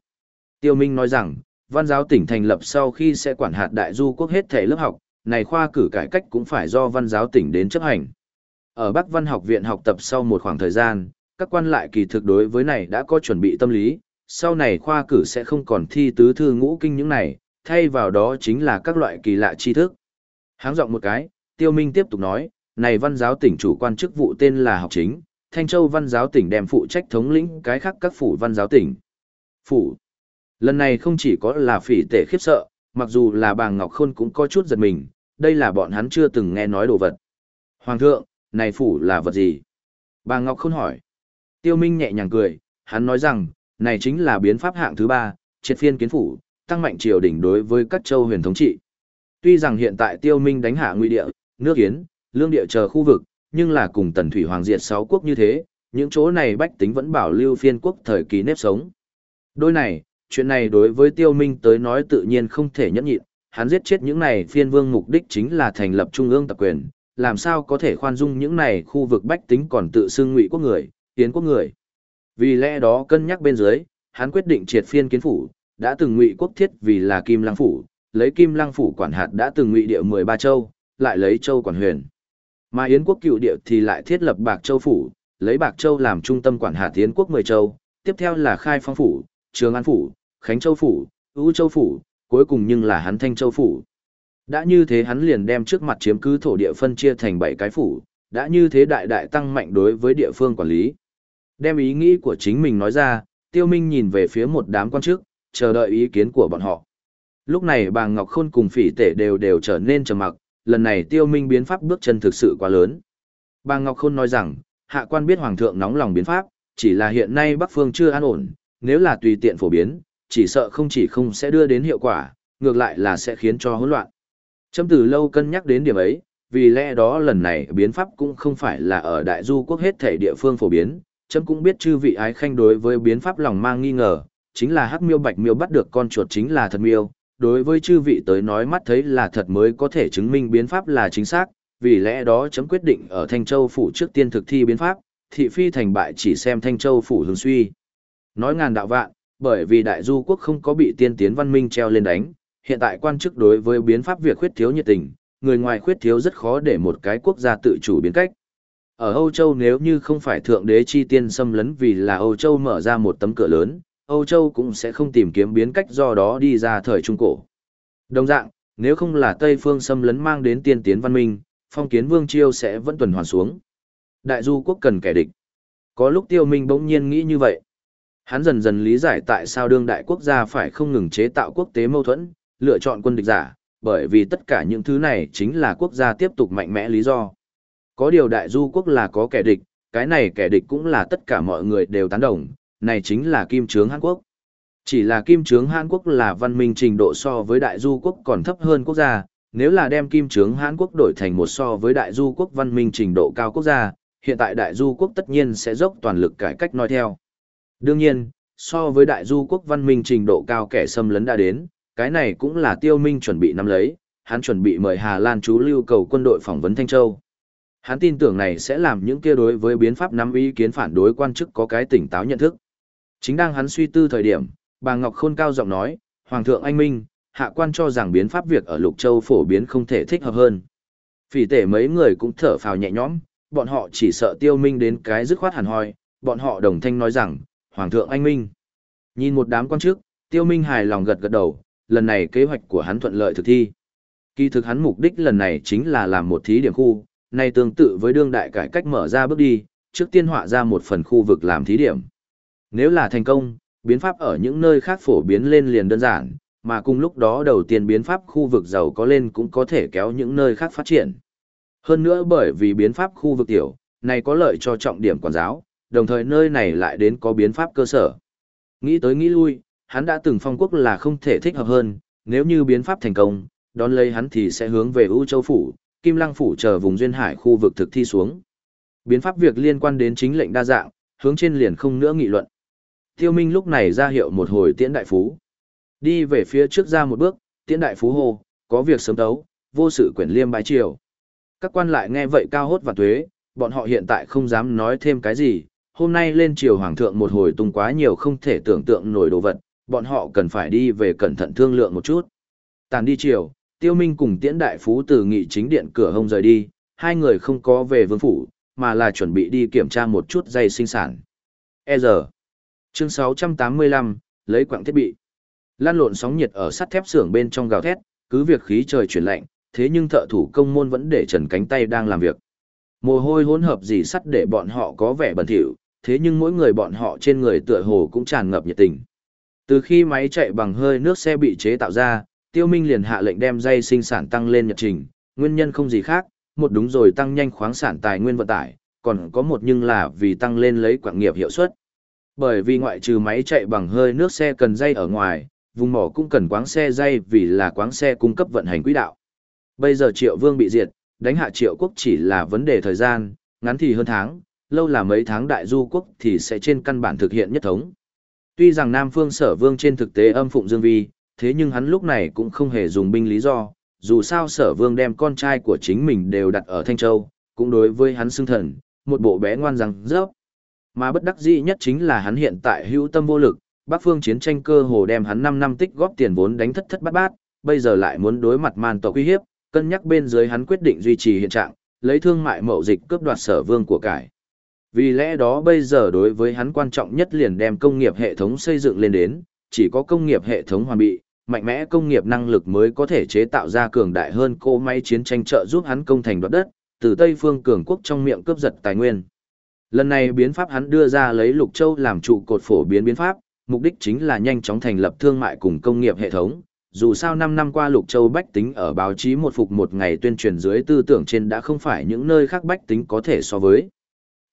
Tiêu Minh nói rằng, văn giáo tỉnh thành lập sau khi sẽ quản hạt đại du quốc hết thể lớp học, này khoa cử cải cách cũng phải do văn giáo tỉnh đến chấp hành. Ở Bắc Văn học viện học tập sau một khoảng thời gian, các quan lại kỳ thực đối với này đã có chuẩn bị tâm lý, sau này khoa cử sẽ không còn thi tứ thư ngũ kinh những này, thay vào đó chính là các loại kỳ lạ tri thức. Háng giọng một cái, Tiêu Minh tiếp tục nói, này văn giáo tỉnh chủ quan chức vụ tên là học chính, Thanh Châu văn giáo tỉnh đem phụ trách thống lĩnh cái khác các phủ văn giáo tỉnh. Phủ. Lần này không chỉ có là phỉ tể khiếp sợ, mặc dù là bà Ngọc Khôn cũng có chút giật mình, đây là bọn hắn chưa từng nghe nói đồ vật. Hoàng thượng, này phủ là vật gì? Bà Ngọc Khôn hỏi. Tiêu Minh nhẹ nhàng cười, hắn nói rằng, này chính là biến pháp hạng thứ ba, triệt phiên kiến phủ, tăng mạnh triều đình đối với các châu huyền thống trị. Tuy rằng hiện tại Tiêu Minh đánh hạ nguy địa, nước Yến, lương địa chờ khu vực, nhưng là cùng tần thủy hoàng diệt sáu quốc như thế, những chỗ này bách tính vẫn bảo lưu phiên quốc thời kỳ nếp sống. Đôi này, chuyện này đối với tiêu minh tới nói tự nhiên không thể nhẫn nhịn, hắn giết chết những này phiên vương mục đích chính là thành lập trung ương tập quyền, làm sao có thể khoan dung những này khu vực bách tính còn tự xưng ngụy quốc người, tiến quốc người. Vì lẽ đó cân nhắc bên dưới, hắn quyết định triệt phiên kiến phủ, đã từng ngụy quốc thiết vì là Kim Lăng phủ, lấy Kim Lăng phủ quản hạt đã từng ngụy địa 13 châu, lại lấy châu quản huyền. Mà Yến quốc cựu địa thì lại thiết lập Bạc Châu phủ, lấy Bạc Châu làm trung tâm quản hạt Yến quốc 10 châu, tiếp theo là Khai Phong phủ, Trường An phủ, Khánh Châu phủ, Ú Châu phủ, cuối cùng nhưng là hắn Thanh Châu phủ. Đã như thế hắn liền đem trước mặt chiếm cứ thổ địa phân chia thành 7 cái phủ, đã như thế đại đại tăng mạnh đối với địa phương quản lý. Đem ý nghĩ của chính mình nói ra, Tiêu Minh nhìn về phía một đám quan chức, chờ đợi ý kiến của bọn họ. Lúc này bà Ngọc Khôn cùng phỉ tể đều đều trở nên trầm mặc, lần này tiêu minh biến pháp bước chân thực sự quá lớn. Bà Ngọc Khôn nói rằng, hạ quan biết Hoàng thượng nóng lòng biến pháp, chỉ là hiện nay Bắc Phương chưa an ổn, nếu là tùy tiện phổ biến, chỉ sợ không chỉ không sẽ đưa đến hiệu quả, ngược lại là sẽ khiến cho hỗn loạn châm từ lâu cân nhắc đến điểm ấy, vì lẽ đó lần này biến pháp cũng không phải là ở đại du quốc hết thể địa phương phổ biến, chấm cũng biết chư vị ái khanh đối với biến pháp lòng mang nghi ngờ, chính là hắc miêu bạch miêu bắt được con chuột chính là thật miêu, đối với chư vị tới nói mắt thấy là thật mới có thể chứng minh biến pháp là chính xác, vì lẽ đó chấm quyết định ở Thanh Châu phủ trước tiên thực thi biến pháp, thị phi thành bại chỉ xem Thanh Châu phủ hướng suy. Nói ngàn đạo vạn, bởi vì đại du quốc không có bị tiên tiến văn minh treo lên đánh, hiện tại quan chức đối với biến pháp việc khuyết thiếu nhiệt tình, người ngoài khuyết thiếu rất khó để một cái quốc gia tự chủ biến cách. Ở Âu Châu nếu như không phải thượng đế chi tiên xâm lấn vì là Âu Châu mở ra một tấm cửa lớn, Âu Châu cũng sẽ không tìm kiếm biến cách do đó đi ra thời Trung Cổ. Đồng dạng, nếu không là Tây phương xâm lấn mang đến tiên tiến văn minh, phong kiến vương chiêu sẽ vẫn tuần hoàn xuống. Đại du quốc cần kẻ địch. Có lúc tiêu minh bỗng nhiên nghĩ như vậy. Hắn dần dần lý giải tại sao đương đại quốc gia phải không ngừng chế tạo quốc tế mâu thuẫn, lựa chọn quân địch giả, bởi vì tất cả những thứ này chính là quốc gia tiếp tục mạnh mẽ lý do. Có điều đại du quốc là có kẻ địch, cái này kẻ địch cũng là tất cả mọi người đều tán đồng, này chính là kim trướng Hàn Quốc. Chỉ là kim trướng Hàn Quốc là văn minh trình độ so với đại du quốc còn thấp hơn quốc gia, nếu là đem kim trướng Hàn Quốc đổi thành một so với đại du quốc văn minh trình độ cao quốc gia, hiện tại đại du quốc tất nhiên sẽ dốc toàn lực cải cách nói theo. Đương nhiên, so với đại du quốc văn minh trình độ cao kẻ xâm lấn đã đến, cái này cũng là tiêu minh chuẩn bị nắm lấy, hắn chuẩn bị mời Hà Lan chú lưu cầu quân đội phỏng vấn Thanh Châu. Hắn tin tưởng này sẽ làm những kia đối với biến pháp nắm ý kiến phản đối quan chức có cái tỉnh táo nhận thức. Chính đang hắn suy tư thời điểm, bà Ngọc Khôn cao giọng nói, Hoàng thượng anh minh, hạ quan cho rằng biến pháp việc ở Lục Châu phổ biến không thể thích hợp hơn. Phỉ tể mấy người cũng thở phào nhẹ nhõm, bọn họ chỉ sợ tiêu minh đến cái dứt khoát hẳn hoi, bọn họ đồng thanh nói rằng, Hoàng thượng anh minh. Nhìn một đám quan chức, tiêu minh hài lòng gật gật đầu, lần này kế hoạch của hắn thuận lợi thực thi. Kỳ thực hắn mục đích lần này chính là làm một thí điểm khu, này tương tự với đương đại cải cách mở ra bước đi, trước tiên họa ra một phần khu vực làm thí điểm. Nếu là thành công, biến pháp ở những nơi khác phổ biến lên liền đơn giản, mà cùng lúc đó đầu tiên biến pháp khu vực giàu có lên cũng có thể kéo những nơi khác phát triển. Hơn nữa bởi vì biến pháp khu vực tiểu, này có lợi cho trọng điểm quản giáo, đồng thời nơi này lại đến có biến pháp cơ sở. Nghĩ tới nghĩ lui, hắn đã từng phong quốc là không thể thích hợp hơn, nếu như biến pháp thành công, đón lấy hắn thì sẽ hướng về U Châu Phủ, Kim Lăng Phủ chờ vùng duyên hải khu vực thực thi xuống. Biến pháp việc liên quan đến chính lệnh đa dạng, hướng trên liền không nữa nghị luận. Tiêu Minh lúc này ra hiệu một hồi tiễn đại phú. Đi về phía trước ra một bước, tiễn đại phú hô, có việc sớm tấu, vô sự quyển liêm bái triều. Các quan lại nghe vậy cao hốt và thuế, bọn họ hiện tại không dám nói thêm cái gì, hôm nay lên triều hoàng thượng một hồi tung quá nhiều không thể tưởng tượng nổi đồ vật, bọn họ cần phải đi về cẩn thận thương lượng một chút. Tàn đi chiều, Tiêu Minh cùng Tiễn Đại Phú từ nghị chính điện cửa hông rời đi, hai người không có về vương phủ, mà là chuẩn bị đi kiểm tra một chút dây sinh sản. E giờ. Chương 685, lấy quặng thiết bị. Lan lộn sóng nhiệt ở sắt thép xưởng bên trong gào thét, cứ việc khí trời chuyển lạnh, thế nhưng thợ thủ công môn vẫn để trần cánh tay đang làm việc. Mồ hôi hỗn hợp gì sắt để bọn họ có vẻ bẩn thỉu, thế nhưng mỗi người bọn họ trên người tựa hồ cũng tràn ngập nhiệt tình. Từ khi máy chạy bằng hơi nước xe bị chế tạo ra, Tiêu Minh liền hạ lệnh đem dây sinh sản tăng lên nhật trình, nguyên nhân không gì khác, một đúng rồi tăng nhanh khoáng sản tài nguyên vận tải, còn có một nhưng là vì tăng lên lấy quảng nghiệp hiệu suất. Bởi vì ngoại trừ máy chạy bằng hơi nước xe cần dây ở ngoài, vùng mỏ cũng cần quáng xe dây vì là quáng xe cung cấp vận hành quỹ đạo. Bây giờ Triệu Vương bị diệt, đánh hạ Triệu Quốc chỉ là vấn đề thời gian, ngắn thì hơn tháng, lâu là mấy tháng đại du quốc thì sẽ trên căn bản thực hiện nhất thống. Tuy rằng Nam Phương Sở Vương trên thực tế âm phụng Dương Vi, thế nhưng hắn lúc này cũng không hề dùng binh lý do, dù sao Sở Vương đem con trai của chính mình đều đặt ở Thanh Châu, cũng đối với hắn xưng thần, một bộ bé ngoan rằng rớp. Mà bất đắc dĩ nhất chính là hắn hiện tại hữu tâm vô lực, Bắc Phương chiến tranh cơ hồ đem hắn 5 năm tích góp tiền vốn đánh thất thất bát bát, bây giờ lại muốn đối mặt man tộc uy hiếp, cân nhắc bên dưới hắn quyết định duy trì hiện trạng, lấy thương mại mậu dịch cướp đoạt sở vương của cải. Vì lẽ đó bây giờ đối với hắn quan trọng nhất liền đem công nghiệp hệ thống xây dựng lên đến, chỉ có công nghiệp hệ thống hoàn bị, mạnh mẽ công nghiệp năng lực mới có thể chế tạo ra cường đại hơn cô máy chiến tranh trợ giúp hắn công thành đoạt đất, từ Tây phương cường quốc trong miệng cướp giật tài nguyên. Lần này biến pháp hắn đưa ra lấy Lục Châu làm trụ cột phổ biến biến pháp, mục đích chính là nhanh chóng thành lập thương mại cùng công nghiệp hệ thống. Dù sao 5 năm qua Lục Châu bách tính ở báo chí một phục một ngày tuyên truyền dưới tư tưởng trên đã không phải những nơi khác bách tính có thể so với.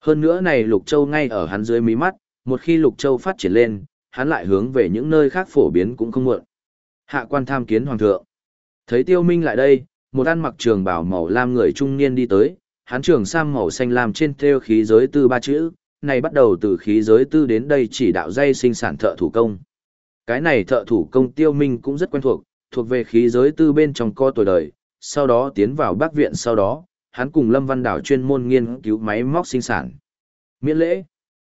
Hơn nữa này Lục Châu ngay ở hắn dưới mí mắt, một khi Lục Châu phát triển lên, hắn lại hướng về những nơi khác phổ biến cũng không muộn. Hạ quan tham kiến hoàng thượng. Thấy Tiêu Minh lại đây, một ăn mặc trường bào màu lam người trung niên đi tới, hắn trường sam màu xanh lam trên theo khí giới tư ba chữ, này bắt đầu từ khí giới tư đến đây chỉ đạo dây sinh sản thợ thủ công. Cái này thợ thủ công Tiêu Minh cũng rất quen thuộc, thuộc về khí giới tư bên trong co tuổi đời, sau đó tiến vào bác viện sau đó, hắn cùng Lâm Văn Đảo chuyên môn nghiên cứu máy móc sinh sản. Miễn lễ.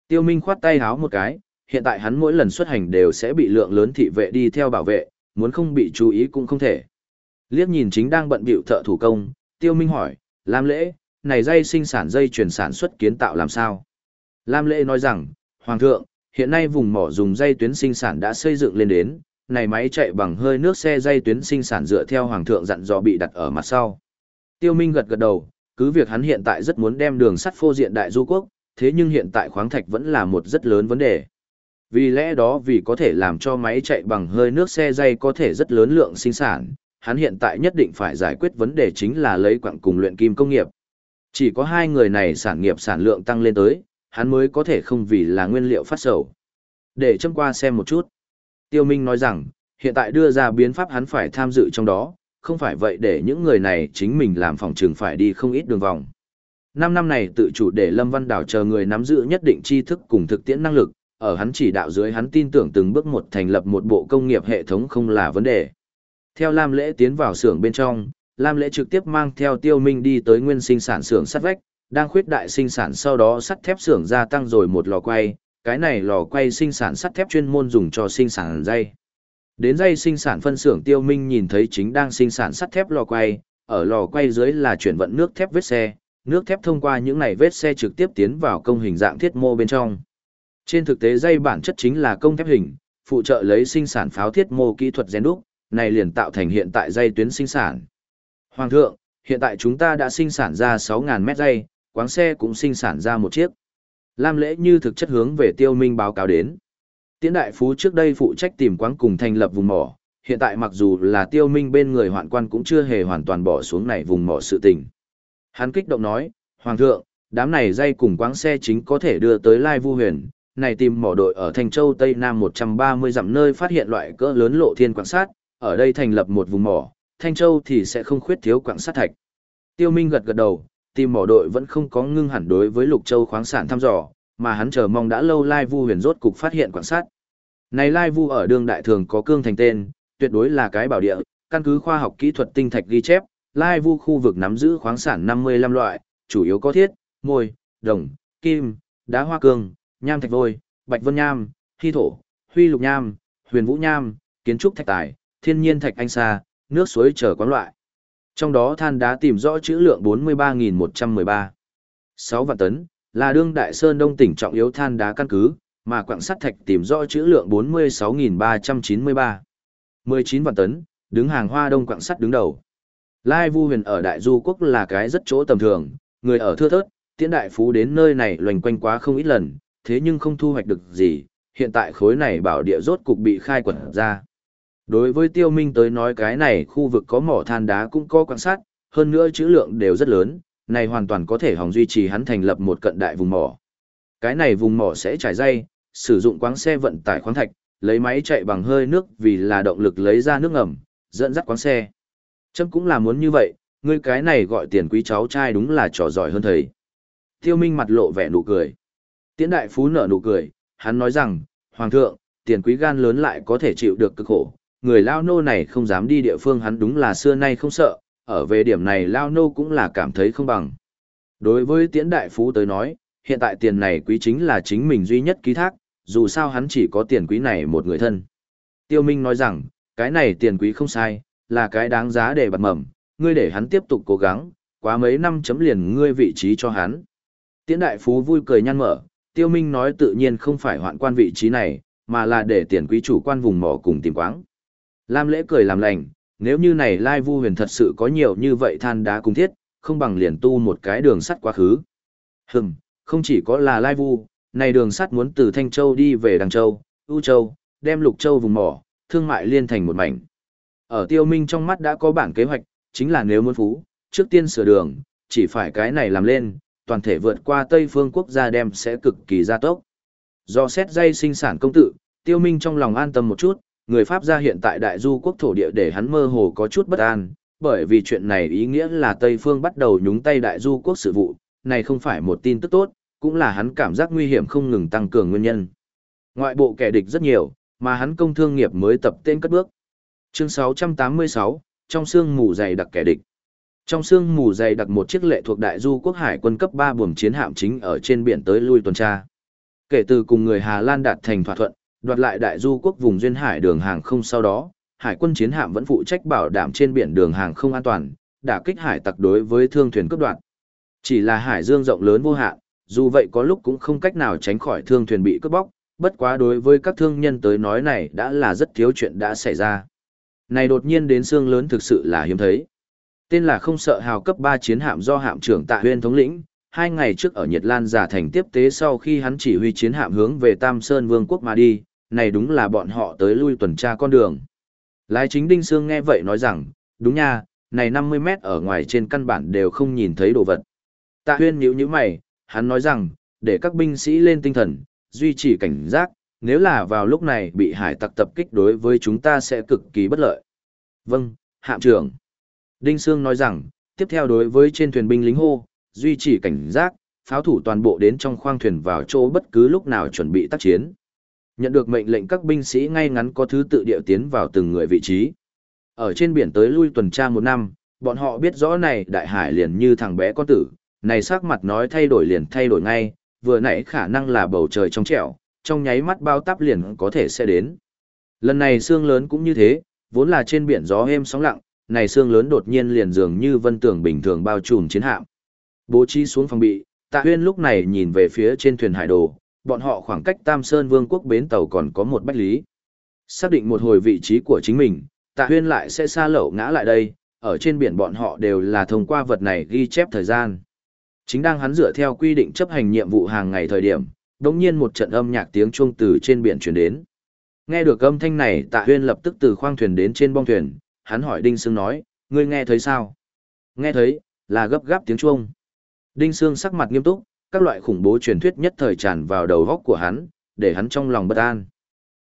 Tiêu Minh khoát tay háo một cái, hiện tại hắn mỗi lần xuất hành đều sẽ bị lượng lớn thị vệ đi theo bảo vệ, muốn không bị chú ý cũng không thể. Liếc nhìn chính đang bận bịu thợ thủ công, Tiêu Minh hỏi, Lam lễ, này dây sinh sản dây chuyển sản xuất kiến tạo làm sao? Lam lễ nói rằng, Hoàng thượng, hiện nay vùng mỏ dùng dây tuyến sinh sản đã xây dựng lên đến, này máy chạy bằng hơi nước xe dây tuyến sinh sản dựa theo Hoàng thượng dặn dò bị đặt ở mặt sau. Tiêu Minh gật gật đầu, cứ việc hắn hiện tại rất muốn đem đường sắt phô diện đại du quốc, thế nhưng hiện tại khoáng thạch vẫn là một rất lớn vấn đề. Vì lẽ đó vì có thể làm cho máy chạy bằng hơi nước xe dây có thể rất lớn lượng sinh sản, hắn hiện tại nhất định phải giải quyết vấn đề chính là lấy quặng cùng luyện kim công nghiệp. Chỉ có hai người này sản nghiệp sản lượng tăng lên tới, hắn mới có thể không vì là nguyên liệu phát sầu. Để châm qua xem một chút. Tiêu Minh nói rằng, hiện tại đưa ra biến pháp hắn phải tham dự trong đó, không phải vậy để những người này chính mình làm phòng trường phải đi không ít đường vòng. Năm năm này tự chủ để Lâm Văn Đảo chờ người nắm giữ nhất định tri thức cùng thực tiễn năng lực, ở hắn chỉ đạo dưới hắn tin tưởng từng bước một thành lập một bộ công nghiệp hệ thống không là vấn đề. Theo Lam Lễ tiến vào xưởng bên trong, Lam Lễ trực tiếp mang theo Tiêu Minh đi tới nguyên sinh sản xưởng sắt vách, đang khuyết đại sinh sản sau đó sắt thép xưởng gia tăng rồi một lò quay, cái này lò quay sinh sản sắt thép chuyên môn dùng cho sinh sản dây. Đến dây sinh sản phân xưởng Tiêu Minh nhìn thấy chính đang sinh sản sắt thép lò quay, ở lò quay dưới là chuyển vận nước thép vết xe, nước thép thông qua những này vết xe trực tiếp tiến vào công hình dạng thiết mô bên trong. Trên thực tế dây bản chất chính là công thép hình, phụ trợ lấy sinh sản pháo thiết mô kỹ thuật gen đúc, này liền tạo thành hiện tại dây tuyến sinh sản. Hoàng thượng, hiện tại chúng ta đã sinh sản ra 6.000 mét dây, quáng xe cũng sinh sản ra một chiếc. Lam lễ như thực chất hướng về tiêu minh báo cáo đến. Tiễn đại phú trước đây phụ trách tìm quáng cùng thành lập vùng mỏ, hiện tại mặc dù là tiêu minh bên người hoạn quan cũng chưa hề hoàn toàn bỏ xuống này vùng mỏ sự tình. Hắn kích động nói, Hoàng thượng, đám này dây cùng quáng xe chính có thể đưa tới Lai Vu Huyền, này tìm mỏ đội ở Thành Châu Tây Nam 130 dặm nơi phát hiện loại cỡ lớn lộ thiên quạng sát, ở đây thành lập một vùng mỏ, Thanh Châu thì sẽ không khuyết thiếu quạng sát thạch. Tiêu Minh gật gật đầu, tìm mỏ đội vẫn không có ngưng hẳn đối với Lục Châu khoáng sản thăm dò, mà hắn chờ mong đã lâu Lai Vu huyền rốt cục phát hiện quan sát. Này Lai Vu ở đương đại thường có cương thành tên, tuyệt đối là cái bảo địa, căn cứ khoa học kỹ thuật tinh thạch ghi chép, Lai Vu khu vực nắm giữ khoáng sản 55 loại, chủ yếu có thiết, môi, đồng, kim, đá hoa cương, nham thạch vôi, bạch vân nham, hy thổ, huy lục nham, huyền vũ nham, kiến trúc thạch tài, thiên nhiên thạch anh sa, nước suối trở quán loại. Trong đó than đá tìm rõ chữ lượng 43.113. 6 vạn tấn, là đương đại sơn đông tỉnh trọng yếu than đá căn cứ, mà quặng sắt thạch tìm rõ chữ lượng 46.393. 19 vạn tấn, đứng hàng hoa đông quặng sắt đứng đầu. Lai Vu huyền ở Đại Du Quốc là cái rất chỗ tầm thường, người ở thưa thớt, tiễn đại phú đến nơi này loành quanh quá không ít lần, thế nhưng không thu hoạch được gì, hiện tại khối này bảo địa rốt cục bị khai quật ra. Đối với tiêu minh tới nói cái này khu vực có mỏ than đá cũng có quan sát, hơn nữa chữ lượng đều rất lớn, này hoàn toàn có thể hòng duy trì hắn thành lập một cận đại vùng mỏ. Cái này vùng mỏ sẽ trải dây, sử dụng quáng xe vận tải khoáng thạch, lấy máy chạy bằng hơi nước vì là động lực lấy ra nước ngầm, dẫn dắt quáng xe. Chấm cũng là muốn như vậy, ngươi cái này gọi tiền quý cháu trai đúng là trò giỏi hơn thầy. Tiêu Minh mặt lộ vẻ nụ cười. Tiễn đại phú nở nụ cười, hắn nói rằng, Hoàng thượng, tiền quý gan lớn lại có thể chịu được cực khổ, người lao nô này không dám đi địa phương hắn đúng là xưa nay không sợ, ở về điểm này lao nô cũng là cảm thấy không bằng. Đối với tiễn đại phú tới nói, hiện tại tiền này quý chính là chính mình duy nhất ký thác, dù sao hắn chỉ có tiền quý này một người thân. Tiêu Minh nói rằng, cái này tiền quý không sai, là cái đáng giá để bật mầm, ngươi để hắn tiếp tục cố gắng, quá mấy năm chấm liền ngươi vị trí cho hắn. Tiễn đại phú vui cười nhăn mở, tiêu minh nói tự nhiên không phải hoạn quan vị trí này, mà là để tiền quý chủ quan vùng mỏ cùng tìm quáng. Lam lễ cười làm lành, nếu như này Lai Vu huyền thật sự có nhiều như vậy than đá cung thiết, không bằng liền tu một cái đường sắt quá khứ. Hừm, không chỉ có là Lai Vu, này đường sắt muốn từ Thanh Châu đi về Đằng Châu, U Châu, đem Lục Châu vùng mỏ, thương mại liên thành một mảnh. Ở tiêu minh trong mắt đã có bản kế hoạch, chính là nếu muốn phú, trước tiên sửa đường, chỉ phải cái này làm lên, toàn thể vượt qua Tây phương quốc gia đem sẽ cực kỳ gia tốc. Do xét dây sinh sản công tự, tiêu minh trong lòng an tâm một chút, người Pháp gia hiện tại đại du quốc thổ địa để hắn mơ hồ có chút bất an, bởi vì chuyện này ý nghĩa là Tây phương bắt đầu nhúng tay đại du quốc sự vụ, này không phải một tin tức tốt, cũng là hắn cảm giác nguy hiểm không ngừng tăng cường nguyên nhân. Ngoại bộ kẻ địch rất nhiều, mà hắn công thương nghiệp mới tập tên cất bước. Chương 686, trong xương mù dày đặc kẻ địch. Trong xương mù dày đặc một chiếc lệ thuộc đại du quốc hải quân cấp 3 buồm chiến hạm chính ở trên biển tới lui tuần tra. Kể từ cùng người Hà Lan đạt thành thỏa thuận, đoạt lại đại du quốc vùng duyên hải đường hàng không sau đó, hải quân chiến hạm vẫn phụ trách bảo đảm trên biển đường hàng không an toàn, đả kích hải tặc đối với thương thuyền cướp đoạt. Chỉ là hải dương rộng lớn vô hạn, dù vậy có lúc cũng không cách nào tránh khỏi thương thuyền bị cướp bóc, bất quá đối với các thương nhân tới nói này đã là rất thiếu chuyện đã xảy ra. Này đột nhiên đến xương lớn thực sự là hiếm thấy. Tên là không sợ hào cấp 3 chiến hạm do hạm trưởng tạ huyên thống lĩnh, hai ngày trước ở Nhật Lan giả thành tiếp tế sau khi hắn chỉ huy chiến hạm hướng về Tam Sơn Vương quốc mà đi, này đúng là bọn họ tới lui tuần tra con đường. Lái chính Đinh Sương nghe vậy nói rằng, đúng nha, này 50 mét ở ngoài trên căn bản đều không nhìn thấy đồ vật. Tạ huyên nhíu nhíu mày, hắn nói rằng, để các binh sĩ lên tinh thần, duy trì cảnh giác, nếu là vào lúc này bị hải tặc tập kích đối với chúng ta sẽ cực kỳ bất lợi. Vâng, hạm trưởng. Đinh Sương nói rằng, tiếp theo đối với trên thuyền binh lính hô, duy trì cảnh giác, pháo thủ toàn bộ đến trong khoang thuyền vào chỗ bất cứ lúc nào chuẩn bị tác chiến. Nhận được mệnh lệnh các binh sĩ ngay ngắn có thứ tự điệu tiến vào từng người vị trí. Ở trên biển tới lui tuần tra một năm, bọn họ biết rõ này đại hải liền như thằng bé con tử, này sắc mặt nói thay đổi liền thay đổi ngay, vừa nãy khả năng là bầu trời trong trẻo, trong nháy mắt bao táp liền có thể sẽ đến. Lần này xương lớn cũng như thế, vốn là trên biển gió êm sóng lặng, này xương lớn đột nhiên liền dường như vân tường bình thường bao trùm chiến hạm. Bố trí xuống phòng bị, Tạ Huyên lúc này nhìn về phía trên thuyền hải đồ, bọn họ khoảng cách Tam Sơn Vương quốc bến tàu còn có một bách lý. Xác định một hồi vị trí của chính mình, Tạ Huyên lại sẽ xa lậu ngã lại đây, ở trên biển bọn họ đều là thông qua vật này ghi chép thời gian. Chính đang hắn dựa theo quy định chấp hành nhiệm vụ hàng ngày thời điểm, đống nhiên một trận âm nhạc tiếng chuông từ trên biển truyền đến. Nghe được âm thanh này tạ huyên lập tức từ khoang thuyền đến trên bong thuyền, hắn hỏi Đinh Sương nói, ngươi nghe thấy sao? Nghe thấy, là gấp gáp tiếng chuông. Đinh Sương sắc mặt nghiêm túc, các loại khủng bố truyền thuyết nhất thời tràn vào đầu góc của hắn, để hắn trong lòng bất an.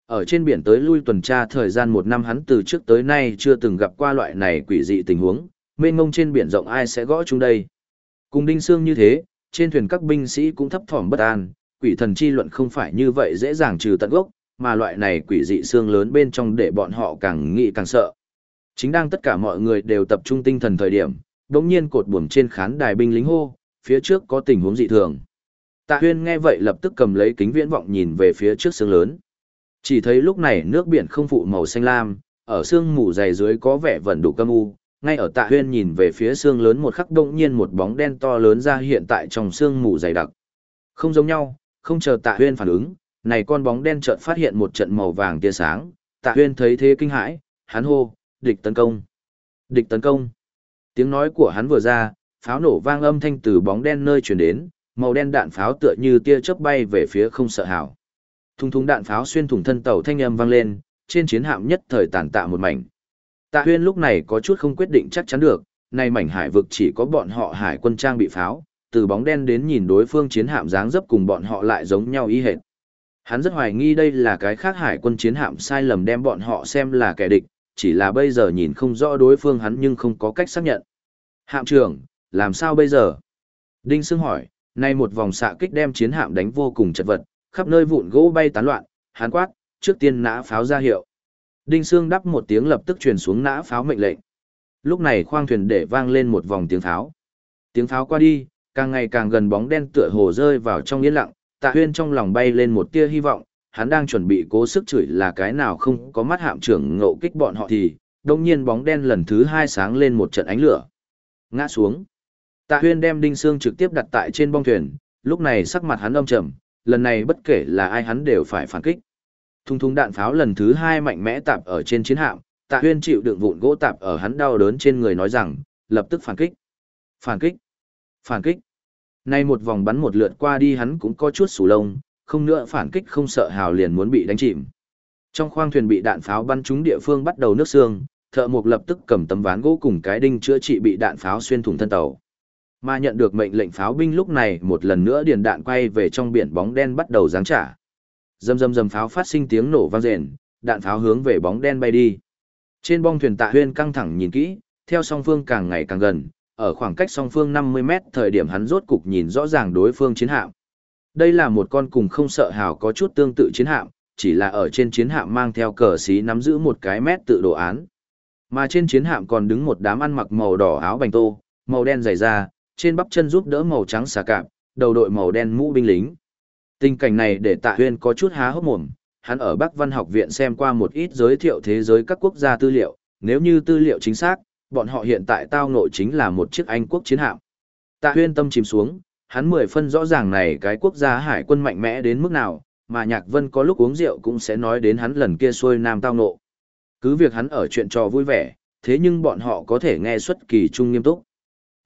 Ở trên biển tới lui tuần tra thời gian một năm hắn từ trước tới nay chưa từng gặp qua loại này quỷ dị tình huống, mênh ngông trên biển rộng ai sẽ gõ chúng đây. Cùng Đinh xương như thế, trên thuyền các binh sĩ cũng thấp thỏm bất an, quỷ thần chi luận không phải như vậy dễ dàng trừ tận gốc, mà loại này quỷ dị xương lớn bên trong để bọn họ càng nghĩ càng sợ. Chính đang tất cả mọi người đều tập trung tinh thần thời điểm, đống nhiên cột buồm trên khán đài binh lính hô, phía trước có tình huống dị thường. Tạ Huyên nghe vậy lập tức cầm lấy kính viễn vọng nhìn về phía trước sương lớn. Chỉ thấy lúc này nước biển không phụ màu xanh lam, ở sương mù dày dưới có vẻ vẫn đủ căm u, ngay ở Tạ Huyên nhìn về phía sương lớn một khắc đột nhiên một bóng đen to lớn ra hiện tại trong sương mù dày đặc. Không giống nhau, không chờ Tạ Huyên phản ứng, này con bóng đen chợt phát hiện một trận màu vàng tia sáng, Tạ Huyên thấy thế kinh hãi, hắn hô, địch tấn công. Địch tấn công. Tiếng nói của hắn vừa ra, pháo nổ vang âm thanh từ bóng đen nơi truyền đến, màu đen đạn pháo tựa như tia chớp bay về phía không sợ hảo. Thùng thùng đạn pháo xuyên thủng thân tàu thanh âm vang lên, trên chiến hạm nhất thời tàn tạ một mảnh. Tạ Huyên lúc này có chút không quyết định chắc chắn được, nay mảnh hải vực chỉ có bọn họ hải quân trang bị pháo, từ bóng đen đến nhìn đối phương chiến hạm dáng dấp cùng bọn họ lại giống nhau y hệt. Hắn rất hoài nghi đây là cái khác hải quân chiến hạm sai lầm đem bọn họ xem là kẻ địch, chỉ là bây giờ nhìn không rõ đối phương hắn nhưng không có cách xác nhận. Hạm trưởng, làm sao bây giờ? Đinh Sương hỏi, nay một vòng xạ kích đem chiến hạm đánh vô cùng chật vật, khắp nơi vụn gỗ bay tán loạn, hắn quát, trước tiên nã pháo ra hiệu. Đinh Sương đắp một tiếng lập tức truyền xuống nã pháo mệnh lệnh. Lúc này khoang thuyền để vang lên một vòng tiếng pháo. Tiếng pháo qua đi, càng ngày càng gần bóng đen tựa hồ rơi vào trong yên lặng, Tạ Huyên trong lòng bay lên một tia hy vọng, hắn đang chuẩn bị cố sức chửi là cái nào không có mắt hạm trưởng ngộ kích bọn họ thì, đồng nhiên bóng đen lần thứ hai sáng lên một trận ánh lửa. Ngã xuống. Tạ Huyên đem đinh xương trực tiếp đặt tại trên bong thuyền, lúc này sắc mặt hắn âm trầm, lần này bất kể là ai hắn đều phải phản kích. Thung thung đạn pháo lần thứ hai mạnh mẽ tạp ở trên chiến hạm, Tạ Huyên chịu đựng vụn gỗ tạp ở hắn đau đớn trên người nói rằng, lập tức phản kích. Phản kích. Phản kích. Nay một vòng bắn một lượt qua đi hắn cũng có chút sủ lông, không nữa phản kích không sợ hào liền muốn bị đánh chìm. Trong khoang thuyền bị đạn pháo bắn trúng địa phương bắt đầu nước xương, thợ mộc lập tức cầm tấm ván gỗ cùng cái đinh chữa trị bị đạn pháo xuyên thủng thân tàu. Mà nhận được mệnh lệnh pháo binh lúc này một lần nữa điền đạn quay về trong biển bóng đen bắt đầu giáng trả. Dầm dầm dầm pháo phát sinh tiếng nổ vang rền, đạn pháo hướng về bóng đen bay đi. Trên bong thuyền Tạ Huyên căng thẳng nhìn kỹ, theo song phương càng ngày càng gần, ở khoảng cách song phương 50 mét thời điểm hắn rốt cục nhìn rõ ràng đối phương chiến hạm. Đây là một con cùng không sợ hào có chút tương tự chiến hạm, chỉ là ở trên chiến hạm mang theo cờ xí nắm giữ một cái mét tự đồ án. Mà trên chiến hạm còn đứng một đám ăn mặc màu đỏ áo bành tô, màu đen dày da, trên bắp chân giúp đỡ màu trắng xà cạp, đầu đội màu đen mũ binh lính. Tình cảnh này để Tạ Huyên có chút há hốc mồm, hắn ở Bắc Văn học viện xem qua một ít giới thiệu thế giới các quốc gia tư liệu, nếu như tư liệu chính xác, bọn họ hiện tại tao nội chính là một chiếc Anh quốc chiến hạm. Tạ Huyên tâm chìm xuống, hắn mười phân rõ ràng này cái quốc gia hải quân mạnh mẽ đến mức nào, mà Nhạc Vân có lúc uống rượu cũng sẽ nói đến hắn lần kia xuôi nam tao nộ. Cứ việc hắn ở chuyện trò vui vẻ, thế nhưng bọn họ có thể nghe xuất kỳ trung nghiêm túc.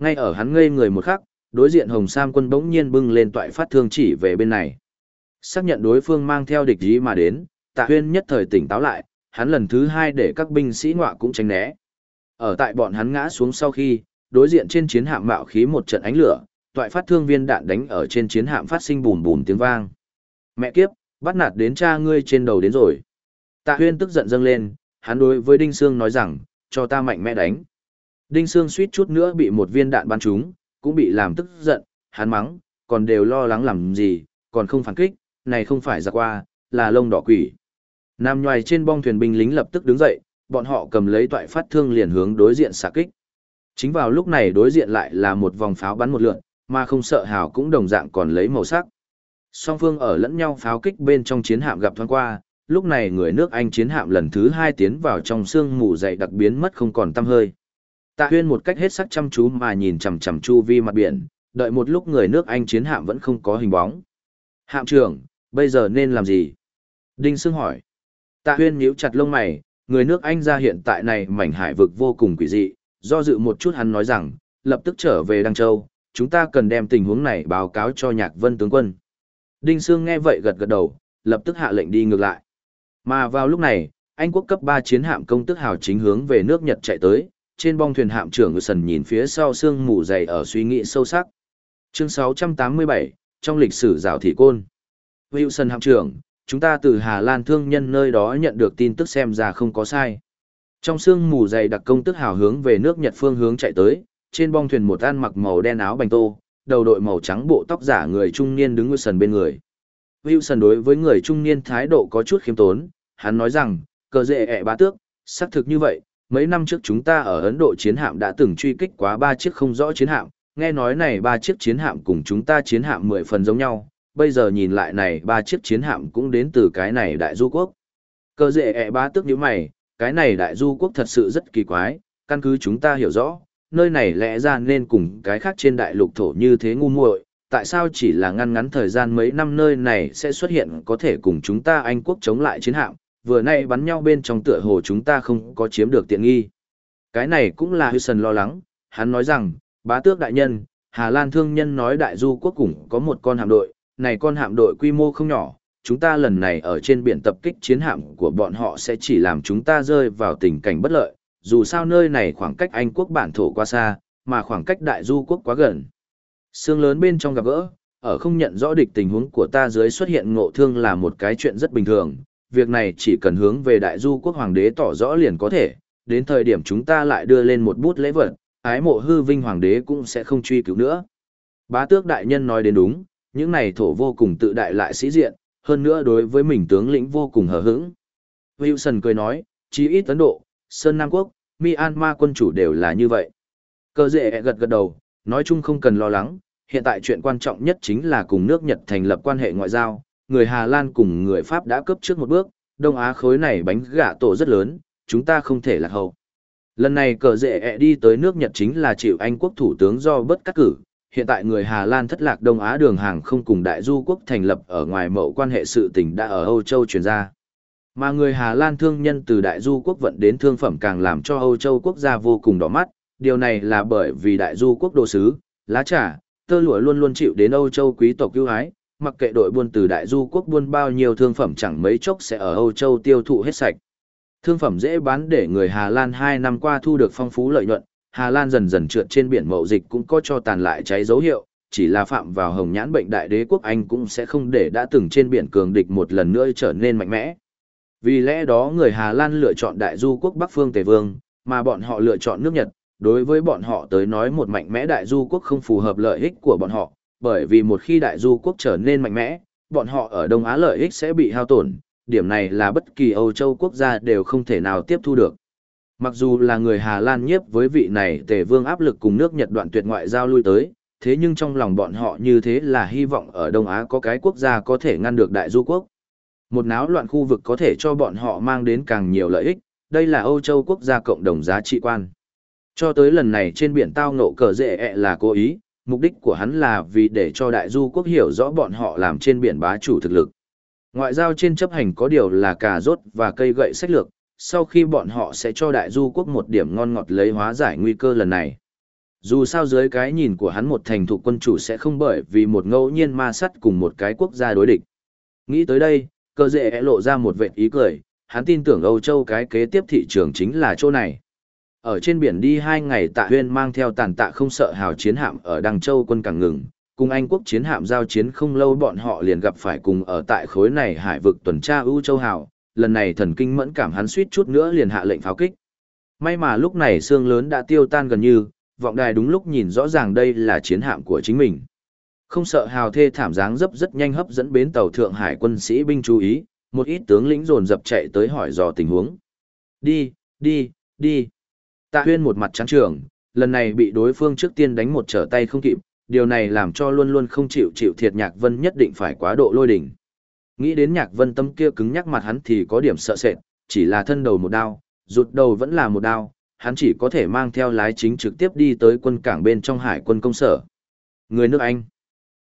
Ngay ở hắn ngây người một khắc, đối diện Hồng Sam quân bỗng nhiên bưng lên toại phát thương chỉ về bên này. Xác nhận đối phương mang theo địch ý mà đến, Tạ Huyên nhất thời tỉnh táo lại, hắn lần thứ hai để các binh sĩ ngọa cũng tránh né. Ở tại bọn hắn ngã xuống sau khi, đối diện trên chiến hạm mạo khí một trận ánh lửa, toại phát thương viên đạn đánh ở trên chiến hạm phát sinh bùn bùn tiếng vang. Mẹ kiếp, bắt nạt đến cha ngươi trên đầu đến rồi. Tạ Huyên tức giận dâng lên, hắn đối với Đinh Sương nói rằng, cho ta mạnh mẽ đánh. Đinh Sương suýt chút nữa bị một viên đạn bắn trúng, cũng bị làm tức giận, hắn mắng, còn đều lo lắng làm gì, còn không phản kích, này không phải ra qua, là lông đỏ quỷ. Nam nhoài trên bong thuyền binh lính lập tức đứng dậy, bọn họ cầm lấy toại phát thương liền hướng đối diện xạ kích. Chính vào lúc này đối diện lại là một vòng pháo bắn một lượn, mà không sợ hào cũng đồng dạng còn lấy màu sắc. Song phương ở lẫn nhau pháo kích bên trong chiến hạm gặp thoáng qua, lúc này người nước Anh chiến hạm lần thứ hai tiến vào trong sương mù dày đặc biến mất không còn tăm hơi. Tạ Huyên một cách hết sắc chăm chú mà nhìn chằm chằm chu vi mặt biển, đợi một lúc người nước Anh chiến hạm vẫn không có hình bóng. Hạm trưởng, bây giờ nên làm gì? Đinh Sương hỏi. Tạ Huyên nhíu chặt lông mày, người nước Anh ra hiện tại này mảnh hải vực vô cùng quỷ dị, do dự một chút hắn nói rằng, lập tức trở về Đăng Châu, chúng ta cần đem tình huống này báo cáo cho Nhạc Vân tướng quân. Đinh Sương nghe vậy gật gật đầu, lập tức hạ lệnh đi ngược lại. Mà vào lúc này, Anh quốc cấp 3 chiến hạm công tức hào chính hướng về nước Nhật chạy tới, trên bong thuyền hạm trưởng sần nhìn phía sau sương mù dày ở suy nghĩ sâu sắc. Chương 687, trong lịch sử rào thị côn. Wilson hạm trưởng, chúng ta từ Hà Lan thương nhân nơi đó nhận được tin tức xem ra không có sai. Trong sương mù dày đặc công tức hào hướng về nước Nhật phương hướng chạy tới, trên bong thuyền một ăn mặc màu đen áo bành tô, đầu đội màu trắng bộ tóc giả người trung niên đứng Wilson bên người. Wilson đối với người trung niên thái độ có chút khiêm tốn, hắn nói rằng, cờ dệ ẹ bá tước, xác thực như vậy, Mấy năm trước chúng ta ở Ấn Độ chiến hạm đã từng truy kích quá ba chiếc không rõ chiến hạm, nghe nói này ba chiếc chiến hạm cùng chúng ta chiến hạm mười phần giống nhau, bây giờ nhìn lại này ba chiếc chiến hạm cũng đến từ cái này đại du quốc. Cơ dệ ẹ ba tức như mày, cái này đại du quốc thật sự rất kỳ quái, căn cứ chúng ta hiểu rõ, nơi này lẽ ra nên cùng cái khác trên đại lục thổ như thế ngu muội, tại sao chỉ là ngăn ngắn thời gian mấy năm nơi này sẽ xuất hiện có thể cùng chúng ta Anh quốc chống lại chiến hạm, vừa nay bắn nhau bên trong tựa hồ chúng ta không có chiếm được tiện nghi. Cái này cũng là Hudson lo lắng, hắn nói rằng, bá tước đại nhân, Hà Lan thương nhân nói đại du quốc cùng có một con hạm đội, này con hạm đội quy mô không nhỏ, chúng ta lần này ở trên biển tập kích chiến hạm của bọn họ sẽ chỉ làm chúng ta rơi vào tình cảnh bất lợi, dù sao nơi này khoảng cách Anh quốc bản thổ quá xa, mà khoảng cách đại du quốc quá gần. Sương lớn bên trong gặp gỡ, ở không nhận rõ địch tình huống của ta dưới xuất hiện ngộ thương là một cái chuyện rất bình thường, việc này chỉ cần hướng về đại du quốc hoàng đế tỏ rõ liền có thể, đến thời điểm chúng ta lại đưa lên một bút lễ vật, ái mộ hư vinh hoàng đế cũng sẽ không truy cứu nữa. Bá tước đại nhân nói đến đúng, những này thổ vô cùng tự đại lại sĩ diện, hơn nữa đối với mình tướng lĩnh vô cùng hờ hững. Wilson cười nói, chí ít Ấn Độ, Sơn Nam Quốc, Myanmar quân chủ đều là như vậy. Cơ dệ gật gật đầu, nói chung không cần lo lắng, hiện tại chuyện quan trọng nhất chính là cùng nước Nhật thành lập quan hệ ngoại giao, người Hà Lan cùng người Pháp đã cấp trước một bước, Đông Á khối này bánh gà tổ rất lớn, chúng ta không thể lạc hậu. Lần này cờ dệ đi tới nước Nhật chính là chịu Anh quốc thủ tướng do bất cắt cử, hiện tại người Hà Lan thất lạc Đông Á đường hàng không cùng đại du quốc thành lập ở ngoài mậu quan hệ sự tình đã ở Âu Châu truyền ra. Mà người Hà Lan thương nhân từ đại du quốc vận đến thương phẩm càng làm cho Âu Châu quốc gia vô cùng đỏ mắt, điều này là bởi vì đại du quốc đồ sứ, lá trà, tơ lụa luôn luôn chịu đến Âu Châu quý tộc ưu ái, mặc kệ đội buôn từ đại du quốc buôn bao nhiêu thương phẩm chẳng mấy chốc sẽ ở Âu Châu tiêu thụ hết sạch. Thương phẩm dễ bán để người Hà Lan 2 năm qua thu được phong phú lợi nhuận, Hà Lan dần dần trượt trên biển mậu dịch cũng có cho tàn lại cháy dấu hiệu, chỉ là phạm vào hồng nhãn bệnh đại đế quốc Anh cũng sẽ không để đã từng trên biển cường địch một lần nữa trở nên mạnh mẽ. Vì lẽ đó người Hà Lan lựa chọn đại du quốc Bắc Phương Tề Vương, mà bọn họ lựa chọn nước Nhật, đối với bọn họ tới nói một mạnh mẽ đại du quốc không phù hợp lợi ích của bọn họ, bởi vì một khi đại du quốc trở nên mạnh mẽ, bọn họ ở Đông Á lợi ích sẽ bị hao tổn, điểm này là bất kỳ Âu Châu quốc gia đều không thể nào tiếp thu được. Mặc dù là người Hà Lan nhiếp với vị này tề vương áp lực cùng nước Nhật đoạn tuyệt ngoại giao lui tới, thế nhưng trong lòng bọn họ như thế là hy vọng ở Đông Á có cái quốc gia có thể ngăn được đại du quốc. Một náo loạn khu vực có thể cho bọn họ mang đến càng nhiều lợi ích, đây là Âu Châu quốc gia cộng đồng giá trị quan. Cho tới lần này trên biển tao nộ cờ dễ ẹ là cố ý, mục đích của hắn là vì để cho đại du quốc hiểu rõ bọn họ làm trên biển bá chủ thực lực. Ngoại giao trên chấp hành có điều là cà rốt và cây gậy sách lược, sau khi bọn họ sẽ cho đại du quốc một điểm ngon ngọt lấy hóa giải nguy cơ lần này. Dù sao dưới cái nhìn của hắn một thành thủ quân chủ sẽ không bởi vì một ngẫu nhiên ma sắt cùng một cái quốc gia đối địch. Nghĩ tới đây, cơ dệ lộ ra một vệt ý cười, hắn tin tưởng Âu Châu cái kế tiếp thị trường chính là chỗ này. Ở trên biển đi hai ngày tạ huyên mang theo tàn tạ không sợ hào chiến hạm ở Đăng Châu quân càng ngừng, cùng Anh quốc chiến hạm giao chiến không lâu bọn họ liền gặp phải cùng ở tại khối này hải vực tuần tra ưu châu hào, lần này thần kinh mẫn cảm hắn suýt chút nữa liền hạ lệnh pháo kích. May mà lúc này xương lớn đã tiêu tan gần như, vọng đài đúng lúc nhìn rõ ràng đây là chiến hạm của chính mình. Không sợ hào thê thảm dáng dấp rất nhanh hấp dẫn bến tàu Thượng Hải quân sĩ binh chú ý, một ít tướng lĩnh dồn dập chạy tới hỏi dò tình huống. Đi, đi, đi. Tạ huyên một mặt trắng trường, lần này bị đối phương trước tiên đánh một trở tay không kịp, điều này làm cho luôn luôn không chịu chịu thiệt nhạc vân nhất định phải quá độ lôi đỉnh. Nghĩ đến nhạc vân tâm kia cứng nhắc mặt hắn thì có điểm sợ sệt, chỉ là thân đầu một đao, rụt đầu vẫn là một đao, hắn chỉ có thể mang theo lái chính trực tiếp đi tới quân cảng bên trong hải quân công sở. Người nước Anh.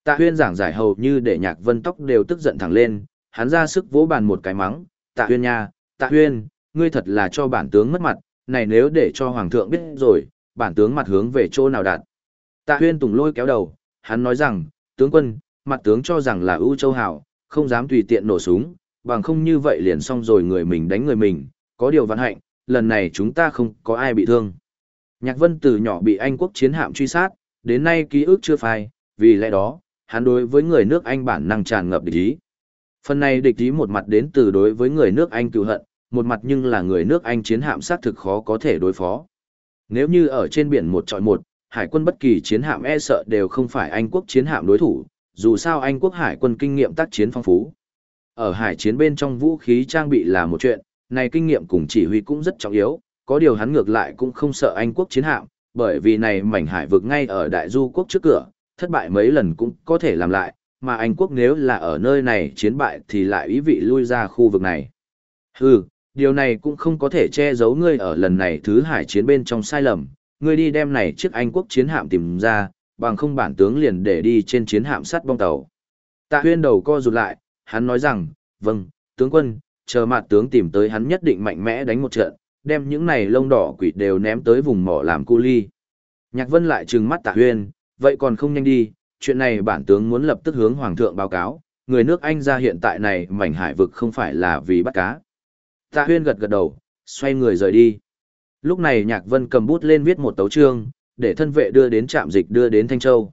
Tạ huyên giảng giải hầu như để nhạc vân tóc đều tức giận thẳng lên, hắn ra sức vỗ bàn một cái mắng, tạ huyên nha, tạ huyên, ngươi thật là cho bản tướng mất mặt, này nếu để cho hoàng thượng biết rồi, bản tướng mặt hướng về chỗ nào đạt. Tạ huyên tùng lôi kéo đầu, hắn nói rằng, tướng quân, mặt tướng cho rằng là ưu châu hảo, không dám tùy tiện nổ súng, bằng không như vậy liền xong rồi người mình đánh người mình, có điều vạn hạnh, lần này chúng ta không có ai bị thương. Nhạc Vân từ nhỏ bị Anh quốc chiến hạm truy sát, đến nay ký ức chưa phai, vì lẽ đó, hắn đối với người nước Anh bản năng tràn ngập địch ý. Phần này địch ý một mặt đến từ đối với người nước Anh cựu hận, một mặt nhưng là người nước Anh chiến hạm sát thực khó có thể đối phó. Nếu như ở trên biển một trọi một, hải quân bất kỳ chiến hạm e sợ đều không phải Anh quốc chiến hạm đối thủ, dù sao Anh quốc hải quân kinh nghiệm tác chiến phong phú. Ở hải chiến bên trong vũ khí trang bị là một chuyện, này kinh nghiệm cùng chỉ huy cũng rất trọng yếu, có điều hắn ngược lại cũng không sợ Anh quốc chiến hạm, bởi vì này mảnh hải vực ngay ở đại du quốc trước cửa, thất bại mấy lần cũng có thể làm lại, mà Anh quốc nếu là ở nơi này chiến bại thì lại ý vị lui ra khu vực này. Hừ, điều này cũng không có thể che giấu ngươi ở lần này thứ hải chiến bên trong sai lầm, ngươi đi đem này chiếc Anh quốc chiến hạm tìm ra, bằng không bản tướng liền để đi trên chiến hạm sắt bong tàu. Tạ huyên đầu co rụt lại, hắn nói rằng, vâng, tướng quân, chờ mặt tướng tìm tới hắn nhất định mạnh mẽ đánh một trận, đem những này lông đỏ quỷ đều ném tới vùng mỏ làm cu ly. Nhạc vân lại trừng mắt tạ huyên, vậy còn không nhanh đi, chuyện này bản tướng muốn lập tức hướng hoàng thượng báo cáo, người nước Anh ra hiện tại này mảnh hải vực không phải là vì bắt cá. Tạ huyên gật gật đầu, xoay người rời đi. Lúc này Nhạc Vân cầm bút lên viết một tấu chương, để thân vệ đưa đến trạm dịch đưa đến Thanh Châu.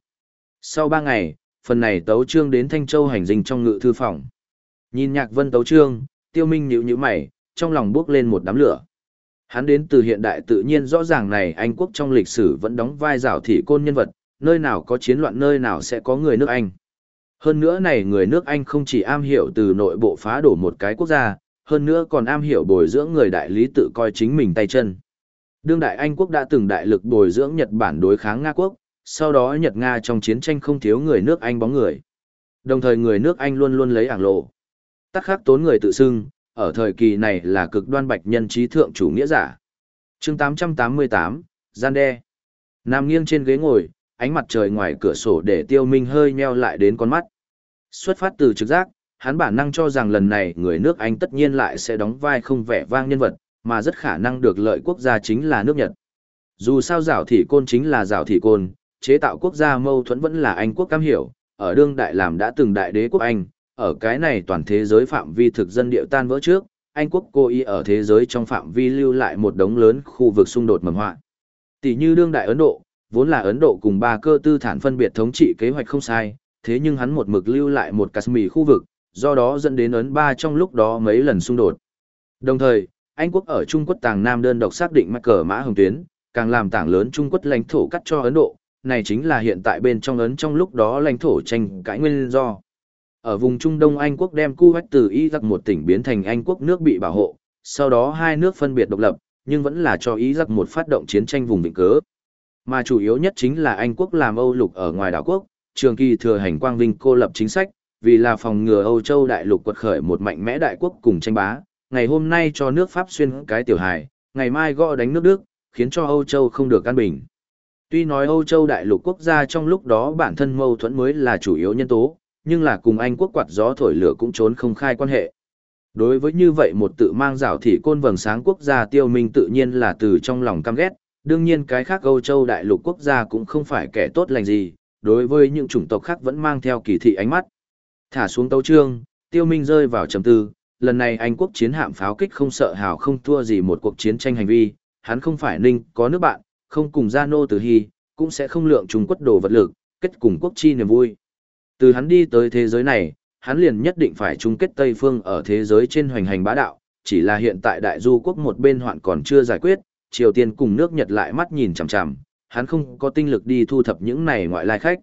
Sau ba ngày, phần này tấu chương đến Thanh Châu hành dinh trong ngự thư phòng. Nhìn Nhạc Vân tấu chương, Tiêu Minh nhíu nhíu mày, trong lòng bước lên một đám lửa. Hắn đến từ hiện đại tự nhiên rõ ràng này Anh quốc trong lịch sử vẫn đóng vai rào thị côn nhân vật, nơi nào có chiến loạn nơi nào sẽ có người nước Anh. Hơn nữa này người nước Anh không chỉ am hiểu từ nội bộ phá đổ một cái quốc gia, hơn nữa còn am hiểu bồi dưỡng người đại lý tự coi chính mình tay chân. Đương đại Anh quốc đã từng đại lực bồi dưỡng Nhật Bản đối kháng Nga quốc, sau đó Nhật Nga trong chiến tranh không thiếu người nước Anh bóng người. Đồng thời người nước Anh luôn luôn lấy ảng lộ. Tắc khắc tốn người tự xưng, ở thời kỳ này là cực đoan bạch nhân trí thượng chủ nghĩa giả. chương 888, Gian Đe. Nằm nghiêng trên ghế ngồi, ánh mặt trời ngoài cửa sổ để tiêu minh hơi nheo lại đến con mắt. Xuất phát từ trực giác, hắn bản năng cho rằng lần này người nước Anh tất nhiên lại sẽ đóng vai không vẻ vang nhân vật, mà rất khả năng được lợi quốc gia chính là nước Nhật. Dù sao rào thị côn chính là rào thị côn, chế tạo quốc gia mâu thuẫn vẫn là Anh quốc cam hiểu, ở đương đại làm đã từng đại đế quốc Anh, ở cái này toàn thế giới phạm vi thực dân địa tan vỡ trước, Anh quốc cố ý ở thế giới trong phạm vi lưu lại một đống lớn khu vực xung đột mầm hoạn. Tỷ như đương đại Ấn Độ, vốn là Ấn Độ cùng ba cơ tư thản phân biệt thống trị kế hoạch không sai, thế nhưng hắn một mực lưu lại một Kashmir khu vực, do đó dẫn đến Ấn ba trong lúc đó mấy lần xung đột. Đồng thời, Anh quốc ở Trung Quốc tàng Nam đơn độc xác định mắc cờ mã hồng tuyến, càng làm tảng lớn Trung Quốc lãnh thổ cắt cho Ấn Độ, này chính là hiện tại bên trong Ấn trong lúc đó lãnh thổ tranh cãi nguyên do. Ở vùng Trung Đông Anh quốc đem Kuwait từ Iraq một tỉnh biến thành Anh quốc nước bị bảo hộ, sau đó hai nước phân biệt độc lập, nhưng vẫn là cho Iraq một phát động chiến tranh vùng vịnh cớ. Mà chủ yếu nhất chính là Anh quốc làm Âu lục ở ngoài đảo quốc, trường kỳ thừa hành quang vinh cô lập chính sách, vì là phòng ngừa Âu Châu đại lục quật khởi một mạnh mẽ đại quốc cùng tranh bá, ngày hôm nay cho nước Pháp xuyên cái tiểu hài, ngày mai gõ đánh nước Đức, khiến cho Âu Châu không được an bình. Tuy nói Âu Châu đại lục quốc gia trong lúc đó bản thân mâu thuẫn mới là chủ yếu nhân tố, nhưng là cùng Anh quốc quạt gió thổi lửa cũng trốn không khai quan hệ. Đối với như vậy một tự mang rảo thị côn vầng sáng quốc gia tiêu minh tự nhiên là từ trong lòng căm ghét, đương nhiên cái khác Âu Châu đại lục quốc gia cũng không phải kẻ tốt lành gì, đối với những chủng tộc khác vẫn mang theo kỳ thị ánh mắt. Thả xuống tấu trương, tiêu minh rơi vào trầm tư, lần này Anh quốc chiến hạm pháo kích không sợ hào không thua gì một cuộc chiến tranh hành vi, hắn không phải ninh, có nước bạn, không cùng gia nô từ hy, cũng sẽ không lượng Trung Quốc đồ vật lực, kết cùng quốc chi niềm vui. Từ hắn đi tới thế giới này, hắn liền nhất định phải chung kết Tây Phương ở thế giới trên hoành hành bá đạo, chỉ là hiện tại đại du quốc một bên hoạn còn chưa giải quyết, Triều Tiên cùng nước Nhật lại mắt nhìn chằm chằm, hắn không có tinh lực đi thu thập những này ngoại lai khách.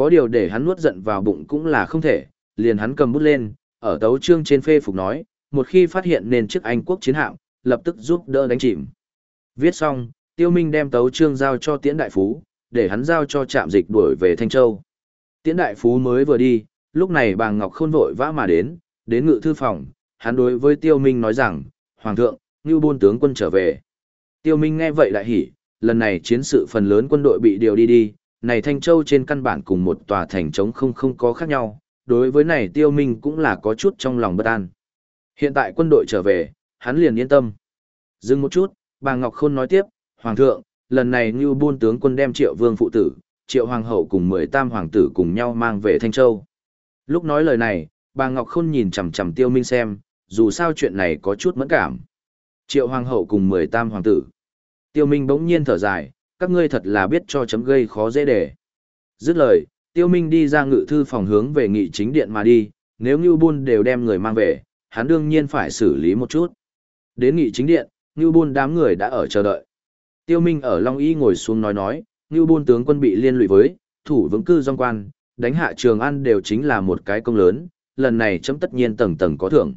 Có điều để hắn nuốt giận vào bụng cũng là không thể, liền hắn cầm bút lên, ở tấu chương trên phê phục nói, một khi phát hiện nên chiếc Anh quốc chiến hạm, lập tức giúp đỡ đánh chìm. Viết xong, Tiêu Minh đem tấu chương giao cho Tiễn Đại Phú, để hắn giao cho trạm dịch đuổi về Thanh Châu. Tiễn Đại Phú mới vừa đi, lúc này bà Ngọc Khôn vội vã mà đến, đến ngự thư phòng, hắn đối với Tiêu Minh nói rằng, Hoàng thượng, Ngưu Bôn tướng quân trở về. Tiêu Minh nghe vậy lại hỉ, lần này chiến sự phần lớn quân đội bị điều đi đi, này Thanh Châu trên căn bản cùng một tòa thành trống không không có khác nhau, đối với này Tiêu Minh cũng là có chút trong lòng bất an. Hiện tại quân đội trở về, hắn liền yên tâm. Dừng một chút, bà Ngọc Khôn nói tiếp, Hoàng thượng, lần này Ngưu Bôn tướng quân đem triệu vương phụ tử, triệu hoàng hậu cùng mười tam hoàng tử cùng nhau mang về Thanh Châu. Lúc nói lời này, bà Ngọc Khôn nhìn chằm chằm Tiêu Minh xem, dù sao chuyện này có chút mẫn cảm. Triệu hoàng hậu cùng mười tam hoàng tử. Tiêu Minh bỗng nhiên thở dài, các ngươi thật là biết cho chấm gây khó dễ để Dứt lời, Tiêu Minh đi ra ngự thư phòng hướng về nghị chính điện mà đi, nếu Ngưu Bôn đều đem người mang về, hắn đương nhiên phải xử lý một chút. Đến nghị chính điện, Ngưu Bôn đám người đã ở chờ đợi. Tiêu Minh ở Long Y ngồi xuống nói nói, Ngưu Bôn tướng quân bị liên lụy với, thủ vững cư dòng quan, đánh hạ Trường An đều chính là một cái công lớn, lần này chấm tất nhiên tầng tầng có thưởng.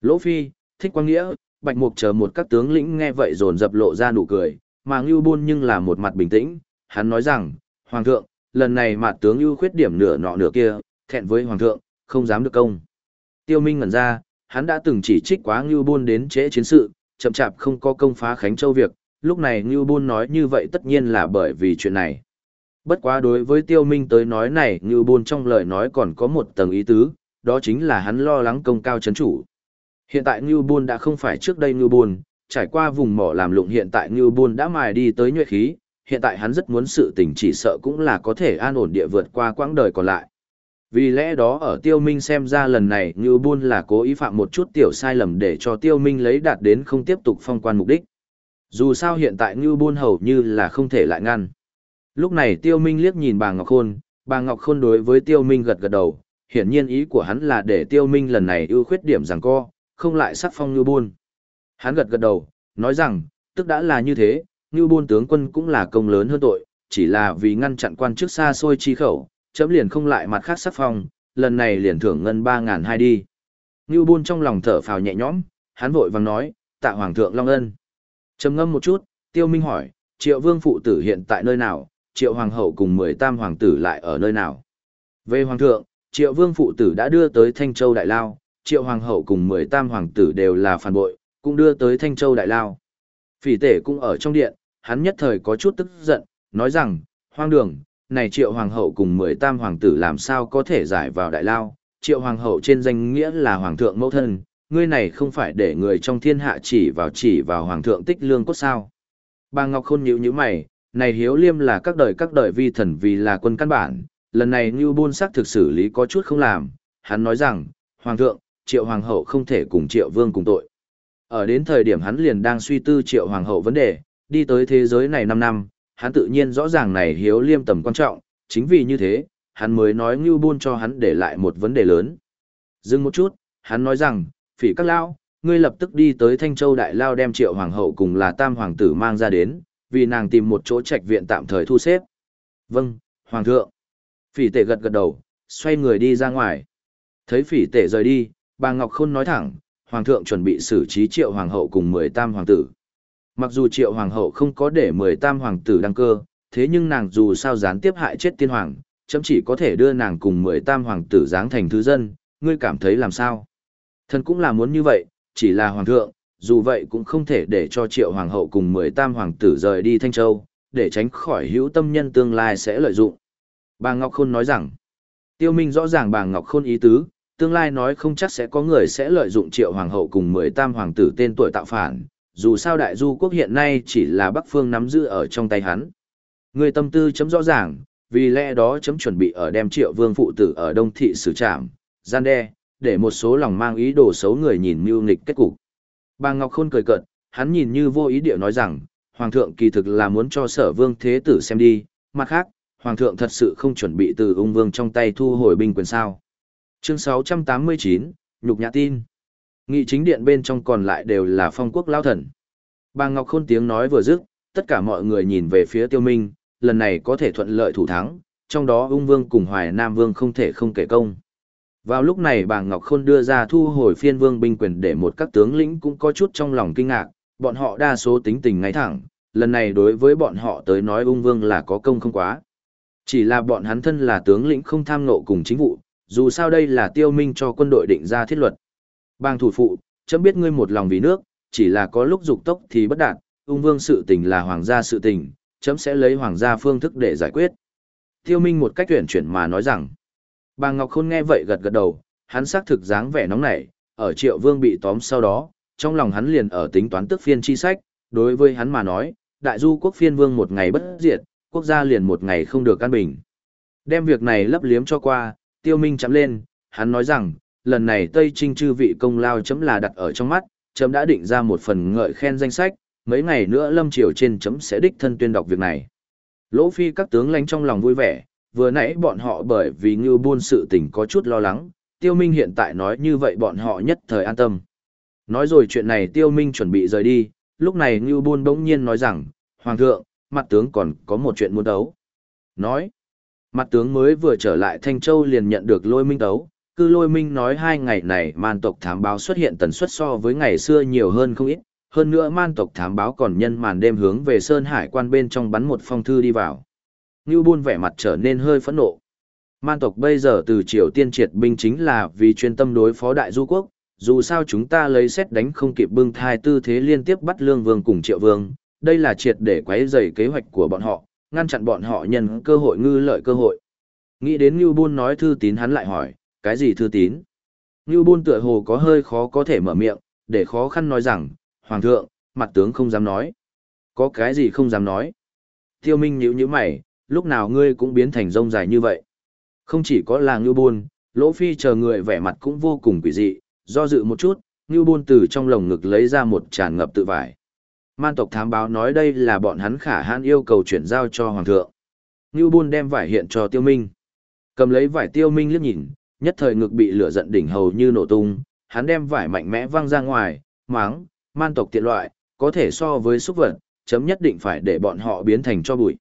Lỗ Phi, Thích Quang Nghĩa, Bạch Mục chờ một các tướng lĩnh nghe vậy rồn dập lộ ra nụ cười, mà Ngưu Bôn nhưng là một mặt bình tĩnh, hắn nói rằng, Hoàng thượng, lần này mặt tướng ưu khuyết điểm nửa nọ nửa kia, thẹn với Hoàng thượng, không dám được công. Tiêu Minh ngẩn ra, hắn đã từng chỉ trích quá Ngưu Bôn đến trễ chiến sự, chậm chạp không có công phá Khánh Châu việc, lúc này Ngưu Bôn nói như vậy tất nhiên là bởi vì chuyện này. Bất quá đối với Tiêu Minh tới nói này Ngưu Bôn trong lời nói còn có một tầng ý tứ, đó chính là hắn lo lắng công cao chấn chủ. Hiện tại Ngưu Bôn đã không phải trước đây Ngưu Bôn, trải qua vùng mỏ làm lụng hiện tại Ngưu Bôn đã mài đi tới nhuệ khí, hiện tại hắn rất muốn sự tình chỉ sợ cũng là có thể an ổn địa vượt qua quãng đời còn lại. Vì lẽ đó ở Tiêu Minh xem ra lần này Ngưu Bôn là cố ý phạm một chút tiểu sai lầm để cho Tiêu Minh lấy đạt đến không tiếp tục phong quan mục đích. Dù sao hiện tại Ngưu Bôn hầu như là không thể lại ngăn. Lúc này Tiêu Minh liếc nhìn bà Ngọc Khôn, bà Ngọc Khôn đối với Tiêu Minh gật gật đầu, hiển nhiên ý của hắn là để Tiêu Minh lần này ưu khuyết điểm rằng co, không lại sắc phong Ngưu Bôn. Hắn gật gật đầu, nói rằng, tức đã là như thế, như Bôn tướng quân cũng là công lớn hơn tội, chỉ là vì ngăn chặn quan chức xa xôi chi khẩu, chấm liền không lại mặt khác sắc phong, lần này liền thưởng ngân 3.000 hai đi. Như Bôn trong lòng thở phào nhẹ nhõm, hắn vội vàng nói, tạ Hoàng thượng Long Ân. trầm ngâm một chút, Tiêu Minh hỏi, Triệu Vương phụ tử hiện tại nơi nào, Triệu Hoàng hậu cùng 10 tam hoàng tử lại ở nơi nào? Về Hoàng thượng, Triệu Vương phụ tử đã đưa tới Thanh Châu Đại Lao, Triệu Hoàng hậu cùng 10 tam hoàng tử đều là phản bội, cũng đưa tới Thanh Châu Đại Lao. Phỉ tể cũng ở trong điện, hắn nhất thời có chút tức giận, nói rằng, hoang đường, này Triệu Hoàng hậu cùng 10 tam hoàng tử làm sao có thể giải vào Đại Lao, Triệu Hoàng hậu trên danh nghĩa là Hoàng thượng mẫu thân, ngươi này không phải để người trong thiên hạ chỉ vào chỉ vào Hoàng thượng tích lương cốt sao. Bà Ngọc Khôn nhíu nhíu mày, này hiếu liêm là các đời các đời vi thần vì là quân căn bản, lần này Ngưu Bôn sắc thực xử lý có chút không làm, hắn nói rằng, Hoàng thượng, Triệu Hoàng hậu không thể cùng Triệu Vương cùng tội. Ở đến thời điểm hắn liền đang suy tư Triệu Hoàng hậu vấn đề, đi tới thế giới này 5 năm, hắn tự nhiên rõ ràng này hiếu liêm tầm quan trọng, chính vì như thế, hắn mới nói Ngưu buôn cho hắn để lại một vấn đề lớn. Dừng một chút, hắn nói rằng, phỉ các lao, ngươi lập tức đi tới Thanh Châu Đại Lao đem Triệu Hoàng hậu cùng là Tam Hoàng tử mang ra đến, vì nàng tìm một chỗ trạch viện tạm thời thu xếp. Vâng, Hoàng thượng. Phỉ tể gật gật đầu, xoay người đi ra ngoài. Thấy phỉ tể rời đi, bà Ngọc Khôn nói thẳng, Hoàng thượng chuẩn bị xử trí triệu hoàng hậu cùng mười tam hoàng tử. Mặc dù triệu hoàng hậu không có để mười tam hoàng tử đăng cơ, thế nhưng nàng dù sao gián tiếp hại chết tiên hoàng, chấm chỉ có thể đưa nàng cùng mười tam hoàng tử giáng thành thứ dân, ngươi cảm thấy làm sao? Thần cũng là muốn như vậy, chỉ là hoàng thượng, dù vậy cũng không thể để cho triệu hoàng hậu cùng mười tam hoàng tử rời đi Thanh Châu, để tránh khỏi hữu tâm nhân tương lai sẽ lợi dụng. Bà Ngọc Khôn nói rằng, tiêu minh rõ ràng bà Ngọc Khôn ý tứ, tương lai nói không chắc sẽ có người sẽ lợi dụng triệu hoàng hậu cùng mười tam hoàng tử tên tuổi tạo phản, dù sao đại du quốc hiện nay chỉ là Bắc Phương nắm giữ ở trong tay hắn. Người tâm tư chấm rõ ràng, vì lẽ đó chấm chuẩn bị ở đem triệu vương phụ tử ở Đông Thị xử trảm, gian đe, để một số lòng mang ý đồ xấu người nhìn mưu nghịch kết cục. Bà Ngọc Khôn cười cợt, hắn nhìn như vô ý địa nói rằng, Hoàng thượng kỳ thực là muốn cho sở vương thế tử xem đi, mặt khác, Hoàng thượng thật sự không chuẩn bị từ ung vương trong tay thu hồi binh quyền sao. Chương 689, Nhục Nhã Tin Nghị chính điện bên trong còn lại đều là phong quốc lao thần. Bà Ngọc Khôn tiếng nói vừa dứt, tất cả mọi người nhìn về phía tiêu minh, lần này có thể thuận lợi thủ thắng, trong đó ung vương cùng hoài nam vương không thể không kể công. Vào lúc này bà Ngọc Khôn đưa ra thu hồi phiên vương binh quyền để một các tướng lĩnh cũng có chút trong lòng kinh ngạc, bọn họ đa số tính tình ngay thẳng, lần này đối với bọn họ tới nói ung vương là có công không quá. Chỉ là bọn hắn thân là tướng lĩnh không tham nộ cùng chính vụ, dù sao đây là tiêu minh cho quân đội định ra thiết luật. Bang thủ phụ, chấm biết ngươi một lòng vì nước, chỉ là có lúc dục tốc thì bất đạt, ung vương sự tình là hoàng gia sự tình, chấm sẽ lấy hoàng gia phương thức để giải quyết. Tiêu minh một cách tuyển chuyển mà nói rằng, bà Ngọc Khôn nghe vậy gật gật đầu, hắn xác thực dáng vẻ nóng nảy, ở triệu vương bị tóm sau đó, trong lòng hắn liền ở tính toán tức phiên chi sách, đối với hắn mà nói, đại du quốc phiên vương một ngày bất diệt, quốc gia liền một ngày không được căn bình. Đem việc này lấp liếm cho qua, tiêu minh chấm lên, hắn nói rằng, lần này Tây Trinh chư vị công lao chấm là đặt ở trong mắt, chấm đã định ra một phần ngợi khen danh sách, mấy ngày nữa lâm triều trên chấm sẽ đích thân tuyên đọc việc này. Lỗ phi các tướng lãnh trong lòng vui vẻ, vừa nãy bọn họ bởi vì ngư buôn sự tình có chút lo lắng, tiêu minh hiện tại nói như vậy bọn họ nhất thời an tâm. Nói rồi chuyện này tiêu minh chuẩn bị rời đi, lúc này ngư buôn bỗng nhiên nói rằng, Hoàng thượng, mặt tướng còn có một chuyện muốn đấu. Nói, mặt tướng mới vừa trở lại Thanh Châu liền nhận được lôi minh tấu. cư lôi minh nói hai ngày này man tộc thám báo xuất hiện tần suất so với ngày xưa nhiều hơn không ít, hơn nữa man tộc thám báo còn nhân màn đêm hướng về Sơn Hải quan bên trong bắn một phong thư đi vào. Ngưu Bôn vẻ mặt trở nên hơi phẫn nộ. Man tộc bây giờ từ Triều Tiên triệt binh chính là vì chuyên tâm đối phó Đại Du Quốc, dù sao chúng ta lấy xét đánh không kịp bưng thai tư thế liên tiếp bắt Lương Vương cùng Triệu Vương, đây là triệt để quấy rầy kế hoạch của bọn họ, ngăn chặn bọn họ nhân cơ hội ngư lợi cơ hội. Nghĩ đến Ngưu Bôn nói thư tín hắn lại hỏi, cái gì thư tín? Ngưu Bôn tựa hồ có hơi khó có thể mở miệng, để khó khăn nói rằng, Hoàng thượng, mặt tướng không dám nói. Có cái gì không dám nói? Tiêu Minh nhíu nhíu mày, lúc nào ngươi cũng biến thành rông dài như vậy. Không chỉ có là Ngưu Bôn, Lỗ Phi chờ người vẻ mặt cũng vô cùng quỷ dị, do dự một chút, Ngưu Bôn từ trong lồng ngực lấy ra một tràn ngập tự vải. Man tộc thám báo nói đây là bọn hắn khả hãn yêu cầu chuyển giao cho Hoàng thượng. Ngưu Bôn đem vải hiện cho Tiêu Minh. Cầm lấy vải Tiêu Minh liếc nhìn, nhất thời ngực bị lửa giận đỉnh hầu như nổ tung, hắn đem vải mạnh mẽ văng ra ngoài, máng, man tộc tiện loại, có thể so với xúc vật, chấm nhất định phải để bọn họ biến thành cho bụi.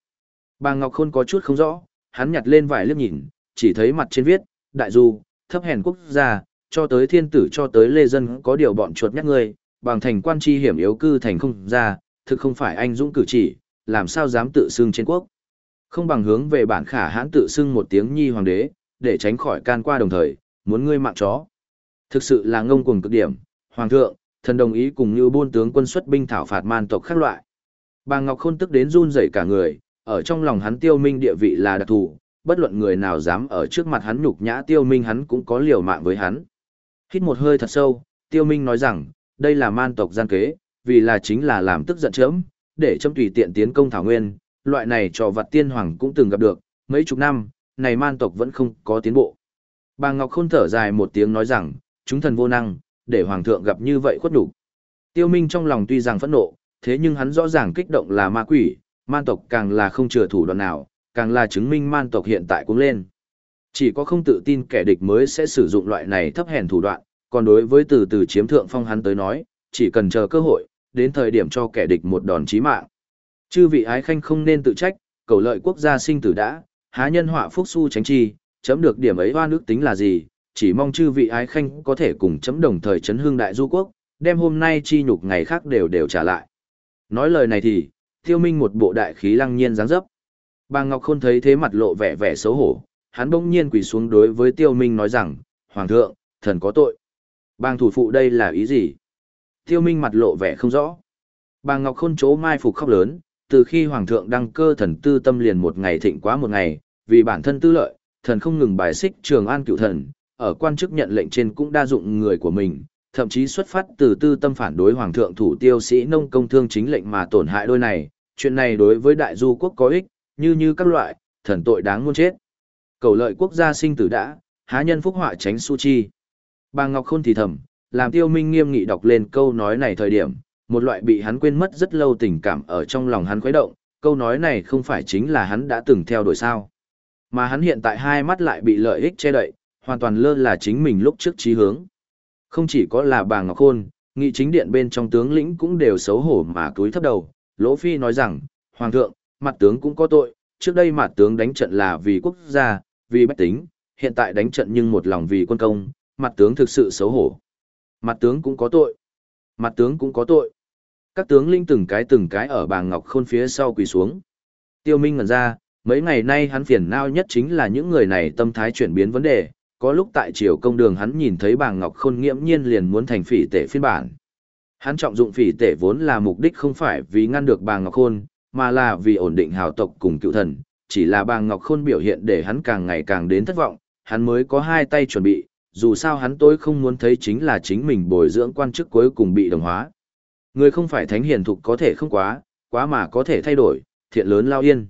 Bà Ngọc Khôn có chút không rõ, hắn nhặt lên vải liếc nhìn, chỉ thấy mặt trên viết, đại du, thấp hèn quốc gia, cho tới thiên tử cho tới lê dân có điều bọn chuột nhắc ngươi, bằng thành quan chi hiểm yếu cư thành không ra, thực không phải anh dũng cử chỉ, làm sao dám tự xưng trên quốc. Không bằng hướng về bản khả hãn tự xưng một tiếng nhi hoàng đế, để tránh khỏi can qua đồng thời, muốn ngươi mạng chó. Thực sự là ngông cuồng cực điểm, hoàng thượng, thần đồng ý cùng như buôn tướng quân xuất binh thảo phạt man tộc khác loại. Bà Ngọc Khôn tức đến run rẩy cả người, ở trong lòng hắn tiêu minh địa vị là đặc thù, bất luận người nào dám ở trước mặt hắn nhục nhã tiêu minh hắn cũng có liều mạng với hắn. Hít một hơi thật sâu, tiêu minh nói rằng, đây là man tộc gian kế, vì là chính là làm tức giận chấm, để chấm tùy tiện tiến công thảo nguyên, loại này trò vặt tiên hoàng cũng từng gặp được, mấy chục năm, này man tộc vẫn không có tiến bộ. Bà Ngọc Khôn thở dài một tiếng nói rằng, chúng thần vô năng, để hoàng thượng gặp như vậy khuất đủ. Tiêu Minh trong lòng tuy rằng phẫn nộ, thế nhưng hắn rõ ràng kích động là ma quỷ, man tộc càng là không chừa thủ đoạn nào, càng là chứng minh man tộc hiện tại cũng lên. Chỉ có không tự tin kẻ địch mới sẽ sử dụng loại này thấp hèn thủ đoạn, còn đối với từ từ chiếm thượng phong hắn tới nói, chỉ cần chờ cơ hội, đến thời điểm cho kẻ địch một đòn chí mạng. Chư vị ái khanh không nên tự trách, cầu lợi quốc gia sinh tử đã, há nhân họa phúc su tránh chi, chấm được điểm ấy hoa nước tính là gì, chỉ mong chư vị ái khanh có thể cùng chấm đồng thời chấn hương đại du quốc, đem hôm nay chi nhục ngày khác đều đều trả lại. Nói lời này thì, tiêu minh một bộ đại khí lăng nhiên dáng dấp. Bà Ngọc Khôn thấy thế mặt lộ vẻ vẻ xấu hổ, hắn bỗng nhiên quỳ xuống đối với tiêu minh nói rằng, Hoàng thượng, thần có tội bàng thủ phụ đây là ý gì? Tiêu minh mặt lộ vẻ không rõ. bàng Ngọc Khôn chố mai phục khóc lớn, từ khi Hoàng thượng đăng cơ thần tư tâm liền một ngày thịnh quá một ngày, vì bản thân tư lợi, thần không ngừng bài xích trường an cựu thần, ở quan chức nhận lệnh trên cũng đa dụng người của mình, thậm chí xuất phát từ tư tâm phản đối Hoàng thượng thủ tiêu sĩ nông công thương chính lệnh mà tổn hại đôi này, chuyện này đối với đại du quốc có ích, như như các loại, thần tội đáng muôn chết. Cầu lợi quốc gia sinh tử đã, há nhân phúc họa tránh su chi. Bà Ngọc Khôn thì thầm, làm tiêu minh nghiêm nghị đọc lên câu nói này thời điểm, một loại bị hắn quên mất rất lâu tình cảm ở trong lòng hắn khuấy động, câu nói này không phải chính là hắn đã từng theo đuổi sao. Mà hắn hiện tại hai mắt lại bị lợi ích che đậy, hoàn toàn lơ là chính mình lúc trước trí hướng. Không chỉ có là bà Ngọc Khôn, nghị chính điện bên trong tướng lĩnh cũng đều xấu hổ mà cúi thấp đầu. Lỗ Phi nói rằng, Hoàng thượng, mặt tướng cũng có tội, trước đây mặt tướng đánh trận là vì quốc gia, vì bách tính, hiện tại đánh trận nhưng một lòng vì quân công, mặt tướng thực sự xấu hổ. Mặt tướng cũng có tội. Mặt tướng cũng có tội. Các tướng linh từng cái từng cái ở bàng Ngọc Khôn phía sau quỳ xuống. Tiêu Minh ngẩn ra, mấy ngày nay hắn phiền não nhất chính là những người này tâm thái chuyển biến vấn đề. Có lúc tại triều công đường hắn nhìn thấy bàng Ngọc Khôn nghiễm nhiên liền muốn thành phỉ tể phiên bản. Hắn trọng dụng phỉ tể vốn là mục đích không phải vì ngăn được bàng Ngọc Khôn, mà là vì ổn định hào tộc cùng cựu thần, chỉ là bàng Ngọc Khôn biểu hiện để hắn càng ngày càng đến thất vọng, hắn mới có hai tay chuẩn bị, dù sao hắn tối không muốn thấy chính là chính mình bồi dưỡng quan chức cuối cùng bị đồng hóa. Người không phải thánh hiền thục có thể không quá, quá mà có thể thay đổi, thiện lớn lao yên.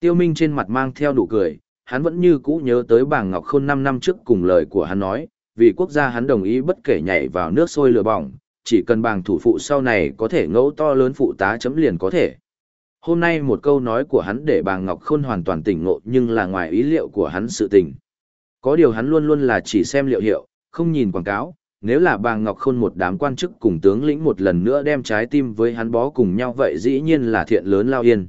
Tiêu Minh trên mặt mang theo nụ cười, hắn vẫn như cũ nhớ tới bảng Ngọc Khôn 5 năm trước cùng lời của hắn nói, vì quốc gia hắn đồng ý bất kể nhảy vào nước sôi lửa bỏng, chỉ cần bàng thủ phụ sau này có thể ngẫu to lớn phụ tá chấm liền có thể. Hôm nay một câu nói của hắn để bà Ngọc Khôn hoàn toàn tỉnh ngộ nhưng là ngoài ý liệu của hắn sự tình. Có điều hắn luôn luôn là chỉ xem liệu hiệu, không nhìn quảng cáo, nếu là bà Ngọc Khôn một đám quan chức cùng tướng lĩnh một lần nữa đem trái tim với hắn bó cùng nhau vậy dĩ nhiên là thiện lớn lao yên.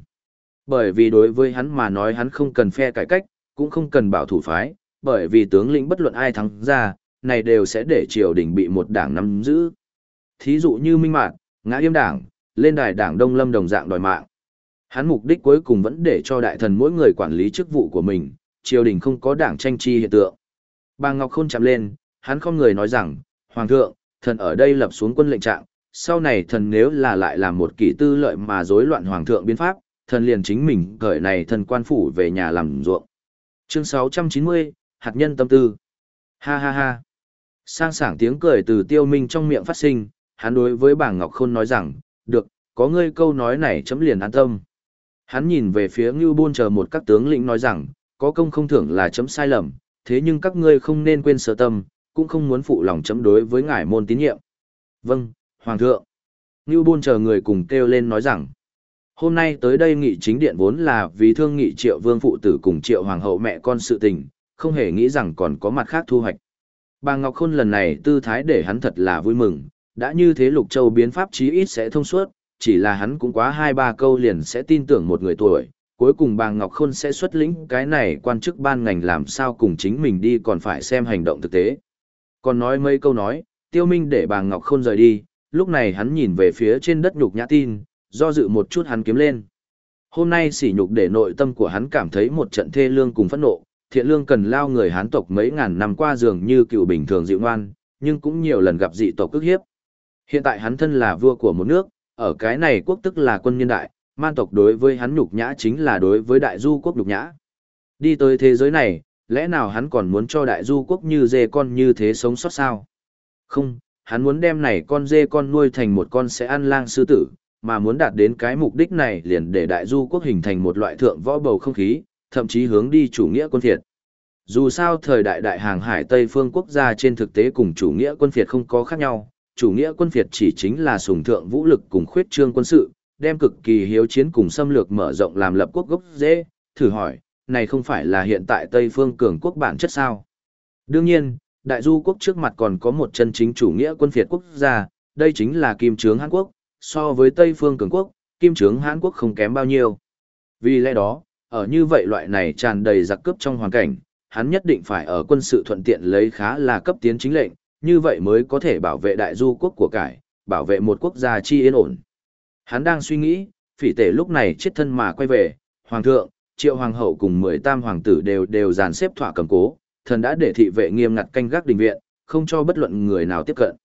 Bởi vì đối với hắn mà nói hắn không cần phe cải cách, cũng không cần bảo thủ phái, bởi vì tướng lĩnh bất luận ai thắng ra, này đều sẽ để triều đình bị một đảng nắm giữ. Thí dụ như Minh Mạc, Ngã Yêm Đảng, lên đài đảng Đông Lâm đồng dạng đòi mạng. Hắn mục đích cuối cùng vẫn để cho đại thần mỗi người quản lý chức vụ của mình, triều đình không có đảng tranh chi hiện tượng. Bà Ngọc Khôn chạm lên, hắn không người nói rằng, Hoàng thượng, thần ở đây lập xuống quân lệnh trạng, sau này thần nếu là lại làm một kỷ tư lợi mà rối loạn Hoàng thượng biến pháp, thần liền chính mình cởi này thần quan phủ về nhà làm ruộng. Chương 690, hạt nhân tâm tư. Ha ha ha. Sang sảng tiếng cười từ tiêu minh trong miệng phát sinh, hắn đối với bà Ngọc Khôn nói rằng, được, có ngươi câu nói này chấm liền an tâm. Hắn nhìn về phía Ngưu Bôn chờ một các tướng lĩnh nói rằng, có công không thưởng là chấm sai lầm, thế nhưng các ngươi không nên quên sở tâm, cũng không muốn phụ lòng chấm đối với ngài môn tín nhiệm. Vâng, Hoàng thượng. Ngưu Bôn chờ người cùng kêu lên nói rằng, hôm nay tới đây nghị chính điện vốn là vì thương nghị triệu vương phụ tử cùng triệu hoàng hậu mẹ con sự tình, không hề nghĩ rằng còn có mặt khác thu hoạch. Bà Ngọc Khôn lần này tư thái để hắn thật là vui mừng, đã như thế Lục Châu biến pháp chí ít sẽ thông suốt, chỉ là hắn cũng quá hai ba câu liền sẽ tin tưởng một người tuổi, cuối cùng bà Ngọc Khôn sẽ xuất lĩnh cái này quan chức ban ngành làm sao cùng chính mình đi còn phải xem hành động thực tế. Còn nói mấy câu nói, tiêu minh để bà Ngọc Khôn rời đi, lúc này hắn nhìn về phía trên đất nhục nhã tin, do dự một chút hắn kiếm lên. Hôm nay sỉ nhục để nội tâm của hắn cảm thấy một trận thê lương cùng phẫn nộ, thiện lương cần lao người hán tộc mấy ngàn năm qua dường như cựu bình thường dịu ngoan, nhưng cũng nhiều lần gặp dị tộc cước hiếp. Hiện tại hắn thân là vua của một nước, ở cái này quốc tức là quân nhân đại, man tộc đối với hắn nhục nhã chính là đối với đại du quốc nhục nhã. Đi tới thế giới này, lẽ nào hắn còn muốn cho đại du quốc như dê con như thế sống sót sao? Không, hắn muốn đem này con dê con nuôi thành một con sẽ ăn lang sư tử, mà muốn đạt đến cái mục đích này liền để đại du quốc hình thành một loại thượng võ bầu không khí, thậm chí hướng đi chủ nghĩa quân phiệt. Dù sao thời đại đại hàng hải Tây phương quốc gia trên thực tế cùng chủ nghĩa quân phiệt không có khác nhau, chủ nghĩa quân phiệt chỉ chính là sùng thượng vũ lực cùng khuyết trương quân sự, đem cực kỳ hiếu chiến cùng xâm lược mở rộng làm lập quốc gốc dễ, thử hỏi, này không phải là hiện tại Tây phương cường quốc bản chất sao? Đương nhiên, đại du quốc trước mặt còn có một chân chính chủ nghĩa quân phiệt quốc gia, đây chính là Kim Trướng Hàn Quốc, so với Tây phương cường quốc, Kim Trướng Hàn Quốc không kém bao nhiêu. Vì lẽ đó, ở như vậy loại này tràn đầy giặc cướp trong hoàn cảnh, hắn nhất định phải ở quân sự thuận tiện lấy khá là cấp tiến chính lệnh, như vậy mới có thể bảo vệ đại du quốc của cải, bảo vệ một quốc gia chi yên ổn. Hắn đang suy nghĩ, phỉ tể lúc này chết thân mà quay về, hoàng thượng, triệu hoàng hậu cùng mười tam hoàng tử đều đều dàn xếp thỏa cầm cố, thần đã để thị vệ nghiêm ngặt canh gác đình viện, không cho bất luận người nào tiếp cận.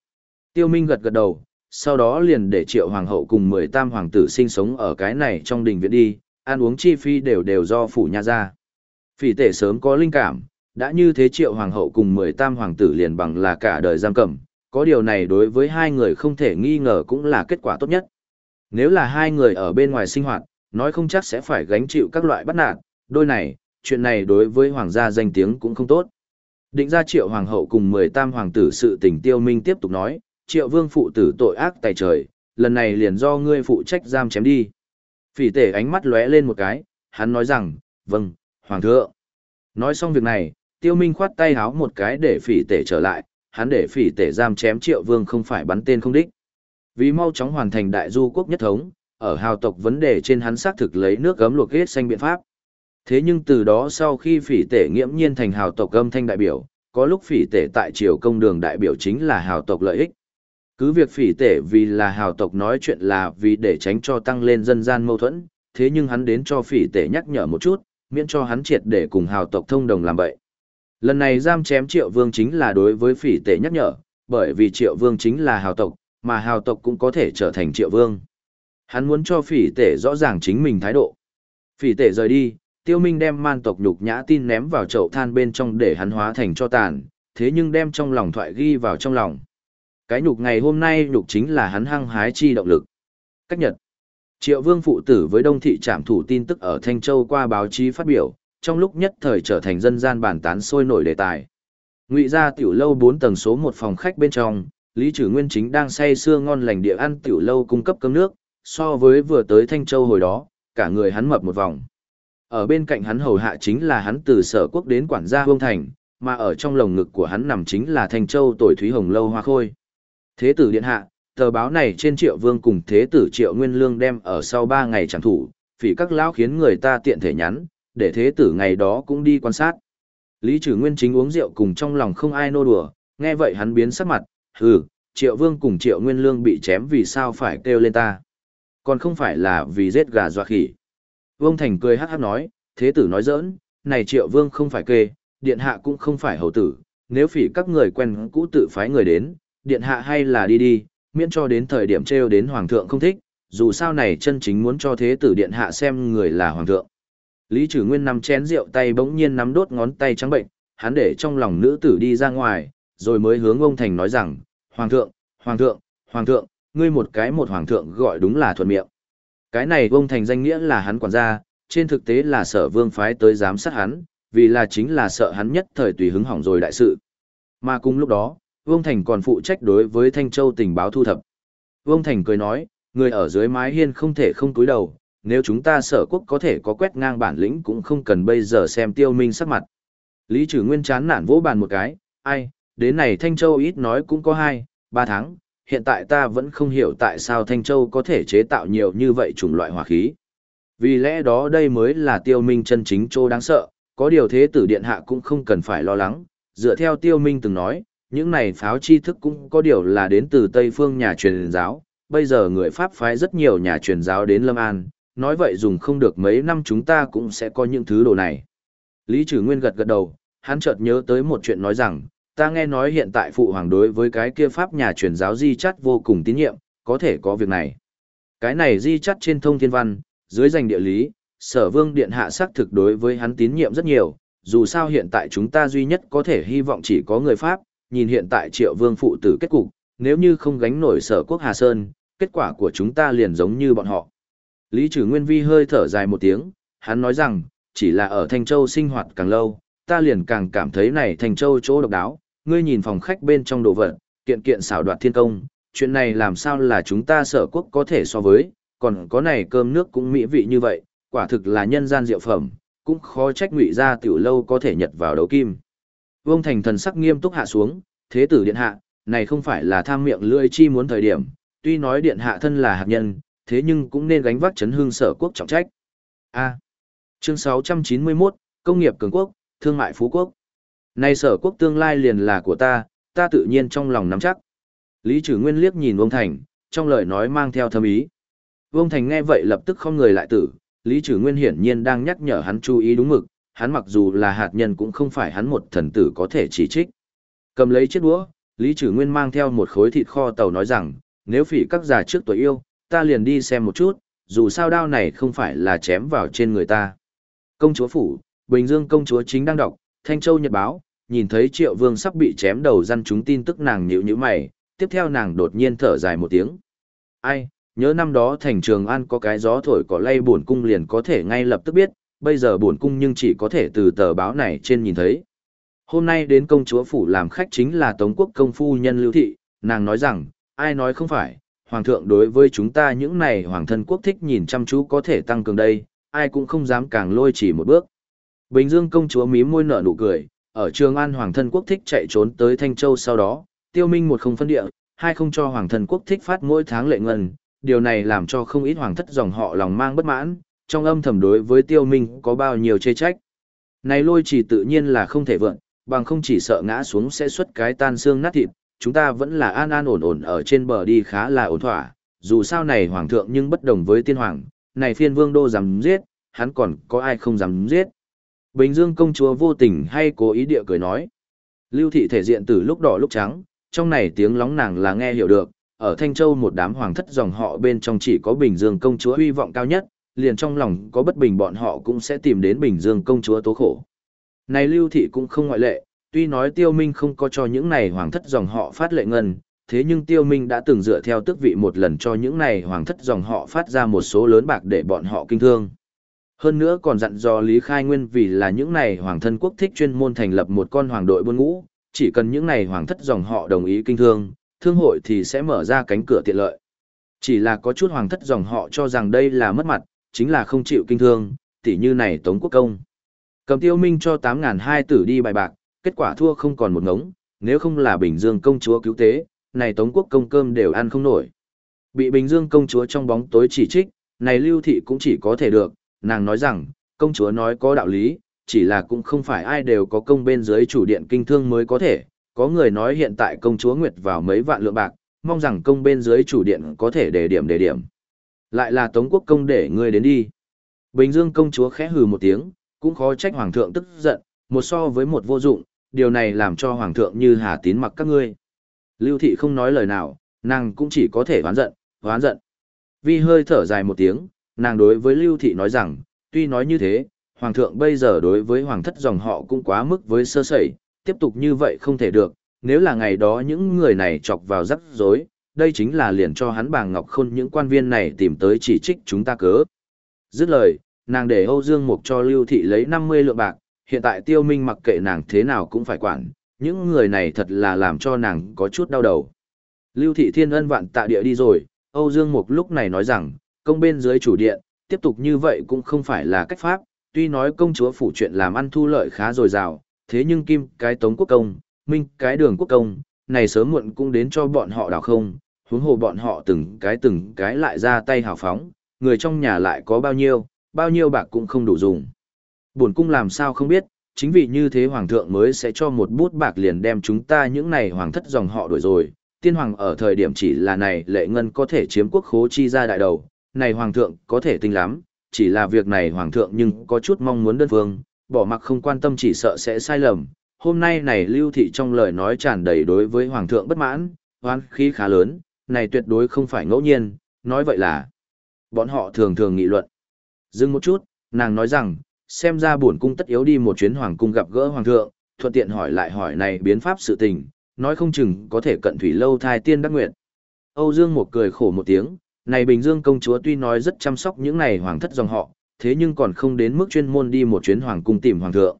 Tiêu Minh gật gật đầu, sau đó liền để triệu hoàng hậu cùng mười tam hoàng tử sinh sống ở cái này trong đình viện đi, ăn uống chi phí đều đều do phủ nhà ra. Phỉ tể sớm có linh cảm, đã như thế triệu hoàng hậu cùng mười tam hoàng tử liền bằng là cả đời giam cầm, có điều này đối với hai người không thể nghi ngờ cũng là kết quả tốt nhất. Nếu là hai người ở bên ngoài sinh hoạt, nói không chắc sẽ phải gánh chịu các loại bắt nạt, đôi này, chuyện này đối với hoàng gia danh tiếng cũng không tốt. Định ra triệu hoàng hậu cùng mười tam hoàng tử sự tình tiêu minh tiếp tục nói, triệu vương phụ tử tội ác tài trời, lần này liền do ngươi phụ trách giam chém đi. Phỉ tể ánh mắt lóe lên một cái, hắn nói rằng, vâng, hoàng thượng. Nói xong việc này, tiêu minh khoát tay háo một cái để phỉ tể trở lại, hắn để phỉ tể giam chém triệu vương không phải bắn tên không đích. Vì mau chóng hoàn thành đại du quốc nhất thống, ở hào tộc vấn đề trên hắn xác thực lấy nước gấm luộc hết xanh biện pháp. Thế nhưng từ đó sau khi phỉ tể nghiễm nhiên thành hào tộc âm thanh đại biểu, có lúc phỉ tể tại triều công đường đại biểu chính là hào tộc lợi ích. Cứ việc phỉ tể vì là hào tộc nói chuyện là vì để tránh cho tăng lên dân gian mâu thuẫn, thế nhưng hắn đến cho phỉ tể nhắc nhở một chút, miễn cho hắn triệt để cùng hào tộc thông đồng làm vậy. Lần này giam chém triệu vương chính là đối với phỉ tể nhắc nhở, bởi vì triệu vương chính là hào tộc, mà hào tộc cũng có thể trở thành triệu vương. Hắn muốn cho phỉ tể rõ ràng chính mình thái độ. Phỉ tể rời đi, tiêu minh đem man tộc nhục nhã tin ném vào chậu than bên trong để hắn hóa thành cho tàn, thế nhưng đem trong lòng thoại ghi vào trong lòng. Cái nhục ngày hôm nay nhục chính là hắn hăng hái chi động lực. Cách nhật. Triệu vương phụ tử với đông thị trạm thủ tin tức ở Thanh Châu qua báo chí phát biểu, trong lúc nhất thời trở thành dân gian bàn tán sôi nổi đề tài. Ngụy gia tiểu lâu 4 tầng số một phòng khách bên trong, Lý Trử Nguyên chính đang say sưa ngon lành địa ăn tiểu lâu cung cấp cơm nước, so với vừa tới Thanh Châu hồi đó, cả người hắn mập một vòng. Ở bên cạnh hắn hầu hạ chính là hắn từ sở quốc đến quản gia Hương Thành, mà ở trong lồng ngực của hắn nằm chính là Thanh Châu tuổi thúy hồng lâu hoa khôi. Thế tử điện hạ, tờ báo này trên triệu vương cùng thế tử triệu nguyên lương đem ở sau 3 ngày chẳng thủ, vì các lão khiến người ta tiện thể nhắn, để thế tử ngày đó cũng đi quan sát. Lý Trử Nguyên chính uống rượu cùng trong lòng không ai nô đùa, nghe vậy hắn biến sắc mặt, hừ, Triệu Vương cùng Triệu Nguyên Lương bị chém vì sao phải kêu lên ta. Còn không phải là vì giết gà dọa khỉ. Vương Thành cười hát hát nói, thế tử nói giỡn, này Triệu Vương không phải kê, điện hạ cũng không phải hầu tử, nếu phỉ các người quen cũ tự phái người đến, điện hạ hay là đi đi, miễn cho đến thời điểm treo đến hoàng thượng không thích, dù sao này chân chính muốn cho thế tử điện hạ xem người là hoàng thượng. Lý Trử Nguyên nắm chén rượu tay bỗng nhiên nắm đốt ngón tay trắng bệnh, hắn để trong lòng nữ tử đi ra ngoài, rồi mới hướng ông Thành nói rằng, Hoàng thượng, Hoàng thượng, Hoàng thượng, ngươi một cái một Hoàng thượng gọi đúng là thuận miệng. Cái này ông Thành danh nghĩa là hắn quản gia, trên thực tế là sở vương phái tới giám sát hắn, vì là chính là sợ hắn nhất thời tùy hứng hỏng rồi đại sự. Mà cùng lúc đó, Vương Thành còn phụ trách đối với Thanh Châu tình báo thu thập. Vương Thành cười nói, người ở dưới mái hiên không thể không cúi đầu, nếu chúng ta sở quốc có thể có quét ngang bản lĩnh cũng không cần bây giờ xem tiêu minh sắc mặt. Lý Trừ Nguyên chán nản vỗ bàn một cái, ai, đến này Thanh Châu ít nói cũng có hai, ba tháng, hiện tại ta vẫn không hiểu tại sao Thanh Châu có thể chế tạo nhiều như vậy chủng loại hỏa khí. Vì lẽ đó đây mới là tiêu minh chân chính châu đáng sợ, có điều thế tử điện hạ cũng không cần phải lo lắng, dựa theo tiêu minh từng nói, những này pháo chi thức cũng có điều là đến từ Tây phương nhà truyền giáo, bây giờ người Pháp phái rất nhiều nhà truyền giáo đến Lâm An, nói vậy dùng không được mấy năm chúng ta cũng sẽ có những thứ đồ này. Lý Trừ Nguyên gật gật đầu, hắn chợt nhớ tới một chuyện nói rằng, ta nghe nói hiện tại phụ hoàng đối với cái kia pháp nhà truyền giáo di chắt vô cùng tín nhiệm, có thể có việc này. Cái này di chắt trên thông thiên văn, dưới danh địa lý, sở vương điện hạ xác thực đối với hắn tín nhiệm rất nhiều, dù sao hiện tại chúng ta duy nhất có thể hy vọng chỉ có người Pháp, nhìn hiện tại triệu vương phụ tử kết cục, nếu như không gánh nổi sở quốc Hà Sơn, kết quả của chúng ta liền giống như bọn họ. Lý Trừ Nguyên Vi hơi thở dài một tiếng, hắn nói rằng, chỉ là ở Thanh Châu sinh hoạt càng lâu, ta liền càng cảm thấy này Thanh Châu chỗ độc đáo, ngươi nhìn phòng khách bên trong đồ vật, kiện kiện xảo đoạt thiên công, chuyện này làm sao là chúng ta sở quốc có thể so với, còn có này cơm nước cũng mỹ vị như vậy, quả thực là nhân gian diệu phẩm, cũng khó trách ngụy ra tiểu lâu có thể nhật vào đấu kim. Vương Thành thần sắc nghiêm túc hạ xuống, thế tử điện hạ, này không phải là tham miệng lưỡi chi muốn thời điểm, tuy nói điện hạ thân là hạt nhân, thế nhưng cũng nên gánh vác chấn hương sở quốc trọng trách. A. chương 691, công nghiệp cường quốc, thương mại phú quốc nay sở quốc tương lai liền là của ta, ta tự nhiên trong lòng nắm chắc. Lý Trử Nguyên liếc nhìn Vương Thành, trong lời nói mang theo thâm ý. Vương Thành nghe vậy lập tức không người lại tử, Lý Trử Nguyên hiển nhiên đang nhắc nhở hắn chú ý đúng mực, hắn mặc dù là hạt nhân cũng không phải hắn một thần tử có thể chỉ trích. Cầm lấy chiếc đũa, Lý Trử Nguyên mang theo một khối thịt kho tàu nói rằng, nếu phỉ các già trước tuổi yêu, ta liền đi xem một chút, dù sao đao này không phải là chém vào trên người ta. Công chúa phủ, Bình Dương công chúa chính đang đọc, Thanh Châu Nhật Báo, nhìn thấy Triệu Vương sắp bị chém đầu răn chúng tin tức nàng nhịu nhữ mày, tiếp theo nàng đột nhiên thở dài một tiếng. Ai, nhớ năm đó thành trường an có cái gió thổi có lay buồn cung liền có thể ngay lập tức biết, bây giờ buồn cung nhưng chỉ có thể từ tờ báo này trên nhìn thấy. Hôm nay đến công chúa phủ làm khách chính là Tống quốc công phu nhân lưu thị, nàng nói rằng, ai nói không phải, hoàng thượng đối với chúng ta những này hoàng thân quốc thích nhìn chăm chú có thể tăng cường đây, ai cũng không dám càng lôi chỉ một bước. Bình Dương công chúa mí môi nở nụ cười, ở trường an hoàng thân quốc thích chạy trốn tới Thanh Châu sau đó, tiêu minh một không phân địa, hai không cho hoàng thân quốc thích phát mỗi tháng lệ ngân, điều này làm cho không ít hoàng thất dòng họ lòng mang bất mãn, trong âm thầm đối với tiêu minh có bao nhiêu chê trách. Này lôi chỉ tự nhiên là không thể vượn, bằng không chỉ sợ ngã xuống sẽ xuất cái tan xương nát thịt, chúng ta vẫn là an an ổn ổn ở trên bờ đi khá là ổn thỏa, dù sao này hoàng thượng nhưng bất đồng với tiên hoàng, này phiên vương đô dám giết, hắn còn có ai không dám giết. Bình Dương công chúa vô tình hay cố ý địa cười nói. Lưu thị thể diện từ lúc đỏ lúc trắng, trong này tiếng lóng nàng là nghe hiểu được, ở Thanh Châu một đám hoàng thất dòng họ bên trong chỉ có Bình Dương công chúa hy vọng cao nhất, liền trong lòng có bất bình bọn họ cũng sẽ tìm đến Bình Dương công chúa tố khổ. Này Lưu thị cũng không ngoại lệ, tuy nói Tiêu Minh không có cho những này hoàng thất dòng họ phát lệ ngân, thế nhưng Tiêu Minh đã từng dựa theo tước vị một lần cho những này hoàng thất dòng họ phát ra một số lớn bạc để bọn họ kinh thương. Hơn nữa còn dặn dò Lý Khai Nguyên vì là những này hoàng thân quốc thích chuyên môn thành lập một con hoàng đội buôn ngũ, chỉ cần những này hoàng thất dòng họ đồng ý kinh thương, thương hội thì sẽ mở ra cánh cửa tiện lợi. Chỉ là có chút hoàng thất dòng họ cho rằng đây là mất mặt, chính là không chịu kinh thương, tỉ như này Tống Quốc Công. Cầm tiêu minh cho 8.200 tử đi bài bạc, kết quả thua không còn một ngống, nếu không là Bình Dương công chúa cứu tế, này Tống Quốc Công cơm đều ăn không nổi. Bị Bình Dương công chúa trong bóng tối chỉ trích, này lưu thị cũng chỉ có thể được, nàng nói rằng, công chúa nói có đạo lý, chỉ là cũng không phải ai đều có công bên dưới chủ điện kinh thương mới có thể, có người nói hiện tại công chúa Nguyệt vào mấy vạn lượng bạc, mong rằng công bên dưới chủ điện có thể đề điểm đề điểm. Lại là Tống Quốc công để ngươi đến đi. Bình Dương công chúa khẽ hừ một tiếng, cũng khó trách hoàng thượng tức giận, một so với một vô dụng, điều này làm cho hoàng thượng như hà tín mặc các ngươi. Lưu thị không nói lời nào, nàng cũng chỉ có thể oán giận, oán giận. Vi hơi thở dài một tiếng, nàng đối với Lưu thị nói rằng, tuy nói như thế, hoàng thượng bây giờ đối với hoàng thất dòng họ cũng quá mức với sơ sẩy, tiếp tục như vậy không thể được, nếu là ngày đó những người này chọc vào rắc rối, đây chính là liền cho hắn bàng ngọc khôn những quan viên này tìm tới chỉ trích chúng ta cớ. Dứt lời, nàng để Âu Dương Mục cho Lưu Thị lấy 50 lượng bạc, hiện tại tiêu minh mặc kệ nàng thế nào cũng phải quản, những người này thật là làm cho nàng có chút đau đầu. Lưu Thị Thiên ân vạn tạ địa đi rồi, Âu Dương Mục lúc này nói rằng, công bên dưới chủ điện, tiếp tục như vậy cũng không phải là cách pháp, tuy nói công chúa phủ chuyện làm ăn thu lợi khá dồi dào, thế nhưng kim cái tống quốc công, minh cái đường quốc công, này sớm muộn cũng đến cho bọn họ đào không, huống hồ bọn họ từng cái từng cái lại ra tay hào phóng, người trong nhà lại có bao nhiêu, bao nhiêu bạc cũng không đủ dùng. Buồn cung làm sao không biết, chính vì như thế hoàng thượng mới sẽ cho một bút bạc liền đem chúng ta những này hoàng thất dòng họ đổi rồi. Tiên hoàng ở thời điểm chỉ là này lệ ngân có thể chiếm quốc khố chi ra đại đầu, này hoàng thượng có thể tinh lắm, chỉ là việc này hoàng thượng nhưng có chút mong muốn đơn phương, bỏ mặc không quan tâm chỉ sợ sẽ sai lầm. Hôm nay này lưu thị trong lời nói tràn đầy đối với hoàng thượng bất mãn, oán khí khá lớn, này tuyệt đối không phải ngẫu nhiên, nói vậy là bọn họ thường thường nghị luận. Dừng một chút, nàng nói rằng, xem ra bổn cung tất yếu đi một chuyến hoàng cung gặp gỡ hoàng thượng, thuận tiện hỏi lại hỏi này biến pháp sự tình, nói không chừng có thể cận thủy lâu thai tiên đắc nguyện. Âu Dương một cười khổ một tiếng, này Bình Dương công chúa tuy nói rất chăm sóc những này hoàng thất dòng họ, thế nhưng còn không đến mức chuyên môn đi một chuyến hoàng cung tìm hoàng thượng.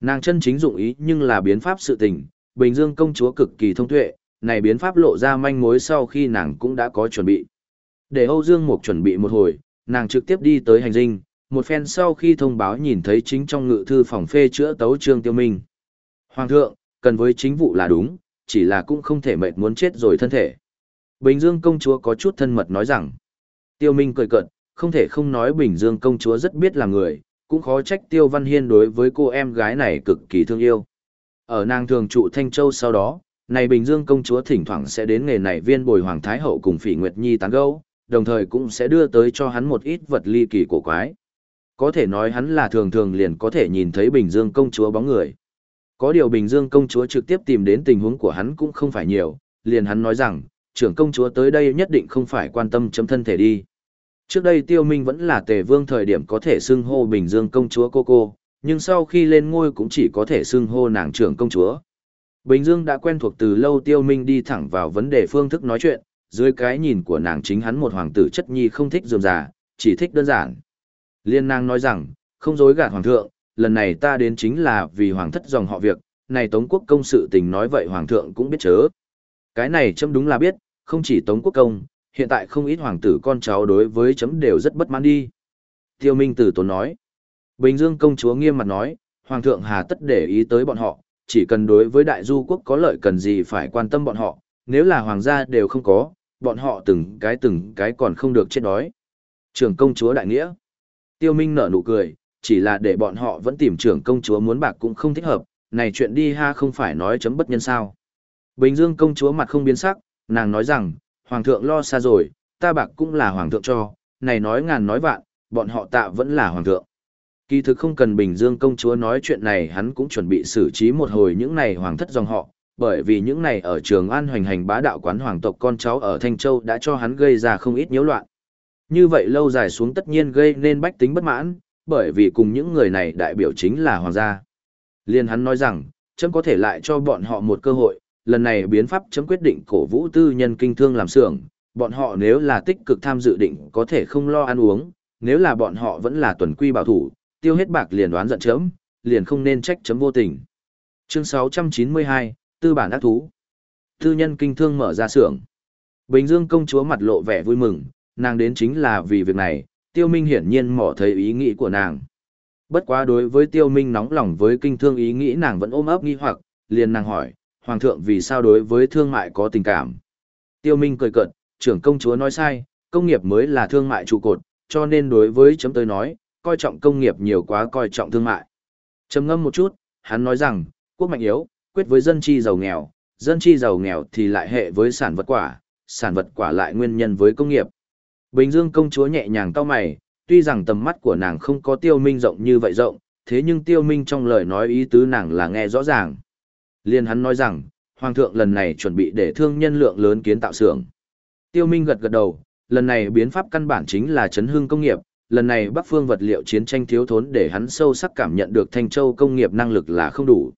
Nàng chân chính dụng ý nhưng là biến pháp sự tình, Bình Dương công chúa cực kỳ thông tuệ, này biến pháp lộ ra manh mối sau khi nàng cũng đã có chuẩn bị. Để Âu Dương Mục chuẩn bị một hồi, nàng trực tiếp đi tới hành dinh, một phen sau khi thông báo nhìn thấy chính trong ngự thư phòng phê chữa tấu trương tiêu minh. Hoàng thượng, cần với chính vụ là đúng, chỉ là cũng không thể mệt muốn chết rồi thân thể. Bình Dương công chúa có chút thân mật nói rằng, tiêu minh cười cợt, không thể không nói Bình Dương công chúa rất biết là người, cũng khó trách tiêu văn hiên đối với cô em gái này cực kỳ thương yêu. Ở nàng thường trụ Thanh Châu sau đó, này Bình Dương công chúa thỉnh thoảng sẽ đến nghề này viên bồi Hoàng Thái Hậu cùng Phỉ Nguyệt Nhi tán gẫu, đồng thời cũng sẽ đưa tới cho hắn một ít vật ly kỳ cổ quái. Có thể nói hắn là thường thường liền có thể nhìn thấy Bình Dương công chúa bóng người. Có điều Bình Dương công chúa trực tiếp tìm đến tình huống của hắn cũng không phải nhiều, liền hắn nói rằng, trưởng công chúa tới đây nhất định không phải quan tâm chấm thân thể đi. Trước đây Tiêu Minh vẫn là tề vương thời điểm có thể xưng hô Bình Dương công chúa cô cô, nhưng sau khi lên ngôi cũng chỉ có thể xưng hô nàng trưởng công chúa. Bình Dương đã quen thuộc từ lâu Tiêu Minh đi thẳng vào vấn đề phương thức nói chuyện, dưới cái nhìn của nàng chính hắn một hoàng tử chất nhi không thích dườm già, chỉ thích đơn giản. Liên nàng nói rằng, không dối gạt hoàng thượng, lần này ta đến chính là vì hoàng thất dòng họ việc, này Tống Quốc công sự tình nói vậy hoàng thượng cũng biết chớ. Cái này chấm đúng là biết, không chỉ Tống Quốc công, hiện tại không ít hoàng tử con cháu đối với chấm đều rất bất mãn đi. Tiêu Minh Tử Tốn nói. Bình Dương công chúa nghiêm mặt nói, hoàng thượng hà tất để ý tới bọn họ, chỉ cần đối với đại du quốc có lợi cần gì phải quan tâm bọn họ, nếu là hoàng gia đều không có, bọn họ từng cái từng cái còn không được chết đói. Trưởng công chúa đại nghĩa. Tiêu Minh nở nụ cười, chỉ là để bọn họ vẫn tìm trưởng công chúa muốn bạc cũng không thích hợp, này chuyện đi ha không phải nói chấm bất nhân sao. Bình Dương công chúa mặt không biến sắc, nàng nói rằng, hoàng thượng lo xa rồi, ta bạc cũng là hoàng thượng cho, này nói ngàn nói vạn, bọn họ tạ vẫn là hoàng thượng. Kỳ thực không cần Bình Dương công chúa nói chuyện này hắn cũng chuẩn bị xử trí một hồi những này hoàng thất dòng họ, bởi vì những này ở trường an hoành hành bá đạo quán hoàng tộc con cháu ở Thanh Châu đã cho hắn gây ra không ít nhiễu loạn. Như vậy lâu dài xuống tất nhiên gây nên bách tính bất mãn, bởi vì cùng những người này đại biểu chính là hoàng gia. Liên hắn nói rằng, chấm có thể lại cho bọn họ một cơ hội, lần này biến pháp chấm quyết định cổ vũ tư nhân kinh thương làm xưởng, bọn họ nếu là tích cực tham dự định có thể không lo ăn uống, nếu là bọn họ vẫn là tuần quy bảo thủ, tiêu hết bạc liền đoán giận chấm, liền không nên trách chấm vô tình. Chương 692, Tư bản ác thú. Tư nhân kinh thương mở ra xưởng. Bình Dương công chúa mặt lộ vẻ vui mừng, nàng đến chính là vì việc này, Tiêu Minh hiển nhiên mỏ thấy ý nghĩ của nàng. Bất quá đối với Tiêu Minh nóng lòng với kinh thương ý nghĩ nàng vẫn ôm ấp nghi hoặc, liền nàng hỏi, Hoàng thượng vì sao đối với thương mại có tình cảm. Tiêu Minh cười cợt, trưởng công chúa nói sai, công nghiệp mới là thương mại trụ cột, cho nên đối với chấm tới nói, coi trọng công nghiệp nhiều quá coi trọng thương mại. trầm ngâm một chút, hắn nói rằng, quốc mạnh yếu, quyết với dân chi giàu nghèo, dân chi giàu nghèo thì lại hệ với sản vật quả, sản vật quả lại nguyên nhân với công nghiệp. Bình Dương công chúa nhẹ nhàng cau mày, tuy rằng tầm mắt của nàng không có tiêu minh rộng như vậy rộng, thế nhưng tiêu minh trong lời nói ý tứ nàng là nghe rõ ràng. Liên hắn nói rằng, Hoàng thượng lần này chuẩn bị để thương nhân lượng lớn kiến tạo xưởng. Tiêu minh gật gật đầu, lần này biến pháp căn bản chính là chấn hương công nghiệp, lần này Bắc Phương vật liệu chiến tranh thiếu thốn để hắn sâu sắc cảm nhận được Thanh Châu công nghiệp năng lực là không đủ.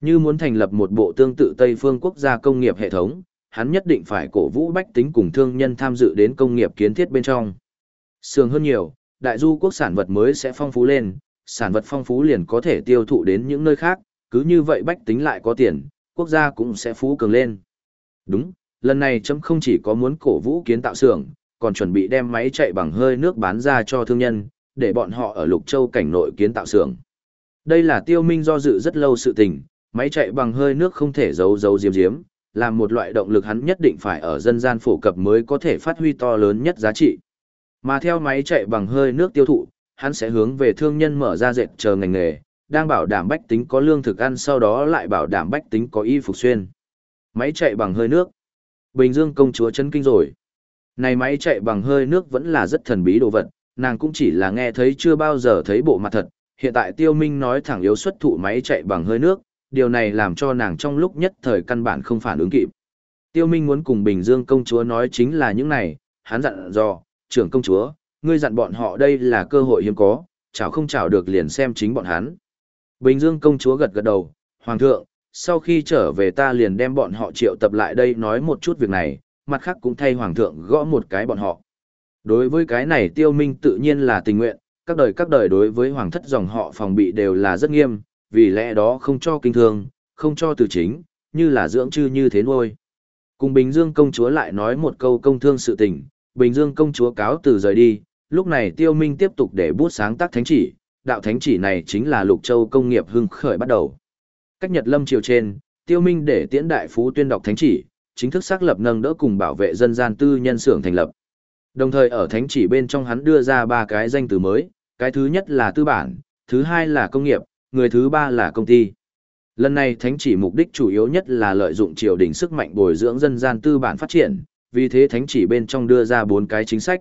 Như muốn thành lập một bộ tương tự Tây phương quốc gia công nghiệp hệ thống, hắn nhất định phải cổ vũ bách tính cùng thương nhân tham dự đến công nghiệp kiến thiết bên trong. Sương hơn nhiều, đại du quốc sản vật mới sẽ phong phú lên, sản vật phong phú liền có thể tiêu thụ đến những nơi khác, cứ như vậy bách tính lại có tiền, quốc gia cũng sẽ phú cường lên. Đúng, lần này chấm không chỉ có muốn cổ vũ kiến tạo xưởng, còn chuẩn bị đem máy chạy bằng hơi nước bán ra cho thương nhân, để bọn họ ở Lục Châu cảnh nội kiến tạo xưởng. Đây là tiêu minh do dự rất lâu sự tình, máy chạy bằng hơi nước không thể giấu giấu diếm diếm, là một loại động lực hắn nhất định phải ở dân gian phổ cập mới có thể phát huy to lớn nhất giá trị. Mà theo máy chạy bằng hơi nước tiêu thụ, hắn sẽ hướng về thương nhân mở ra dệt chờ ngành nghề, đang bảo đảm bách tính có lương thực ăn sau đó lại bảo đảm bách tính có y phục xuyên. Máy chạy bằng hơi nước. Bình Dương công chúa chấn kinh rồi. Này máy chạy bằng hơi nước vẫn là rất thần bí đồ vật, nàng cũng chỉ là nghe thấy chưa bao giờ thấy bộ mặt thật. Hiện tại Tiêu Minh nói thẳng yếu xuất thụ máy chạy bằng hơi nước, điều này làm cho nàng trong lúc nhất thời căn bản không phản ứng kịp. Tiêu Minh muốn cùng Bình Dương công chúa nói chính là những này, hắn dặn dò, trưởng công chúa, ngươi dặn bọn họ đây là cơ hội hiếm có, chào không chào được liền xem chính bọn hắn. Bình Dương công chúa gật gật đầu, Hoàng thượng, sau khi trở về ta liền đem bọn họ triệu tập lại đây nói một chút việc này, mặt khác cũng thay Hoàng thượng gõ một cái bọn họ. Đối với cái này tiêu minh tự nhiên là tình nguyện, các đời các đời đối với Hoàng thất dòng họ phòng bị đều là rất nghiêm, vì lẽ đó không cho kinh thương, không cho từ chính, như là dưỡng chư như thế nuôi. Cùng Bình Dương công chúa lại nói một câu công thương sự tình, Bình Dương công chúa cáo từ rời đi, lúc này Tiêu Minh tiếp tục để bút sáng tác thánh chỉ, đạo thánh chỉ này chính là Lục Châu công nghiệp hưng khởi bắt đầu. Cách Nhật Lâm triều trên, Tiêu Minh để tiễn đại phú tuyên đọc thánh chỉ, chính thức xác lập nâng đỡ cùng bảo vệ dân gian tư nhân xưởng thành lập. Đồng thời ở thánh chỉ bên trong hắn đưa ra ba cái danh từ mới, cái thứ nhất là tư bản, thứ hai là công nghiệp, người thứ ba là công ty. Lần này thánh chỉ mục đích chủ yếu nhất là lợi dụng triều đình sức mạnh bồi dưỡng dân gian tư bản phát triển, vì thế thánh chỉ bên trong đưa ra bốn cái chính sách.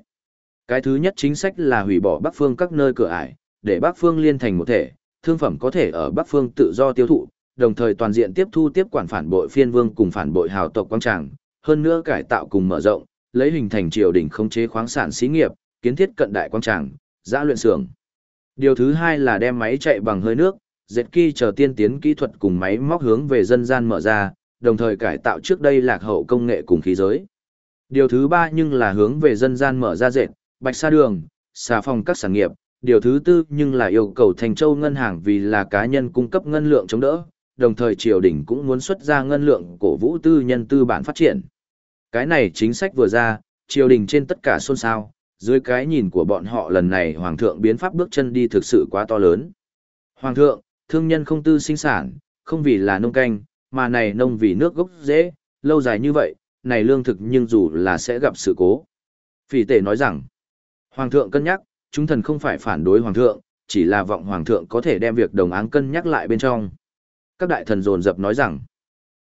Cái thứ nhất chính sách là hủy bỏ Bắc Phương các nơi cửa ải, để Bắc Phương liên thành một thể, thương phẩm có thể ở Bắc Phương tự do tiêu thụ, đồng thời toàn diện tiếp thu tiếp quản phản bội phiên vương cùng phản bội hào tộc quang tràng, hơn nữa cải tạo cùng mở rộng, lấy hình thành triều đình khống chế khoáng sản xí nghiệp, kiến thiết cận đại quang tràng, giã luyện xưởng. Điều thứ hai là đem máy chạy bằng hơi nước, dệt kỳ chờ tiên tiến kỹ thuật cùng máy móc hướng về dân gian mở ra, đồng thời cải tạo trước đây lạc hậu công nghệ cùng khí giới. Điều thứ ba nhưng là hướng về dân gian mở ra dệt, bạch sa đường, xà phòng các sản nghiệp. Điều thứ tư nhưng là yêu cầu Thành Châu ngân hàng vì là cá nhân cung cấp ngân lượng chống đỡ, đồng thời triều đình cũng muốn xuất ra ngân lượng cổ vũ tư nhân tư bản phát triển. Cái này chính sách vừa ra, triều đình trên tất cả xôn xao, dưới cái nhìn của bọn họ lần này hoàng thượng biến pháp bước chân đi thực sự quá to lớn. Hoàng thượng, thương nhân không tư sinh sản, không vì là nông canh, mà này nông vì nước gốc dễ, lâu dài như vậy, này lương thực nhưng dù là sẽ gặp sự cố. Phỉ tể nói rằng, Hoàng thượng cân nhắc, chúng thần không phải phản đối Hoàng thượng, chỉ là vọng Hoàng thượng có thể đem việc đồng áng cân nhắc lại bên trong. Các đại thần dồn dập nói rằng,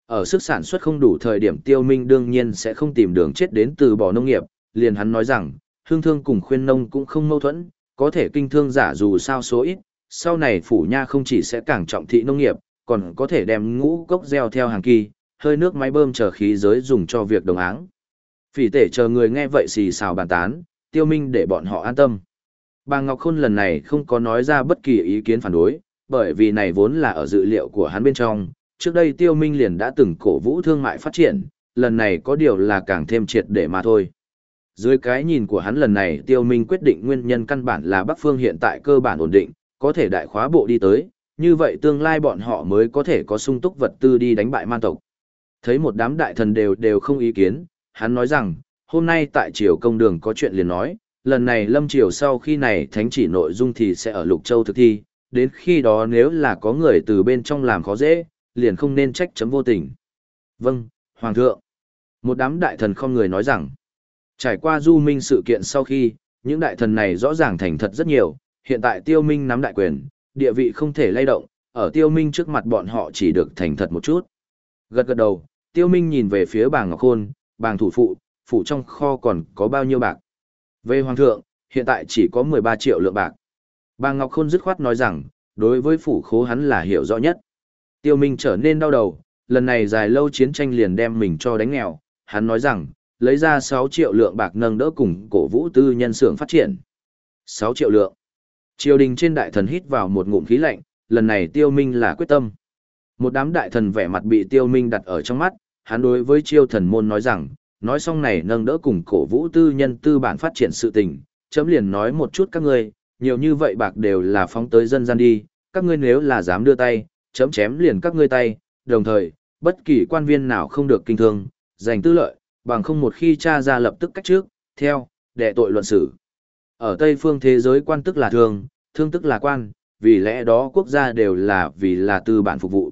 ở sức sản xuất không đủ thời điểm tiêu minh đương nhiên sẽ không tìm đường chết đến từ bỏ nông nghiệp, liền hắn nói rằng, hương thương cùng khuyên nông cũng không mâu thuẫn, có thể kinh thương giả dù sao số ít, sau này phủ nha không chỉ sẽ càng trọng thị nông nghiệp, còn có thể đem ngũ cốc gieo theo hàng kỳ, hơi nước máy bơm chờ khí giới dùng cho việc đồng áng. Phỉ tể chờ người nghe vậy xì xào bàn tán, tiêu minh để bọn họ an tâm. Bà Ngọc Khôn lần này không có nói ra bất kỳ ý kiến phản đối, bởi vì này vốn là ở dự liệu của hắn bên trong, trước đây tiêu minh liền đã từng cổ vũ thương mại phát triển, lần này có điều là càng thêm triệt để mà thôi. Dưới cái nhìn của hắn lần này tiêu minh quyết định nguyên nhân căn bản là Bắc Phương hiện tại cơ bản ổn định, có thể đại khóa bộ đi tới, như vậy tương lai bọn họ mới có thể có sung túc vật tư đi đánh bại man tộc. Thấy một đám đại thần đều đều không ý kiến, hắn nói rằng, hôm nay tại triều công đường có chuyện liền nói, lần này lâm triều sau khi này thánh chỉ nội dung thì sẽ ở lục châu thực thi, đến khi đó nếu là có người từ bên trong làm khó dễ, liền không nên trách chấm vô tình. Vâng, Hoàng thượng. Một đám đại thần không người nói rằng, trải qua du minh sự kiện sau khi, những đại thần này rõ ràng thành thật rất nhiều, hiện tại tiêu minh nắm đại quyền, địa vị không thể lay động, ở tiêu minh trước mặt bọn họ chỉ được thành thật một chút. Gật gật đầu, tiêu minh nhìn về phía bàng Ngọc Khôn, bàng thủ phụ, phụ trong kho còn có bao nhiêu bạc. Về hoàng thượng, hiện tại chỉ có 13 triệu lượng bạc. Bà Ngọc Khôn dứt khoát nói rằng, đối với phủ khố hắn là hiểu rõ nhất. Tiêu Minh trở nên đau đầu, lần này dài lâu chiến tranh liền đem mình cho đánh nghèo, hắn nói rằng, lấy ra 6 triệu lượng bạc nâng đỡ cùng cổ vũ tư nhân xưởng phát triển. 6 triệu lượng. Triều đình trên đại thần hít vào một ngụm khí lạnh, lần này tiêu minh là quyết tâm. Một đám đại thần vẻ mặt bị tiêu minh đặt ở trong mắt, hắn đối với triều thần môn nói rằng, nói xong này nâng đỡ cùng cổ vũ tư nhân tư bản phát triển sự tình, chấm liền nói một chút các ngươi, nhiều như vậy bạc đều là phóng tới dân gian đi, các ngươi nếu là dám đưa tay, chấm chém liền các ngươi tay, đồng thời, bất kỳ quan viên nào không được kinh thương, giành tư lợi, bằng không một khi tra ra lập tức cách trước, theo, đệ tội luận xử. Ở Tây phương thế giới quan tức là thương, thương tức là quan, vì lẽ đó quốc gia đều là vì là tư bản phục vụ.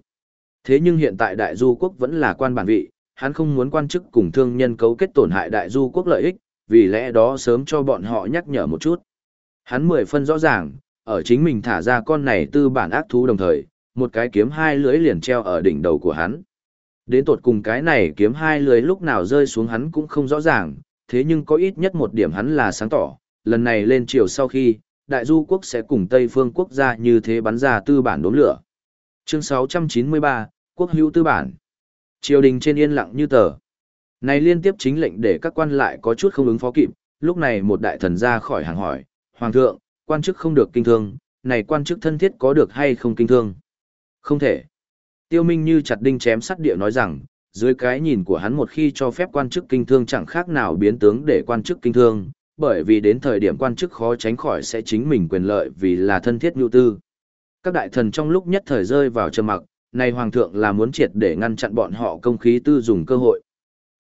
Thế nhưng hiện tại đại du quốc vẫn là quan bản vị, hắn không muốn quan chức cùng thương nhân cấu kết tổn hại đại du quốc lợi ích, vì lẽ đó sớm cho bọn họ nhắc nhở một chút. Hắn mười phân rõ ràng, ở chính mình thả ra con này tư bản ác thú đồng thời, một cái kiếm hai lưỡi liền treo ở đỉnh đầu của hắn. Đến tột cùng cái này kiếm hai lưỡi lúc nào rơi xuống hắn cũng không rõ ràng, thế nhưng có ít nhất một điểm hắn là sáng tỏ, lần này lên chiều sau khi, đại du quốc sẽ cùng Tây phương quốc gia như thế bắn ra tư bản đốm lửa. Chương 693, Quốc hữu tư bản. Triều đình trên yên lặng như tờ. Này liên tiếp chính lệnh để các quan lại có chút không ứng phó kịp, lúc này một đại thần ra khỏi hàng hỏi, Hoàng thượng, quan chức không được kinh thương, này quan chức thân thiết có được hay không kinh thương? Không thể. Tiêu Minh như chặt đinh chém sắt địa nói rằng, dưới cái nhìn của hắn một khi cho phép quan chức kinh thương chẳng khác nào biến tướng để quan chức kinh thương, bởi vì đến thời điểm quan chức khó tránh khỏi sẽ chính mình quyền lợi vì là thân thiết nhu tư. Các đại thần trong lúc nhất thời rơi vào trầm mặc, này hoàng thượng là muốn triệt để ngăn chặn bọn họ công khí tư dùng cơ hội.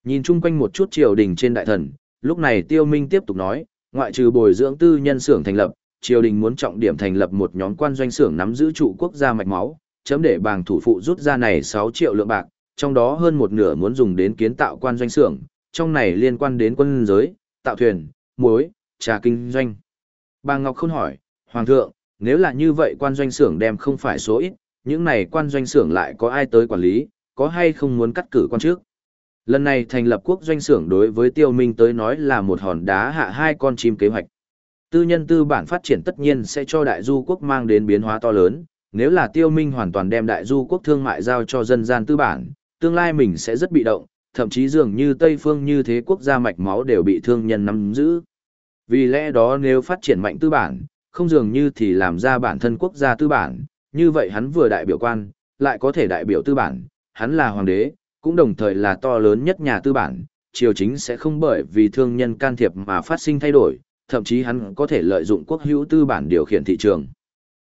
Nhìn chung quanh một chút triều đình trên đại thần, lúc này Tiêu Minh tiếp tục nói, ngoại trừ bồi dưỡng tư nhân xưởng thành lập, triều đình muốn trọng điểm thành lập một nhóm quan doanh xưởng nắm giữ trụ quốc gia mạch máu, chấm để bàng thủ phụ rút ra này 6 triệu lượng bạc, trong đó hơn một nửa muốn dùng đến kiến tạo quan doanh xưởng, trong này liên quan đến quân giới, tạo thuyền, muối, trà kinh doanh. Bà Ngọc Khôn hỏi, Hoàng thượng, nếu là như vậy quan doanh xưởng đem không phải số ít, những này quan doanh xưởng lại có ai tới quản lý, có hay không muốn cắt cử quan trước? Lần này thành lập quốc doanh xưởng đối với Tiêu Minh tới nói là một hòn đá hạ hai con chim kế hoạch. Tư nhân tư bản phát triển tất nhiên sẽ cho đại du quốc mang đến biến hóa to lớn, nếu là Tiêu Minh hoàn toàn đem đại du quốc thương mại giao cho dân gian tư bản, tương lai mình sẽ rất bị động, thậm chí dường như Tây phương như thế quốc gia mạch máu đều bị thương nhân nắm giữ. Vì lẽ đó nếu phát triển mạnh tư bản, không dường như thì làm ra bản thân quốc gia tư bản, như vậy hắn vừa đại biểu quan, lại có thể đại biểu tư bản, hắn là hoàng đế, cũng đồng thời là to lớn nhất nhà tư bản, triều chính sẽ không bởi vì thương nhân can thiệp mà phát sinh thay đổi, thậm chí hắn có thể lợi dụng quốc hữu tư bản điều khiển thị trường.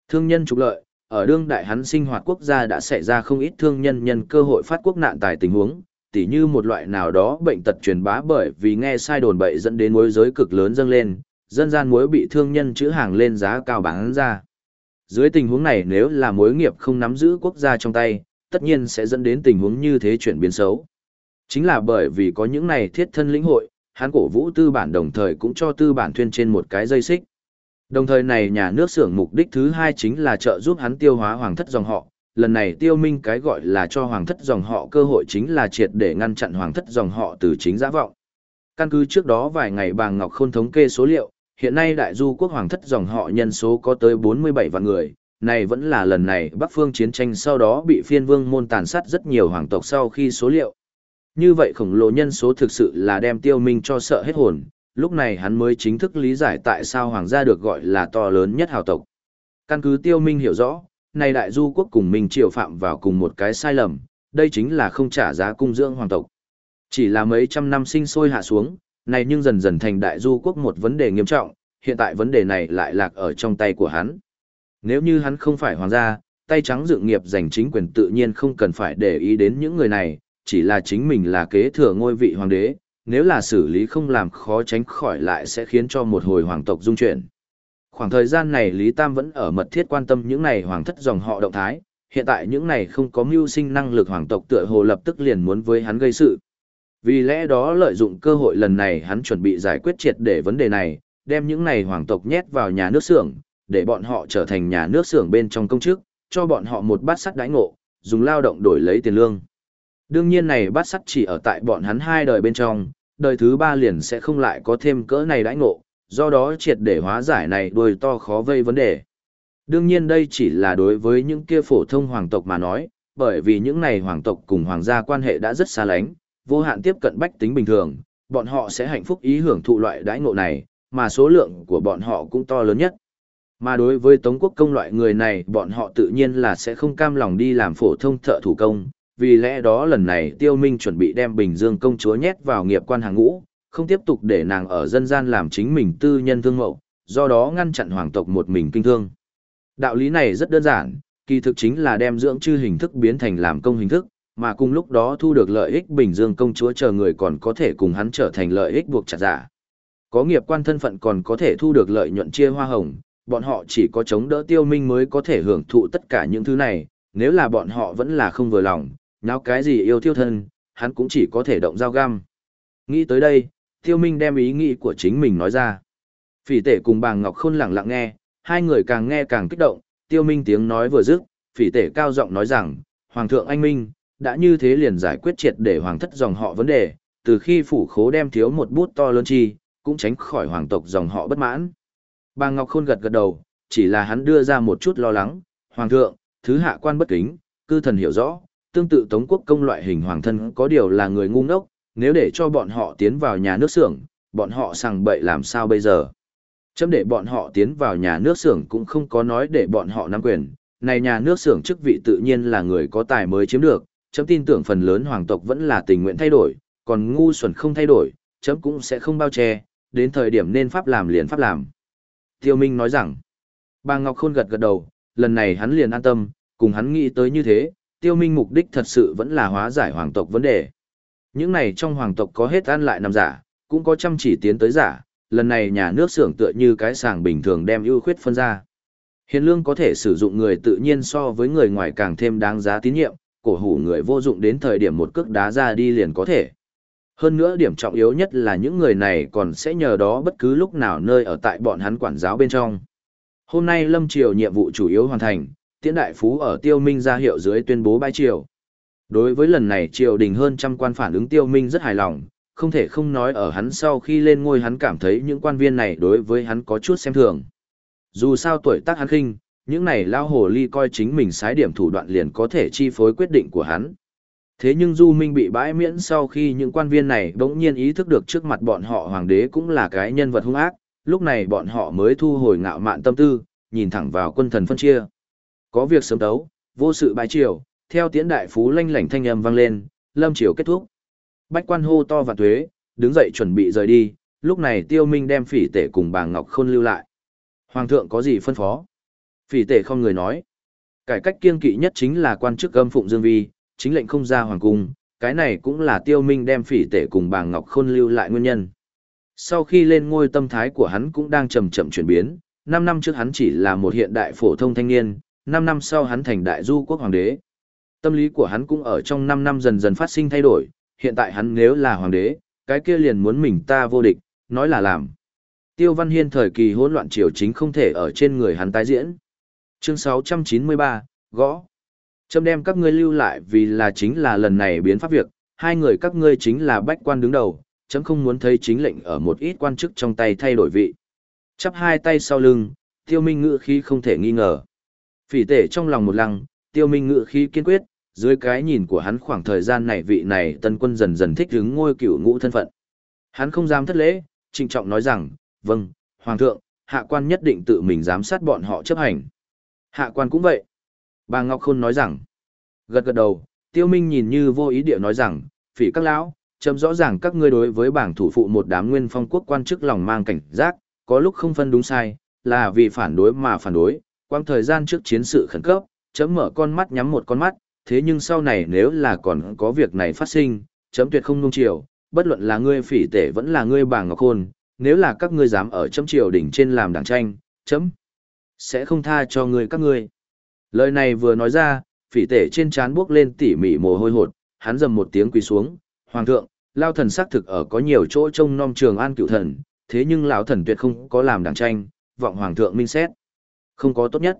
Thương nhân trục lợi, ở đương đại hắn sinh hoạt quốc gia đã xảy ra không ít thương nhân nhân cơ hội phát quốc nạn tài tình huống, tỉ như một loại nào đó bệnh tật truyền bá bởi vì nghe sai đồn bậy dẫn đến mối giới cực lớn dâng lên, dân gian muối bị thương nhân chữ hàng lên giá cao bán ra. Dưới tình huống này nếu là mối nghiệp không nắm giữ quốc gia trong tay, tất nhiên sẽ dẫn đến tình huống như thế chuyển biến xấu. Chính là bởi vì có những này thiết thân lĩnh hội, hắn cổ vũ tư bản đồng thời cũng cho tư bản thuyên trên một cái dây xích. Đồng thời này nhà nước xưởng mục đích thứ hai chính là trợ giúp hắn tiêu hóa hoàng thất dòng họ. Lần này tiêu minh cái gọi là cho hoàng thất dòng họ cơ hội chính là triệt để ngăn chặn hoàng thất dòng họ từ chính giã vọng. Căn cứ trước đó vài ngày bàng Ngọc Khôn thống kê số liệu, hiện nay đại du quốc hoàng thất dòng họ nhân số có tới 47 vạn người, này vẫn là lần này Bắc phương chiến tranh sau đó bị phiên vương môn tàn sát rất nhiều hoàng tộc sau khi số liệu. Như vậy khổng lồ nhân số thực sự là đem tiêu minh cho sợ hết hồn, lúc này hắn mới chính thức lý giải tại sao hoàng gia được gọi là to lớn nhất hào tộc. Căn cứ tiêu minh hiểu rõ, này đại du quốc cùng minh triều phạm vào cùng một cái sai lầm, đây chính là không trả giá cung dưỡng hoàng tộc. Chỉ là mấy trăm năm sinh sôi hạ xuống, này nhưng dần dần thành đại du quốc một vấn đề nghiêm trọng, hiện tại vấn đề này lại lạc ở trong tay của hắn. Nếu như hắn không phải hoàng gia, tay trắng dự nghiệp giành chính quyền tự nhiên không cần phải để ý đến những người này, chỉ là chính mình là kế thừa ngôi vị hoàng đế, nếu là xử lý không làm khó tránh khỏi lại sẽ khiến cho một hồi hoàng tộc dung chuyển. Khoảng thời gian này Lý Tam vẫn ở mật thiết quan tâm những này hoàng thất dòng họ động thái, hiện tại những này không có mưu sinh năng lực hoàng tộc tựa hồ lập tức liền muốn với hắn gây sự. Vì lẽ đó lợi dụng cơ hội lần này hắn chuẩn bị giải quyết triệt để vấn đề này, đem những này hoàng tộc nhét vào nhà nước xưởng, để bọn họ trở thành nhà nước xưởng bên trong công chức, cho bọn họ một bát sắt đãi ngộ, dùng lao động đổi lấy tiền lương. Đương nhiên này bát sắt chỉ ở tại bọn hắn hai đời bên trong, đời thứ ba liền sẽ không lại có thêm cỡ này đãi ngộ, do đó triệt để hóa giải này đuôi to khó vây vấn đề. Đương nhiên đây chỉ là đối với những kia phổ thông hoàng tộc mà nói, bởi vì những này hoàng tộc cùng hoàng gia quan hệ đã rất xa lánh, vô hạn tiếp cận bách tính bình thường, bọn họ sẽ hạnh phúc ý hưởng thụ loại đãi ngộ này, mà số lượng của bọn họ cũng to lớn nhất. Mà đối với Tống quốc công loại người này, bọn họ tự nhiên là sẽ không cam lòng đi làm phổ thông thợ thủ công, vì lẽ đó lần này Tiêu Minh chuẩn bị đem Bình Dương công chúa nhét vào nghiệp quan hàng ngũ, không tiếp tục để nàng ở dân gian làm chính mình tư nhân thương mậu, do đó ngăn chặn hoàng tộc một mình kinh thương. Đạo lý này rất đơn giản, kỳ thực chính là đem dưỡng chư hình thức biến thành làm công hình thức, mà cùng lúc đó thu được lợi ích Bình Dương công chúa chờ người còn có thể cùng hắn trở thành lợi ích buộc chặt giả. Có nghiệp quan thân phận còn có thể thu được lợi nhuận chia hoa hồng, bọn họ chỉ có chống đỡ tiêu minh mới có thể hưởng thụ tất cả những thứ này, nếu là bọn họ vẫn là không vừa lòng, nào cái gì yêu thiêu thân, hắn cũng chỉ có thể động dao găm. Nghĩ tới đây, tiêu minh đem ý nghĩ của chính mình nói ra. Phỉ tể cùng bàng Ngọc Khôn lặng lặng nghe, hai người càng nghe càng kích động, tiêu minh tiếng nói vừa dứt, phỉ tể cao giọng nói rằng, Hoàng thượng anh minh, đã như thế liền giải quyết triệt để hoàng thất dòng họ vấn đề, từ khi phủ khố đem thiếu một bút to lớn chi, cũng tránh khỏi hoàng tộc dòng họ bất mãn. Bà Ngọc Khôn gật gật đầu, chỉ là hắn đưa ra một chút lo lắng, Hoàng thượng, thứ hạ quan bất kính, cư thần hiểu rõ, tương tự Tống quốc công loại hình hoàng thân có điều là người ngu ngốc, nếu để cho bọn họ tiến vào nhà nước xưởng, bọn họ sằng bậy làm sao bây giờ? Chấm để bọn họ tiến vào nhà nước xưởng cũng không có nói để bọn họ nắm quyền, này nhà nước xưởng chức vị tự nhiên là người có tài mới chiếm được, chấm tin tưởng phần lớn hoàng tộc vẫn là tình nguyện thay đổi, còn ngu xuẩn không thay đổi, chấm cũng sẽ không bao che, đến thời điểm nên pháp làm liền pháp làm. Tiêu Minh nói rằng, bà Ngọc Khôn gật gật đầu, lần này hắn liền an tâm, cùng hắn nghĩ tới như thế, Tiêu Minh mục đích thật sự vẫn là hóa giải hoàng tộc vấn đề. Những này trong hoàng tộc có hết ăn lại nằm giả, cũng có chăm chỉ tiến tới giả, lần này nhà nước xưởng tựa như cái sàng bình thường đem ưu khuyết phân ra. Hiền lương có thể sử dụng người tự nhiên so với người ngoài càng thêm đáng giá tín nhiệm, cổ hủ người vô dụng đến thời điểm một cước đá ra đi liền có thể. Hơn nữa điểm trọng yếu nhất là những người này còn sẽ nhờ đó bất cứ lúc nào nơi ở tại bọn hắn quản giáo bên trong. Hôm nay Lâm Triều nhiệm vụ chủ yếu hoàn thành, Tiễn Đại Phú ở Tiêu Minh ra hiệu dưới tuyên bố bãi triều. Đối với lần này triều đình hơn trăm quan phản ứng Tiêu Minh rất hài lòng, không thể không nói ở hắn sau khi lên ngôi hắn cảm thấy những quan viên này đối với hắn có chút xem thường. Dù sao tuổi tác hắn khinh, những này lao hồ ly coi chính mình sái điểm thủ đoạn liền có thể chi phối quyết định của hắn. Thế nhưng Du Minh bị bãi miễn sau khi những quan viên này bỗng nhiên ý thức được trước mặt bọn họ hoàng đế cũng là cái nhân vật hung ác, lúc này bọn họ mới thu hồi ngạo mạn tâm tư, nhìn thẳng vào quân thần phân chia. Có việc sớm đấu, vô sự bãi triều, theo tiễn đại phú lanh lảnh thanh âm vang lên, lâm triều kết thúc. Bách quan hô to và thuế, đứng dậy chuẩn bị rời đi, lúc này tiêu minh đem phỉ tể cùng bà Ngọc Khôn lưu lại. Hoàng thượng có gì phân phó? Phỉ tể không người nói. Cải cách kiên kỵ nhất chính là quan chức âm phụng dương vi, chính lệnh không ra hoàng cung, cái này cũng là tiêu minh đem phỉ tể cùng bà Ngọc Khôn lưu lại nguyên nhân. Sau khi lên ngôi tâm thái của hắn cũng đang chậm chậm chuyển biến, 5 năm trước hắn chỉ là một hiện đại phổ thông thanh niên, 5 năm sau hắn thành đại du quốc hoàng đế. Tâm lý của hắn cũng ở trong 5 năm dần dần phát sinh thay đổi, hiện tại hắn nếu là hoàng đế, cái kia liền muốn mình ta vô địch, nói là làm. Tiêu Văn Hiên thời kỳ hỗn loạn triều chính không thể ở trên người hắn tái diễn. Chương 693, gõ. Trâm đem các ngươi lưu lại vì là chính là lần này biến pháp việc, hai người các ngươi chính là bách quan đứng đầu, chấm không muốn thấy chính lệnh ở một ít quan chức trong tay thay đổi vị. Chắp hai tay sau lưng, tiêu minh ngự khí không thể nghi ngờ. Phỉ tể trong lòng một lăng, tiêu minh ngự khí kiên quyết, dưới cái nhìn của hắn khoảng thời gian này vị này tân quân dần dần thích ứng ngôi cửu ngũ thân phận. Hắn không dám thất lễ, trịnh trọng nói rằng, vâng, hoàng thượng, hạ quan nhất định tự mình giám sát bọn họ chấp hành. Hạ quan cũng vậy. Bà Ngọc Khôn nói rằng, gật gật đầu, tiêu minh nhìn như vô ý địa nói rằng, phỉ các lão, chấm rõ ràng các ngươi đối với bảng thủ phụ một đám nguyên phong quốc quan chức lòng mang cảnh giác, có lúc không phân đúng sai, là vì phản đối mà phản đối, quang thời gian trước chiến sự khẩn cấp, chấm mở con mắt nhắm một con mắt, thế nhưng sau này nếu là còn có việc này phát sinh, chấm tuyệt không nung chiều, bất luận là ngươi phỉ tể vẫn là ngươi bà ngọc khôn, nếu là các ngươi dám ở chấm triều đỉnh trên làm đảng tranh, chấm sẽ không tha cho ngươi các ngươi. Lời này vừa nói ra, phỉ tể trên trán bước lên tỉ mỉ mồ hôi hột, hắn dầm một tiếng quỳ xuống, hoàng thượng, lao thần xác thực ở có nhiều chỗ trông nom trường an cựu thần, thế nhưng lão thần tuyệt không có làm đảng tranh, vọng hoàng thượng minh xét. Không có tốt nhất.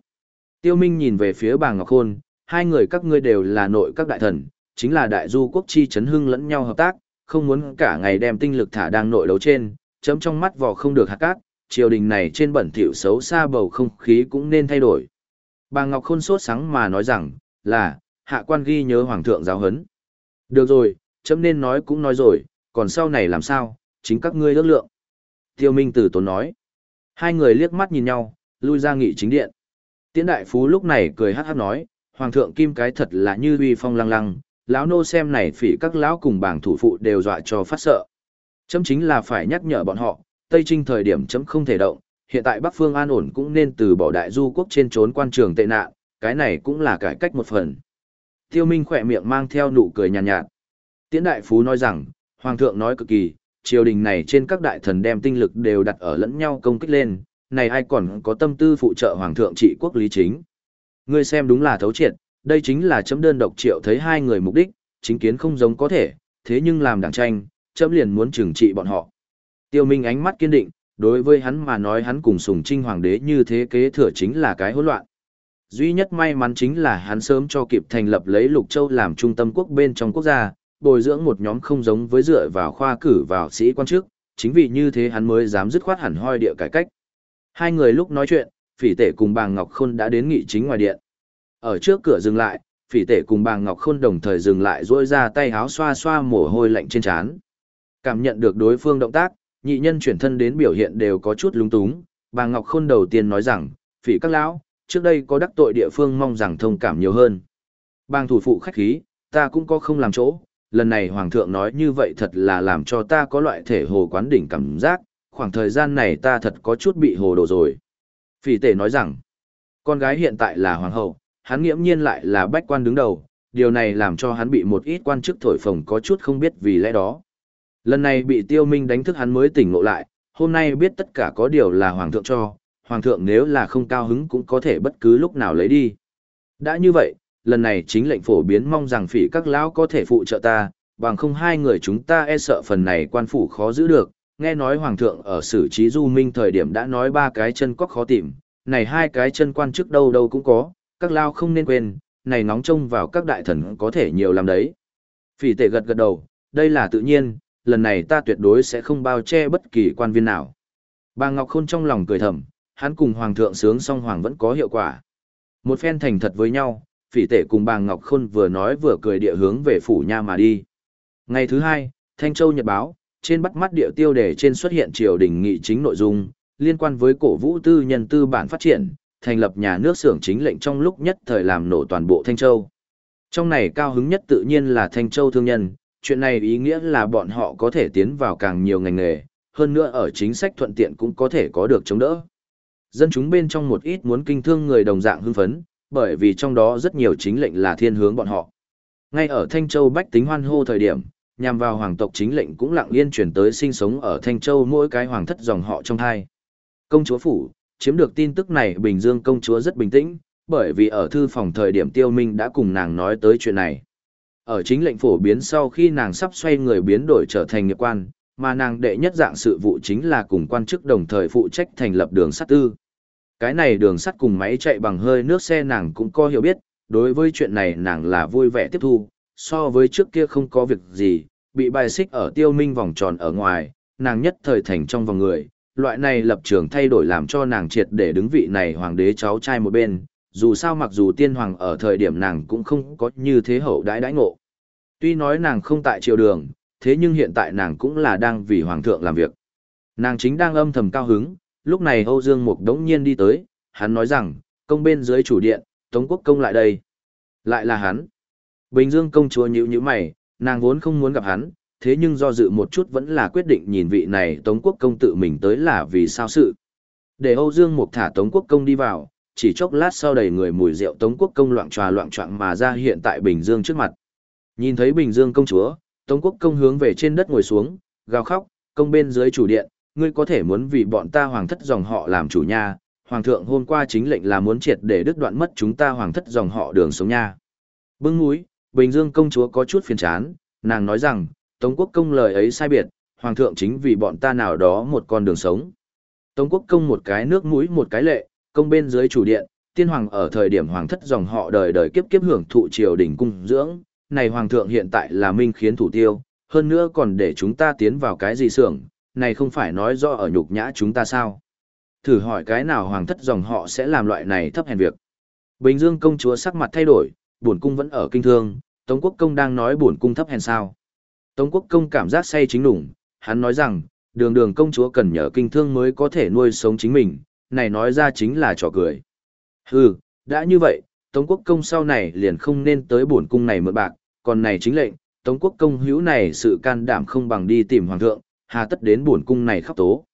Tiêu Minh nhìn về phía bà Ngọc Khôn, hai người các ngươi đều là nội các đại thần, chính là đại du quốc chi chấn hưng lẫn nhau hợp tác, không muốn cả ngày đem tinh lực thả đang nội đấu trên, chấm trong mắt vò không được hạt cát, triều đình này trên bẩn thỉu xấu xa bầu không khí cũng nên thay đổi. Bà Ngọc Khôn sốt sáng mà nói rằng, là, hạ quan ghi nhớ hoàng thượng giáo hấn. Được rồi, chấm nên nói cũng nói rồi, còn sau này làm sao, chính các ngươi ước lượng. Tiêu Minh Tử tốn nói. Hai người liếc mắt nhìn nhau, lui ra nghị chính điện. Tiễn đại phú lúc này cười hát hát nói, hoàng thượng kim cái thật là như uy phong lăng lăng, lão nô xem này phỉ các lão cùng bảng thủ phụ đều dọa cho phát sợ. Chấm chính là phải nhắc nhở bọn họ, Tây Trinh thời điểm chấm không thể động, hiện tại Bắc Phương an ổn cũng nên từ bỏ đại du quốc trên trốn quan trường tệ nạn, cái này cũng là cải cách một phần. Tiêu Minh khỏe miệng mang theo nụ cười nhàn nhạt, nhạt. Tiễn đại phú nói rằng, hoàng thượng nói cực kỳ, triều đình này trên các đại thần đem tinh lực đều đặt ở lẫn nhau công kích lên, này ai còn có tâm tư phụ trợ hoàng thượng trị quốc lý chính. Ngươi xem đúng là thấu triệt, đây chính là chấm đơn độc triệu thấy hai người mục đích, chính kiến không giống có thể, thế nhưng làm đảng tranh, chấm liền muốn trừng trị bọn họ. Tiêu Minh ánh mắt kiên định, đối với hắn mà nói hắn cùng sùng trinh hoàng đế như thế kế thừa chính là cái hỗn loạn. Duy nhất may mắn chính là hắn sớm cho kịp thành lập lấy Lục Châu làm trung tâm quốc bên trong quốc gia, bồi dưỡng một nhóm không giống với dựa vào khoa cử vào sĩ quan trước, chính vì như thế hắn mới dám dứt khoát hẳn hoi địa cải cách. Hai người lúc nói chuyện, phỉ tể cùng bàng Ngọc Khôn đã đến nghị chính ngoài điện. Ở trước cửa dừng lại, phỉ tể cùng bàng Ngọc Khôn đồng thời dừng lại duỗi ra tay háo xoa xoa mồ hôi lạnh trên trán. Cảm nhận được đối phương động tác, nhị nhân chuyển thân đến biểu hiện đều có chút lung túng. bà Ngọc Khôn đầu tiên nói rằng, phỉ các lão, trước đây có đắc tội địa phương mong rằng thông cảm nhiều hơn. Bàng thủ phụ khách khí, ta cũng có không làm chỗ, lần này Hoàng thượng nói như vậy thật là làm cho ta có loại thể hồ quán đỉnh cảm giác, khoảng thời gian này ta thật có chút bị hồ đồ rồi. Phỉ tể nói rằng, con gái hiện tại là hoàng hậu, hắn nghiễm nhiên lại là bách quan đứng đầu, điều này làm cho hắn bị một ít quan chức thổi phồng có chút không biết vì lẽ đó. Lần này bị tiêu minh đánh thức hắn mới tỉnh ngộ lại, hôm nay biết tất cả có điều là hoàng thượng cho, hoàng thượng nếu là không cao hứng cũng có thể bất cứ lúc nào lấy đi. Đã như vậy, lần này chính lệnh phổ biến mong rằng phỉ các lão có thể phụ trợ ta, bằng không hai người chúng ta e sợ phần này quan phủ khó giữ được, nghe nói hoàng thượng ở xử trí du minh thời điểm đã nói ba cái chân cóc khó tìm, này hai cái chân quan chức đâu đâu cũng có, các lao không nên quên, này nóng trông vào các đại thần có thể nhiều làm đấy. Phỉ tệ gật gật đầu, đây là tự nhiên, lần này ta tuyệt đối sẽ không bao che bất kỳ quan viên nào. Bà Ngọc Khôn trong lòng cười thầm, hắn cùng Hoàng thượng sướng song Hoàng vẫn có hiệu quả. Một phen thành thật với nhau, phỉ tể cùng bà Ngọc Khôn vừa nói vừa cười địa hướng về phủ nha mà đi. Ngày thứ hai, Thanh Châu Nhật Báo, trên bắt mắt địa tiêu đề trên xuất hiện triều đình nghị chính nội dung, liên quan với cổ vũ tư nhân tư bản phát triển, thành lập nhà nước xưởng chính lệnh trong lúc nhất thời làm nổ toàn bộ Thanh Châu. Trong này cao hứng nhất tự nhiên là Thanh Châu thương nhân, chuyện này ý nghĩa là bọn họ có thể tiến vào càng nhiều ngành nghề, hơn nữa ở chính sách thuận tiện cũng có thể có được chống đỡ. Dân chúng bên trong một ít muốn kinh thương người đồng dạng hưng phấn, bởi vì trong đó rất nhiều chính lệnh là thiên hướng bọn họ. Ngay ở Thanh Châu bách tính hoan hô thời điểm, nhằm vào hoàng tộc chính lệnh cũng lặng yên chuyển tới sinh sống ở Thanh Châu mỗi cái hoàng thất dòng họ trong hai. Công chúa phủ, chiếm được tin tức này Bình Dương công chúa rất bình tĩnh, bởi vì ở thư phòng thời điểm tiêu minh đã cùng nàng nói tới chuyện này. Ở chính lệnh phổ biến sau khi nàng sắp xoay người biến đổi trở thành nghiệp quan, mà nàng đệ nhất dạng sự vụ chính là cùng quan chức đồng thời phụ trách thành lập đường sắt tư. Cái này đường sắt cùng máy chạy bằng hơi nước xe nàng cũng có hiểu biết, đối với chuyện này nàng là vui vẻ tiếp thu, so với trước kia không có việc gì, bị bài xích ở tiêu minh vòng tròn ở ngoài, nàng nhất thời thành trong vòng người, loại này lập trường thay đổi làm cho nàng triệt để đứng vị này hoàng đế cháu trai một bên, dù sao mặc dù tiên hoàng ở thời điểm nàng cũng không có như thế hậu đãi đãi ngộ. Tuy nói nàng không tại triều đường, thế nhưng hiện tại nàng cũng là đang vì hoàng thượng làm việc. Nàng chính đang âm thầm cao hứng, lúc này Âu Dương Mục đống nhiên đi tới, hắn nói rằng, công bên dưới chủ điện, Tống Quốc công lại đây. Lại là hắn. Bình Dương công chúa nhíu nhíu mày, nàng vốn không muốn gặp hắn, thế nhưng do dự một chút vẫn là quyết định nhìn vị này Tống Quốc công tự mình tới là vì sao sự. Để Âu Dương Mục thả Tống Quốc công đi vào, chỉ chốc lát sau đầy người mùi rượu Tống Quốc công loạn tròa loạn trọng mà ra hiện tại Bình Dương trước mặt. Nhìn thấy Bình Dương công chúa, Tống Quốc công hướng về trên đất ngồi xuống, gào khóc, công bên dưới chủ điện, ngươi có thể muốn vì bọn ta hoàng thất dòng họ làm chủ nha, hoàng thượng hôm qua chính lệnh là muốn triệt để đứt đoạn mất chúng ta hoàng thất dòng họ đường sống nha. Bưng mũi, Bình Dương công chúa có chút phiền chán, nàng nói rằng, Tống quốc công lời ấy sai biệt, hoàng thượng chính vì bọn ta nào đó một con đường sống. Tống quốc công một cái nước mũi một cái lệ, công bên dưới chủ điện, tiên hoàng ở thời điểm hoàng thất dòng họ đời đời kiếp kiếp hưởng thụ triều đình cung dưỡng, này hoàng thượng hiện tại là minh khiến thủ tiêu, hơn nữa còn để chúng ta tiến vào cái gì xưởng, này không phải nói rõ ở nhục nhã chúng ta sao? Thử hỏi cái nào hoàng thất dòng họ sẽ làm loại này thấp hèn việc. Bình Dương công chúa sắc mặt thay đổi, bổn cung vẫn ở kinh thương, Tống Quốc công đang nói bổn cung thấp hèn sao? Tống Quốc công cảm giác say chính đủng, hắn nói rằng, đường đường công chúa cần nhờ kinh thương mới có thể nuôi sống chính mình, này nói ra chính là trò cười. Hừ, đã như vậy, Tống Quốc công sau này liền không nên tới bổn cung này mượn bạc, còn này chính lệnh, Tống Quốc công hữu này sự can đảm không bằng đi tìm hoàng thượng, hà tất đến bổn cung này khóc tố.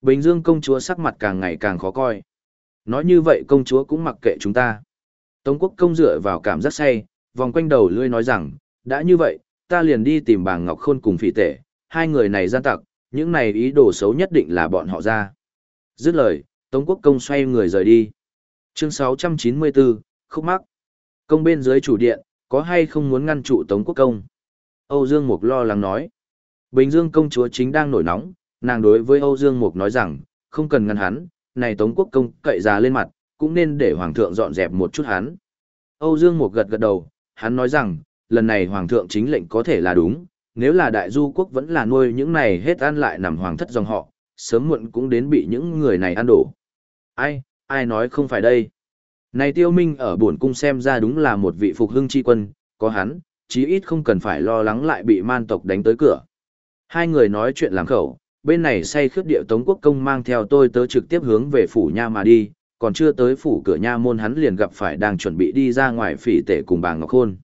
Bình Dương công chúa sắc mặt càng ngày càng khó coi. Nói như vậy công chúa cũng mặc kệ chúng ta. Tống quốc công dựa vào cảm giác say, vòng quanh đầu lươi nói rằng, đã như vậy, ta liền đi tìm bà Ngọc Khôn cùng phỉ tể, hai người này gian tặc, những này ý đồ xấu nhất định là bọn họ ra. Dứt lời, Tống quốc công xoay người rời đi. Chương 694, khúc mắc. Công bên dưới chủ điện, có hay không muốn ngăn trụ Tống quốc công? Âu Dương Mục lo lắng nói. Bình Dương công chúa chính đang nổi nóng, nàng đối với Âu Dương Mục nói rằng, không cần ngăn hắn, này Tống Quốc công cậy già lên mặt, cũng nên để Hoàng thượng dọn dẹp một chút hắn. Âu Dương Mục gật gật đầu, hắn nói rằng, lần này Hoàng thượng chính lệnh có thể là đúng, nếu là đại du quốc vẫn là nuôi những này hết ăn lại nằm hoàng thất dòng họ, sớm muộn cũng đến bị những người này ăn đổ. Ai, ai nói không phải đây? Này tiêu minh ở buồn cung xem ra đúng là một vị phục hưng chi quân, có hắn, chí ít không cần phải lo lắng lại bị man tộc đánh tới cửa. Hai người nói chuyện làm khẩu, bên này say khướt điệu Tống Quốc Công mang theo tôi tớ trực tiếp hướng về phủ nha mà đi, còn chưa tới phủ cửa nha môn hắn liền gặp phải đang chuẩn bị đi ra ngoài phỉ tể cùng bà Ngọc Khôn.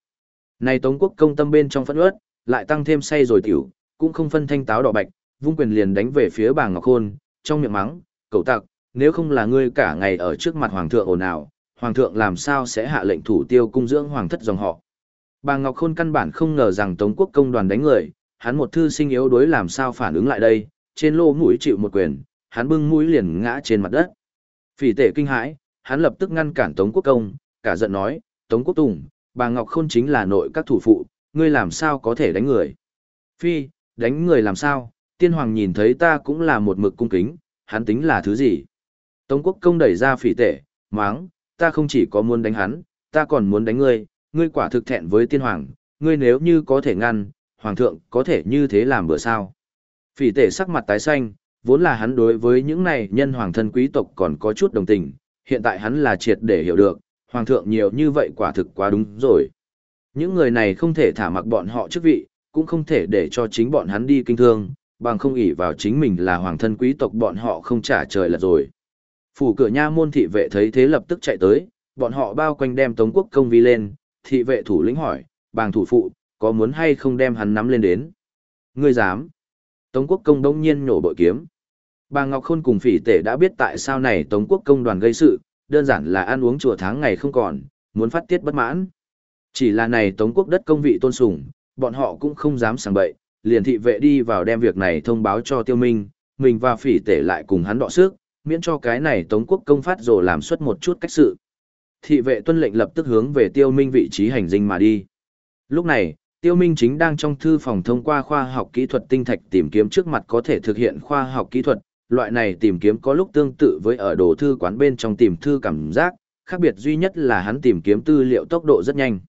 Này Tống Quốc Công tâm bên trong phẫn ướt, lại tăng thêm say rồi tiểu, cũng không phân thanh táo đỏ bạch, vung quyền liền đánh về phía bà Ngọc Khôn, trong miệng mắng, cậu tặc, nếu không là ngươi cả ngày ở trước mặt Hoàng thượng ồn ào, Hoàng thượng làm sao sẽ hạ lệnh thủ tiêu cung dưỡng Hoàng thất dòng họ. Bà Ngọc Khôn căn bản không ngờ rằng Tống Quốc Công đoàn đánh người, hắn một thư sinh yếu đối làm sao phản ứng lại đây, trên lô mũi chịu một quyền, hắn bưng mũi liền ngã trên mặt đất. Phỉ tể kinh hãi, hắn lập tức ngăn cản Tống Quốc Công, cả giận nói, Tống Quốc Tùng, bà Ngọc Khôn chính là nội các thủ phụ, ngươi làm sao có thể đánh người. Phi, đánh người làm sao, tiên hoàng nhìn thấy ta cũng là một mực cung kính, hắn tính là thứ gì. Tống Quốc Công đẩy ra phỉ tể, máng, ta không chỉ có muốn đánh hắn, ta còn muốn đánh ngươi, ngươi quả thực thẹn với tiên hoàng, ngươi nếu như có thể ngăn, hoàng thượng có thể như thế làm bữa sao. Phỉ tể sắc mặt tái xanh, vốn là hắn đối với những này nhân hoàng thân quý tộc còn có chút đồng tình, hiện tại hắn là triệt để hiểu được, hoàng thượng nhiều như vậy quả thực quá đúng rồi. Những người này không thể thả mặc bọn họ chức vị, cũng không thể để cho chính bọn hắn đi kinh thương, bằng không ỷ vào chính mình là hoàng thân quý tộc bọn họ không trả trời là rồi. Phủ cửa nha môn thị vệ thấy thế lập tức chạy tới, bọn họ bao quanh đem Tống Quốc công vi lên, thị vệ thủ lĩnh hỏi, bàng thủ phụ, có muốn hay không đem hắn nắm lên đến? Ngươi dám? Tống quốc công đông nhiên nhổ bội kiếm. Bà Ngọc Khôn cùng phỉ tể đã biết tại sao này Tống quốc công đoàn gây sự, đơn giản là ăn uống chùa tháng ngày không còn, muốn phát tiết bất mãn. Chỉ là này Tống quốc đất công vị tôn sùng, bọn họ cũng không dám sang bậy, liền thị vệ đi vào đem việc này thông báo cho tiêu minh, mình và phỉ tể lại cùng hắn đọ sức, miễn cho cái này Tống quốc công phát rồi làm suất một chút cách sự. Thị vệ tuân lệnh lập tức hướng về tiêu minh vị trí hành dinh mà đi. Lúc này, Tiêu Minh chính đang trong thư phòng thông qua khoa học kỹ thuật tinh thạch tìm kiếm trước mặt có thể thực hiện khoa học kỹ thuật, loại này tìm kiếm có lúc tương tự với ở đồ thư quán bên trong tìm thư cảm giác, khác biệt duy nhất là hắn tìm kiếm tư liệu tốc độ rất nhanh.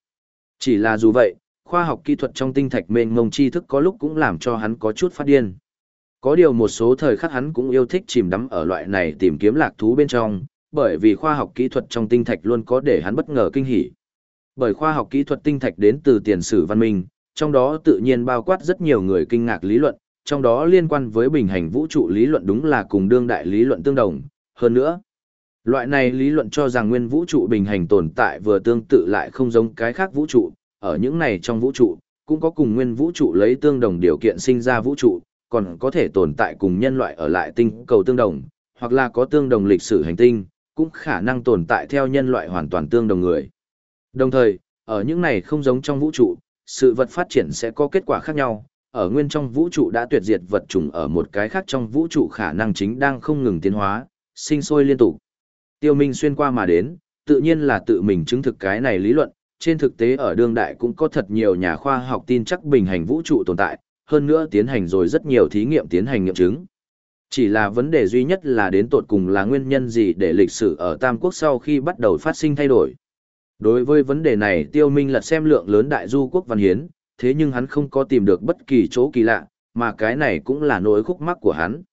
Chỉ là dù vậy, khoa học kỹ thuật trong tinh thạch mênh mông tri thức có lúc cũng làm cho hắn có chút phát điên. Có điều một số thời khắc hắn cũng yêu thích chìm đắm ở loại này tìm kiếm lạc thú bên trong, bởi vì khoa học kỹ thuật trong tinh thạch luôn có để hắn bất ngờ kinh hỉ. Bởi khoa học kỹ thuật tinh thạch đến từ tiền sử văn minh, trong đó tự nhiên bao quát rất nhiều người kinh ngạc lý luận, trong đó liên quan với bình hành vũ trụ lý luận đúng là cùng đương đại lý luận tương đồng. Hơn nữa, loại này lý luận cho rằng nguyên vũ trụ bình hành tồn tại vừa tương tự lại không giống cái khác vũ trụ, ở những này trong vũ trụ, cũng có cùng nguyên vũ trụ lấy tương đồng điều kiện sinh ra vũ trụ, còn có thể tồn tại cùng nhân loại ở lại tinh cầu tương đồng, hoặc là có tương đồng lịch sử hành tinh, cũng khả năng tồn tại theo nhân loại hoàn toàn tương đồng người. Đồng thời, ở những này không giống trong vũ trụ, sự vật phát triển sẽ có kết quả khác nhau. Ở nguyên trong vũ trụ đã tuyệt diệt vật chủng ở một cái khác trong vũ trụ khả năng chính đang không ngừng tiến hóa, sinh sôi liên tục. Tiêu Minh xuyên qua mà đến, tự nhiên là tự mình chứng thực cái này lý luận, trên thực tế ở đương đại cũng có thật nhiều nhà khoa học tin chắc bình hành vũ trụ tồn tại, hơn nữa tiến hành rồi rất nhiều thí nghiệm tiến hành nghiệm chứng. Chỉ là vấn đề duy nhất là đến tột cùng là nguyên nhân gì để lịch sử ở Tam Quốc sau khi bắt đầu phát sinh thay đổi. Đối với vấn đề này Tiêu Minh lật xem lượng lớn đại du quốc văn hiến, thế nhưng hắn không có tìm được bất kỳ chỗ kỳ lạ, mà cái này cũng là nỗi khúc mắc của hắn.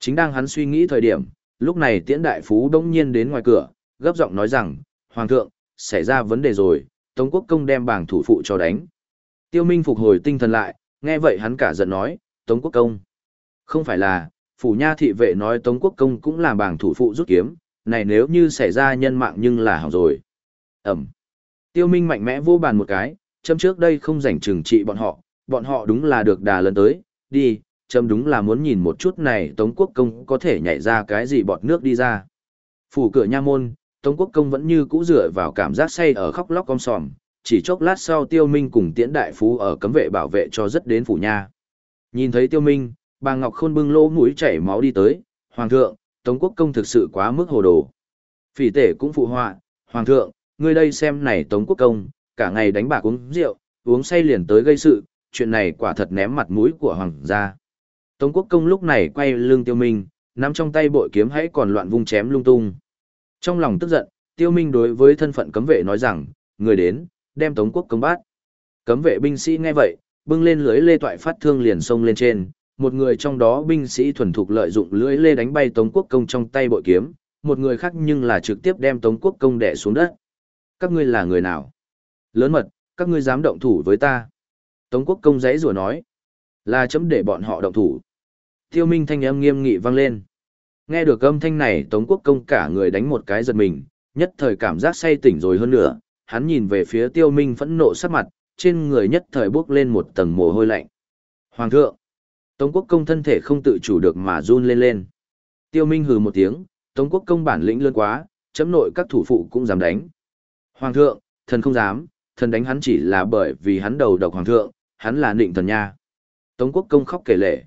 Chính đang hắn suy nghĩ thời điểm, lúc này tiễn đại phú đông nhiên đến ngoài cửa, gấp giọng nói rằng, Hoàng thượng, xảy ra vấn đề rồi, Tống quốc công đem bảng thủ phụ cho đánh. Tiêu Minh phục hồi tinh thần lại, nghe vậy hắn cả giận nói, Tống quốc công. Không phải là, phủ nha thị vệ nói Tống quốc công cũng là bảng thủ phụ rút kiếm, này nếu như xảy ra nhân mạng nhưng là hỏng rồi. Ẩm. Tiêu Minh mạnh mẽ vô bàn một cái, châm trước đây không rảnh trừng trị bọn họ, bọn họ đúng là được đà lần tới, đi, châm đúng là muốn nhìn một chút này Tống Quốc Công có thể nhảy ra cái gì bọt nước đi ra. Phủ cửa nha môn, Tống Quốc Công vẫn như cũ dựa vào cảm giác say ở khóc lóc con sòm, chỉ chốc lát sau Tiêu Minh cùng Tiễn Đại Phú ở cấm vệ bảo vệ cho rất đến phủ nha. Nhìn thấy Tiêu Minh, bà Ngọc Khôn bưng lỗ mũi chảy máu đi tới, Hoàng thượng, Tống Quốc Công thực sự quá mức hồ đồ. Phỉ tể cũng phụ họa, Hoàng thượng, ngươi đây xem này Tống Quốc Công, cả ngày đánh bạc uống rượu, uống say liền tới gây sự, chuyện này quả thật ném mặt mũi của Hoàng gia. Tống Quốc Công lúc này quay lưng Tiêu Minh, nắm trong tay bội kiếm hãy còn loạn vung chém lung tung. Trong lòng tức giận, Tiêu Minh đối với thân phận cấm vệ nói rằng, người đến, đem Tống Quốc Công bát Cấm vệ binh sĩ nghe vậy, bưng lên lưới lê toại phát thương liền xông lên trên, một người trong đó binh sĩ thuần thục lợi dụng lưới lê đánh bay Tống Quốc Công trong tay bội kiếm, một người khác nhưng là trực tiếp đem Tống Quốc Công đè xuống đất. Các ngươi là người nào? Lớn mật, các ngươi dám động thủ với ta. Tống Quốc Công giấy rủa nói, là chấm để bọn họ động thủ. Tiêu Minh thanh âm nghiêm nghị vang lên. Nghe được âm thanh này Tống Quốc Công cả người đánh một cái giật mình, nhất thời cảm giác say tỉnh rồi hơn nữa, hắn nhìn về phía Tiêu Minh phẫn nộ sắc mặt, trên người nhất thời bước lên một tầng mồ hôi lạnh. Hoàng thượng! Tống Quốc Công thân thể không tự chủ được mà run lên lên. Tiêu Minh hừ một tiếng, Tống Quốc Công bản lĩnh lớn quá, chấm nội các thủ phụ cũng dám đánh. Hoàng thượng, thần không dám, thần đánh hắn chỉ là bởi vì hắn đầu độc hoàng thượng, hắn là nịnh thần nha. Tống Quốc Công khóc kể lệ.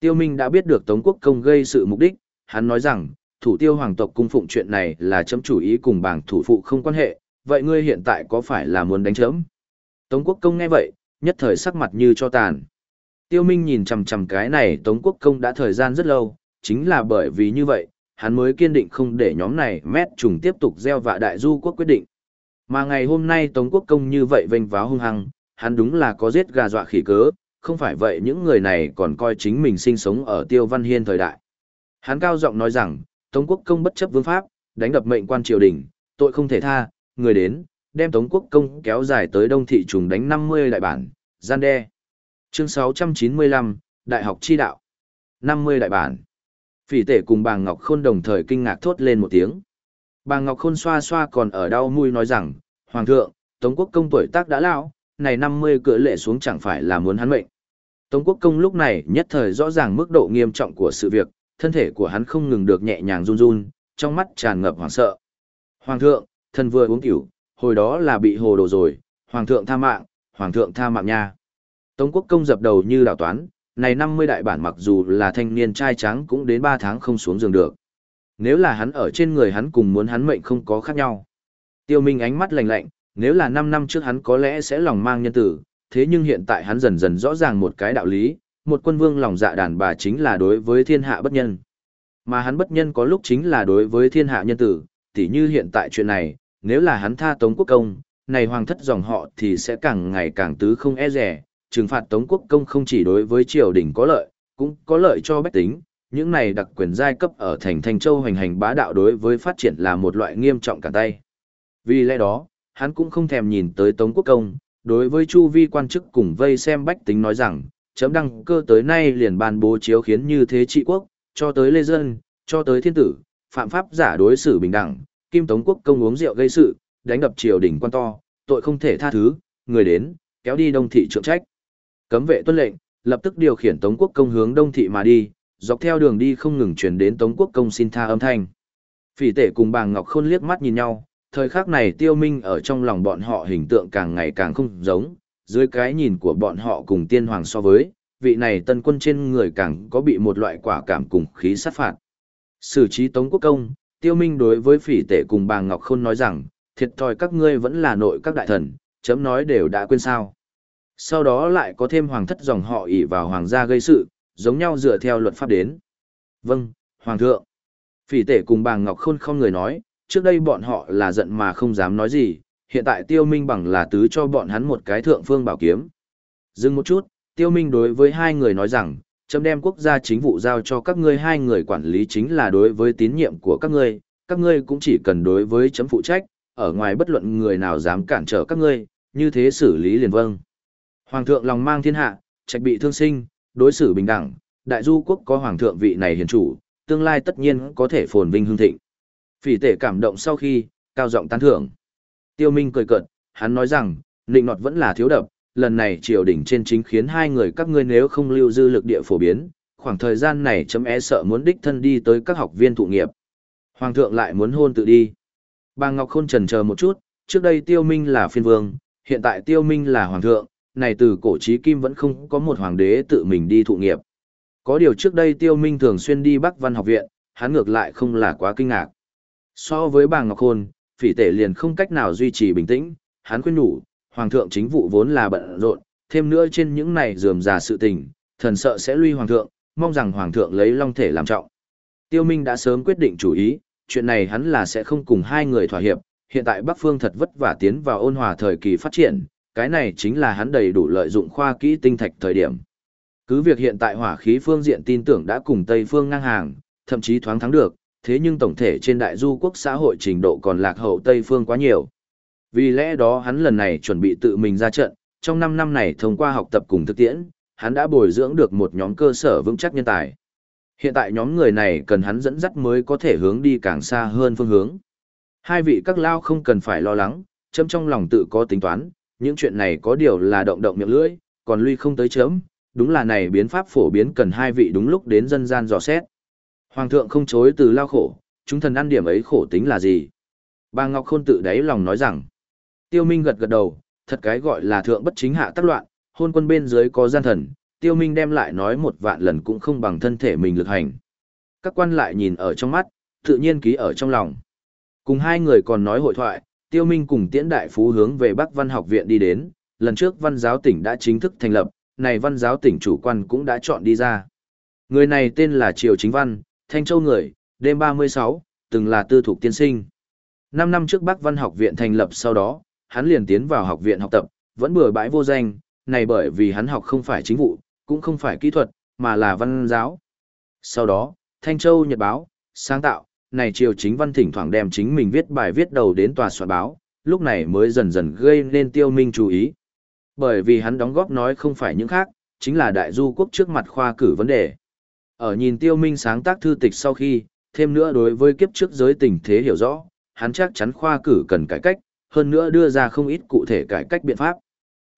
Tiêu Minh đã biết được Tống Quốc Công gây sự mục đích, hắn nói rằng, thủ tiêu hoàng tộc cung phụng chuyện này là chấm chủ ý cùng bảng thủ phụ không quan hệ, vậy ngươi hiện tại có phải là muốn đánh chấm? Tống Quốc Công nghe vậy, nhất thời sắc mặt như cho tàn. Tiêu Minh nhìn chằm chằm cái này Tống Quốc Công đã thời gian rất lâu, chính là bởi vì như vậy, hắn mới kiên định không để nhóm này mét trùng tiếp tục gieo vạ đại du quốc quyết định. Mà ngày hôm nay Tống Quốc Công như vậy vênh váo hung hăng, hắn đúng là có giết gà dọa khỉ cớ, không phải vậy những người này còn coi chính mình sinh sống ở Tiêu Văn Hiên thời đại. Hắn cao giọng nói rằng, Tống Quốc Công bất chấp vương pháp, đánh đập mệnh quan triều đình, tội không thể tha, người đến, đem Tống Quốc Công kéo dài tới Đông Thị trùng đánh 50 đại bản, gian đe. Chương 695, Đại học chi đạo. 50 đại bản. Phỉ tể cùng bà Ngọc Khôn đồng thời kinh ngạc thốt lên một tiếng. Bà Ngọc Khôn xoa xoa còn ở đau mũi nói rằng, Hoàng thượng, Tống Quốc Công tuổi tác đã lão, này 50 cửa lệ xuống chẳng phải là muốn hắn mệnh. Tống Quốc Công lúc này nhất thời rõ ràng mức độ nghiêm trọng của sự việc, thân thể của hắn không ngừng được nhẹ nhàng run run, trong mắt tràn ngập hoảng sợ. Hoàng thượng, thần vừa uống cửu, hồi đó là bị hồ đồ rồi, hoàng thượng tha mạng, hoàng thượng tha mạng nha. Tống Quốc Công dập đầu như đảo toán, này 50 đại bản mặc dù là thanh niên trai trắng cũng đến 3 tháng không xuống giường được. Nếu là hắn ở trên người hắn cùng muốn hắn mệnh không có khác nhau. Tiêu Minh ánh mắt lạnh lạnh, nếu là 5 năm trước hắn có lẽ sẽ lòng mang nhân tử, thế nhưng hiện tại hắn dần dần rõ ràng một cái đạo lý, một quân vương lòng dạ đàn bà chính là đối với thiên hạ bất nhân. Mà hắn bất nhân có lúc chính là đối với thiên hạ nhân tử, tỉ như hiện tại chuyện này, nếu là hắn tha Tống Quốc Công, này hoàng thất dòng họ thì sẽ càng ngày càng tứ không e rẻ, trừng phạt Tống Quốc Công không chỉ đối với triều đình có lợi, cũng có lợi cho bách tính, những này đặc quyền giai cấp ở thành Thanh Châu hoành hành bá đạo đối với phát triển là một loại nghiêm trọng cả tay. Vì lẽ đó, hắn cũng không thèm nhìn tới Tống Quốc Công, đối với chu vi quan chức cùng vây xem bách tính nói rằng, chấm đăng cơ tới nay liền ban bố chiếu khiến như thế trị quốc, cho tới lê dân, cho tới thiên tử, phạm pháp giả đối xử bình đẳng, kim tống quốc công uống rượu gây sự, đánh đập triều đình quan to, tội không thể tha thứ, người đến, kéo đi đông thị trượng trách. Cấm vệ tuân lệnh, lập tức điều khiển tống quốc công hướng đông thị mà đi, dọc theo đường đi không ngừng truyền đến tống quốc công xin tha âm thanh. Phỉ tể cùng bàng ngọc khôn liếc mắt nhìn nhau, thời khắc này tiêu minh ở trong lòng bọn họ hình tượng càng ngày càng không giống, dưới cái nhìn của bọn họ cùng tiên hoàng so với, vị này tân quân trên người càng có bị một loại quả cảm cùng khí sát phạt. Sử trí Tống Quốc Công, tiêu minh đối với phỉ tể cùng bà Ngọc Khôn nói rằng, thiệt thòi các ngươi vẫn là nội các đại thần, chấm nói đều đã quên sao. Sau đó lại có thêm hoàng thất dòng họ ỷ vào hoàng gia gây sự, giống nhau dựa theo luật pháp đến. Vâng, Hoàng thượng. Phỉ tể cùng bà Ngọc Khôn không người nói, trước đây bọn họ là giận mà không dám nói gì, hiện tại tiêu minh bằng là tứ cho bọn hắn một cái thượng phương bảo kiếm. Dừng một chút, tiêu minh đối với hai người nói rằng, chấm đem quốc gia chính vụ giao cho các ngươi hai người quản lý chính là đối với tín nhiệm của các ngươi, các ngươi cũng chỉ cần đối với chấm phụ trách, ở ngoài bất luận người nào dám cản trở các ngươi, như thế xử lý liền vâng. Hoàng thượng lòng mang thiên hạ, trạch bị thương sinh, đối xử bình đẳng, đại du quốc có hoàng thượng vị này hiền chủ, tương lai tất nhiên có thể phồn vinh hương thịnh. Phỉ tể cảm động sau khi, cao giọng tán thưởng. Tiêu Minh cười cợt, hắn nói rằng, định nọt vẫn là thiếu đập, lần này triều đình trên chính khiến hai người các ngươi nếu không lưu dư lực địa phổ biến, khoảng thời gian này chấm e sợ muốn đích thân đi tới các học viên thụ nghiệp. Hoàng thượng lại muốn hôn tự đi. Bà Ngọc Khôn trần chờ một chút, trước đây Tiêu Minh là phiên vương, hiện tại Tiêu Minh là hoàng thượng, này từ cổ chí kim vẫn không có một hoàng đế tự mình đi thụ nghiệp. Có điều trước đây Tiêu Minh thường xuyên đi Bắc Văn học viện, hắn ngược lại không là quá kinh ngạc. So với bà Ngọc Khôn, phỉ tể liền không cách nào duy trì bình tĩnh, hắn khuyên nhủ, hoàng thượng chính vụ vốn là bận rộn, thêm nữa trên những này dườm già sự tình, thần sợ sẽ lui hoàng thượng, mong rằng hoàng thượng lấy long thể làm trọng. Tiêu Minh đã sớm quyết định chủ ý, chuyện này hắn là sẽ không cùng hai người thỏa hiệp, hiện tại Bắc Phương thật vất vả tiến vào ôn hòa thời kỳ phát triển, cái này chính là hắn đầy đủ lợi dụng khoa kỹ tinh thạch thời điểm. Cứ việc hiện tại hỏa khí phương diện tin tưởng đã cùng Tây Phương ngang hàng, thậm chí thoáng thắng được, thế nhưng tổng thể trên đại du quốc xã hội trình độ còn lạc hậu Tây Phương quá nhiều. Vì lẽ đó hắn lần này chuẩn bị tự mình ra trận, trong 5 năm này thông qua học tập cùng thực tiễn, hắn đã bồi dưỡng được một nhóm cơ sở vững chắc nhân tài. Hiện tại nhóm người này cần hắn dẫn dắt mới có thể hướng đi càng xa hơn phương hướng. Hai vị các lao không cần phải lo lắng, chấm trong lòng tự có tính toán, những chuyện này có điều là động động miệng lưỡi, còn lui không tới chấm, đúng là này biến pháp phổ biến cần hai vị đúng lúc đến dân gian dò xét. Hoàng thượng không chối từ lao khổ, chúng thần ăn điểm ấy khổ tính là gì? Bà Ngọc Khôn tự đáy lòng nói rằng, Tiêu Minh gật gật đầu, thật cái gọi là thượng bất chính hạ tác loạn, hôn quân bên dưới có gian thần, Tiêu Minh đem lại nói một vạn lần cũng không bằng thân thể mình lực hành. Các quan lại nhìn ở trong mắt, tự nhiên ký ở trong lòng. Cùng hai người còn nói hội thoại, Tiêu Minh cùng Tiễn Đại Phú hướng về Bắc Văn học viện đi đến, lần trước văn giáo tỉnh đã chính thức thành lập, này văn giáo tỉnh chủ quan cũng đã chọn đi ra. Người này tên là Triều Chính Văn, Thanh Châu người, đêm 36, từng là tư thục tiên sinh. Năm năm trước Bắc Văn học viện thành lập sau đó, hắn liền tiến vào học viện học tập, vẫn bừa bãi vô danh, này bởi vì hắn học không phải chính vụ, cũng không phải kỹ thuật, mà là văn giáo. Sau đó, Thanh Châu Nhật Báo, sáng tạo, này triều chính văn thỉnh thoảng đem chính mình viết bài viết đầu đến tòa soạn báo, lúc này mới dần dần gây nên tiêu minh chú ý. Bởi vì hắn đóng góp nói không phải những khác, chính là đại du quốc trước mặt khoa cử vấn đề. Ở nhìn tiêu minh sáng tác thư tịch sau khi, thêm nữa đối với kiếp trước giới tình thế hiểu rõ, hắn chắc chắn khoa cử cần cải cách, hơn nữa đưa ra không ít cụ thể cải cách biện pháp.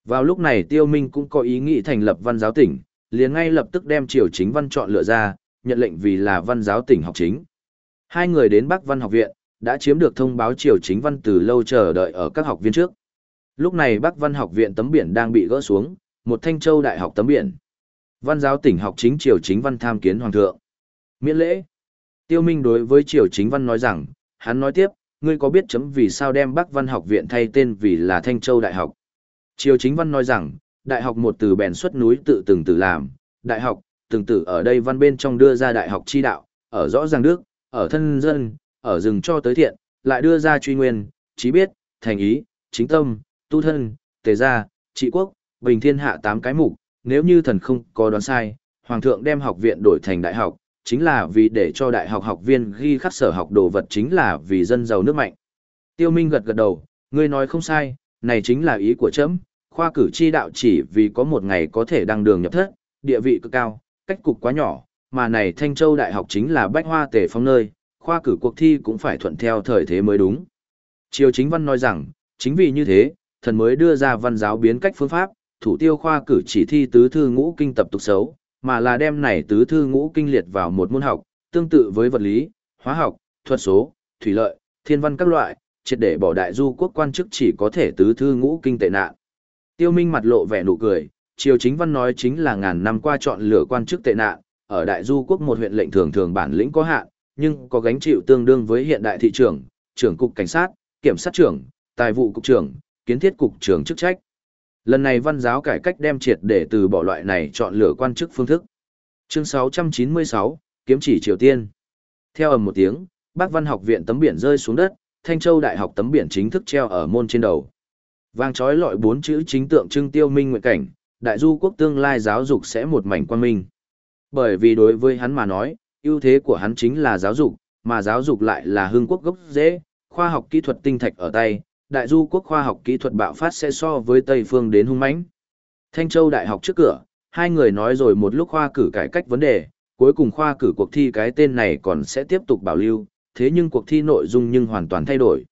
Vào lúc này Tiêu Minh cũng có ý nghĩ thành lập văn giáo tỉnh, liền ngay lập tức đem triều chính văn chọn lựa ra, nhận lệnh vì là văn giáo tỉnh học chính. Hai người đến Bắc Văn học viện, đã chiếm được thông báo triều chính văn từ lâu chờ đợi ở các học viên trước. Lúc này Bắc Văn học viện tấm biển đang bị gỡ xuống, một Thanh Châu đại học tấm biển. Văn giáo tỉnh học chính triều chính văn tham kiến hoàng thượng. Miễn lễ. Tiêu Minh đối với triều chính văn nói rằng, hắn nói tiếp, ngươi có biết chấm vì sao đem Bắc Văn học viện thay tên vì là Thanh Châu đại học? Triều chính văn nói rằng, đại học một từ bèn xuất núi tự từng tự làm, đại học, từng tự ở đây văn bên trong đưa ra đại học chi đạo, ở rõ ràng đức, ở thân dân, ở rừng cho tới thiện, lại đưa ra truy nguyên, trí biết, thành ý, chính tâm, tu thân, tề gia, trị quốc, bình thiên hạ tám cái mục, nếu như thần không có đoán sai, hoàng thượng đem học viện đổi thành đại học, chính là vì để cho đại học học viên ghi khắc sở học đồ vật chính là vì dân giàu nước mạnh. Tiêu Minh gật gật đầu, ngươi nói không sai, này chính là ý của chấm, khoa cử chi đạo chỉ vì có một ngày có thể đăng đường nhập thất, địa vị cực cao, cách cục quá nhỏ, mà này Thanh Châu Đại học chính là bách hoa tề phong nơi, khoa cử cuộc thi cũng phải thuận theo thời thế mới đúng. Triều chính văn nói rằng, chính vì như thế, thần mới đưa ra văn giáo biến cách phương pháp, thủ tiêu khoa cử chỉ thi tứ thư ngũ kinh tập tục xấu, mà là đem này tứ thư ngũ kinh liệt vào một môn học, tương tự với vật lý, hóa học, thuật số, thủy lợi, thiên văn các loại, triệt để bỏ đại du quốc quan chức chỉ có thể tứ thư ngũ kinh tệ nạn. Tiêu Minh mặt lộ vẻ nụ cười, Triều Chính Văn nói chính là ngàn năm qua chọn lựa quan chức tệ nạn, ở đại du quốc một huyện lệnh thường thường bản lĩnh có hạn, nhưng có gánh chịu tương đương với hiện đại thị trưởng, trưởng cục cảnh sát, kiểm sát trưởng, tài vụ cục trưởng, kiến thiết cục trưởng chức trách. Lần này văn giáo cải cách đem triệt để từ bỏ loại này chọn lựa quan chức phương thức. Chương 696, kiếm chỉ Triều Tiên. Theo ầm một tiếng, Bác Văn học viện tấm biển rơi xuống đất, Thanh Châu Đại học tấm biển chính thức treo ở môn trên đầu. Vang chói lọi bốn chữ chính tượng trưng tiêu minh nguyện cảnh, đại du quốc tương lai giáo dục sẽ một mảnh quan minh. Bởi vì đối với hắn mà nói, ưu thế của hắn chính là giáo dục, mà giáo dục lại là hương quốc gốc dễ, khoa học kỹ thuật tinh thạch ở tay, đại du quốc khoa học kỹ thuật bạo phát sẽ so với Tây phương đến hung mãnh. Thanh Châu Đại học trước cửa, hai người nói rồi một lúc khoa cử cải cách vấn đề, cuối cùng khoa cử cuộc thi cái tên này còn sẽ tiếp tục bảo lưu, thế nhưng cuộc thi nội dung nhưng hoàn toàn thay đổi.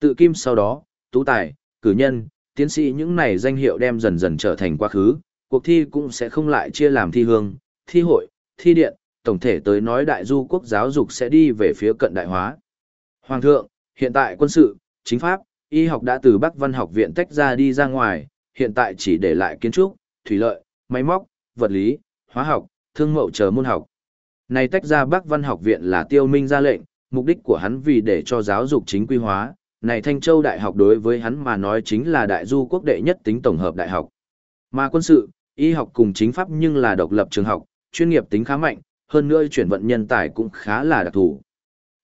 Tự kim sau đó, tú tài, cử nhân, tiến sĩ những này danh hiệu đem dần dần trở thành quá khứ, cuộc thi cũng sẽ không lại chia làm thi hương, thi hội, thi điện, tổng thể tới nói đại du quốc giáo dục sẽ đi về phía cận đại hóa. Hoàng thượng, hiện tại quân sự, chính pháp, y học đã từ Bắc Văn học viện tách ra đi ra ngoài, hiện tại chỉ để lại kiến trúc, thủy lợi, máy móc, vật lý, hóa học, thương mậu chờ môn học. Này tách ra Bắc Văn học viện là tiêu minh ra lệnh, mục đích của hắn vì để cho giáo dục chính quy hóa, này Thanh Châu Đại học đối với hắn mà nói chính là đại du quốc đệ nhất tính tổng hợp đại học. Mà quân sự, y học cùng chính pháp nhưng là độc lập trường học, chuyên nghiệp tính khá mạnh, hơn nữa chuyển vận nhân tài cũng khá là đặc thù.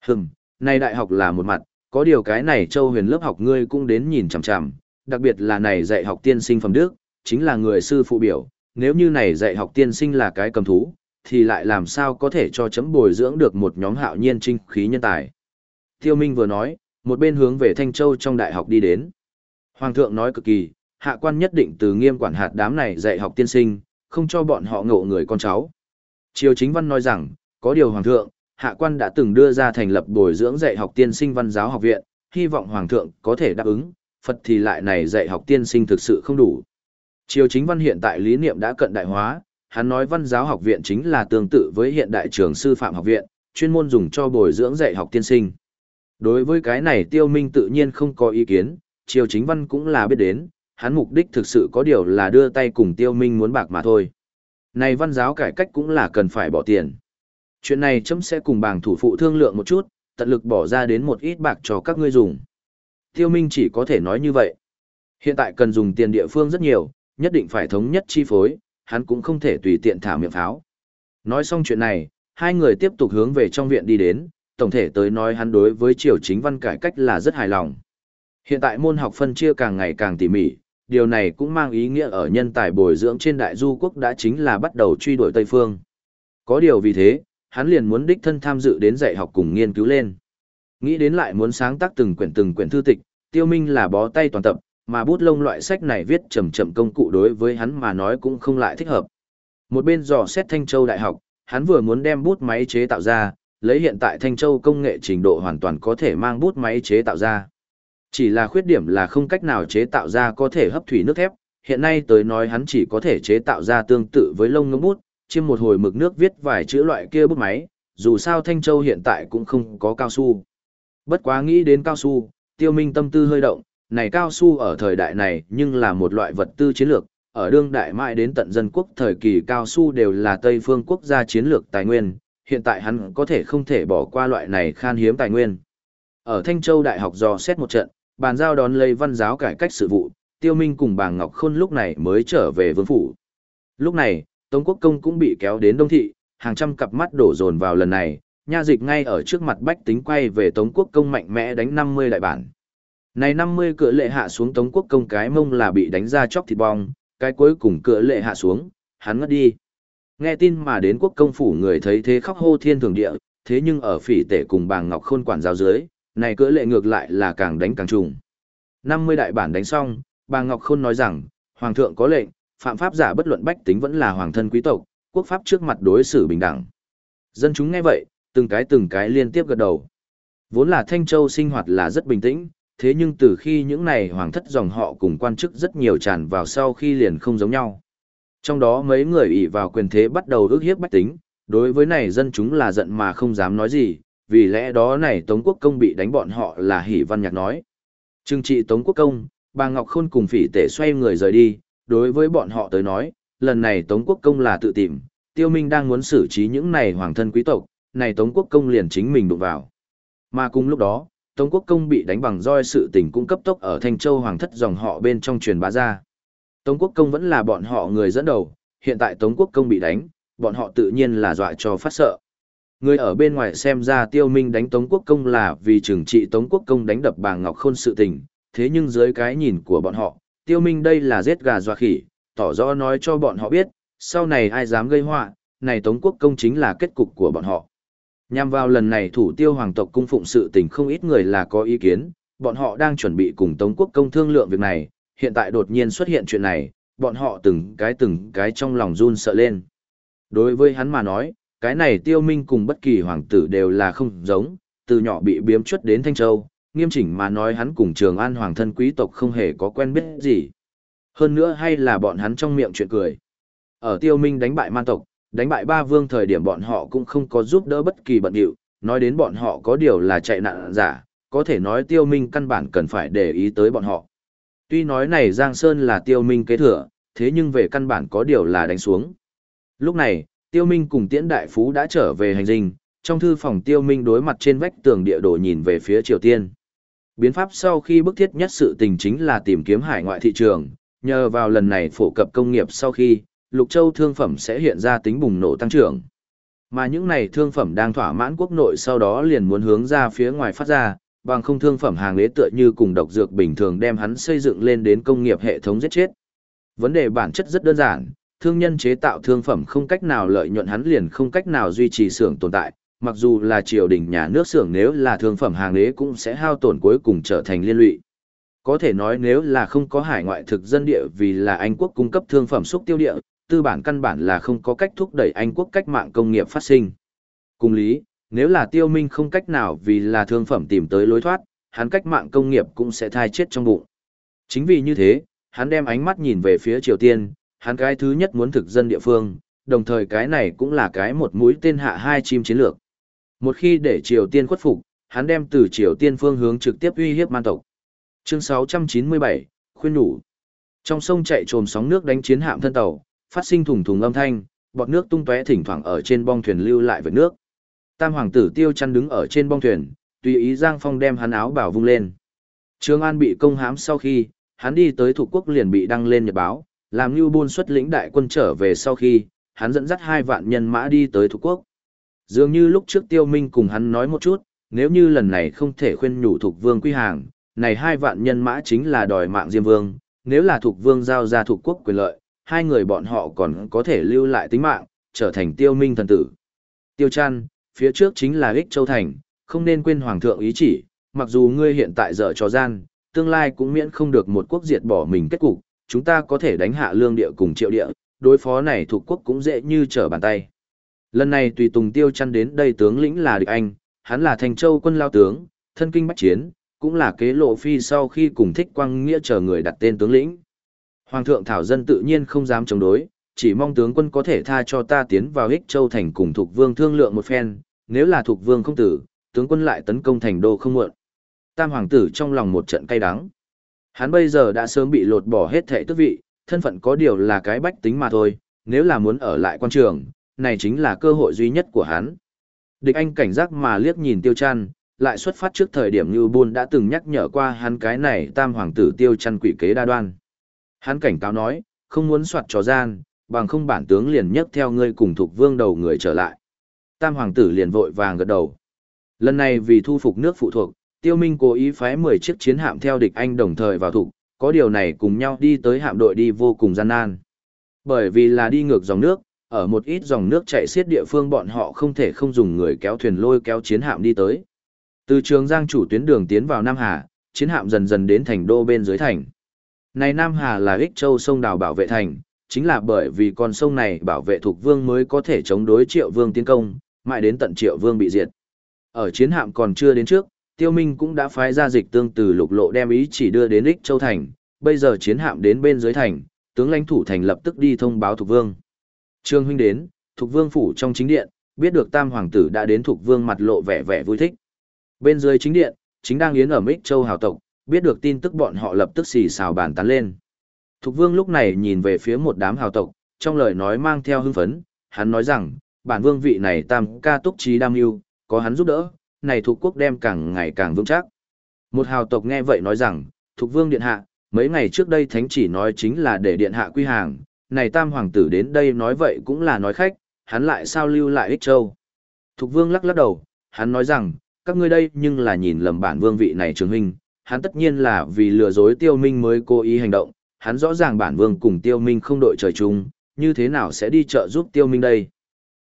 Hừm, này đại học là một mặt, có điều cái này Châu Huyền lớp học ngươi cũng đến nhìn chằm chằm, đặc biệt là này dạy học tiên sinh phẩm đức, chính là người sư phụ biểu, nếu như này dạy học tiên sinh là cái cầm thú, thì lại làm sao có thể cho chấm bồi dưỡng được một nhóm hạo nhiên trinh khí nhân tài. Tiêu Minh vừa nói, một bên hướng về Thanh Châu trong đại học đi đến. Hoàng thượng nói cực kỳ, hạ quan nhất định từ nghiêm quản hạt đám này dạy học tiên sinh, không cho bọn họ ngộ người con cháu. Triều chính văn nói rằng, có điều Hoàng thượng, hạ quan đã từng đưa ra thành lập bồi dưỡng dạy học tiên sinh văn giáo học viện, hy vọng Hoàng thượng có thể đáp ứng, Phật thì lại này dạy học tiên sinh thực sự không đủ. Triều chính văn hiện tại lý niệm đã cận đại hóa, hắn nói văn giáo học viện chính là tương tự với hiện đại trường sư phạm học viện, chuyên môn dùng cho bồi dưỡng dạy học tiên sinh. Đối với cái này tiêu minh tự nhiên không có ý kiến, triều chính văn cũng là biết đến, hắn mục đích thực sự có điều là đưa tay cùng tiêu minh muốn bạc mà thôi. Này văn giáo cải cách cũng là cần phải bỏ tiền. Chuyện này chấm sẽ cùng bảng thủ phụ thương lượng một chút, tận lực bỏ ra đến một ít bạc cho các ngươi dùng. Tiêu Minh chỉ có thể nói như vậy. Hiện tại cần dùng tiền địa phương rất nhiều, nhất định phải thống nhất chi phối, hắn cũng không thể tùy tiện thả miệng pháo. Nói xong chuyện này, hai người tiếp tục hướng về trong viện đi đến, tổng thể tới nói hắn đối với triều chính văn cải cách là rất hài lòng. Hiện tại môn học phân chia càng ngày càng tỉ mỉ, điều này cũng mang ý nghĩa ở nhân tài bồi dưỡng trên đại du quốc đã chính là bắt đầu truy đuổi Tây Phương. Có điều vì thế, hắn liền muốn đích thân tham dự đến dạy học cùng nghiên cứu lên. Nghĩ đến lại muốn sáng tác từng quyển từng quyển thư tịch, tiêu minh là bó tay toàn tập, mà bút lông loại sách này viết chậm chậm công cụ đối với hắn mà nói cũng không lại thích hợp. Một bên dò xét Thanh Châu Đại học, hắn vừa muốn đem bút máy chế tạo ra, lấy hiện tại Thanh Châu công nghệ trình độ hoàn toàn có thể mang bút máy chế tạo ra. Chỉ là khuyết điểm là không cách nào chế tạo ra có thể hấp thủy nước thép, hiện nay tới nói hắn chỉ có thể chế tạo ra tương tự với lông ngỗng bút, chiêm một hồi mực nước viết vài chữ loại kia bút máy, dù sao Thanh Châu hiện tại cũng không có cao su. Bất quá nghĩ đến cao su, tiêu minh tâm tư hơi động, này cao su ở thời đại này nhưng là một loại vật tư chiến lược, ở đương đại mãi đến tận dân quốc thời kỳ cao su đều là Tây phương quốc gia chiến lược tài nguyên, hiện tại hắn có thể không thể bỏ qua loại này khan hiếm tài nguyên. Ở Thanh Châu Đại học dò xét một trận, bàn giao đón lấy văn giáo cải cách sự vụ, Tiêu Minh cùng bà Ngọc Khôn lúc này mới trở về vương phủ. Lúc này, Tống Quốc Công cũng bị kéo đến Đông Thị, hàng trăm cặp mắt đổ dồn vào lần này, nha dịch ngay ở trước mặt bách tính quay về Tống Quốc Công mạnh mẽ đánh 50 đại bản. Này 50 cửa lệ hạ xuống Tống Quốc Công cái mông là bị đánh ra chóc thịt bong, cái cuối cùng cửa lệ hạ xuống, hắn ngất đi. Nghe tin mà đến quốc công phủ người thấy thế khóc hô thiên thường địa, thế nhưng ở phỉ tể cùng bàng ngọc khôn quản giáo dưới, này cửa lệ ngược lại là càng đánh càng trùng. 50 đại bản đánh xong, bà Ngọc Khôn nói rằng, Hoàng thượng có lệnh, phạm pháp giả bất luận bách tính vẫn là hoàng thân quý tộc, quốc pháp trước mặt đối xử bình đẳng. Dân chúng nghe vậy, từng cái từng cái liên tiếp gật đầu. Vốn là Thanh Châu sinh hoạt là rất bình tĩnh, thế nhưng từ khi những này hoàng thất dòng họ cùng quan chức rất nhiều tràn vào sau khi liền không giống nhau. Trong đó mấy người ỷ vào quyền thế bắt đầu ước hiếp bách tính, đối với này dân chúng là giận mà không dám nói gì, vì lẽ đó này Tống Quốc Công bị đánh bọn họ là hỉ văn nhạc nói. Trừng trị Tống Quốc Công, bà Ngọc Khôn cùng phỉ tể xoay người rời đi, đối với bọn họ tới nói, lần này Tống Quốc Công là tự tìm, Tiêu Minh đang muốn xử trí những này hoàng thân quý tộc, này Tống Quốc Công liền chính mình đụng vào. Mà cùng lúc đó, Tống Quốc Công bị đánh bằng roi sự tình cũng cấp tốc ở Thanh Châu hoàng thất dòng họ bên trong truyền bá ra. Tống Quốc Công vẫn là bọn họ người dẫn đầu, hiện tại Tống Quốc Công bị đánh, bọn họ tự nhiên là dọa cho phát sợ. Người ở bên ngoài xem ra tiêu minh đánh Tống Quốc Công là vì trừng trị Tống Quốc Công đánh đập bà Ngọc Khôn sự tình, thế nhưng dưới cái nhìn của bọn họ, tiêu minh đây là giết gà dọa khỉ, tỏ rõ nói cho bọn họ biết, sau này ai dám gây họa, này Tống Quốc Công chính là kết cục của bọn họ. Nhằm vào lần này thủ tiêu hoàng tộc cung phụng sự tình không ít người là có ý kiến, bọn họ đang chuẩn bị cùng Tống Quốc Công thương lượng việc này, hiện tại đột nhiên xuất hiện chuyện này, bọn họ từng cái từng cái trong lòng run sợ lên. Đối với hắn mà nói, cái này tiêu minh cùng bất kỳ hoàng tử đều là không giống, từ nhỏ bị biếm chuất đến Thanh Châu, nghiêm chỉnh mà nói hắn cùng trường an hoàng thân quý tộc không hề có quen biết gì. Hơn nữa hay là bọn hắn trong miệng chuyện cười. Ở tiêu minh đánh bại man tộc, đánh bại ba vương thời điểm bọn họ cũng không có giúp đỡ bất kỳ bận điệu, nói đến bọn họ có điều là chạy nạn giả, có thể nói tiêu minh căn bản cần phải để ý tới bọn họ. Tuy nói này Giang Sơn là tiêu minh kế thừa, thế nhưng về căn bản có điều là đánh xuống. Lúc này, tiêu minh cùng tiễn đại phú đã trở về hành dinh, trong thư phòng tiêu minh đối mặt trên vách tường địa đồ nhìn về phía Triều Tiên. Biến pháp sau khi bức thiết nhất sự tình chính là tìm kiếm hải ngoại thị trường, nhờ vào lần này phổ cập công nghiệp sau khi, lục châu thương phẩm sẽ hiện ra tính bùng nổ tăng trưởng. Mà những này thương phẩm đang thỏa mãn quốc nội sau đó liền muốn hướng ra phía ngoài phát ra, bằng không thương phẩm hàng lế tựa như cùng độc dược bình thường đem hắn xây dựng lên đến công nghiệp hệ thống giết chết. Vấn đề bản chất rất đơn giản, thương nhân chế tạo thương phẩm không cách nào lợi nhuận hắn liền không cách nào duy trì xưởng tồn tại, mặc dù là triều đình nhà nước xưởng nếu là thương phẩm hàng lế cũng sẽ hao tổn cuối cùng trở thành liên lụy. Có thể nói nếu là không có hải ngoại thực dân địa vì là Anh quốc cung cấp thương phẩm xúc tiêu địa, tư bản căn bản là không có cách thúc đẩy Anh quốc cách mạng công nghiệp phát sinh. Cùng lý, nếu là tiêu minh không cách nào vì là thương phẩm tìm tới lối thoát, hắn cách mạng công nghiệp cũng sẽ thai chết trong bụng. Chính vì như thế, hắn đem ánh mắt nhìn về phía Triều Tiên, hắn cái thứ nhất muốn thực dân địa phương, đồng thời cái này cũng là cái một mũi tên hạ hai chim chiến lược. Một khi để Triều Tiên khuất phục, hắn đem từ Triều Tiên phương hướng trực tiếp uy hiếp man tộc. Chương 697, khuyên nhủ. Trong sông chạy trồm sóng nước đánh chiến hạm thân tàu, phát sinh thùng thùng âm thanh, bọt nước tung tóe thỉnh thoảng ở trên bong thuyền lưu lại vệt nước. Tam hoàng tử Tiêu Chân đứng ở trên bong thuyền, tùy ý Giang Phong đem hắn áo bảo vung lên. Trương An bị công hãm sau khi, hắn đi tới thủ quốc liền bị đăng lên nhật báo, làm như buôn xuất lĩnh đại quân trở về sau khi, hắn dẫn dắt hai vạn nhân mã đi tới thủ quốc. Dường như lúc trước Tiêu Minh cùng hắn nói một chút, nếu như lần này không thể khuyên nhủ thuộc vương quy hàng, này hai vạn nhân mã chính là đòi mạng Diêm Vương, nếu là thuộc vương giao ra thuộc quốc quyền lợi, hai người bọn họ còn có thể lưu lại tính mạng, trở thành tiêu minh thần tử. Tiêu chăn, phía trước chính là ích châu thành, không nên quên hoàng thượng ý chỉ, mặc dù ngươi hiện tại dở trò gian, tương lai cũng miễn không được một quốc diệt bỏ mình kết cục, chúng ta có thể đánh hạ lương địa cùng triệu địa, đối phó này thuộc quốc cũng dễ như trở bàn tay. Lần này tùy tùng tiêu chăn đến đây tướng lĩnh là địch anh, hắn là thành châu quân lao tướng, thân kinh bách chiến, cũng là kế lộ phi sau khi cùng thích quang nghĩa chờ người đặt tên tướng lĩnh. Hoàng thượng Thảo Dân tự nhiên không dám chống đối, chỉ mong tướng quân có thể tha cho ta tiến vào ích châu thành cùng thuộc vương thương lượng một phen, nếu là thuộc vương không tử, tướng quân lại tấn công thành đô không muộn. Tam hoàng tử trong lòng một trận cay đắng. Hắn bây giờ đã sớm bị lột bỏ hết thệ tước vị, thân phận có điều là cái bách tính mà thôi, nếu là muốn ở lại quan trường, này chính là cơ hội duy nhất của hắn. Địch anh cảnh giác mà liếc nhìn tiêu chăn, lại xuất phát trước thời điểm như buôn đã từng nhắc nhở qua hắn cái này tam hoàng tử tiêu chăn quỷ kế đa đoan. Hắn cảnh cáo nói, không muốn soạt trò gian, bằng không bản tướng liền nhấc theo ngươi cùng thuộc vương đầu người trở lại. Tam hoàng tử liền vội vàng gật đầu. Lần này vì thu phục nước phụ thuộc, Tiêu Minh cố ý phái 10 chiếc chiến hạm theo địch anh đồng thời vào thủ, có điều này cùng nhau đi tới hạm đội đi vô cùng gian nan. Bởi vì là đi ngược dòng nước, ở một ít dòng nước chảy xiết địa phương bọn họ không thể không dùng người kéo thuyền lôi kéo chiến hạm đi tới. Từ trường Giang chủ tuyến đường tiến vào Nam Hà, chiến hạm dần dần đến thành đô bên dưới thành. Này Nam Hà là ích châu sông đào bảo vệ thành, chính là bởi vì con sông này bảo vệ thuộc vương mới có thể chống đối triệu vương tiến công, mãi đến tận triệu vương bị diệt. Ở chiến hạm còn chưa đến trước, tiêu minh cũng đã phái ra dịch tương từ lục lộ đem ý chỉ đưa đến ích châu thành, bây giờ chiến hạm đến bên dưới thành, tướng lãnh thủ thành lập tức đi thông báo thuộc vương. Trương huynh đến, thuộc vương phủ trong chính điện, biết được tam hoàng tử đã đến thuộc vương mặt lộ vẻ vẻ vui thích. Bên dưới chính điện, chính đang yến ở Mịch châu hào tộc, biết được tin tức bọn họ lập tức xì xào bàn tán lên. Thục vương lúc này nhìn về phía một đám hào tộc, trong lời nói mang theo hưng phấn, hắn nói rằng, bản vương vị này tam ca túc trí đam yêu, có hắn giúp đỡ, này thuộc quốc đem càng ngày càng vững chắc. Một hào tộc nghe vậy nói rằng, thục vương điện hạ, mấy ngày trước đây thánh chỉ nói chính là để điện hạ quy hàng, này tam hoàng tử đến đây nói vậy cũng là nói khách, hắn lại sao lưu lại ích châu. Thục vương lắc lắc đầu, hắn nói rằng, các ngươi đây nhưng là nhìn lầm bản vương vị này trường huynh, hắn tất nhiên là vì lừa dối tiêu minh mới cố ý hành động, hắn rõ ràng bản vương cùng tiêu minh không đội trời chung, như thế nào sẽ đi trợ giúp tiêu minh đây.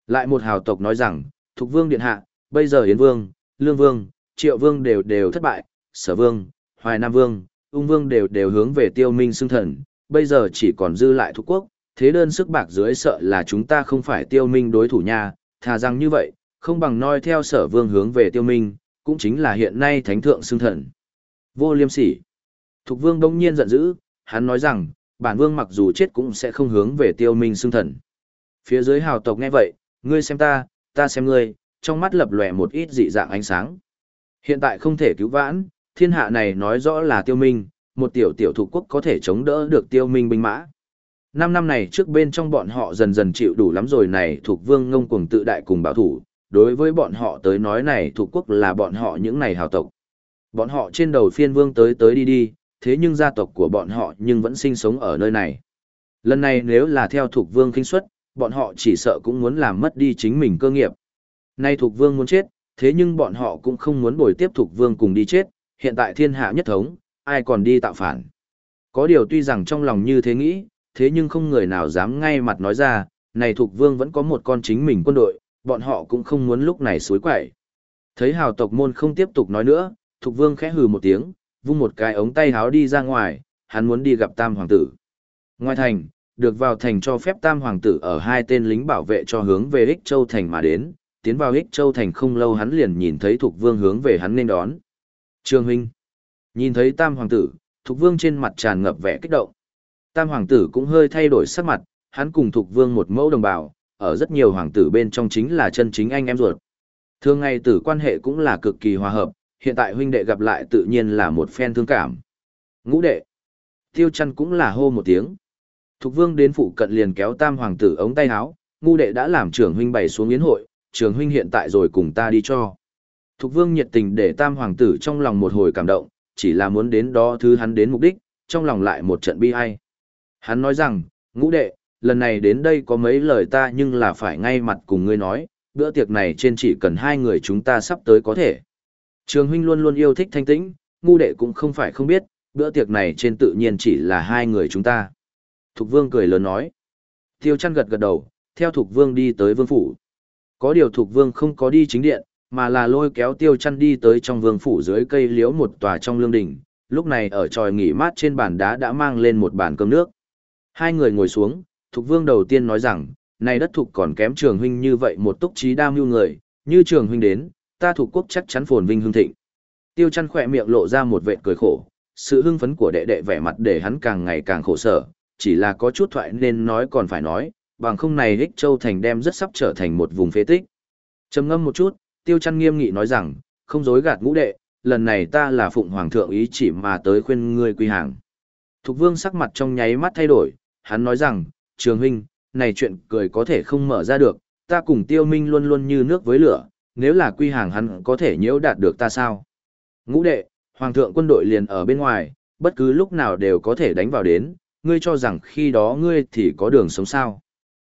Lại một hào tộc nói rằng, Thục vương điện hạ, bây giờ Yến vương, Lương vương, Triệu vương đều đều thất bại, Sở vương, Hoài Nam vương, Ung vương đều đều hướng về tiêu minh xưng thần, bây giờ chỉ còn dư lại Thục quốc, thế đơn sức bạc dưới sợ là chúng ta không phải tiêu minh đối thủ nha, thà rằng như vậy, không bằng noi theo sở vương hướng về tiêu minh, cũng chính là hiện nay thánh thượng xưng thần. Vô liêm sỉ. Thục vương đông nhiên giận dữ, hắn nói rằng, bản vương mặc dù chết cũng sẽ không hướng về tiêu minh xưng thần. Phía dưới hào tộc nghe vậy, ngươi xem ta, ta xem ngươi, trong mắt lập lòe một ít dị dạng ánh sáng. Hiện tại không thể cứu vãn, thiên hạ này nói rõ là tiêu minh, một tiểu tiểu thục quốc có thể chống đỡ được tiêu minh binh mã. Năm năm này trước bên trong bọn họ dần dần chịu đủ lắm rồi này thuộc vương ngông cuồng tự đại cùng bảo thủ, đối với bọn họ tới nói này thuộc quốc là bọn họ những này hào tộc. Bọn họ trên đầu phiên vương tới tới đi đi, thế nhưng gia tộc của bọn họ nhưng vẫn sinh sống ở nơi này. Lần này nếu là theo thuộc vương kinh suất, bọn họ chỉ sợ cũng muốn làm mất đi chính mình cơ nghiệp. Nay thuộc vương muốn chết, thế nhưng bọn họ cũng không muốn bồi tiếp thuộc vương cùng đi chết, hiện tại thiên hạ nhất thống, ai còn đi tạo phản. Có điều tuy rằng trong lòng như thế nghĩ, thế nhưng không người nào dám ngay mặt nói ra, này thuộc vương vẫn có một con chính mình quân đội, bọn họ cũng không muốn lúc này suối quậy. Thấy hào tộc môn không tiếp tục nói nữa, thuộc vương khẽ hừ một tiếng, vung một cái ống tay háo đi ra ngoài, hắn muốn đi gặp tam hoàng tử. Ngoài thành, được vào thành cho phép tam hoàng tử ở hai tên lính bảo vệ cho hướng về Ích Châu Thành mà đến, tiến vào Ích Châu Thành không lâu hắn liền nhìn thấy thuộc vương hướng về hắn nên đón. Trương huynh, nhìn thấy tam hoàng tử, thuộc vương trên mặt tràn ngập vẻ kích động. Tam hoàng tử cũng hơi thay đổi sắc mặt, hắn cùng thuộc vương một mẫu đồng bào, ở rất nhiều hoàng tử bên trong chính là chân chính anh em ruột. Thường ngày tử quan hệ cũng là cực kỳ hòa hợp, hiện tại huynh đệ gặp lại tự nhiên là một phen thương cảm. Ngũ đệ. Tiêu chăn cũng là hô một tiếng. Thục vương đến phụ cận liền kéo tam hoàng tử ống tay áo, ngu đệ đã làm trưởng huynh bày xuống yến hội, trưởng huynh hiện tại rồi cùng ta đi cho. Thục vương nhiệt tình để tam hoàng tử trong lòng một hồi cảm động, chỉ là muốn đến đó thứ hắn đến mục đích, trong lòng lại một trận bi ai. Hắn nói rằng, ngũ đệ, lần này đến đây có mấy lời ta nhưng là phải ngay mặt cùng ngươi nói, bữa tiệc này trên chỉ cần hai người chúng ta sắp tới có thể. Trường huynh luôn luôn yêu thích thanh tĩnh, ngu đệ cũng không phải không biết, bữa tiệc này trên tự nhiên chỉ là hai người chúng ta. Thục vương cười lớn nói. Tiêu chăn gật gật đầu, theo Thục vương đi tới vương phủ. Có điều Thục vương không có đi chính điện, mà là lôi kéo tiêu chăn đi tới trong vương phủ dưới cây liễu một tòa trong lương đình Lúc này ở tròi nghỉ mát trên bàn đá đã mang lên một bàn cơm nước. Hai người ngồi xuống, Thục Vương đầu tiên nói rằng, này đất thục còn kém trường huynh như vậy một túc trí đam mưu người, như trường huynh đến, ta Thục quốc chắc chắn phồn vinh hương thịnh. Tiêu chăn khỏe miệng lộ ra một vệt cười khổ, sự hưng phấn của đệ đệ vẻ mặt để hắn càng ngày càng khổ sở, chỉ là có chút thoại nên nói còn phải nói, bằng không này Hích Châu Thành đem rất sắp trở thành một vùng phế tích. Trầm ngâm một chút, Tiêu chăn nghiêm nghị nói rằng, không dối gạt ngũ đệ, lần này ta là phụng hoàng thượng ý chỉ mà tới khuyên ngươi quy hàng. Thục vương sắc mặt trong nháy mắt thay đổi, hắn nói rằng, trường huynh, này chuyện cười có thể không mở ra được, ta cùng tiêu minh luôn luôn như nước với lửa, nếu là quy hàng hắn có thể nhiễu đạt được ta sao? Ngũ đệ, hoàng thượng quân đội liền ở bên ngoài, bất cứ lúc nào đều có thể đánh vào đến, ngươi cho rằng khi đó ngươi thì có đường sống sao?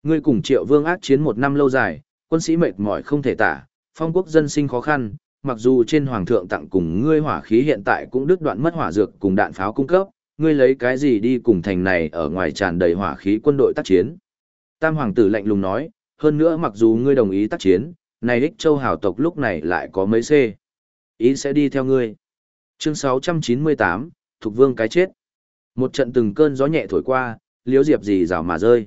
Ngươi cùng triệu vương ác chiến một năm lâu dài, quân sĩ mệt mỏi không thể tả, phong quốc dân sinh khó khăn, mặc dù trên hoàng thượng tặng cùng ngươi hỏa khí hiện tại cũng đứt đoạn mất hỏa dược cùng đạn pháo cung cấp, ngươi lấy cái gì đi cùng thành này ở ngoài tràn đầy hỏa khí quân đội tác chiến. Tam hoàng tử lạnh lùng nói, hơn nữa mặc dù ngươi đồng ý tác chiến, này đích châu hào tộc lúc này lại có mấy c. Ý sẽ đi theo ngươi. Chương 698, Thục Vương cái chết. Một trận từng cơn gió nhẹ thổi qua, liếu diệp gì rào mà rơi.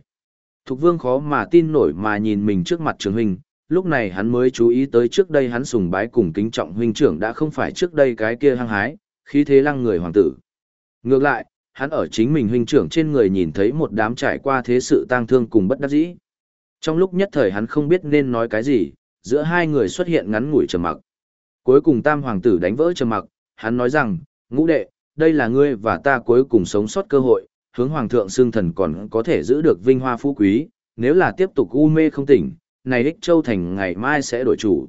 Thục Vương khó mà tin nổi mà nhìn mình trước mặt trường hình, lúc này hắn mới chú ý tới trước đây hắn sùng bái cùng kính trọng huynh trưởng đã không phải trước đây cái kia hăng hái, khí thế lăng người hoàng tử. Ngược lại, hắn ở chính mình huynh trưởng trên người nhìn thấy một đám trải qua thế sự tang thương cùng bất đắc dĩ. Trong lúc nhất thời hắn không biết nên nói cái gì, giữa hai người xuất hiện ngắn ngủi trầm mặc. Cuối cùng tam hoàng tử đánh vỡ trầm mặc, hắn nói rằng, ngũ đệ, đây là ngươi và ta cuối cùng sống sót cơ hội, hướng hoàng thượng xương thần còn có thể giữ được vinh hoa phú quý, nếu là tiếp tục u mê không tỉnh, này đích châu thành ngày mai sẽ đổi chủ.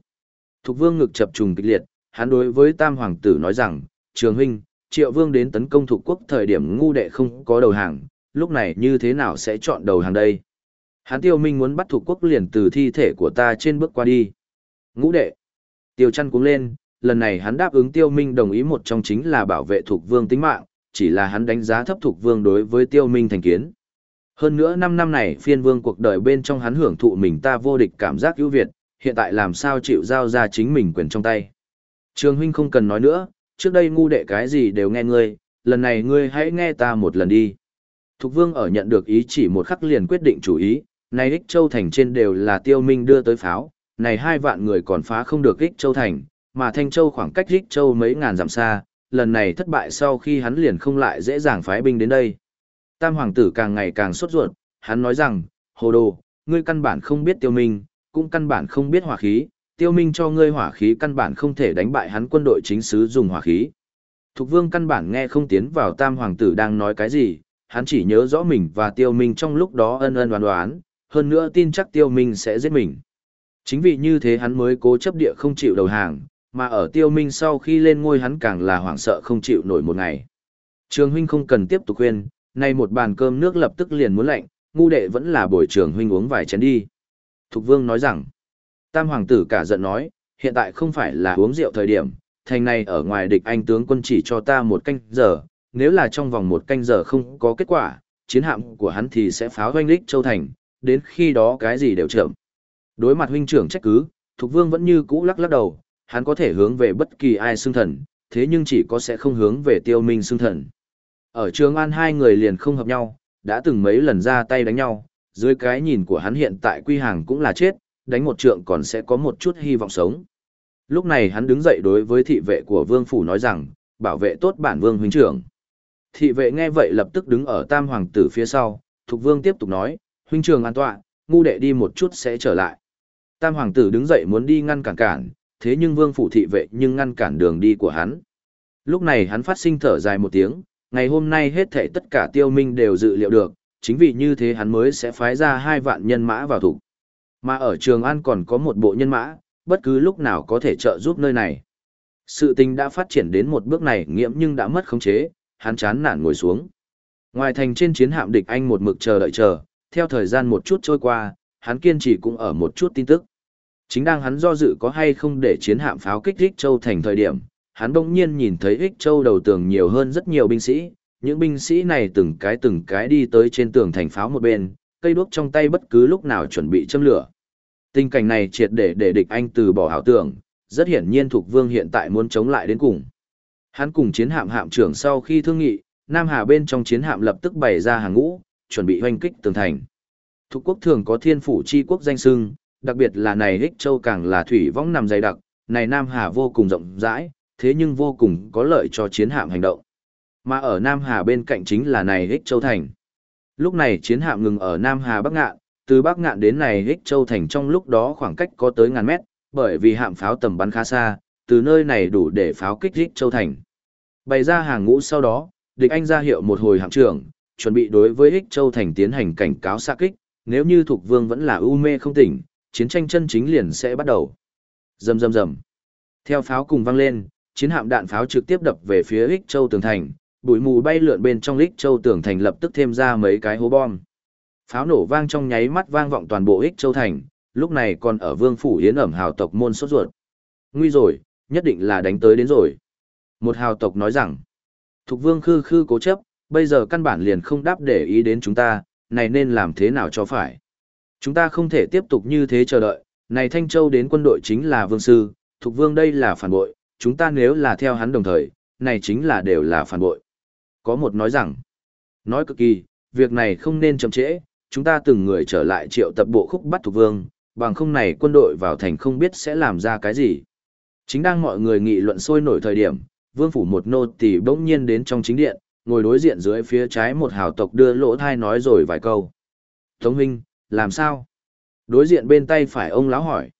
Thục vương ngực chập trùng kịch liệt, hắn đối với tam hoàng tử nói rằng, trường huynh, triệu vương đến tấn công thuộc quốc thời điểm ngu đệ không có đầu hàng, lúc này như thế nào sẽ chọn đầu hàng đây? Hán tiêu minh muốn bắt thuộc quốc liền từ thi thể của ta trên bước qua đi. Ngũ đệ. Tiêu chăn cũng lên, lần này hắn đáp ứng tiêu minh đồng ý một trong chính là bảo vệ thuộc vương tính mạng, chỉ là hắn đánh giá thấp thuộc vương đối với tiêu minh thành kiến. Hơn nữa năm năm này phiên vương cuộc đời bên trong hắn hưởng thụ mình ta vô địch cảm giác ưu việt, hiện tại làm sao chịu giao ra chính mình quyền trong tay. Trường huynh không cần nói nữa, trước đây ngu đệ cái gì đều nghe ngươi, lần này ngươi hãy nghe ta một lần đi. Thục vương ở nhận được ý chỉ một khắc liền quyết định chủ ý, này ích châu thành trên đều là tiêu minh đưa tới pháo, này hai vạn người còn phá không được ích châu thành, mà thanh châu khoảng cách ích châu mấy ngàn dặm xa, lần này thất bại sau khi hắn liền không lại dễ dàng phái binh đến đây. Tam hoàng tử càng ngày càng sốt ruột, hắn nói rằng, hồ đồ, ngươi căn bản không biết tiêu minh, cũng căn bản không biết hỏa khí, tiêu minh cho ngươi hỏa khí căn bản không thể đánh bại hắn quân đội chính sứ dùng hỏa khí. Thục vương căn bản nghe không tiến vào tam hoàng tử đang nói cái gì, hắn chỉ nhớ rõ mình và tiêu minh trong lúc đó ân ân đoán đoán, hơn nữa tin chắc tiêu minh sẽ giết mình. Chính vì như thế hắn mới cố chấp địa không chịu đầu hàng, mà ở tiêu minh sau khi lên ngôi hắn càng là hoảng sợ không chịu nổi một ngày. Trường huynh không cần tiếp tục khuyên, nay một bàn cơm nước lập tức liền muốn lạnh, ngu đệ vẫn là buổi trường huynh uống vài chén đi. Thục vương nói rằng, tam hoàng tử cả giận nói, hiện tại không phải là uống rượu thời điểm, thành này ở ngoài địch anh tướng quân chỉ cho ta một canh giờ, nếu là trong vòng một canh giờ không có kết quả, chiến hạm của hắn thì sẽ pháo doanh lích châu thành, đến khi đó cái gì đều chậm. Đối mặt huynh trưởng trách cứ, Thục Vương vẫn như cũ lắc lắc đầu, hắn có thể hướng về bất kỳ ai xưng thần, thế nhưng chỉ có sẽ không hướng về tiêu minh xưng thần. Ở trường an hai người liền không hợp nhau, đã từng mấy lần ra tay đánh nhau, dưới cái nhìn của hắn hiện tại quy hàng cũng là chết, đánh một trượng còn sẽ có một chút hy vọng sống. Lúc này hắn đứng dậy đối với thị vệ của vương phủ nói rằng, bảo vệ tốt bản vương huynh trưởng. Thị vệ nghe vậy lập tức đứng ở tam hoàng tử phía sau, Thục vương tiếp tục nói, huynh trưởng an tọa, ngu đệ đi một chút sẽ trở lại. Tam hoàng tử đứng dậy muốn đi ngăn cản cản, thế nhưng vương phủ thị vệ nhưng ngăn cản đường đi của hắn. Lúc này hắn phát sinh thở dài một tiếng, ngày hôm nay hết thảy tất cả tiêu minh đều dự liệu được, chính vì như thế hắn mới sẽ phái ra hai vạn nhân mã vào thủ. Mà ở Trường An còn có một bộ nhân mã, bất cứ lúc nào có thể trợ giúp nơi này. Sự tình đã phát triển đến một bước này nghiễm nhưng đã mất khống chế, hắn chán nản ngồi xuống. Ngoài thành trên chiến hạm địch anh một mực chờ đợi chờ, theo thời gian một chút trôi qua, hắn kiên trì cũng ở một chút tin tức. Chính đang hắn do dự có hay không để chiến hạm pháo kích Ích Châu thành thời điểm, hắn bỗng nhiên nhìn thấy Ích Châu đầu tường nhiều hơn rất nhiều binh sĩ, những binh sĩ này từng cái từng cái đi tới trên tường thành pháo một bên, cây đuốc trong tay bất cứ lúc nào chuẩn bị châm lửa. Tình cảnh này triệt để để địch anh từ bỏ hảo tưởng, rất hiển nhiên thuộc vương hiện tại muốn chống lại đến cùng. Hắn cùng chiến hạm hạm trưởng sau khi thương nghị, Nam Hà bên trong chiến hạm lập tức bày ra hàng ngũ, chuẩn bị hoanh kích tường thành. Thuộc quốc thường có thiên phủ chi quốc danh sưng, đặc biệt là này Hích Châu càng là thủy võng nằm dày đặc, này Nam Hà vô cùng rộng rãi, thế nhưng vô cùng có lợi cho chiến hạm hành động. Mà ở Nam Hà bên cạnh chính là này Hích Châu Thành. Lúc này chiến hạm ngừng ở Nam Hà Bắc Ngạn, từ Bắc Ngạn đến này Hích Châu Thành trong lúc đó khoảng cách có tới ngàn mét, bởi vì hạm pháo tầm bắn khá xa, từ nơi này đủ để pháo kích Hích Châu Thành. Bày ra hàng ngũ sau đó, địch anh ra hiệu một hồi hạm trưởng, chuẩn bị đối với Hích Châu Thành tiến hành cảnh cáo xa kích, nếu như thuộc vương vẫn là u mê không tỉnh, chiến tranh chân chính liền sẽ bắt đầu. Rầm rầm rầm. Theo pháo cùng vang lên, chiến hạm đạn pháo trực tiếp đập về phía Hích Châu tường thành, bụi mù bay lượn bên trong Ích Châu tường thành lập tức thêm ra mấy cái hố bom. Pháo nổ vang trong nháy mắt vang vọng toàn bộ Ích Châu thành, lúc này còn ở Vương phủ Yến ẩm hào tộc môn sốt ruột. Nguy rồi, nhất định là đánh tới đến rồi. Một hào tộc nói rằng, Thục Vương khư khư cố chấp, bây giờ căn bản liền không đáp để ý đến chúng ta, này nên làm thế nào cho phải. Chúng ta không thể tiếp tục như thế chờ đợi, này Thanh Châu đến quân đội chính là vương sư, Thục Vương đây là phản bội, chúng ta nếu là theo hắn đồng thời, này chính là đều là phản bội. Có một nói rằng, nói cực kỳ, việc này không nên chậm trễ, chúng ta từng người trở lại triệu tập bộ khúc bắt thuộc Vương, bằng không này quân đội vào thành không biết sẽ làm ra cái gì. Chính đang mọi người nghị luận sôi nổi thời điểm, vương phủ một nô tỳ bỗng nhiên đến trong chính điện, ngồi đối diện dưới phía trái một hào tộc đưa lỗ thai nói rồi vài câu. Tống huynh, làm sao? Đối diện bên tay phải ông lão hỏi.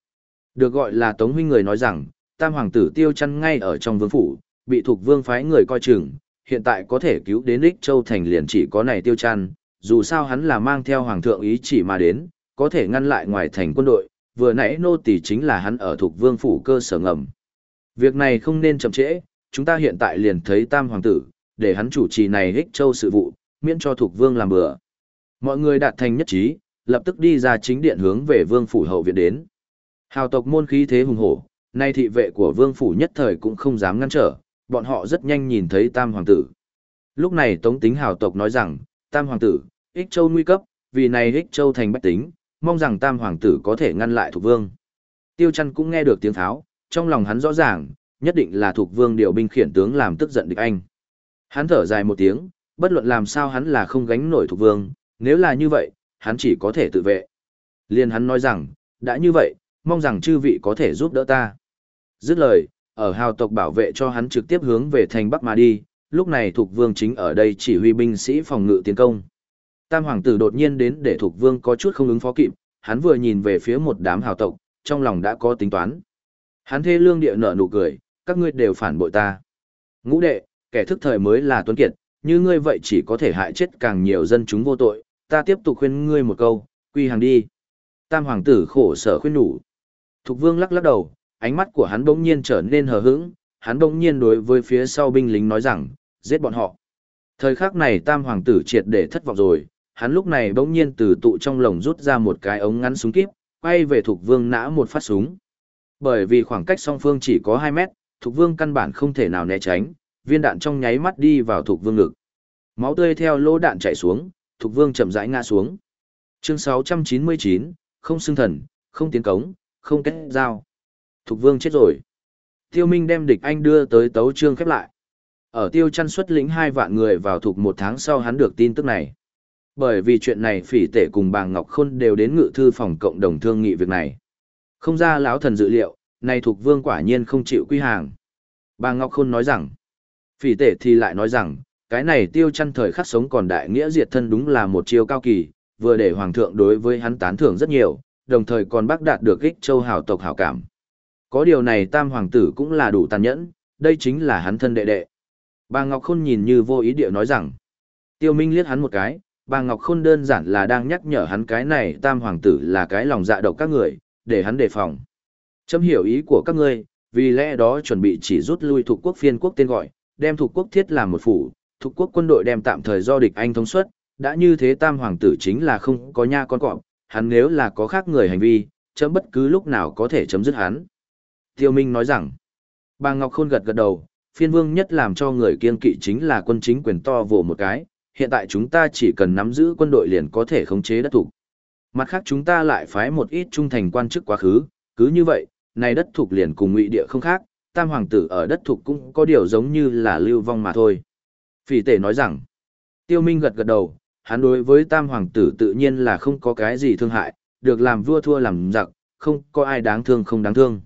Được gọi là Tống huynh người nói rằng, tam hoàng tử tiêu chăn ngay ở trong vương phủ, bị thuộc vương phái người coi chừng, hiện tại có thể cứu đến Ích Châu Thành liền chỉ có này tiêu chăn, dù sao hắn là mang theo hoàng thượng ý chỉ mà đến, có thể ngăn lại ngoài thành quân đội, vừa nãy nô tỳ chính là hắn ở thuộc vương phủ cơ sở ngầm. Việc này không nên chậm trễ, chúng ta hiện tại liền thấy tam hoàng tử, để hắn chủ trì này Ích Châu sự vụ, miễn cho thuộc vương làm bừa. Mọi người đạt thành nhất trí, lập tức đi ra chính điện hướng về vương phủ hậu viện đến. Hào tộc môn khí thế hùng hổ, nay thị vệ của vương phủ nhất thời cũng không dám ngăn trở, bọn họ rất nhanh nhìn thấy tam hoàng tử. Lúc này tống tính hào tộc nói rằng, tam hoàng tử, ích châu nguy cấp, vì này ích châu thành bách tính, mong rằng tam hoàng tử có thể ngăn lại thuộc vương. Tiêu chăn cũng nghe được tiếng tháo, trong lòng hắn rõ ràng, nhất định là thuộc vương điều binh khiển tướng làm tức giận địch anh. Hắn thở dài một tiếng, bất luận làm sao hắn là không gánh nổi thuộc vương, nếu là như vậy, hắn chỉ có thể tự vệ. Liên hắn nói rằng, đã như vậy, mong rằng chư vị có thể giúp đỡ ta. Dứt lời, ở hào tộc bảo vệ cho hắn trực tiếp hướng về thành Bắc mà đi, lúc này thuộc vương chính ở đây chỉ huy binh sĩ phòng ngự tiến công. Tam hoàng tử đột nhiên đến để thuộc vương có chút không ứng phó kịp, hắn vừa nhìn về phía một đám hào tộc, trong lòng đã có tính toán. Hắn thê lương địa nở nụ cười, các ngươi đều phản bội ta. Ngũ đệ, kẻ thức thời mới là tuấn kiệt, như ngươi vậy chỉ có thể hại chết càng nhiều dân chúng vô tội, ta tiếp tục khuyên ngươi một câu, quy hàng đi. Tam hoàng tử khổ sở khuyên nhủ. Thục vương lắc lắc đầu, ánh mắt của hắn bỗng nhiên trở nên hờ hững, hắn bỗng nhiên đối với phía sau binh lính nói rằng, giết bọn họ. Thời khắc này tam hoàng tử triệt để thất vọng rồi, hắn lúc này bỗng nhiên từ tụ trong lồng rút ra một cái ống ngắn súng kíp, quay về thuộc Vương nã một phát súng. Bởi vì khoảng cách song phương chỉ có 2 mét, thuộc Vương căn bản không thể nào né tránh, viên đạn trong nháy mắt đi vào thuộc Vương ngực. Máu tươi theo lỗ đạn chảy xuống, thuộc Vương chậm rãi ngã xuống. Chương 699, không xưng thần, không tiến cống, không kết giao. Thục Vương chết rồi. Tiêu Minh đem địch anh đưa tới tấu trương khép lại. Ở tiêu chăn xuất lĩnh hai vạn người vào thuộc một tháng sau hắn được tin tức này. Bởi vì chuyện này phỉ tể cùng bà Ngọc Khôn đều đến ngự thư phòng cộng đồng thương nghị việc này. Không ra lão thần dự liệu, này thuộc vương quả nhiên không chịu quy hàng. Bà Ngọc Khôn nói rằng, phỉ tể thì lại nói rằng, cái này tiêu chăn thời khắc sống còn đại nghĩa diệt thân đúng là một chiêu cao kỳ, vừa để hoàng thượng đối với hắn tán thưởng rất nhiều, đồng thời còn bác đạt được ích châu hào tộc hảo cảm. Có điều này tam hoàng tử cũng là đủ tàn nhẫn, đây chính là hắn thân đệ đệ. Bà Ngọc Khôn nhìn như vô ý địa nói rằng, tiêu minh liếc hắn một cái, bà Ngọc Khôn đơn giản là đang nhắc nhở hắn cái này tam hoàng tử là cái lòng dạ độc các người, để hắn đề phòng. Chấm hiểu ý của các ngươi, vì lẽ đó chuẩn bị chỉ rút lui thuộc quốc phiên quốc tên gọi, đem thuộc quốc thiết làm một phủ, thuộc quốc quân đội đem tạm thời do địch anh thống suất, đã như thế tam hoàng tử chính là không có nha con cọp, hắn nếu là có khác người hành vi, chấm bất cứ lúc nào có thể chấm dứt hắn. Tiêu Minh nói rằng, bà Ngọc Khôn gật gật đầu, phiên vương nhất làm cho người kiên kỵ chính là quân chính quyền to vồ một cái, hiện tại chúng ta chỉ cần nắm giữ quân đội liền có thể khống chế đất thủ. Mặt khác chúng ta lại phái một ít trung thành quan chức quá khứ, cứ như vậy, này đất thục liền cùng ngụy địa không khác, tam hoàng tử ở đất thục cũng có điều giống như là lưu vong mà thôi. Phỉ tể nói rằng, tiêu minh gật gật đầu, hắn đối với tam hoàng tử tự nhiên là không có cái gì thương hại, được làm vua thua làm giặc, không có ai đáng thương không đáng thương.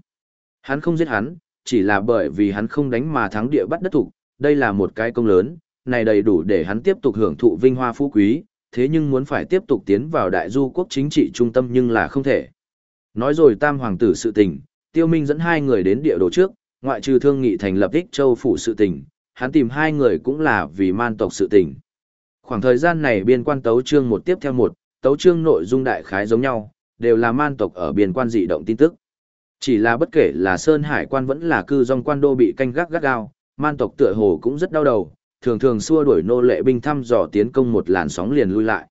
Hắn không giết hắn, chỉ là bởi vì hắn không đánh mà thắng địa bắt đất thủ, đây là một cái công lớn, này đầy đủ để hắn tiếp tục hưởng thụ vinh hoa phú quý, thế nhưng muốn phải tiếp tục tiến vào đại du quốc chính trị trung tâm nhưng là không thể. Nói rồi tam hoàng tử sự tình, tiêu minh dẫn hai người đến địa đồ trước, ngoại trừ thương nghị thành lập ích châu phủ sự tình, hắn tìm hai người cũng là vì man tộc sự tình. Khoảng thời gian này biên quan tấu trương một tiếp theo một, tấu trương nội dung đại khái giống nhau, đều là man tộc ở biên quan dị động tin tức. Chỉ là bất kể là Sơn Hải quan vẫn là cư dòng quan đô bị canh gác gắt gao, man tộc tựa hồ cũng rất đau đầu, thường thường xua đuổi nô lệ binh thăm dò tiến công một làn sóng liền lui lại.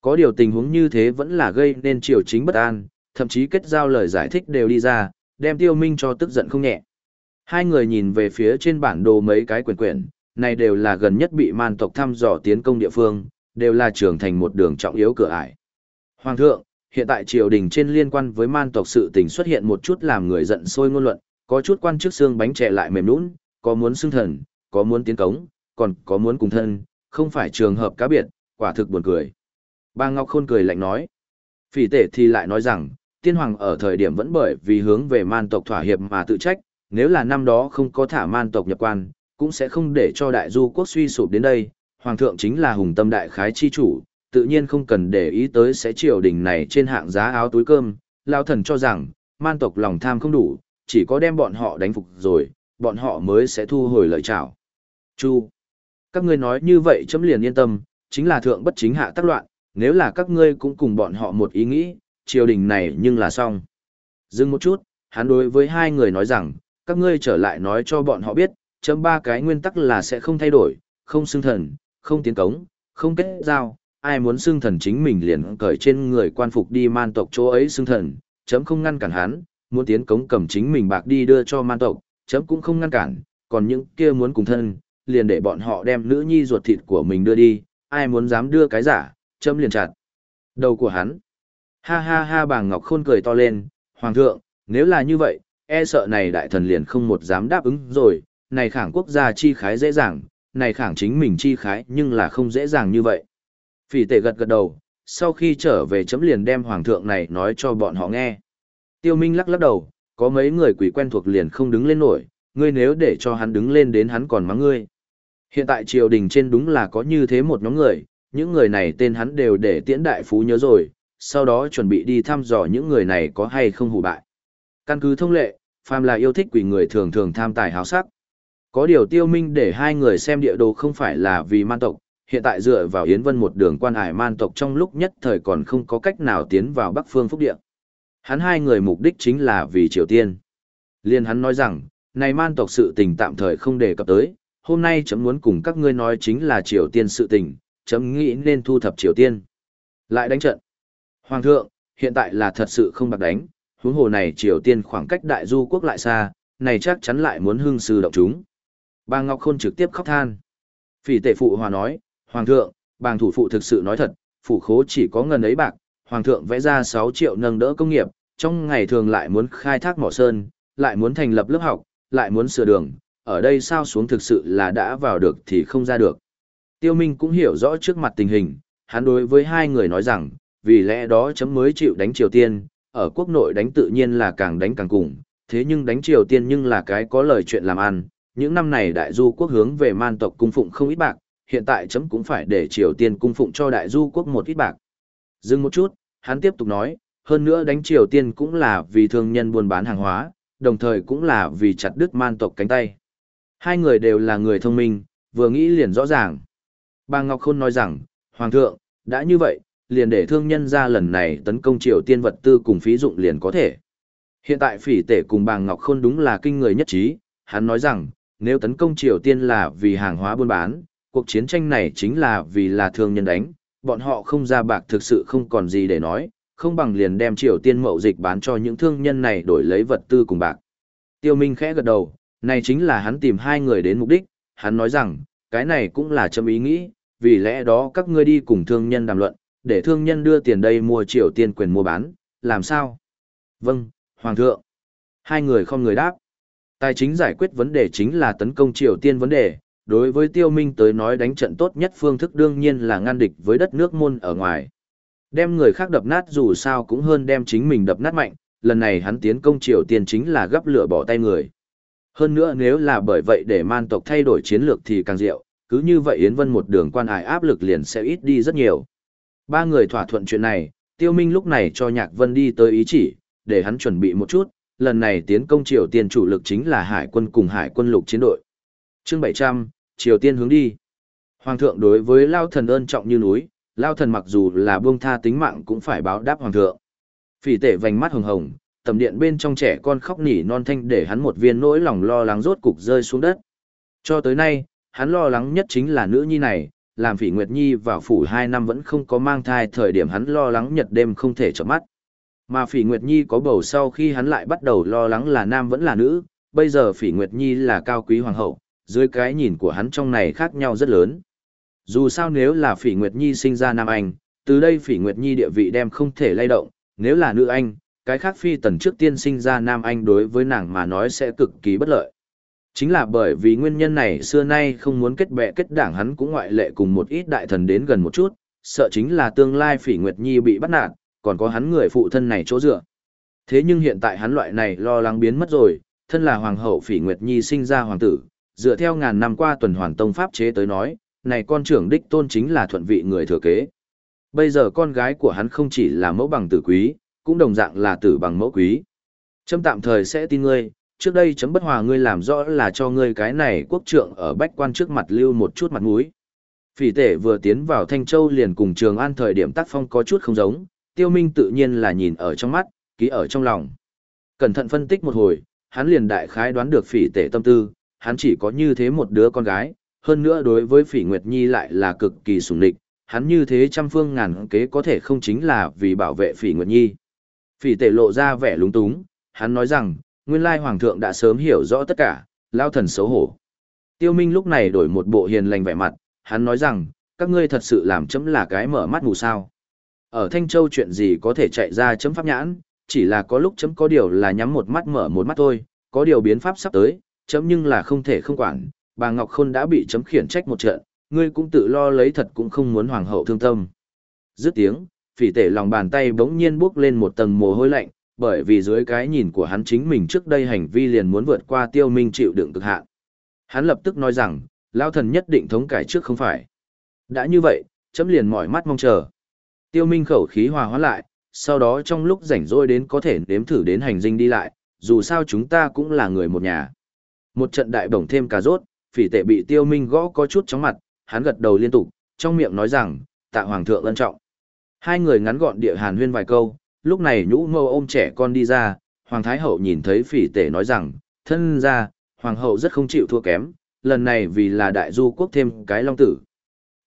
Có điều tình huống như thế vẫn là gây nên triều chính bất an, thậm chí kết giao lời giải thích đều đi ra, đem tiêu minh cho tức giận không nhẹ. Hai người nhìn về phía trên bản đồ mấy cái quyển quyển, này đều là gần nhất bị man tộc thăm dò tiến công địa phương, đều là trưởng thành một đường trọng yếu cửa ải. Hoàng thượng, hiện tại triều đình trên liên quan với man tộc sự tình xuất hiện một chút làm người giận sôi ngôn luận, có chút quan chức xương bánh trẻ lại mềm nũng, có muốn xưng thần, có muốn tiến cống, còn có muốn cùng thân, không phải trường hợp cá biệt, quả thực buồn cười. Ba Ngọc Khôn cười lạnh nói. Phỉ tể thì lại nói rằng, tiên hoàng ở thời điểm vẫn bởi vì hướng về man tộc thỏa hiệp mà tự trách, nếu là năm đó không có thả man tộc nhập quan, cũng sẽ không để cho đại du quốc suy sụp đến đây. Hoàng thượng chính là hùng tâm đại khái chi chủ, tự nhiên không cần để ý tới sẽ triều đình này trên hạng giá áo túi cơm. Lao thần cho rằng, man tộc lòng tham không đủ, chỉ có đem bọn họ đánh phục rồi, bọn họ mới sẽ thu hồi lợi trảo. Chu các ngươi nói như vậy chấm liền yên tâm, chính là thượng bất chính hạ tác loạn, nếu là các ngươi cũng cùng bọn họ một ý nghĩ, triều đình này nhưng là xong. Dừng một chút, hắn đối với hai người nói rằng, các ngươi trở lại nói cho bọn họ biết, chấm ba cái nguyên tắc là sẽ không thay đổi, không xưng thần, không tiến cống, không kết giao, ai muốn xưng thần chính mình liền cởi trên người quan phục đi man tộc chỗ ấy xưng thần, chấm không ngăn cản hắn, muốn tiến cống cầm chính mình bạc đi đưa cho man tộc, chấm cũng không ngăn cản, còn những kia muốn cùng thân, liền để bọn họ đem nữ nhi ruột thịt của mình đưa đi, ai muốn dám đưa cái giả, chấm liền chặt. Đầu của hắn. Ha ha ha bàng ngọc khôn cười to lên, hoàng thượng, nếu là như vậy, e sợ này đại thần liền không một dám đáp ứng rồi, này khảng quốc gia chi khái dễ dàng, này khảng chính mình chi khái nhưng là không dễ dàng như vậy. Phỉ tệ gật gật đầu, sau khi trở về chấm liền đem hoàng thượng này nói cho bọn họ nghe. Tiêu Minh lắc lắc đầu, có mấy người quỷ quen thuộc liền không đứng lên nổi, ngươi nếu để cho hắn đứng lên đến hắn còn mắng ngươi. Hiện tại triều đình trên đúng là có như thế một nhóm người, những người này tên hắn đều để tiễn đại phú nhớ rồi, sau đó chuẩn bị đi thăm dò những người này có hay không hủ bại. Căn cứ thông lệ, phàm là yêu thích quỷ người thường thường tham tài háo sắc. Có điều tiêu minh để hai người xem địa đồ không phải là vì man tộc, hiện tại dựa vào Yến Vân một đường quan hải man tộc trong lúc nhất thời còn không có cách nào tiến vào Bắc Phương Phúc Địa. Hắn hai người mục đích chính là vì Triều Tiên. Liên hắn nói rằng, này man tộc sự tình tạm thời không đề cập tới, hôm nay chấm muốn cùng các ngươi nói chính là Triều Tiên sự tình, chấm nghĩ nên thu thập Triều Tiên. Lại đánh trận. Hoàng thượng, hiện tại là thật sự không bạc đánh, huống hồ này Triều Tiên khoảng cách đại du quốc lại xa, này chắc chắn lại muốn hưng sư động chúng. Bà Ngọc Khôn trực tiếp khóc than. Phỉ tệ phụ hòa nói, Hoàng thượng, bàng thủ phụ thực sự nói thật, phủ khố chỉ có ngần ấy bạc, Hoàng thượng vẽ ra 6 triệu nâng đỡ công nghiệp, trong ngày thường lại muốn khai thác mỏ sơn, lại muốn thành lập lớp học, lại muốn sửa đường, ở đây sao xuống thực sự là đã vào được thì không ra được. Tiêu Minh cũng hiểu rõ trước mặt tình hình, hắn đối với hai người nói rằng, vì lẽ đó chấm mới chịu đánh Triều Tiên, ở quốc nội đánh tự nhiên là càng đánh càng cùng, thế nhưng đánh Triều Tiên nhưng là cái có lời chuyện làm ăn, những năm này đại du quốc hướng về man tộc cung phụng không ít bạc, hiện tại chấm cũng phải để Triều Tiên cung phụng cho đại du quốc một ít bạc. Dừng một chút, hắn tiếp tục nói, hơn nữa đánh Triều Tiên cũng là vì thương nhân buôn bán hàng hóa, đồng thời cũng là vì chặt đứt man tộc cánh tay. Hai người đều là người thông minh, vừa nghĩ liền rõ ràng. Bà Ngọc Khôn nói rằng, Hoàng thượng, đã như vậy, liền để thương nhân ra lần này tấn công Triều Tiên vật tư cùng phí dụng liền có thể. Hiện tại phỉ tể cùng bà Ngọc Khôn đúng là kinh người nhất trí, hắn nói rằng, nếu tấn công Triều Tiên là vì hàng hóa buôn bán, cuộc chiến tranh này chính là vì là thương nhân đánh, bọn họ không ra bạc thực sự không còn gì để nói, không bằng liền đem Triều Tiên mậu dịch bán cho những thương nhân này đổi lấy vật tư cùng bạc. Tiêu Minh khẽ gật đầu, này chính là hắn tìm hai người đến mục đích, hắn nói rằng, cái này cũng là châm ý nghĩ, vì lẽ đó các ngươi đi cùng thương nhân đàm luận, để thương nhân đưa tiền đây mua Triều Tiên quyền mua bán, làm sao? Vâng, Hoàng thượng. Hai người không người đáp. Tài chính giải quyết vấn đề chính là tấn công Triều Tiên vấn đề, đối với tiêu minh tới nói đánh trận tốt nhất phương thức đương nhiên là ngăn địch với đất nước môn ở ngoài. Đem người khác đập nát dù sao cũng hơn đem chính mình đập nát mạnh, lần này hắn tiến công Triều Tiên chính là gấp lửa bỏ tay người. Hơn nữa nếu là bởi vậy để man tộc thay đổi chiến lược thì càng diệu, cứ như vậy Yến Vân một đường quan hải áp lực liền sẽ ít đi rất nhiều. Ba người thỏa thuận chuyện này, Tiêu Minh lúc này cho Nhạc Vân đi tới ý chỉ, để hắn chuẩn bị một chút, lần này tiến công Triều Tiên chủ lực chính là hải quân cùng hải quân lục chiến đội. Chương 700, Triều Tiên hướng đi. Hoàng thượng đối với Lao thần ơn trọng như núi, Lao thần mặc dù là buông tha tính mạng cũng phải báo đáp Hoàng thượng. Phỉ tể vành mắt hồng hồng, tầm điện bên trong trẻ con khóc nỉ non thanh để hắn một viên nỗi lòng lo lắng rốt cục rơi xuống đất. Cho tới nay, hắn lo lắng nhất chính là nữ nhi này, làm phỉ Nguyệt Nhi vào phủ hai năm vẫn không có mang thai thời điểm hắn lo lắng nhật đêm không thể chợp mắt. Mà phỉ Nguyệt Nhi có bầu sau khi hắn lại bắt đầu lo lắng là nam vẫn là nữ, bây giờ phỉ Nguyệt Nhi là cao quý hoàng hậu, dưới cái nhìn của hắn trong này khác nhau rất lớn. Dù sao nếu là Phỉ Nguyệt Nhi sinh ra Nam Anh, từ đây Phỉ Nguyệt Nhi địa vị đem không thể lay động, nếu là nữ Anh, cái khác phi tần trước tiên sinh ra Nam Anh đối với nàng mà nói sẽ cực kỳ bất lợi. Chính là bởi vì nguyên nhân này xưa nay không muốn kết bè kết đảng hắn cũng ngoại lệ cùng một ít đại thần đến gần một chút, sợ chính là tương lai Phỉ Nguyệt Nhi bị bắt nạt, còn có hắn người phụ thân này chỗ dựa. Thế nhưng hiện tại hắn loại này lo lắng biến mất rồi, thân là hoàng hậu Phỉ Nguyệt Nhi sinh ra hoàng tử, dựa theo ngàn năm qua tuần hoàn tông pháp chế tới nói, này con trưởng đích tôn chính là thuận vị người thừa kế. Bây giờ con gái của hắn không chỉ là mẫu bằng tử quý, cũng đồng dạng là tử bằng mẫu quý. Chấm tạm thời sẽ tin ngươi, trước đây chấm bất hòa ngươi làm rõ là cho ngươi cái này quốc trượng ở bách quan trước mặt lưu một chút mặt mũi. Phỉ tể vừa tiến vào Thanh Châu liền cùng Trường An thời điểm tác phong có chút không giống, tiêu minh tự nhiên là nhìn ở trong mắt, ký ở trong lòng. Cẩn thận phân tích một hồi, hắn liền đại khái đoán được phỉ tể tâm tư, hắn chỉ có như thế một đứa con gái, hơn nữa đối với Phỉ Nguyệt Nhi lại là cực kỳ sủng địch, hắn như thế trăm phương ngàn kế có thể không chính là vì bảo vệ Phỉ Nguyệt Nhi. Phỉ tể lộ ra vẻ lúng túng, hắn nói rằng, nguyên lai hoàng thượng đã sớm hiểu rõ tất cả, lao thần xấu hổ. Tiêu Minh lúc này đổi một bộ hiền lành vẻ mặt, hắn nói rằng, các ngươi thật sự làm chấm là cái mở mắt mù sao. Ở Thanh Châu chuyện gì có thể chạy ra chấm pháp nhãn, chỉ là có lúc chấm có điều là nhắm một mắt mở một mắt thôi, có điều biến pháp sắp tới, chấm nhưng là không thể không quản, bà Ngọc Khôn đã bị chấm khiển trách một trận, ngươi cũng tự lo lấy thật cũng không muốn hoàng hậu thương tâm. Dứt tiếng, phỉ tể lòng bàn tay bỗng nhiên bước lên một tầng mồ hôi lạnh, bởi vì dưới cái nhìn của hắn chính mình trước đây hành vi liền muốn vượt qua tiêu minh chịu đựng cực hạn. Hắn lập tức nói rằng, lao thần nhất định thống cải trước không phải. Đã như vậy, chấm liền mỏi mắt mong chờ. Tiêu minh khẩu khí hòa hóa lại, sau đó trong lúc rảnh rỗi đến có thể nếm thử đến hành dinh đi lại, dù sao chúng ta cũng là người một nhà. Một trận đại bổng thêm cà rốt, phỉ tệ bị tiêu minh gõ có chút chóng mặt, hắn gật đầu liên tục, trong miệng nói rằng, tạ hoàng thượng ân trọng. Hai người ngắn gọn địa hàn huyên vài câu, lúc này nhũ mâu ôm trẻ con đi ra, hoàng thái hậu nhìn thấy phỉ tệ nói rằng, thân ra, hoàng hậu rất không chịu thua kém, lần này vì là đại du quốc thêm cái long tử.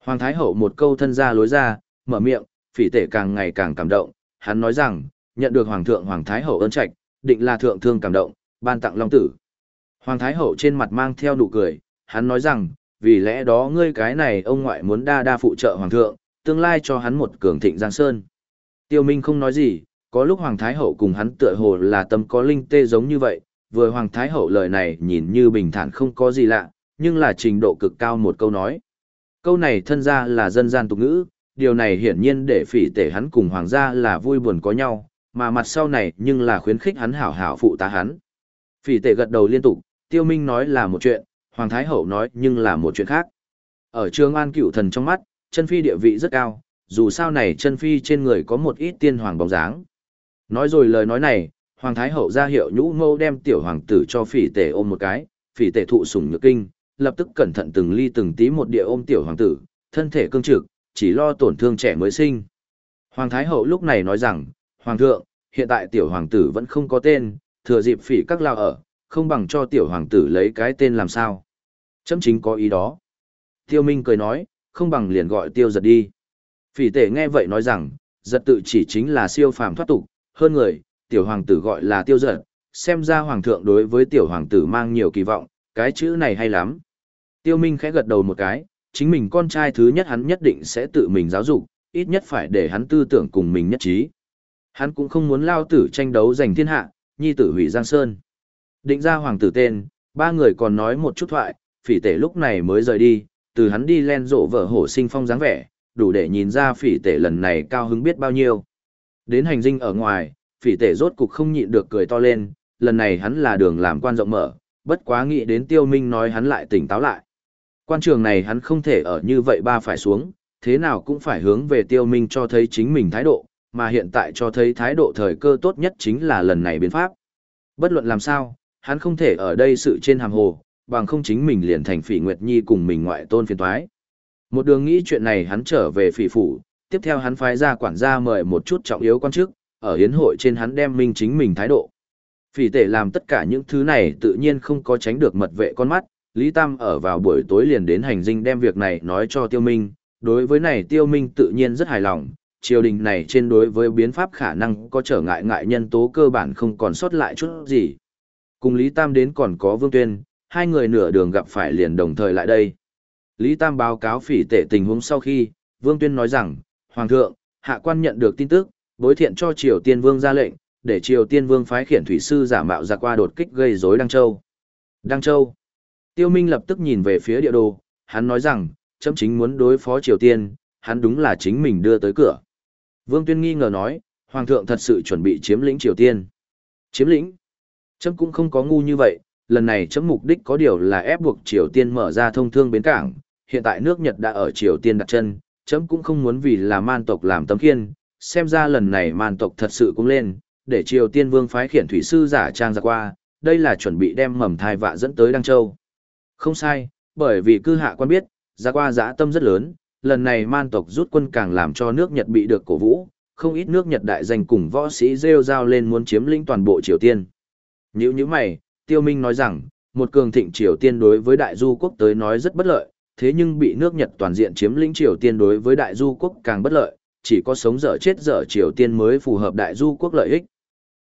Hoàng thái hậu một câu thân ra lối ra, mở miệng, phỉ tệ càng ngày càng cảm động, hắn nói rằng, nhận được hoàng thượng hoàng thái hậu ơn trạch, định là thượng thương cảm động, ban tặng long tử. Hoàng thái hậu trên mặt mang theo nụ cười, hắn nói rằng, vì lẽ đó ngươi cái này ông ngoại muốn đa đa phụ trợ hoàng thượng, tương lai cho hắn một cường thịnh giang sơn. Tiêu Minh không nói gì, có lúc hoàng thái hậu cùng hắn tựa hồ là tâm có linh tê giống như vậy, vừa hoàng thái hậu lời này nhìn như bình thản không có gì lạ, nhưng là trình độ cực cao một câu nói. Câu này thân ra là dân gian tục ngữ, điều này hiển nhiên để phỉ tể hắn cùng hoàng gia là vui buồn có nhau, mà mặt sau này nhưng là khuyến khích hắn hảo hảo phụ tá hắn. Phỉ tể gật đầu liên tục, tiêu minh nói là một chuyện, hoàng thái hậu nói nhưng là một chuyện khác. Ở trường an cựu thần trong mắt, chân phi địa vị rất cao, dù sao này chân phi trên người có một ít tiên hoàng bóng dáng. Nói rồi lời nói này, hoàng thái hậu ra hiệu nhũ ngô đem tiểu hoàng tử cho phỉ tể ôm một cái, phỉ tể thụ sủng nhược kinh, lập tức cẩn thận từng ly từng tí một địa ôm tiểu hoàng tử, thân thể cương trực, chỉ lo tổn thương trẻ mới sinh. Hoàng thái hậu lúc này nói rằng, hoàng thượng, hiện tại tiểu hoàng tử vẫn không có tên, thừa dịp phỉ các lao ở, không bằng cho tiểu hoàng tử lấy cái tên làm sao. Chấm chính có ý đó. Tiêu Minh cười nói, không bằng liền gọi tiêu giật đi. Phỉ tể nghe vậy nói rằng, giật tự chỉ chính là siêu phàm thoát tục, hơn người, tiểu hoàng tử gọi là tiêu giật, xem ra hoàng thượng đối với tiểu hoàng tử mang nhiều kỳ vọng, cái chữ này hay lắm. Tiêu Minh khẽ gật đầu một cái, chính mình con trai thứ nhất hắn nhất định sẽ tự mình giáo dục, ít nhất phải để hắn tư tưởng cùng mình nhất trí. Hắn cũng không muốn lao tử tranh đấu giành thiên hạ, nhi tử hủy Giang Sơn. Định ra hoàng tử tên, ba người còn nói một chút thoại, phỉ tể lúc này mới rời đi, từ hắn đi len rộ vợ hổ sinh phong dáng vẻ, đủ để nhìn ra phỉ tể lần này cao hứng biết bao nhiêu. Đến hành dinh ở ngoài, phỉ tể rốt cục không nhịn được cười to lên, lần này hắn là đường làm quan rộng mở, bất quá nghĩ đến tiêu minh nói hắn lại tỉnh táo lại. Quan trường này hắn không thể ở như vậy ba phải xuống, thế nào cũng phải hướng về tiêu minh cho thấy chính mình thái độ, mà hiện tại cho thấy thái độ thời cơ tốt nhất chính là lần này biến pháp. Bất luận làm sao, hắn không thể ở đây sự trên hàm hồ, bằng không chính mình liền thành phỉ Nguyệt Nhi cùng mình ngoại tôn phiền toái. Một đường nghĩ chuyện này hắn trở về phỉ phủ, tiếp theo hắn phái ra quản gia mời một chút trọng yếu quan chức, ở hiến hội trên hắn đem minh chính mình thái độ. Phỉ tể làm tất cả những thứ này tự nhiên không có tránh được mật vệ con mắt, Lý Tam ở vào buổi tối liền đến hành dinh đem việc này nói cho Tiêu Minh, đối với này Tiêu Minh tự nhiên rất hài lòng, triều đình này trên đối với biến pháp khả năng có trở ngại ngại nhân tố cơ bản không còn sót lại chút gì. Cùng Lý Tam đến còn có Vương Tuyên, hai người nửa đường gặp phải liền đồng thời lại đây. Lý Tam báo cáo phỉ tệ tình huống sau khi, Vương Tuyên nói rằng, Hoàng thượng, hạ quan nhận được tin tức, bối thiện cho Triều Tiên Vương ra lệnh, để Triều Tiên Vương phái khiển thủy sư giả mạo ra qua đột kích gây rối Đăng Châu. Đăng Châu. Tiêu Minh lập tức nhìn về phía địa đồ, hắn nói rằng, chấm chính muốn đối phó Triều Tiên, hắn đúng là chính mình đưa tới cửa. Vương Tuyên nghi ngờ nói, Hoàng thượng thật sự chuẩn bị chiếm lĩnh Triều Tiên. Chiếm lĩnh? Chấm cũng không có ngu như vậy, lần này chấm mục đích có điều là ép buộc Triều Tiên mở ra thông thương bến cảng, hiện tại nước Nhật đã ở Triều Tiên đặt chân, chấm cũng không muốn vì là man tộc làm tấm khiên, xem ra lần này man tộc thật sự cũng lên, để Triều Tiên vương phái khiển thủy sư giả trang ra qua, đây là chuẩn bị đem mầm thai vạ dẫn tới Đăng Châu. Không sai, bởi vì cư hạ quan biết, ra qua giã tâm rất lớn, lần này man tộc rút quân càng làm cho nước Nhật bị được cổ vũ, không ít nước Nhật đại danh cùng võ sĩ rêu rao lên muốn chiếm lĩnh toàn bộ Triều Tiên. Nhữ như mày, Tiêu Minh nói rằng, một cường thịnh Triều Tiên đối với đại du quốc tới nói rất bất lợi, thế nhưng bị nước Nhật toàn diện chiếm lĩnh Triều Tiên đối với đại du quốc càng bất lợi, chỉ có sống dở chết dở Triều Tiên mới phù hợp đại du quốc lợi ích.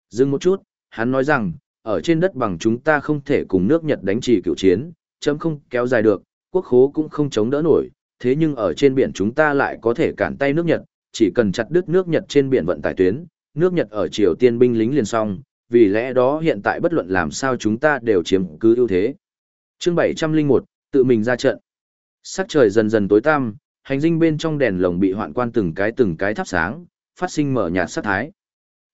Dừng một chút, hắn nói rằng, ở trên đất bằng chúng ta không thể cùng nước Nhật đánh trì cựu chiến, chấm không kéo dài được, quốc khố cũng không chống đỡ nổi, thế nhưng ở trên biển chúng ta lại có thể cản tay nước Nhật, chỉ cần chặt đứt nước Nhật trên biển vận tải tuyến, nước Nhật ở Triều Tiên binh lính liền xong, vì lẽ đó hiện tại bất luận làm sao chúng ta đều chiếm cứ ưu thế. Chương 701, tự mình ra trận. Sắc trời dần dần tối tăm, hành dinh bên trong đèn lồng bị hoạn quan từng cái từng cái thắp sáng, phát sinh mở nhạt sắc thái.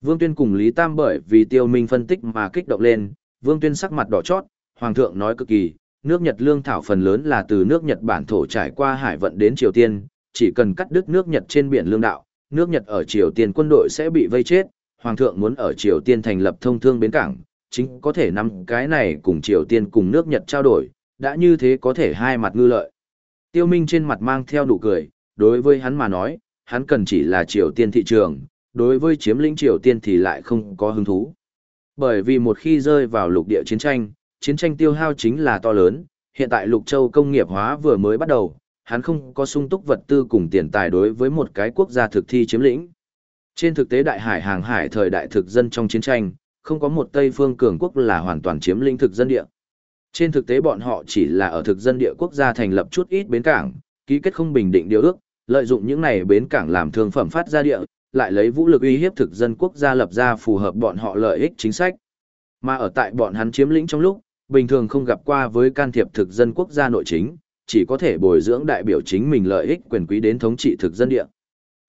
Vương Tuyên cùng Lý Tam bởi vì tiêu minh phân tích mà kích động lên, Vương Tuyên sắc mặt đỏ chót, Hoàng thượng nói cực kỳ, nước Nhật lương thảo phần lớn là từ nước Nhật bản thổ trải qua hải vận đến Triều Tiên, chỉ cần cắt đứt nước Nhật trên biển lương đạo, nước Nhật ở Triều Tiên quân đội sẽ bị vây chết, Hoàng thượng muốn ở Triều Tiên thành lập thông thương bến cảng, chính có thể nắm cái này cùng Triều Tiên cùng nước Nhật trao đổi, đã như thế có thể hai mặt ngư lợi. Tiêu Minh trên mặt mang theo nụ cười, đối với hắn mà nói, hắn cần chỉ là Triều Tiên thị trường, đối với chiếm lĩnh Triều Tiên thì lại không có hứng thú. Bởi vì một khi rơi vào lục địa chiến tranh, chiến tranh tiêu hao chính là to lớn, hiện tại Lục Châu công nghiệp hóa vừa mới bắt đầu, hắn không có sung túc vật tư cùng tiền tài đối với một cái quốc gia thực thi chiếm lĩnh. Trên thực tế đại hải hàng hải thời đại thực dân trong chiến tranh, không có một Tây phương cường quốc là hoàn toàn chiếm lĩnh thực dân địa. Trên thực tế bọn họ chỉ là ở thực dân địa quốc gia thành lập chút ít bến cảng, ký kết không bình định điều ước, lợi dụng những này bến cảng làm thương phẩm phát ra địa, lại lấy vũ lực uy hiếp thực dân quốc gia lập ra phù hợp bọn họ lợi ích chính sách. Mà ở tại bọn hắn chiếm lĩnh trong lúc, bình thường không gặp qua với can thiệp thực dân quốc gia nội chính, chỉ có thể bồi dưỡng đại biểu chính mình lợi ích quyền quý đến thống trị thực dân địa.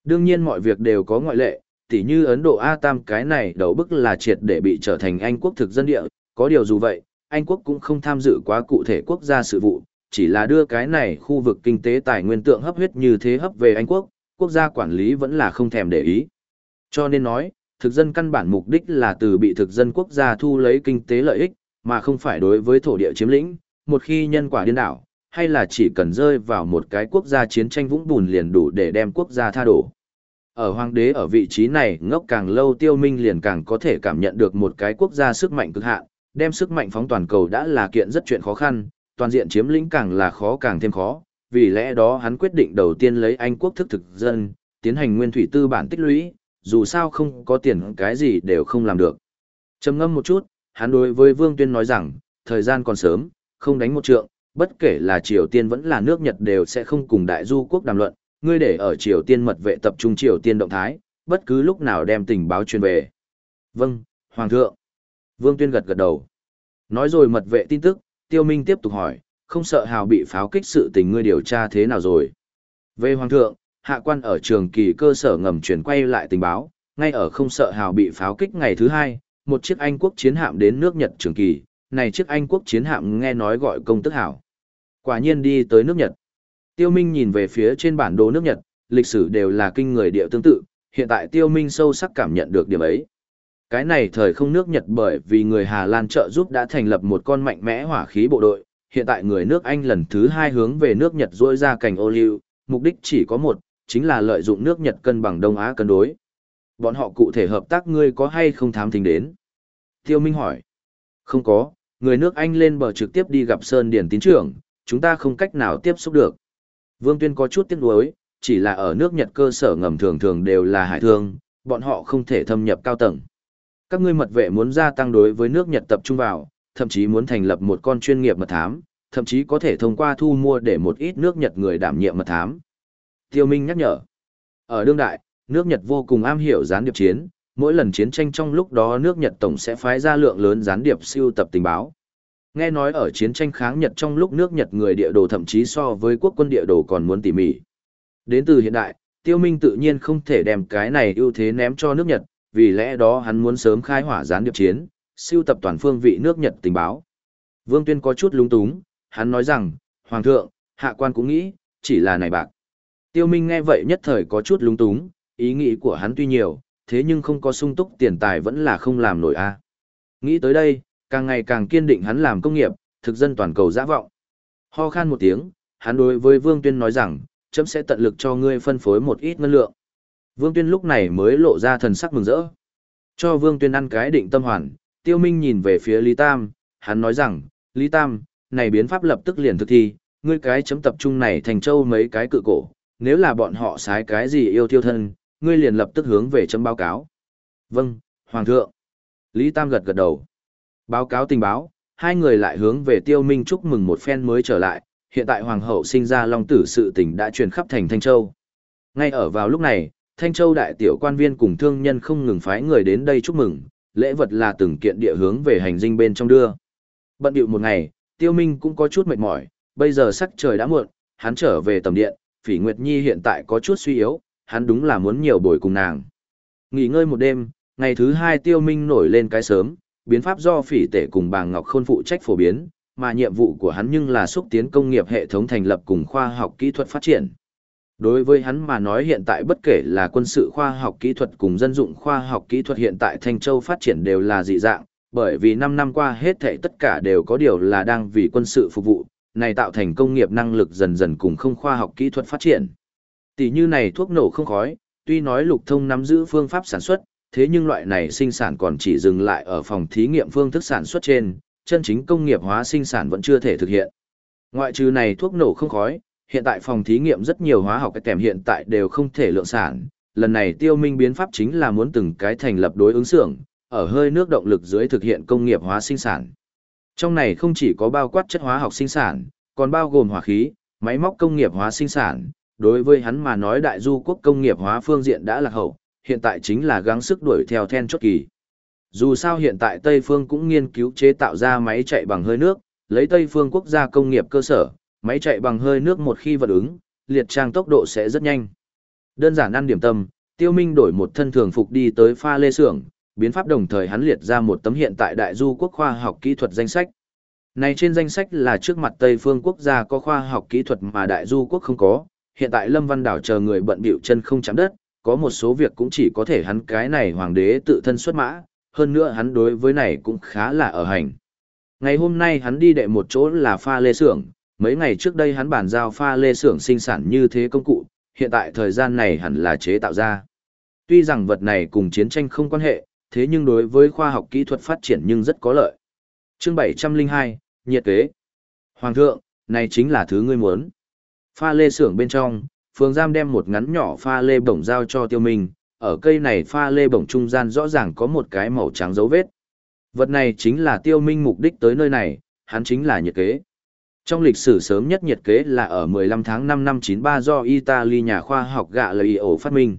Đương nhiên mọi việc đều có ngoại lệ, tỉ như Ấn Độ A Tam cái này đầu bức là triệt để bị trở thành Anh quốc thực dân địa, có điều dù vậy, Anh quốc cũng không tham dự quá cụ thể quốc gia sự vụ, chỉ là đưa cái này khu vực kinh tế tài nguyên tượng hấp huyết như thế hấp về Anh quốc, quốc gia quản lý vẫn là không thèm để ý. Cho nên nói, thực dân căn bản mục đích là từ bị thực dân quốc gia thu lấy kinh tế lợi ích, mà không phải đối với thổ địa chiếm lĩnh, một khi nhân quả điên đảo, hay là chỉ cần rơi vào một cái quốc gia chiến tranh vũng bùn liền đủ để đem quốc gia tha đổ. Ở hoàng đế ở vị trí này ngốc càng lâu tiêu minh liền càng có thể cảm nhận được một cái quốc gia sức mạnh cực hạn, đem sức mạnh phóng toàn cầu đã là kiện rất chuyện khó khăn, toàn diện chiếm lĩnh càng là khó càng thêm khó, vì lẽ đó hắn quyết định đầu tiên lấy Anh quốc thức thực dân, tiến hành nguyên thủy tư bản tích lũy, dù sao không có tiền cái gì đều không làm được. Trầm ngâm một chút, hắn đối với Vương Tuyên nói rằng, thời gian còn sớm, không đánh một trượng, bất kể là Triều Tiên vẫn là nước Nhật đều sẽ không cùng đại du quốc đàm luận, ngươi để ở Triều Tiên mật vệ tập trung Triều Tiên động thái, bất cứ lúc nào đem tình báo truyền về. Vâng, Hoàng thượng. Vương Tuyên gật gật đầu. Nói rồi mật vệ tin tức, Tiêu Minh tiếp tục hỏi, không sợ hào bị pháo kích sự tình ngươi điều tra thế nào rồi. Về Hoàng thượng, hạ quan ở trường kỳ cơ sở ngầm chuyển quay lại tình báo, ngay ở không sợ hào bị pháo kích ngày thứ hai, một chiếc Anh quốc chiến hạm đến nước Nhật trường kỳ, này chiếc Anh quốc chiến hạm nghe nói gọi công tức hảo. Quả nhiên đi tới nước Nhật. Tiêu Minh nhìn về phía trên bản đồ nước Nhật, lịch sử đều là kinh người địa tương tự, hiện tại Tiêu Minh sâu sắc cảm nhận được điểm ấy. Cái này thời không nước Nhật bởi vì người Hà Lan trợ giúp đã thành lập một con mạnh mẽ hỏa khí bộ đội, hiện tại người nước Anh lần thứ hai hướng về nước Nhật rỗi ra cành ô liu, mục đích chỉ có một, chính là lợi dụng nước Nhật cân bằng Đông Á cân đối. Bọn họ cụ thể hợp tác ngươi có hay không thám thính đến? Tiêu Minh hỏi. Không có, người nước Anh lên bờ trực tiếp đi gặp Sơn Điển tín trưởng, chúng ta không cách nào tiếp xúc được. Vương Tuyên có chút tiếc nuối, chỉ là ở nước Nhật cơ sở ngầm thường thường đều là hải thương, bọn họ không thể thâm nhập cao tầng. Các ngươi mật vệ muốn gia tăng đối với nước Nhật tập trung vào, thậm chí muốn thành lập một con chuyên nghiệp mật thám, thậm chí có thể thông qua thu mua để một ít nước Nhật người đảm nhiệm mật thám. Tiêu Minh nhắc nhở. Ở đương đại, nước Nhật vô cùng am hiểu gián điệp chiến, mỗi lần chiến tranh trong lúc đó nước Nhật Tổng sẽ phái ra lượng lớn gián điệp siêu tập tình báo. Nghe nói ở chiến tranh kháng Nhật trong lúc nước Nhật người địa đồ thậm chí so với quốc quân địa đồ còn muốn tỉ mỉ. Đến từ hiện đại, Tiêu Minh tự nhiên không thể đem cái này ưu thế ném cho nước Nhật, vì lẽ đó hắn muốn sớm khai hỏa gián điệp chiến, siêu tập toàn phương vị nước Nhật tình báo. Vương Tuyên có chút lúng túng, hắn nói rằng, Hoàng thượng, hạ quan cũng nghĩ, chỉ là này bạc. Tiêu Minh nghe vậy nhất thời có chút lúng túng, ý nghĩ của hắn tuy nhiều, thế nhưng không có sung túc tiền tài vẫn là không làm nổi a. Nghĩ tới đây, càng ngày càng kiên định hắn làm công nghiệp, thực dân toàn cầu dã vọng. Ho khan một tiếng, hắn đối với Vương Tuyên nói rằng, chấm sẽ tận lực cho ngươi phân phối một ít ngân lượng. Vương Tuyên lúc này mới lộ ra thần sắc mừng rỡ. Cho Vương Tuyên ăn cái định tâm hoàn, Tiêu Minh nhìn về phía Lý Tam, hắn nói rằng, Lý Tam, này biến pháp lập tức liền thực thi, ngươi cái chấm tập trung này thành châu mấy cái cự cổ, nếu là bọn họ xái cái gì yêu thiêu thân, ngươi liền lập tức hướng về chấm báo cáo. Vâng, Hoàng thượng. Lý Tam gật gật đầu. Báo cáo tình báo, hai người lại hướng về Tiêu Minh chúc mừng một phen mới trở lại, hiện tại hoàng hậu sinh ra long tử sự tình đã truyền khắp thành Thanh Châu. Ngay ở vào lúc này, Thanh Châu đại tiểu quan viên cùng thương nhân không ngừng phái người đến đây chúc mừng, lễ vật là từng kiện địa hướng về hành dinh bên trong đưa. Bận điệu một ngày, Tiêu Minh cũng có chút mệt mỏi, bây giờ sắc trời đã muộn, hắn trở về tầm điện, Phỉ Nguyệt Nhi hiện tại có chút suy yếu, hắn đúng là muốn nhiều buổi cùng nàng. Nghỉ ngơi một đêm, ngày thứ hai Tiêu Minh nổi lên cái sớm, biến pháp do Phỉ Tể cùng Bàng Ngọc Khôn phụ trách phổ biến, mà nhiệm vụ của hắn nhưng là xúc tiến công nghiệp hệ thống thành lập cùng khoa học kỹ thuật phát triển. Đối với hắn mà nói hiện tại bất kể là quân sự khoa học kỹ thuật cùng dân dụng khoa học kỹ thuật hiện tại Thanh Châu phát triển đều là dị dạng, bởi vì 5 năm qua hết thảy tất cả đều có điều là đang vì quân sự phục vụ, này tạo thành công nghiệp năng lực dần dần cùng không khoa học kỹ thuật phát triển. Tỷ như này thuốc nổ không khói, tuy nói lục thông nắm giữ phương pháp sản xuất, thế nhưng loại này sinh sản còn chỉ dừng lại ở phòng thí nghiệm phương thức sản xuất trên, chân chính công nghiệp hóa sinh sản vẫn chưa thể thực hiện. Ngoại trừ này thuốc nổ không khói, hiện tại phòng thí nghiệm rất nhiều hóa học cái kèm hiện tại đều không thể lượng sản. Lần này tiêu minh biến pháp chính là muốn từng cái thành lập đối ứng xưởng, ở hơi nước động lực dưới thực hiện công nghiệp hóa sinh sản. Trong này không chỉ có bao quát chất hóa học sinh sản, còn bao gồm hỏa khí, máy móc công nghiệp hóa sinh sản. Đối với hắn mà nói đại du quốc công nghiệp hóa phương diện đã lạc hậu, hiện tại chính là gắng sức đuổi theo then chốt kỳ. Dù sao hiện tại Tây Phương cũng nghiên cứu chế tạo ra máy chạy bằng hơi nước, lấy Tây Phương quốc gia công nghiệp cơ sở, máy chạy bằng hơi nước một khi vật ứng, liệt trang tốc độ sẽ rất nhanh. Đơn giản ăn điểm tâm, Tiêu Minh đổi một thân thường phục đi tới pha lê xưởng, biến pháp đồng thời hắn liệt ra một tấm hiện tại Đại Du quốc khoa học kỹ thuật danh sách. Này trên danh sách là trước mặt Tây Phương quốc gia có khoa học kỹ thuật mà Đại Du quốc không có, hiện tại Lâm Văn Đảo chờ người bận bịu chân không chạm đất, có một số việc cũng chỉ có thể hắn cái này hoàng đế tự thân xuất mã, hơn nữa hắn đối với này cũng khá là ở hành. Ngày hôm nay hắn đi đệ một chỗ là pha lê xưởng, mấy ngày trước đây hắn bàn giao pha lê xưởng sinh sản như thế công cụ, hiện tại thời gian này hẳn là chế tạo ra. Tuy rằng vật này cùng chiến tranh không quan hệ, thế nhưng đối với khoa học kỹ thuật phát triển nhưng rất có lợi. Chương 702, nhiệt kế. Hoàng thượng, này chính là thứ ngươi muốn. Pha lê xưởng bên trong, phường giam đem một ngắn nhỏ pha lê bổng giao cho tiêu minh, ở cây này pha lê bổng trung gian rõ ràng có một cái màu trắng dấu vết. Vật này chính là tiêu minh mục đích tới nơi này, hắn chính là nhiệt kế. Trong lịch sử sớm nhất nhiệt kế là ở 15 tháng 5 năm 93 do Italy nhà khoa học gạ lời ổ phát minh.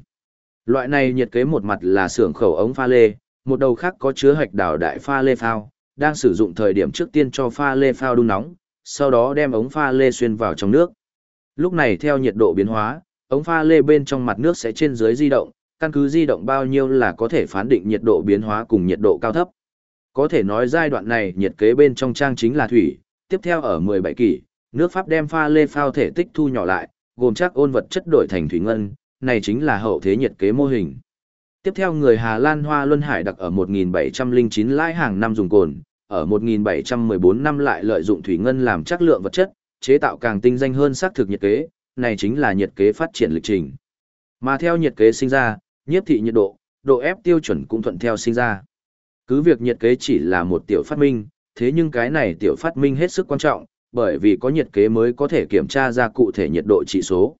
Loại này nhiệt kế một mặt là xưởng khẩu ống pha lê, một đầu khác có chứa hạch đảo đại pha lê phao, đang sử dụng thời điểm trước tiên cho pha lê phao đun nóng, sau đó đem ống pha lê xuyên vào trong nước. Lúc này theo nhiệt độ biến hóa, ống pha lê bên trong mặt nước sẽ trên dưới di động, căn cứ di động bao nhiêu là có thể phán định nhiệt độ biến hóa cùng nhiệt độ cao thấp. Có thể nói giai đoạn này nhiệt kế bên trong trang chính là thủy, tiếp theo ở 17 kỷ, nước Pháp đem pha lê phao thể tích thu nhỏ lại, gồm chắc ôn vật chất đổi thành thủy ngân, này chính là hậu thế nhiệt kế mô hình. Tiếp theo người Hà Lan Hoa Luân Hải đặc ở 1709 lãi hàng năm dùng cồn, ở 1714 năm lại lợi dụng thủy ngân làm chắc lượng vật chất, chế tạo càng tinh danh hơn xác thực nhiệt kế, này chính là nhiệt kế phát triển lịch trình. Mà theo nhiệt kế sinh ra, nhiếp thị nhiệt độ, độ ép tiêu chuẩn cũng thuận theo sinh ra. Cứ việc nhiệt kế chỉ là một tiểu phát minh, thế nhưng cái này tiểu phát minh hết sức quan trọng, bởi vì có nhiệt kế mới có thể kiểm tra ra cụ thể nhiệt độ chỉ số.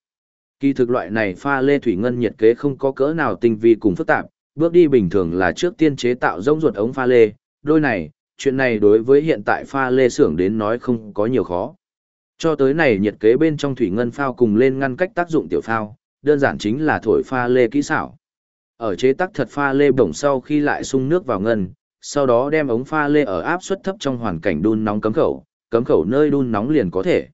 Kỳ thực loại này pha lê thủy ngân nhiệt kế không có cỡ nào tinh vi cùng phức tạp, bước đi bình thường là trước tiên chế tạo rông ruột ống pha lê, đôi này, chuyện này đối với hiện tại pha lê xưởng đến nói không có nhiều khó. Cho tới này nhiệt kế bên trong thủy ngân phao cùng lên ngăn cách tác dụng tiểu phao, đơn giản chính là thổi pha lê kỹ xảo. Ở chế tác thật pha lê bổng sau khi lại sung nước vào ngân, sau đó đem ống pha lê ở áp suất thấp trong hoàn cảnh đun nóng cấm khẩu, cấm khẩu nơi đun nóng liền có thể.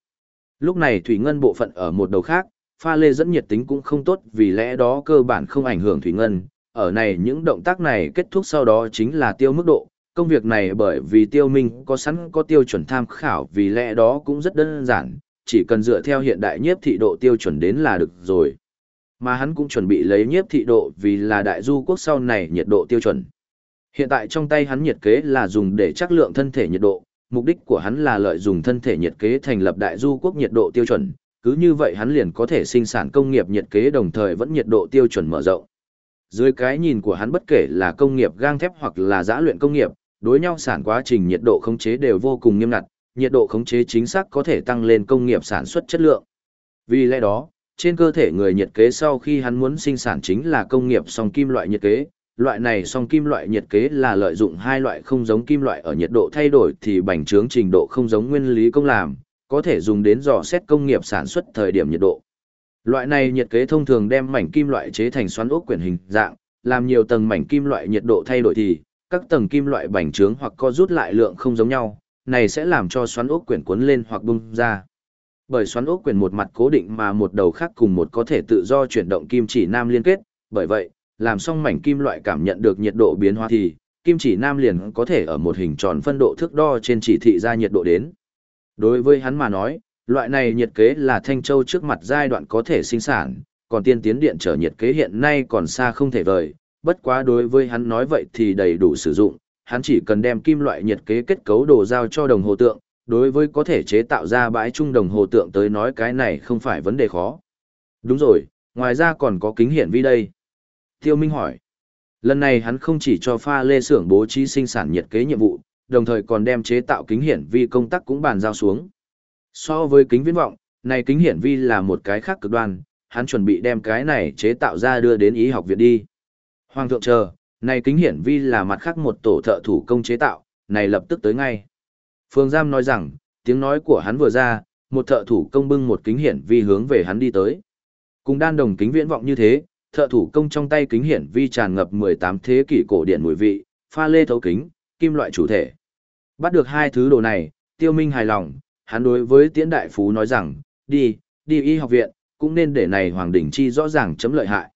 Lúc này thủy ngân bộ phận ở một đầu khác, pha lê dẫn nhiệt tính cũng không tốt vì lẽ đó cơ bản không ảnh hưởng thủy ngân. Ở này những động tác này kết thúc sau đó chính là tiêu mức độ, công việc này bởi vì tiêu minh có sẵn có tiêu chuẩn tham khảo vì lẽ đó cũng rất đơn giản, chỉ cần dựa theo hiện đại nhiếp thị độ tiêu chuẩn đến là được rồi. Mà hắn cũng chuẩn bị lấy nhiếp thị độ vì là đại du quốc sau này nhiệt độ tiêu chuẩn. Hiện tại trong tay hắn nhiệt kế là dùng để chắc lượng thân thể nhiệt độ, mục đích của hắn là lợi dụng thân thể nhiệt kế thành lập đại du quốc nhiệt độ tiêu chuẩn, cứ như vậy hắn liền có thể sinh sản công nghiệp nhiệt kế đồng thời vẫn nhiệt độ tiêu chuẩn mở rộng. Dưới cái nhìn của hắn bất kể là công nghiệp gang thép hoặc là giã luyện công nghiệp, đối nhau sản quá trình nhiệt độ khống chế đều vô cùng nghiêm ngặt, nhiệt độ khống chế chính xác có thể tăng lên công nghiệp sản xuất chất lượng. Vì lẽ đó, trên cơ thể người nhiệt kế sau khi hắn muốn sinh sản chính là công nghiệp song kim loại nhiệt kế, loại này song kim loại nhiệt kế là lợi dụng hai loại không giống kim loại ở nhiệt độ thay đổi thì bành trướng trình độ không giống nguyên lý công làm, có thể dùng đến dò xét công nghiệp sản xuất thời điểm nhiệt độ. Loại này nhiệt kế thông thường đem mảnh kim loại chế thành xoắn ốc quyển hình dạng, làm nhiều tầng mảnh kim loại nhiệt độ thay đổi thì các tầng kim loại bành trướng hoặc co rút lại lượng không giống nhau, này sẽ làm cho xoắn ốc quyển cuốn lên hoặc bung ra. Bởi xoắn ốc quyển một mặt cố định mà một đầu khác cùng một có thể tự do chuyển động kim chỉ nam liên kết, bởi vậy, làm xong mảnh kim loại cảm nhận được nhiệt độ biến hóa thì, kim chỉ nam liền có thể ở một hình tròn phân độ thước đo trên chỉ thị ra nhiệt độ đến. Đối với hắn mà nói, loại này nhiệt kế là Thanh Châu trước mặt giai đoạn có thể sinh sản, còn tiên tiến điện trở nhiệt kế hiện nay còn xa không thể vời, bất quá đối với hắn nói vậy thì đầy đủ sử dụng, hắn chỉ cần đem kim loại nhiệt kế kết cấu đồ giao cho đồng hồ tượng, đối với có thể chế tạo ra bãi trung đồng hồ tượng tới nói cái này không phải vấn đề khó. Đúng rồi, ngoài ra còn có kính hiển vi đây. Tiêu Minh hỏi. Lần này hắn không chỉ cho pha lê xưởng bố trí sinh sản nhiệt kế nhiệm vụ, đồng thời còn đem chế tạo kính hiển vi công tác cũng bàn giao xuống. So với kính viễn vọng, này kính hiển vi là một cái khác cực đoan, hắn chuẩn bị đem cái này chế tạo ra đưa đến y học viện đi. Hoàng thượng chờ, này kính hiển vi là mặt khác một tổ thợ thủ công chế tạo, này lập tức tới ngay. Phương Giam nói rằng, tiếng nói của hắn vừa ra, một thợ thủ công bưng một kính hiển vi hướng về hắn đi tới. Cùng đan đồng kính viễn vọng như thế, thợ thủ công trong tay kính hiển vi tràn ngập 18 thế kỷ cổ điển mùi vị, pha lê thấu kính, kim loại chủ thể. Bắt được hai thứ đồ này, tiêu minh hài lòng, hắn đối với tiễn đại phú nói rằng, đi, đi y học viện, cũng nên để này Hoàng Đỉnh Chi rõ ràng chấm lợi hại.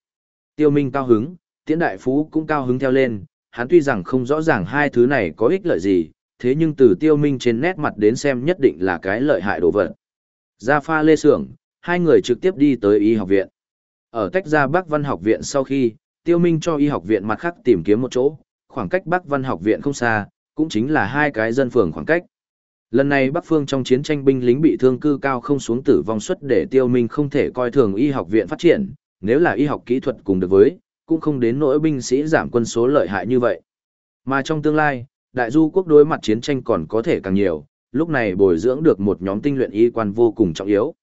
Tiêu minh cao hứng, tiễn đại phú cũng cao hứng theo lên, hắn tuy rằng không rõ ràng hai thứ này có ích lợi gì, thế nhưng từ tiêu minh trên nét mặt đến xem nhất định là cái lợi hại đồ vật. Ra pha lê Sưởng, hai người trực tiếp đi tới y học viện. Ở tách ra Bắc Văn học viện sau khi, tiêu minh cho y học viện mặt khác tìm kiếm một chỗ, khoảng cách Bắc Văn học viện không xa, cũng chính là hai cái dân phường khoảng cách. Lần này Bắc Phương trong chiến tranh binh lính bị thương cư cao không xuống tử vong suất để tiêu minh không thể coi thường y học viện phát triển, nếu là y học kỹ thuật cùng được với, cũng không đến nỗi binh sĩ giảm quân số lợi hại như vậy. Mà trong tương lai, đại du quốc đối mặt chiến tranh còn có thể càng nhiều, lúc này bồi dưỡng được một nhóm tinh luyện y quan vô cùng trọng yếu.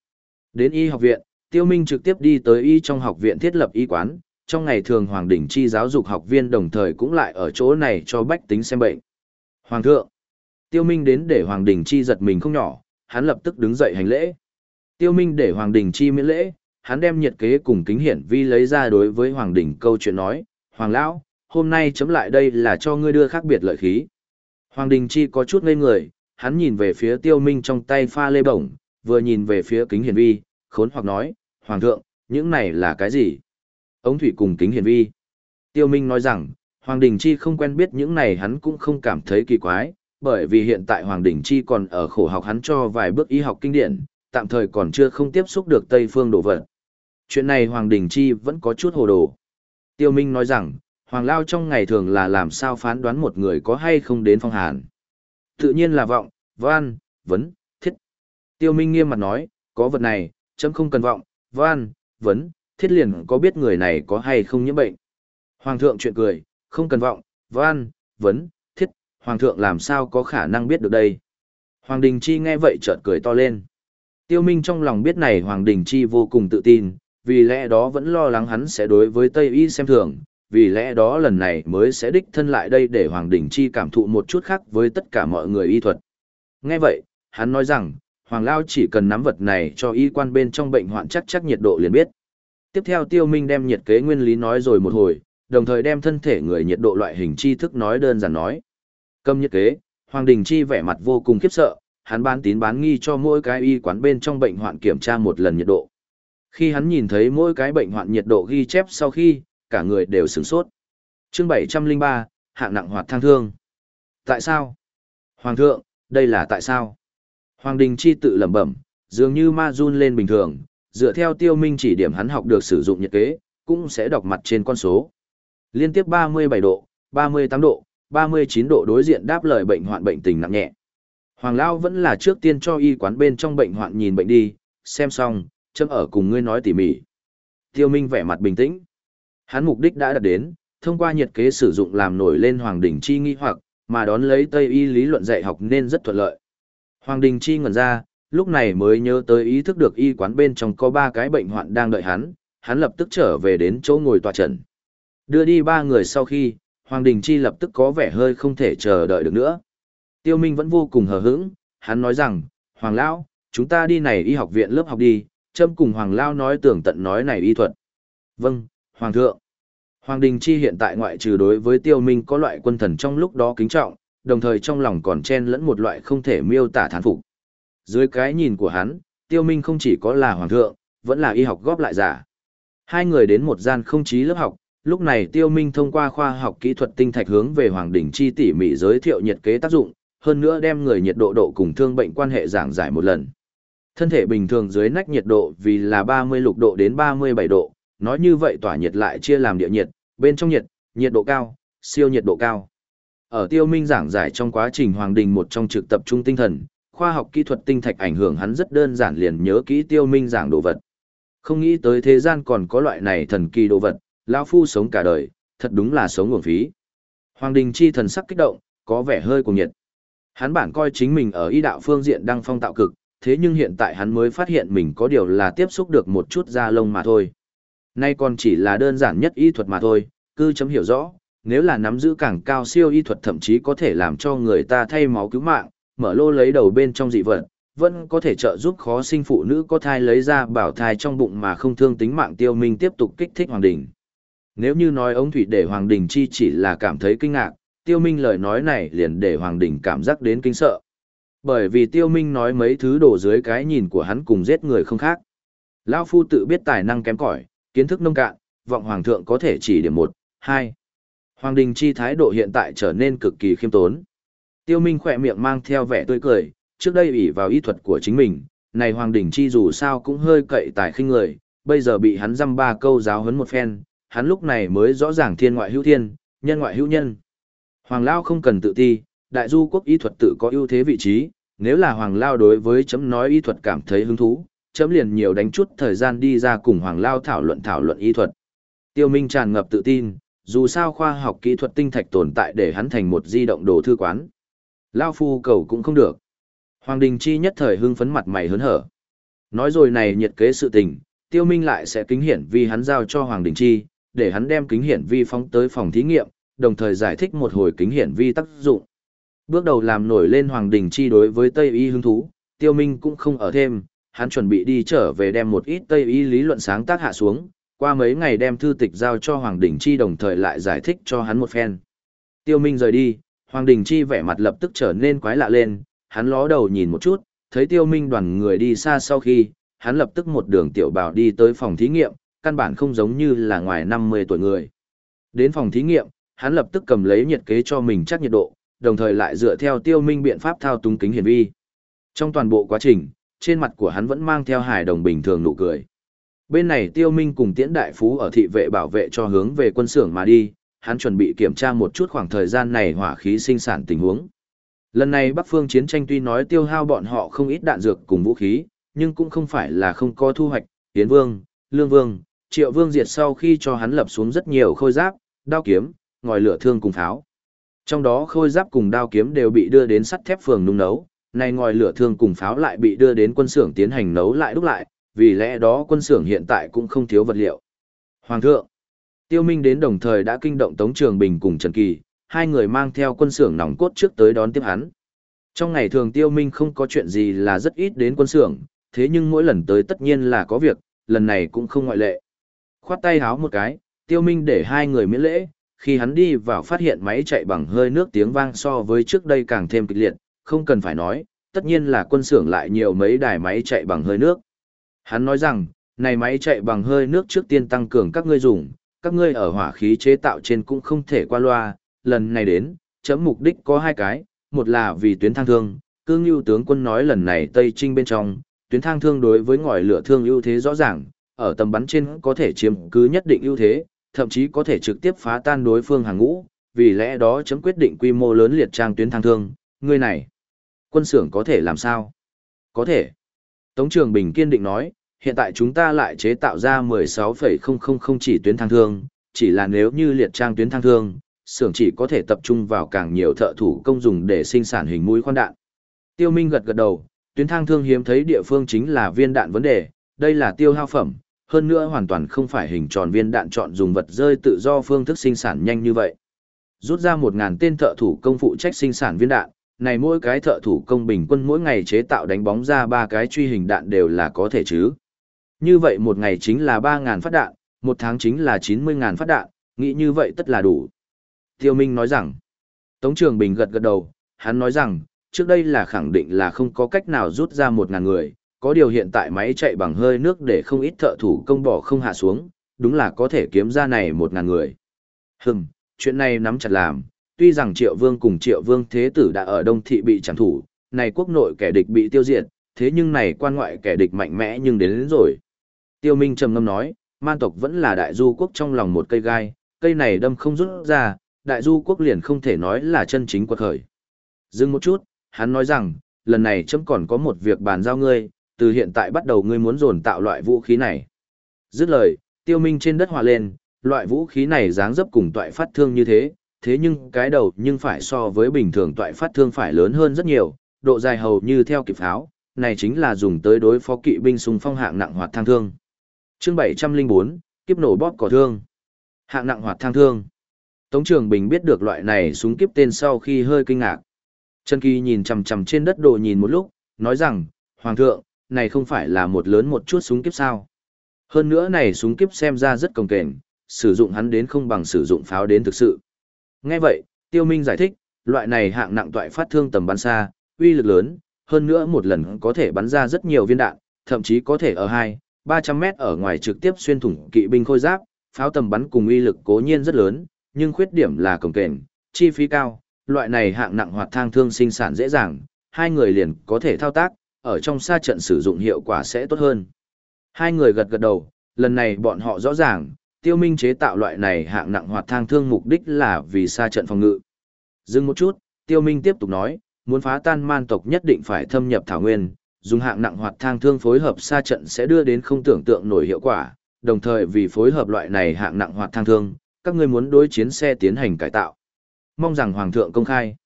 Đến y học viện, Tiêu Minh trực tiếp đi tới y trong học viện thiết lập y quán, trong ngày thường Hoàng Đỉnh Chi giáo dục học viên đồng thời cũng lại ở chỗ này cho bách tính xem bệnh. Hoàng thượng, Tiêu Minh đến để Hoàng Đỉnh Chi giật mình không nhỏ, hắn lập tức đứng dậy hành lễ. Tiêu Minh để Hoàng Đỉnh Chi miễn lễ, hắn đem nhiệt kế cùng kính hiển vi lấy ra đối với Hoàng Đình câu chuyện nói, Hoàng Lão, hôm nay chấm lại đây là cho ngươi đưa khác biệt lợi khí. Hoàng Đình Chi có chút ngây người, hắn nhìn về phía Tiêu Minh trong tay pha lê bổng, vừa nhìn về phía kính hiển vi, khốn hoặc nói, Hoàng thượng, những này là cái gì? Ống thủy cùng kính hiển vi. Tiêu Minh nói rằng, Hoàng Đình Chi không quen biết những này hắn cũng không cảm thấy kỳ quái, bởi vì hiện tại Hoàng Đình Chi còn ở khổ học hắn cho vài bước y học kinh điển, tạm thời còn chưa không tiếp xúc được Tây phương đồ vật. Chuyện này Hoàng Đình Chi vẫn có chút hồ đồ. Tiêu Minh nói rằng, Hoàng Lao trong ngày thường là làm sao phán đoán một người có hay không đến phong hàn. Tự nhiên là vọng, văn, vấn, thiết. Tiêu Minh nghiêm mặt nói, có vật này, chấm không cần vọng, văn, vấn, thiết liền có biết người này có hay không nhiễm bệnh. Hoàng thượng chuyện cười, không cần vọng, văn, vấn, thiết, hoàng thượng làm sao có khả năng biết được đây. Hoàng Đình Chi nghe vậy chợt cười to lên. Tiêu Minh trong lòng biết này Hoàng Đình Chi vô cùng tự tin, vì lẽ đó vẫn lo lắng hắn sẽ đối với Tây Y xem thường, vì lẽ đó lần này mới sẽ đích thân lại đây để Hoàng Đình Chi cảm thụ một chút khác với tất cả mọi người y thuật. Nghe vậy, hắn nói rằng, Hoàng Lao chỉ cần nắm vật này cho y quan bên trong bệnh hoạn chắc chắc nhiệt độ liền biết. Tiếp theo Tiêu Minh đem nhiệt kế nguyên lý nói rồi một hồi, đồng thời đem thân thể người nhiệt độ loại hình tri thức nói đơn giản nói. Cầm nhiệt kế, Hoàng Đình Chi vẻ mặt vô cùng khiếp sợ, hắn bán tín bán nghi cho mỗi cái y quán bên trong bệnh hoạn kiểm tra một lần nhiệt độ. Khi hắn nhìn thấy mỗi cái bệnh hoạn nhiệt độ ghi chép sau khi, cả người đều sửng sốt. Chương 703, hạng nặng hoạt thang thương. Tại sao? Hoàng thượng, đây là tại sao? Hoàng Đình Chi tự lẩm bẩm, dường như ma run lên bình thường, dựa theo tiêu minh chỉ điểm hắn học được sử dụng nhiệt kế, cũng sẽ đọc mặt trên con số. Liên tiếp 37 độ, 38 độ, 39 độ đối diện đáp lời bệnh hoạn bệnh tình nặng nhẹ. Hoàng Lao vẫn là trước tiên cho y quán bên trong bệnh hoạn nhìn bệnh đi, xem xong, châm ở cùng ngươi nói tỉ mỉ. Tiêu Minh vẻ mặt bình tĩnh. Hắn mục đích đã đạt đến, thông qua nhiệt kế sử dụng làm nổi lên Hoàng Đình Chi nghi hoặc, mà đón lấy Tây y lý luận dạy học nên rất thuận lợi. Hoàng Đình Chi ngẩn ra, lúc này mới nhớ tới ý thức được y quán bên trong có ba cái bệnh hoạn đang đợi hắn, hắn lập tức trở về đến chỗ ngồi tòa trận. Đưa đi ba người sau khi, Hoàng Đình Chi lập tức có vẻ hơi không thể chờ đợi được nữa. Tiêu Minh vẫn vô cùng hờ hững, hắn nói rằng, Hoàng Lão, chúng ta đi này y học viện lớp học đi, Trâm cùng Hoàng Lão nói tưởng tận nói này y thuật. Vâng, Hoàng thượng. Hoàng Đình Chi hiện tại ngoại trừ đối với Tiêu Minh có loại quân thần trong lúc đó kính trọng, đồng thời trong lòng còn chen lẫn một loại không thể miêu tả thán phục. Dưới cái nhìn của hắn, Tiêu Minh không chỉ có là Hoàng thượng, vẫn là y học góp lại giả. Hai người đến một gian không chí lớp học, lúc này Tiêu Minh thông qua khoa học kỹ thuật tinh thạch hướng về Hoàng Đình Chi tỉ mỉ giới thiệu nhiệt kế tác dụng, hơn nữa đem người nhiệt độ độ cùng thương bệnh quan hệ giảng giải một lần. Thân thể bình thường dưới nách nhiệt độ vì là 30 lục độ đến 37 độ, nói như vậy tỏa nhiệt lại chia làm địa nhiệt, bên trong nhiệt, nhiệt độ cao, siêu nhiệt độ cao. Ở Tiêu Minh giảng giải trong quá trình Hoàng Đình một trong trực tập trung tinh thần, khoa học kỹ thuật tinh thạch ảnh hưởng hắn rất đơn giản liền nhớ kỹ Tiêu Minh giảng đồ vật. Không nghĩ tới thế gian còn có loại này thần kỳ đồ vật, lão phu sống cả đời, thật đúng là sống nguồn phí. Hoàng Đình chi thần sắc kích động, có vẻ hơi cuồng nhiệt. Hắn bản coi chính mình ở y đạo phương diện đang phong tạo cực, thế nhưng hiện tại hắn mới phát hiện mình có điều là tiếp xúc được một chút da lông mà thôi. Nay còn chỉ là đơn giản nhất y thuật mà thôi, cư chấm hiểu rõ, nếu là nắm giữ càng cao siêu y thuật thậm chí có thể làm cho người ta thay máu cứu mạng, mở lô lấy đầu bên trong dị vật, vẫn có thể trợ giúp khó sinh phụ nữ có thai lấy ra bảo thai trong bụng mà không thương tính mạng tiêu minh tiếp tục kích thích hoàng đình. Nếu như nói ống thủy để hoàng đình chi chỉ là cảm thấy kinh ngạc, tiêu minh lời nói này liền để hoàng đình cảm giác đến kinh sợ. Bởi vì tiêu minh nói mấy thứ đổ dưới cái nhìn của hắn cùng giết người không khác. Lão phu tự biết tài năng kém cỏi, kiến thức nông cạn, vọng hoàng thượng có thể chỉ điểm một, hai. Hoàng đình chi thái độ hiện tại trở nên cực kỳ khiêm tốn. Tiêu Minh khỏe miệng mang theo vẻ tươi cười, trước đây ủy vào y thuật của chính mình, này Hoàng Đình Chi dù sao cũng hơi cậy tài khinh người, bây giờ bị hắn dăm ba câu giáo huấn một phen, hắn lúc này mới rõ ràng thiên ngoại hữu thiên, nhân ngoại hữu nhân. Hoàng Lao không cần tự ti, đại du quốc y thuật tự có ưu thế vị trí, nếu là Hoàng Lao đối với chấm nói y thuật cảm thấy hứng thú, chấm liền nhiều đánh chút thời gian đi ra cùng Hoàng Lao thảo luận thảo luận y thuật. Tiêu Minh tràn ngập tự tin, dù sao khoa học kỹ thuật tinh thạch tồn tại để hắn thành một di động đồ thư quán. Lao phu cầu cũng không được. Hoàng Đình Chi nhất thời hưng phấn mặt mày hớn hở. Nói rồi này nhiệt kế sự tình, Tiêu Minh lại sẽ kính hiển vi hắn giao cho Hoàng Đình Chi, để hắn đem kính hiển vi phóng tới phòng thí nghiệm, đồng thời giải thích một hồi kính hiển vi tác dụng. Bước đầu làm nổi lên Hoàng Đình Chi đối với Tây Y hứng thú, Tiêu Minh cũng không ở thêm, hắn chuẩn bị đi trở về đem một ít Tây Y lý luận sáng tác hạ xuống, qua mấy ngày đem thư tịch giao cho Hoàng Đình Chi đồng thời lại giải thích cho hắn một phen. Tiêu Minh rời đi, Hoàng Đình Chi vẻ mặt lập tức trở nên quái lạ lên, hắn ló đầu nhìn một chút, thấy tiêu minh đoàn người đi xa sau khi, hắn lập tức một đường tiểu bảo đi tới phòng thí nghiệm, căn bản không giống như là ngoài 50 tuổi người. Đến phòng thí nghiệm, hắn lập tức cầm lấy nhiệt kế cho mình chắc nhiệt độ, đồng thời lại dựa theo tiêu minh biện pháp thao túng kính hiển vi. Trong toàn bộ quá trình, trên mặt của hắn vẫn mang theo hài đồng bình thường nụ cười. Bên này tiêu minh cùng tiễn đại phú ở thị vệ bảo vệ cho hướng về quân xưởng mà đi, hắn chuẩn bị kiểm tra một chút khoảng thời gian này hỏa khí sinh sản tình huống. Lần này Bắc phương chiến tranh tuy nói tiêu hao bọn họ không ít đạn dược cùng vũ khí, nhưng cũng không phải là không có thu hoạch, Tiến Vương, Lương Vương, Triệu Vương diệt sau khi cho hắn lập xuống rất nhiều khôi giáp, đao kiếm, ngòi lửa thương cùng pháo. Trong đó khôi giáp cùng đao kiếm đều bị đưa đến sắt thép phường nung nấu, này ngòi lửa thương cùng pháo lại bị đưa đến quân xưởng tiến hành nấu lại đúc lại, vì lẽ đó quân xưởng hiện tại cũng không thiếu vật liệu. Hoàng thượng, Tiêu Minh đến đồng thời đã kinh động Tống Trường Bình cùng Trần Kỳ, hai người mang theo quân xưởng nòng cốt trước tới đón tiếp hắn. Trong ngày thường Tiêu Minh không có chuyện gì là rất ít đến quân xưởng, thế nhưng mỗi lần tới tất nhiên là có việc, lần này cũng không ngoại lệ. Khoát tay háo một cái, Tiêu Minh để hai người miễn lễ, khi hắn đi vào phát hiện máy chạy bằng hơi nước tiếng vang so với trước đây càng thêm kịch liệt, không cần phải nói, tất nhiên là quân xưởng lại nhiều mấy đài máy chạy bằng hơi nước. Hắn nói rằng, này máy chạy bằng hơi nước trước tiên tăng cường các ngươi dùng, các ngươi ở hỏa khí chế tạo trên cũng không thể qua loa, lần này đến, chấm mục đích có hai cái, một là vì tuyến thang thương, cương lưu tướng quân nói lần này Tây Trinh bên trong, tuyến thang thương đối với ngòi lửa thương ưu thế rõ ràng, ở tầm bắn trên có thể chiếm cứ nhất định ưu thế, thậm chí có thể trực tiếp phá tan đối phương hàng ngũ, vì lẽ đó chấm quyết định quy mô lớn liệt trang tuyến thang thương, người này, quân xưởng có thể làm sao? Có thể. Tống Trường Bình kiên định nói, hiện tại chúng ta lại chế tạo ra 16,000 chỉ tuyến thang thương, chỉ là nếu như liệt trang tuyến thang thương, xưởng chỉ có thể tập trung vào càng nhiều thợ thủ công dùng để sinh sản hình mũi khoan đạn. Tiêu Minh gật gật đầu, tuyến thang thương hiếm thấy địa phương chính là viên đạn vấn đề, đây là tiêu hao phẩm, hơn nữa hoàn toàn không phải hình tròn viên đạn chọn dùng vật rơi tự do phương thức sinh sản nhanh như vậy. Rút ra 1.000 tên thợ thủ công phụ trách sinh sản viên đạn, này mỗi cái thợ thủ công bình quân mỗi ngày chế tạo đánh bóng ra ba cái truy hình đạn đều là có thể chứ. Như vậy một ngày chính là 3.000 phát đạn, một tháng chính là 90.000 phát đạn, nghĩ như vậy tất là đủ. Tiêu Minh nói rằng, Tống Trường Bình gật gật đầu, hắn nói rằng, trước đây là khẳng định là không có cách nào rút ra 1.000 người, có điều hiện tại máy chạy bằng hơi nước để không ít thợ thủ công bỏ không hạ xuống, đúng là có thể kiếm ra này một ngàn người. Hừm, chuyện này nắm chặt làm, tuy rằng Triệu Vương cùng Triệu Vương Thế Tử đã ở Đông Thị bị chẳng thủ, này quốc nội kẻ địch bị tiêu diệt, thế nhưng này quan ngoại kẻ địch mạnh mẽ nhưng đến, đến rồi. Tiêu Minh trầm ngâm nói, man tộc vẫn là đại du quốc trong lòng một cây gai, cây này đâm không rút ra, đại du quốc liền không thể nói là chân chính quật khởi. Dừng một chút, hắn nói rằng, lần này chấm còn có một việc bàn giao ngươi, từ hiện tại bắt đầu ngươi muốn dồn tạo loại vũ khí này. Dứt lời, tiêu minh trên đất hòa lên, loại vũ khí này dáng dấp cùng toại phát thương như thế, thế nhưng cái đầu nhưng phải so với bình thường toại phát thương phải lớn hơn rất nhiều, độ dài hầu như theo kịp pháo, này chính là dùng tới đối phó kỵ binh súng phong hạng nặng hoạt thang thương. Chương 704, kiếp nổ bóp cỏ thương. Hạng nặng hoạt thang thương. Tống Trường Bình biết được loại này súng kiếp tên sau khi hơi kinh ngạc. Trần Kỳ nhìn chằm chằm trên đất đồ nhìn một lúc, nói rằng, Hoàng thượng, này không phải là một lớn một chút súng kiếp sao. Hơn nữa này súng kiếp xem ra rất cồng kềnh, sử dụng hắn đến không bằng sử dụng pháo đến thực sự. Nghe vậy, Tiêu Minh giải thích, loại này hạng nặng toại phát thương tầm bắn xa, uy lực lớn, hơn nữa một lần có thể bắn ra rất nhiều viên đạn, thậm chí có thể ở 2, 300 mét ở ngoài trực tiếp xuyên thủng kỵ binh khôi giáp, pháo tầm bắn cùng uy lực cố nhiên rất lớn, nhưng khuyết điểm là cồng kềnh, chi phí cao, loại này hạng nặng hoạt thang thương sinh sản dễ dàng, hai người liền có thể thao tác, ở trong xa trận sử dụng hiệu quả sẽ tốt hơn. Hai người gật gật đầu, lần này bọn họ rõ ràng, tiêu minh chế tạo loại này hạng nặng hoạt thang thương mục đích là vì xa trận phòng ngự. Dừng một chút, tiêu minh tiếp tục nói, muốn phá tan man tộc nhất định phải thâm nhập thảo nguyên, dùng hạng nặng hoạt thang thương phối hợp xa trận sẽ đưa đến không tưởng tượng nổi hiệu quả, đồng thời vì phối hợp loại này hạng nặng hoạt thang thương, các ngươi muốn đối chiến xe tiến hành cải tạo. Mong rằng Hoàng thượng công khai.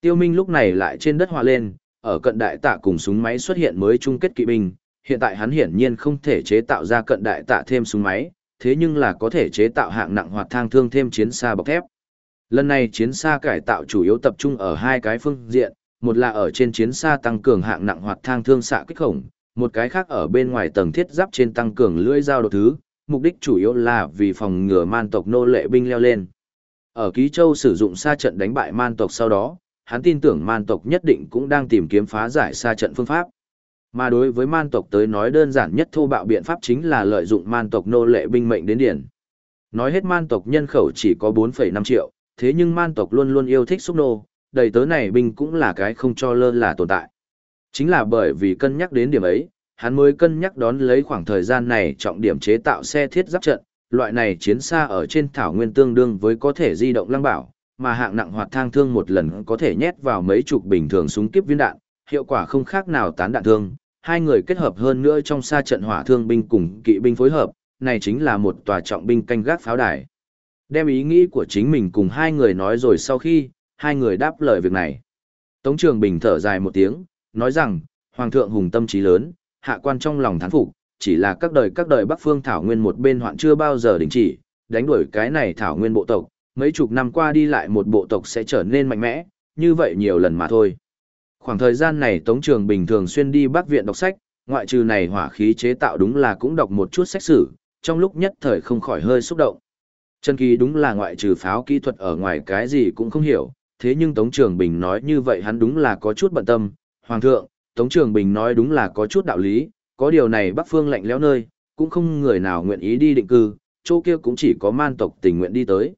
Tiêu Minh lúc này lại trên đất hòa lên, ở cận đại tạ cùng súng máy xuất hiện mới chung kết kỵ binh, hiện tại hắn hiển nhiên không thể chế tạo ra cận đại tạ thêm súng máy, thế nhưng là có thể chế tạo hạng nặng hoặc thang thương thêm chiến xa bọc thép. Lần này chiến xa cải tạo chủ yếu tập trung ở hai cái phương diện, một là ở trên chiến xa tăng cường hạng nặng hoặc thang thương xạ kích khổng, một cái khác ở bên ngoài tầng thiết giáp trên tăng cường lưỡi dao đột thứ, mục đích chủ yếu là vì phòng ngừa man tộc nô lệ binh leo lên. Ở Ký Châu sử dụng xa trận đánh bại man tộc sau đó, hắn tin tưởng man tộc nhất định cũng đang tìm kiếm phá giải xa trận phương pháp. Mà đối với man tộc tới nói đơn giản nhất thô bạo biện pháp chính là lợi dụng man tộc nô lệ binh mệnh đến điển. Nói hết man tộc nhân khẩu chỉ có 4,5 triệu, thế nhưng man tộc luôn luôn yêu thích xúc nô, đầy tớ này binh cũng là cái không cho lơ là tồn tại. Chính là bởi vì cân nhắc đến điểm ấy, hắn mới cân nhắc đón lấy khoảng thời gian này trọng điểm chế tạo xe thiết giáp trận, loại này chiến xa ở trên thảo nguyên tương đương với có thể di động lăng bảo, mà hạng nặng hoạt thang thương một lần có thể nhét vào mấy chục bình thường súng kiếp viên đạn, hiệu quả không khác nào tán đạn thương. Hai người kết hợp hơn nữa trong xa trận hỏa thương binh cùng kỵ binh phối hợp, này chính là một tòa trọng binh canh gác pháo đài. Đem ý nghĩ của chính mình cùng hai người nói rồi sau khi, hai người đáp lời việc này. Tống Trường Bình thở dài một tiếng, nói rằng, Hoàng thượng hùng tâm trí lớn, hạ quan trong lòng thán phục, chỉ là các đời các đời Bắc Phương Thảo Nguyên một bên hoạn chưa bao giờ đình chỉ, đánh đuổi cái này Thảo Nguyên bộ tộc, mấy chục năm qua đi lại một bộ tộc sẽ trở nên mạnh mẽ, như vậy nhiều lần mà thôi. Khoảng thời gian này Tống Trường Bình thường xuyên đi bác Viện đọc sách, ngoại trừ này hỏa khí chế tạo đúng là cũng đọc một chút sách sử, trong lúc nhất thời không khỏi hơi xúc động. Trần Kỳ đúng là ngoại trừ pháo kỹ thuật ở ngoài cái gì cũng không hiểu, thế nhưng Tống Trường Bình nói như vậy hắn đúng là có chút bận tâm. Hoàng thượng, Tống Trường Bình nói đúng là có chút đạo lý, có điều này Bắc Phương lạnh lẽo nơi, cũng không người nào nguyện ý đi định cư, chỗ kia cũng chỉ có man tộc tình nguyện đi tới.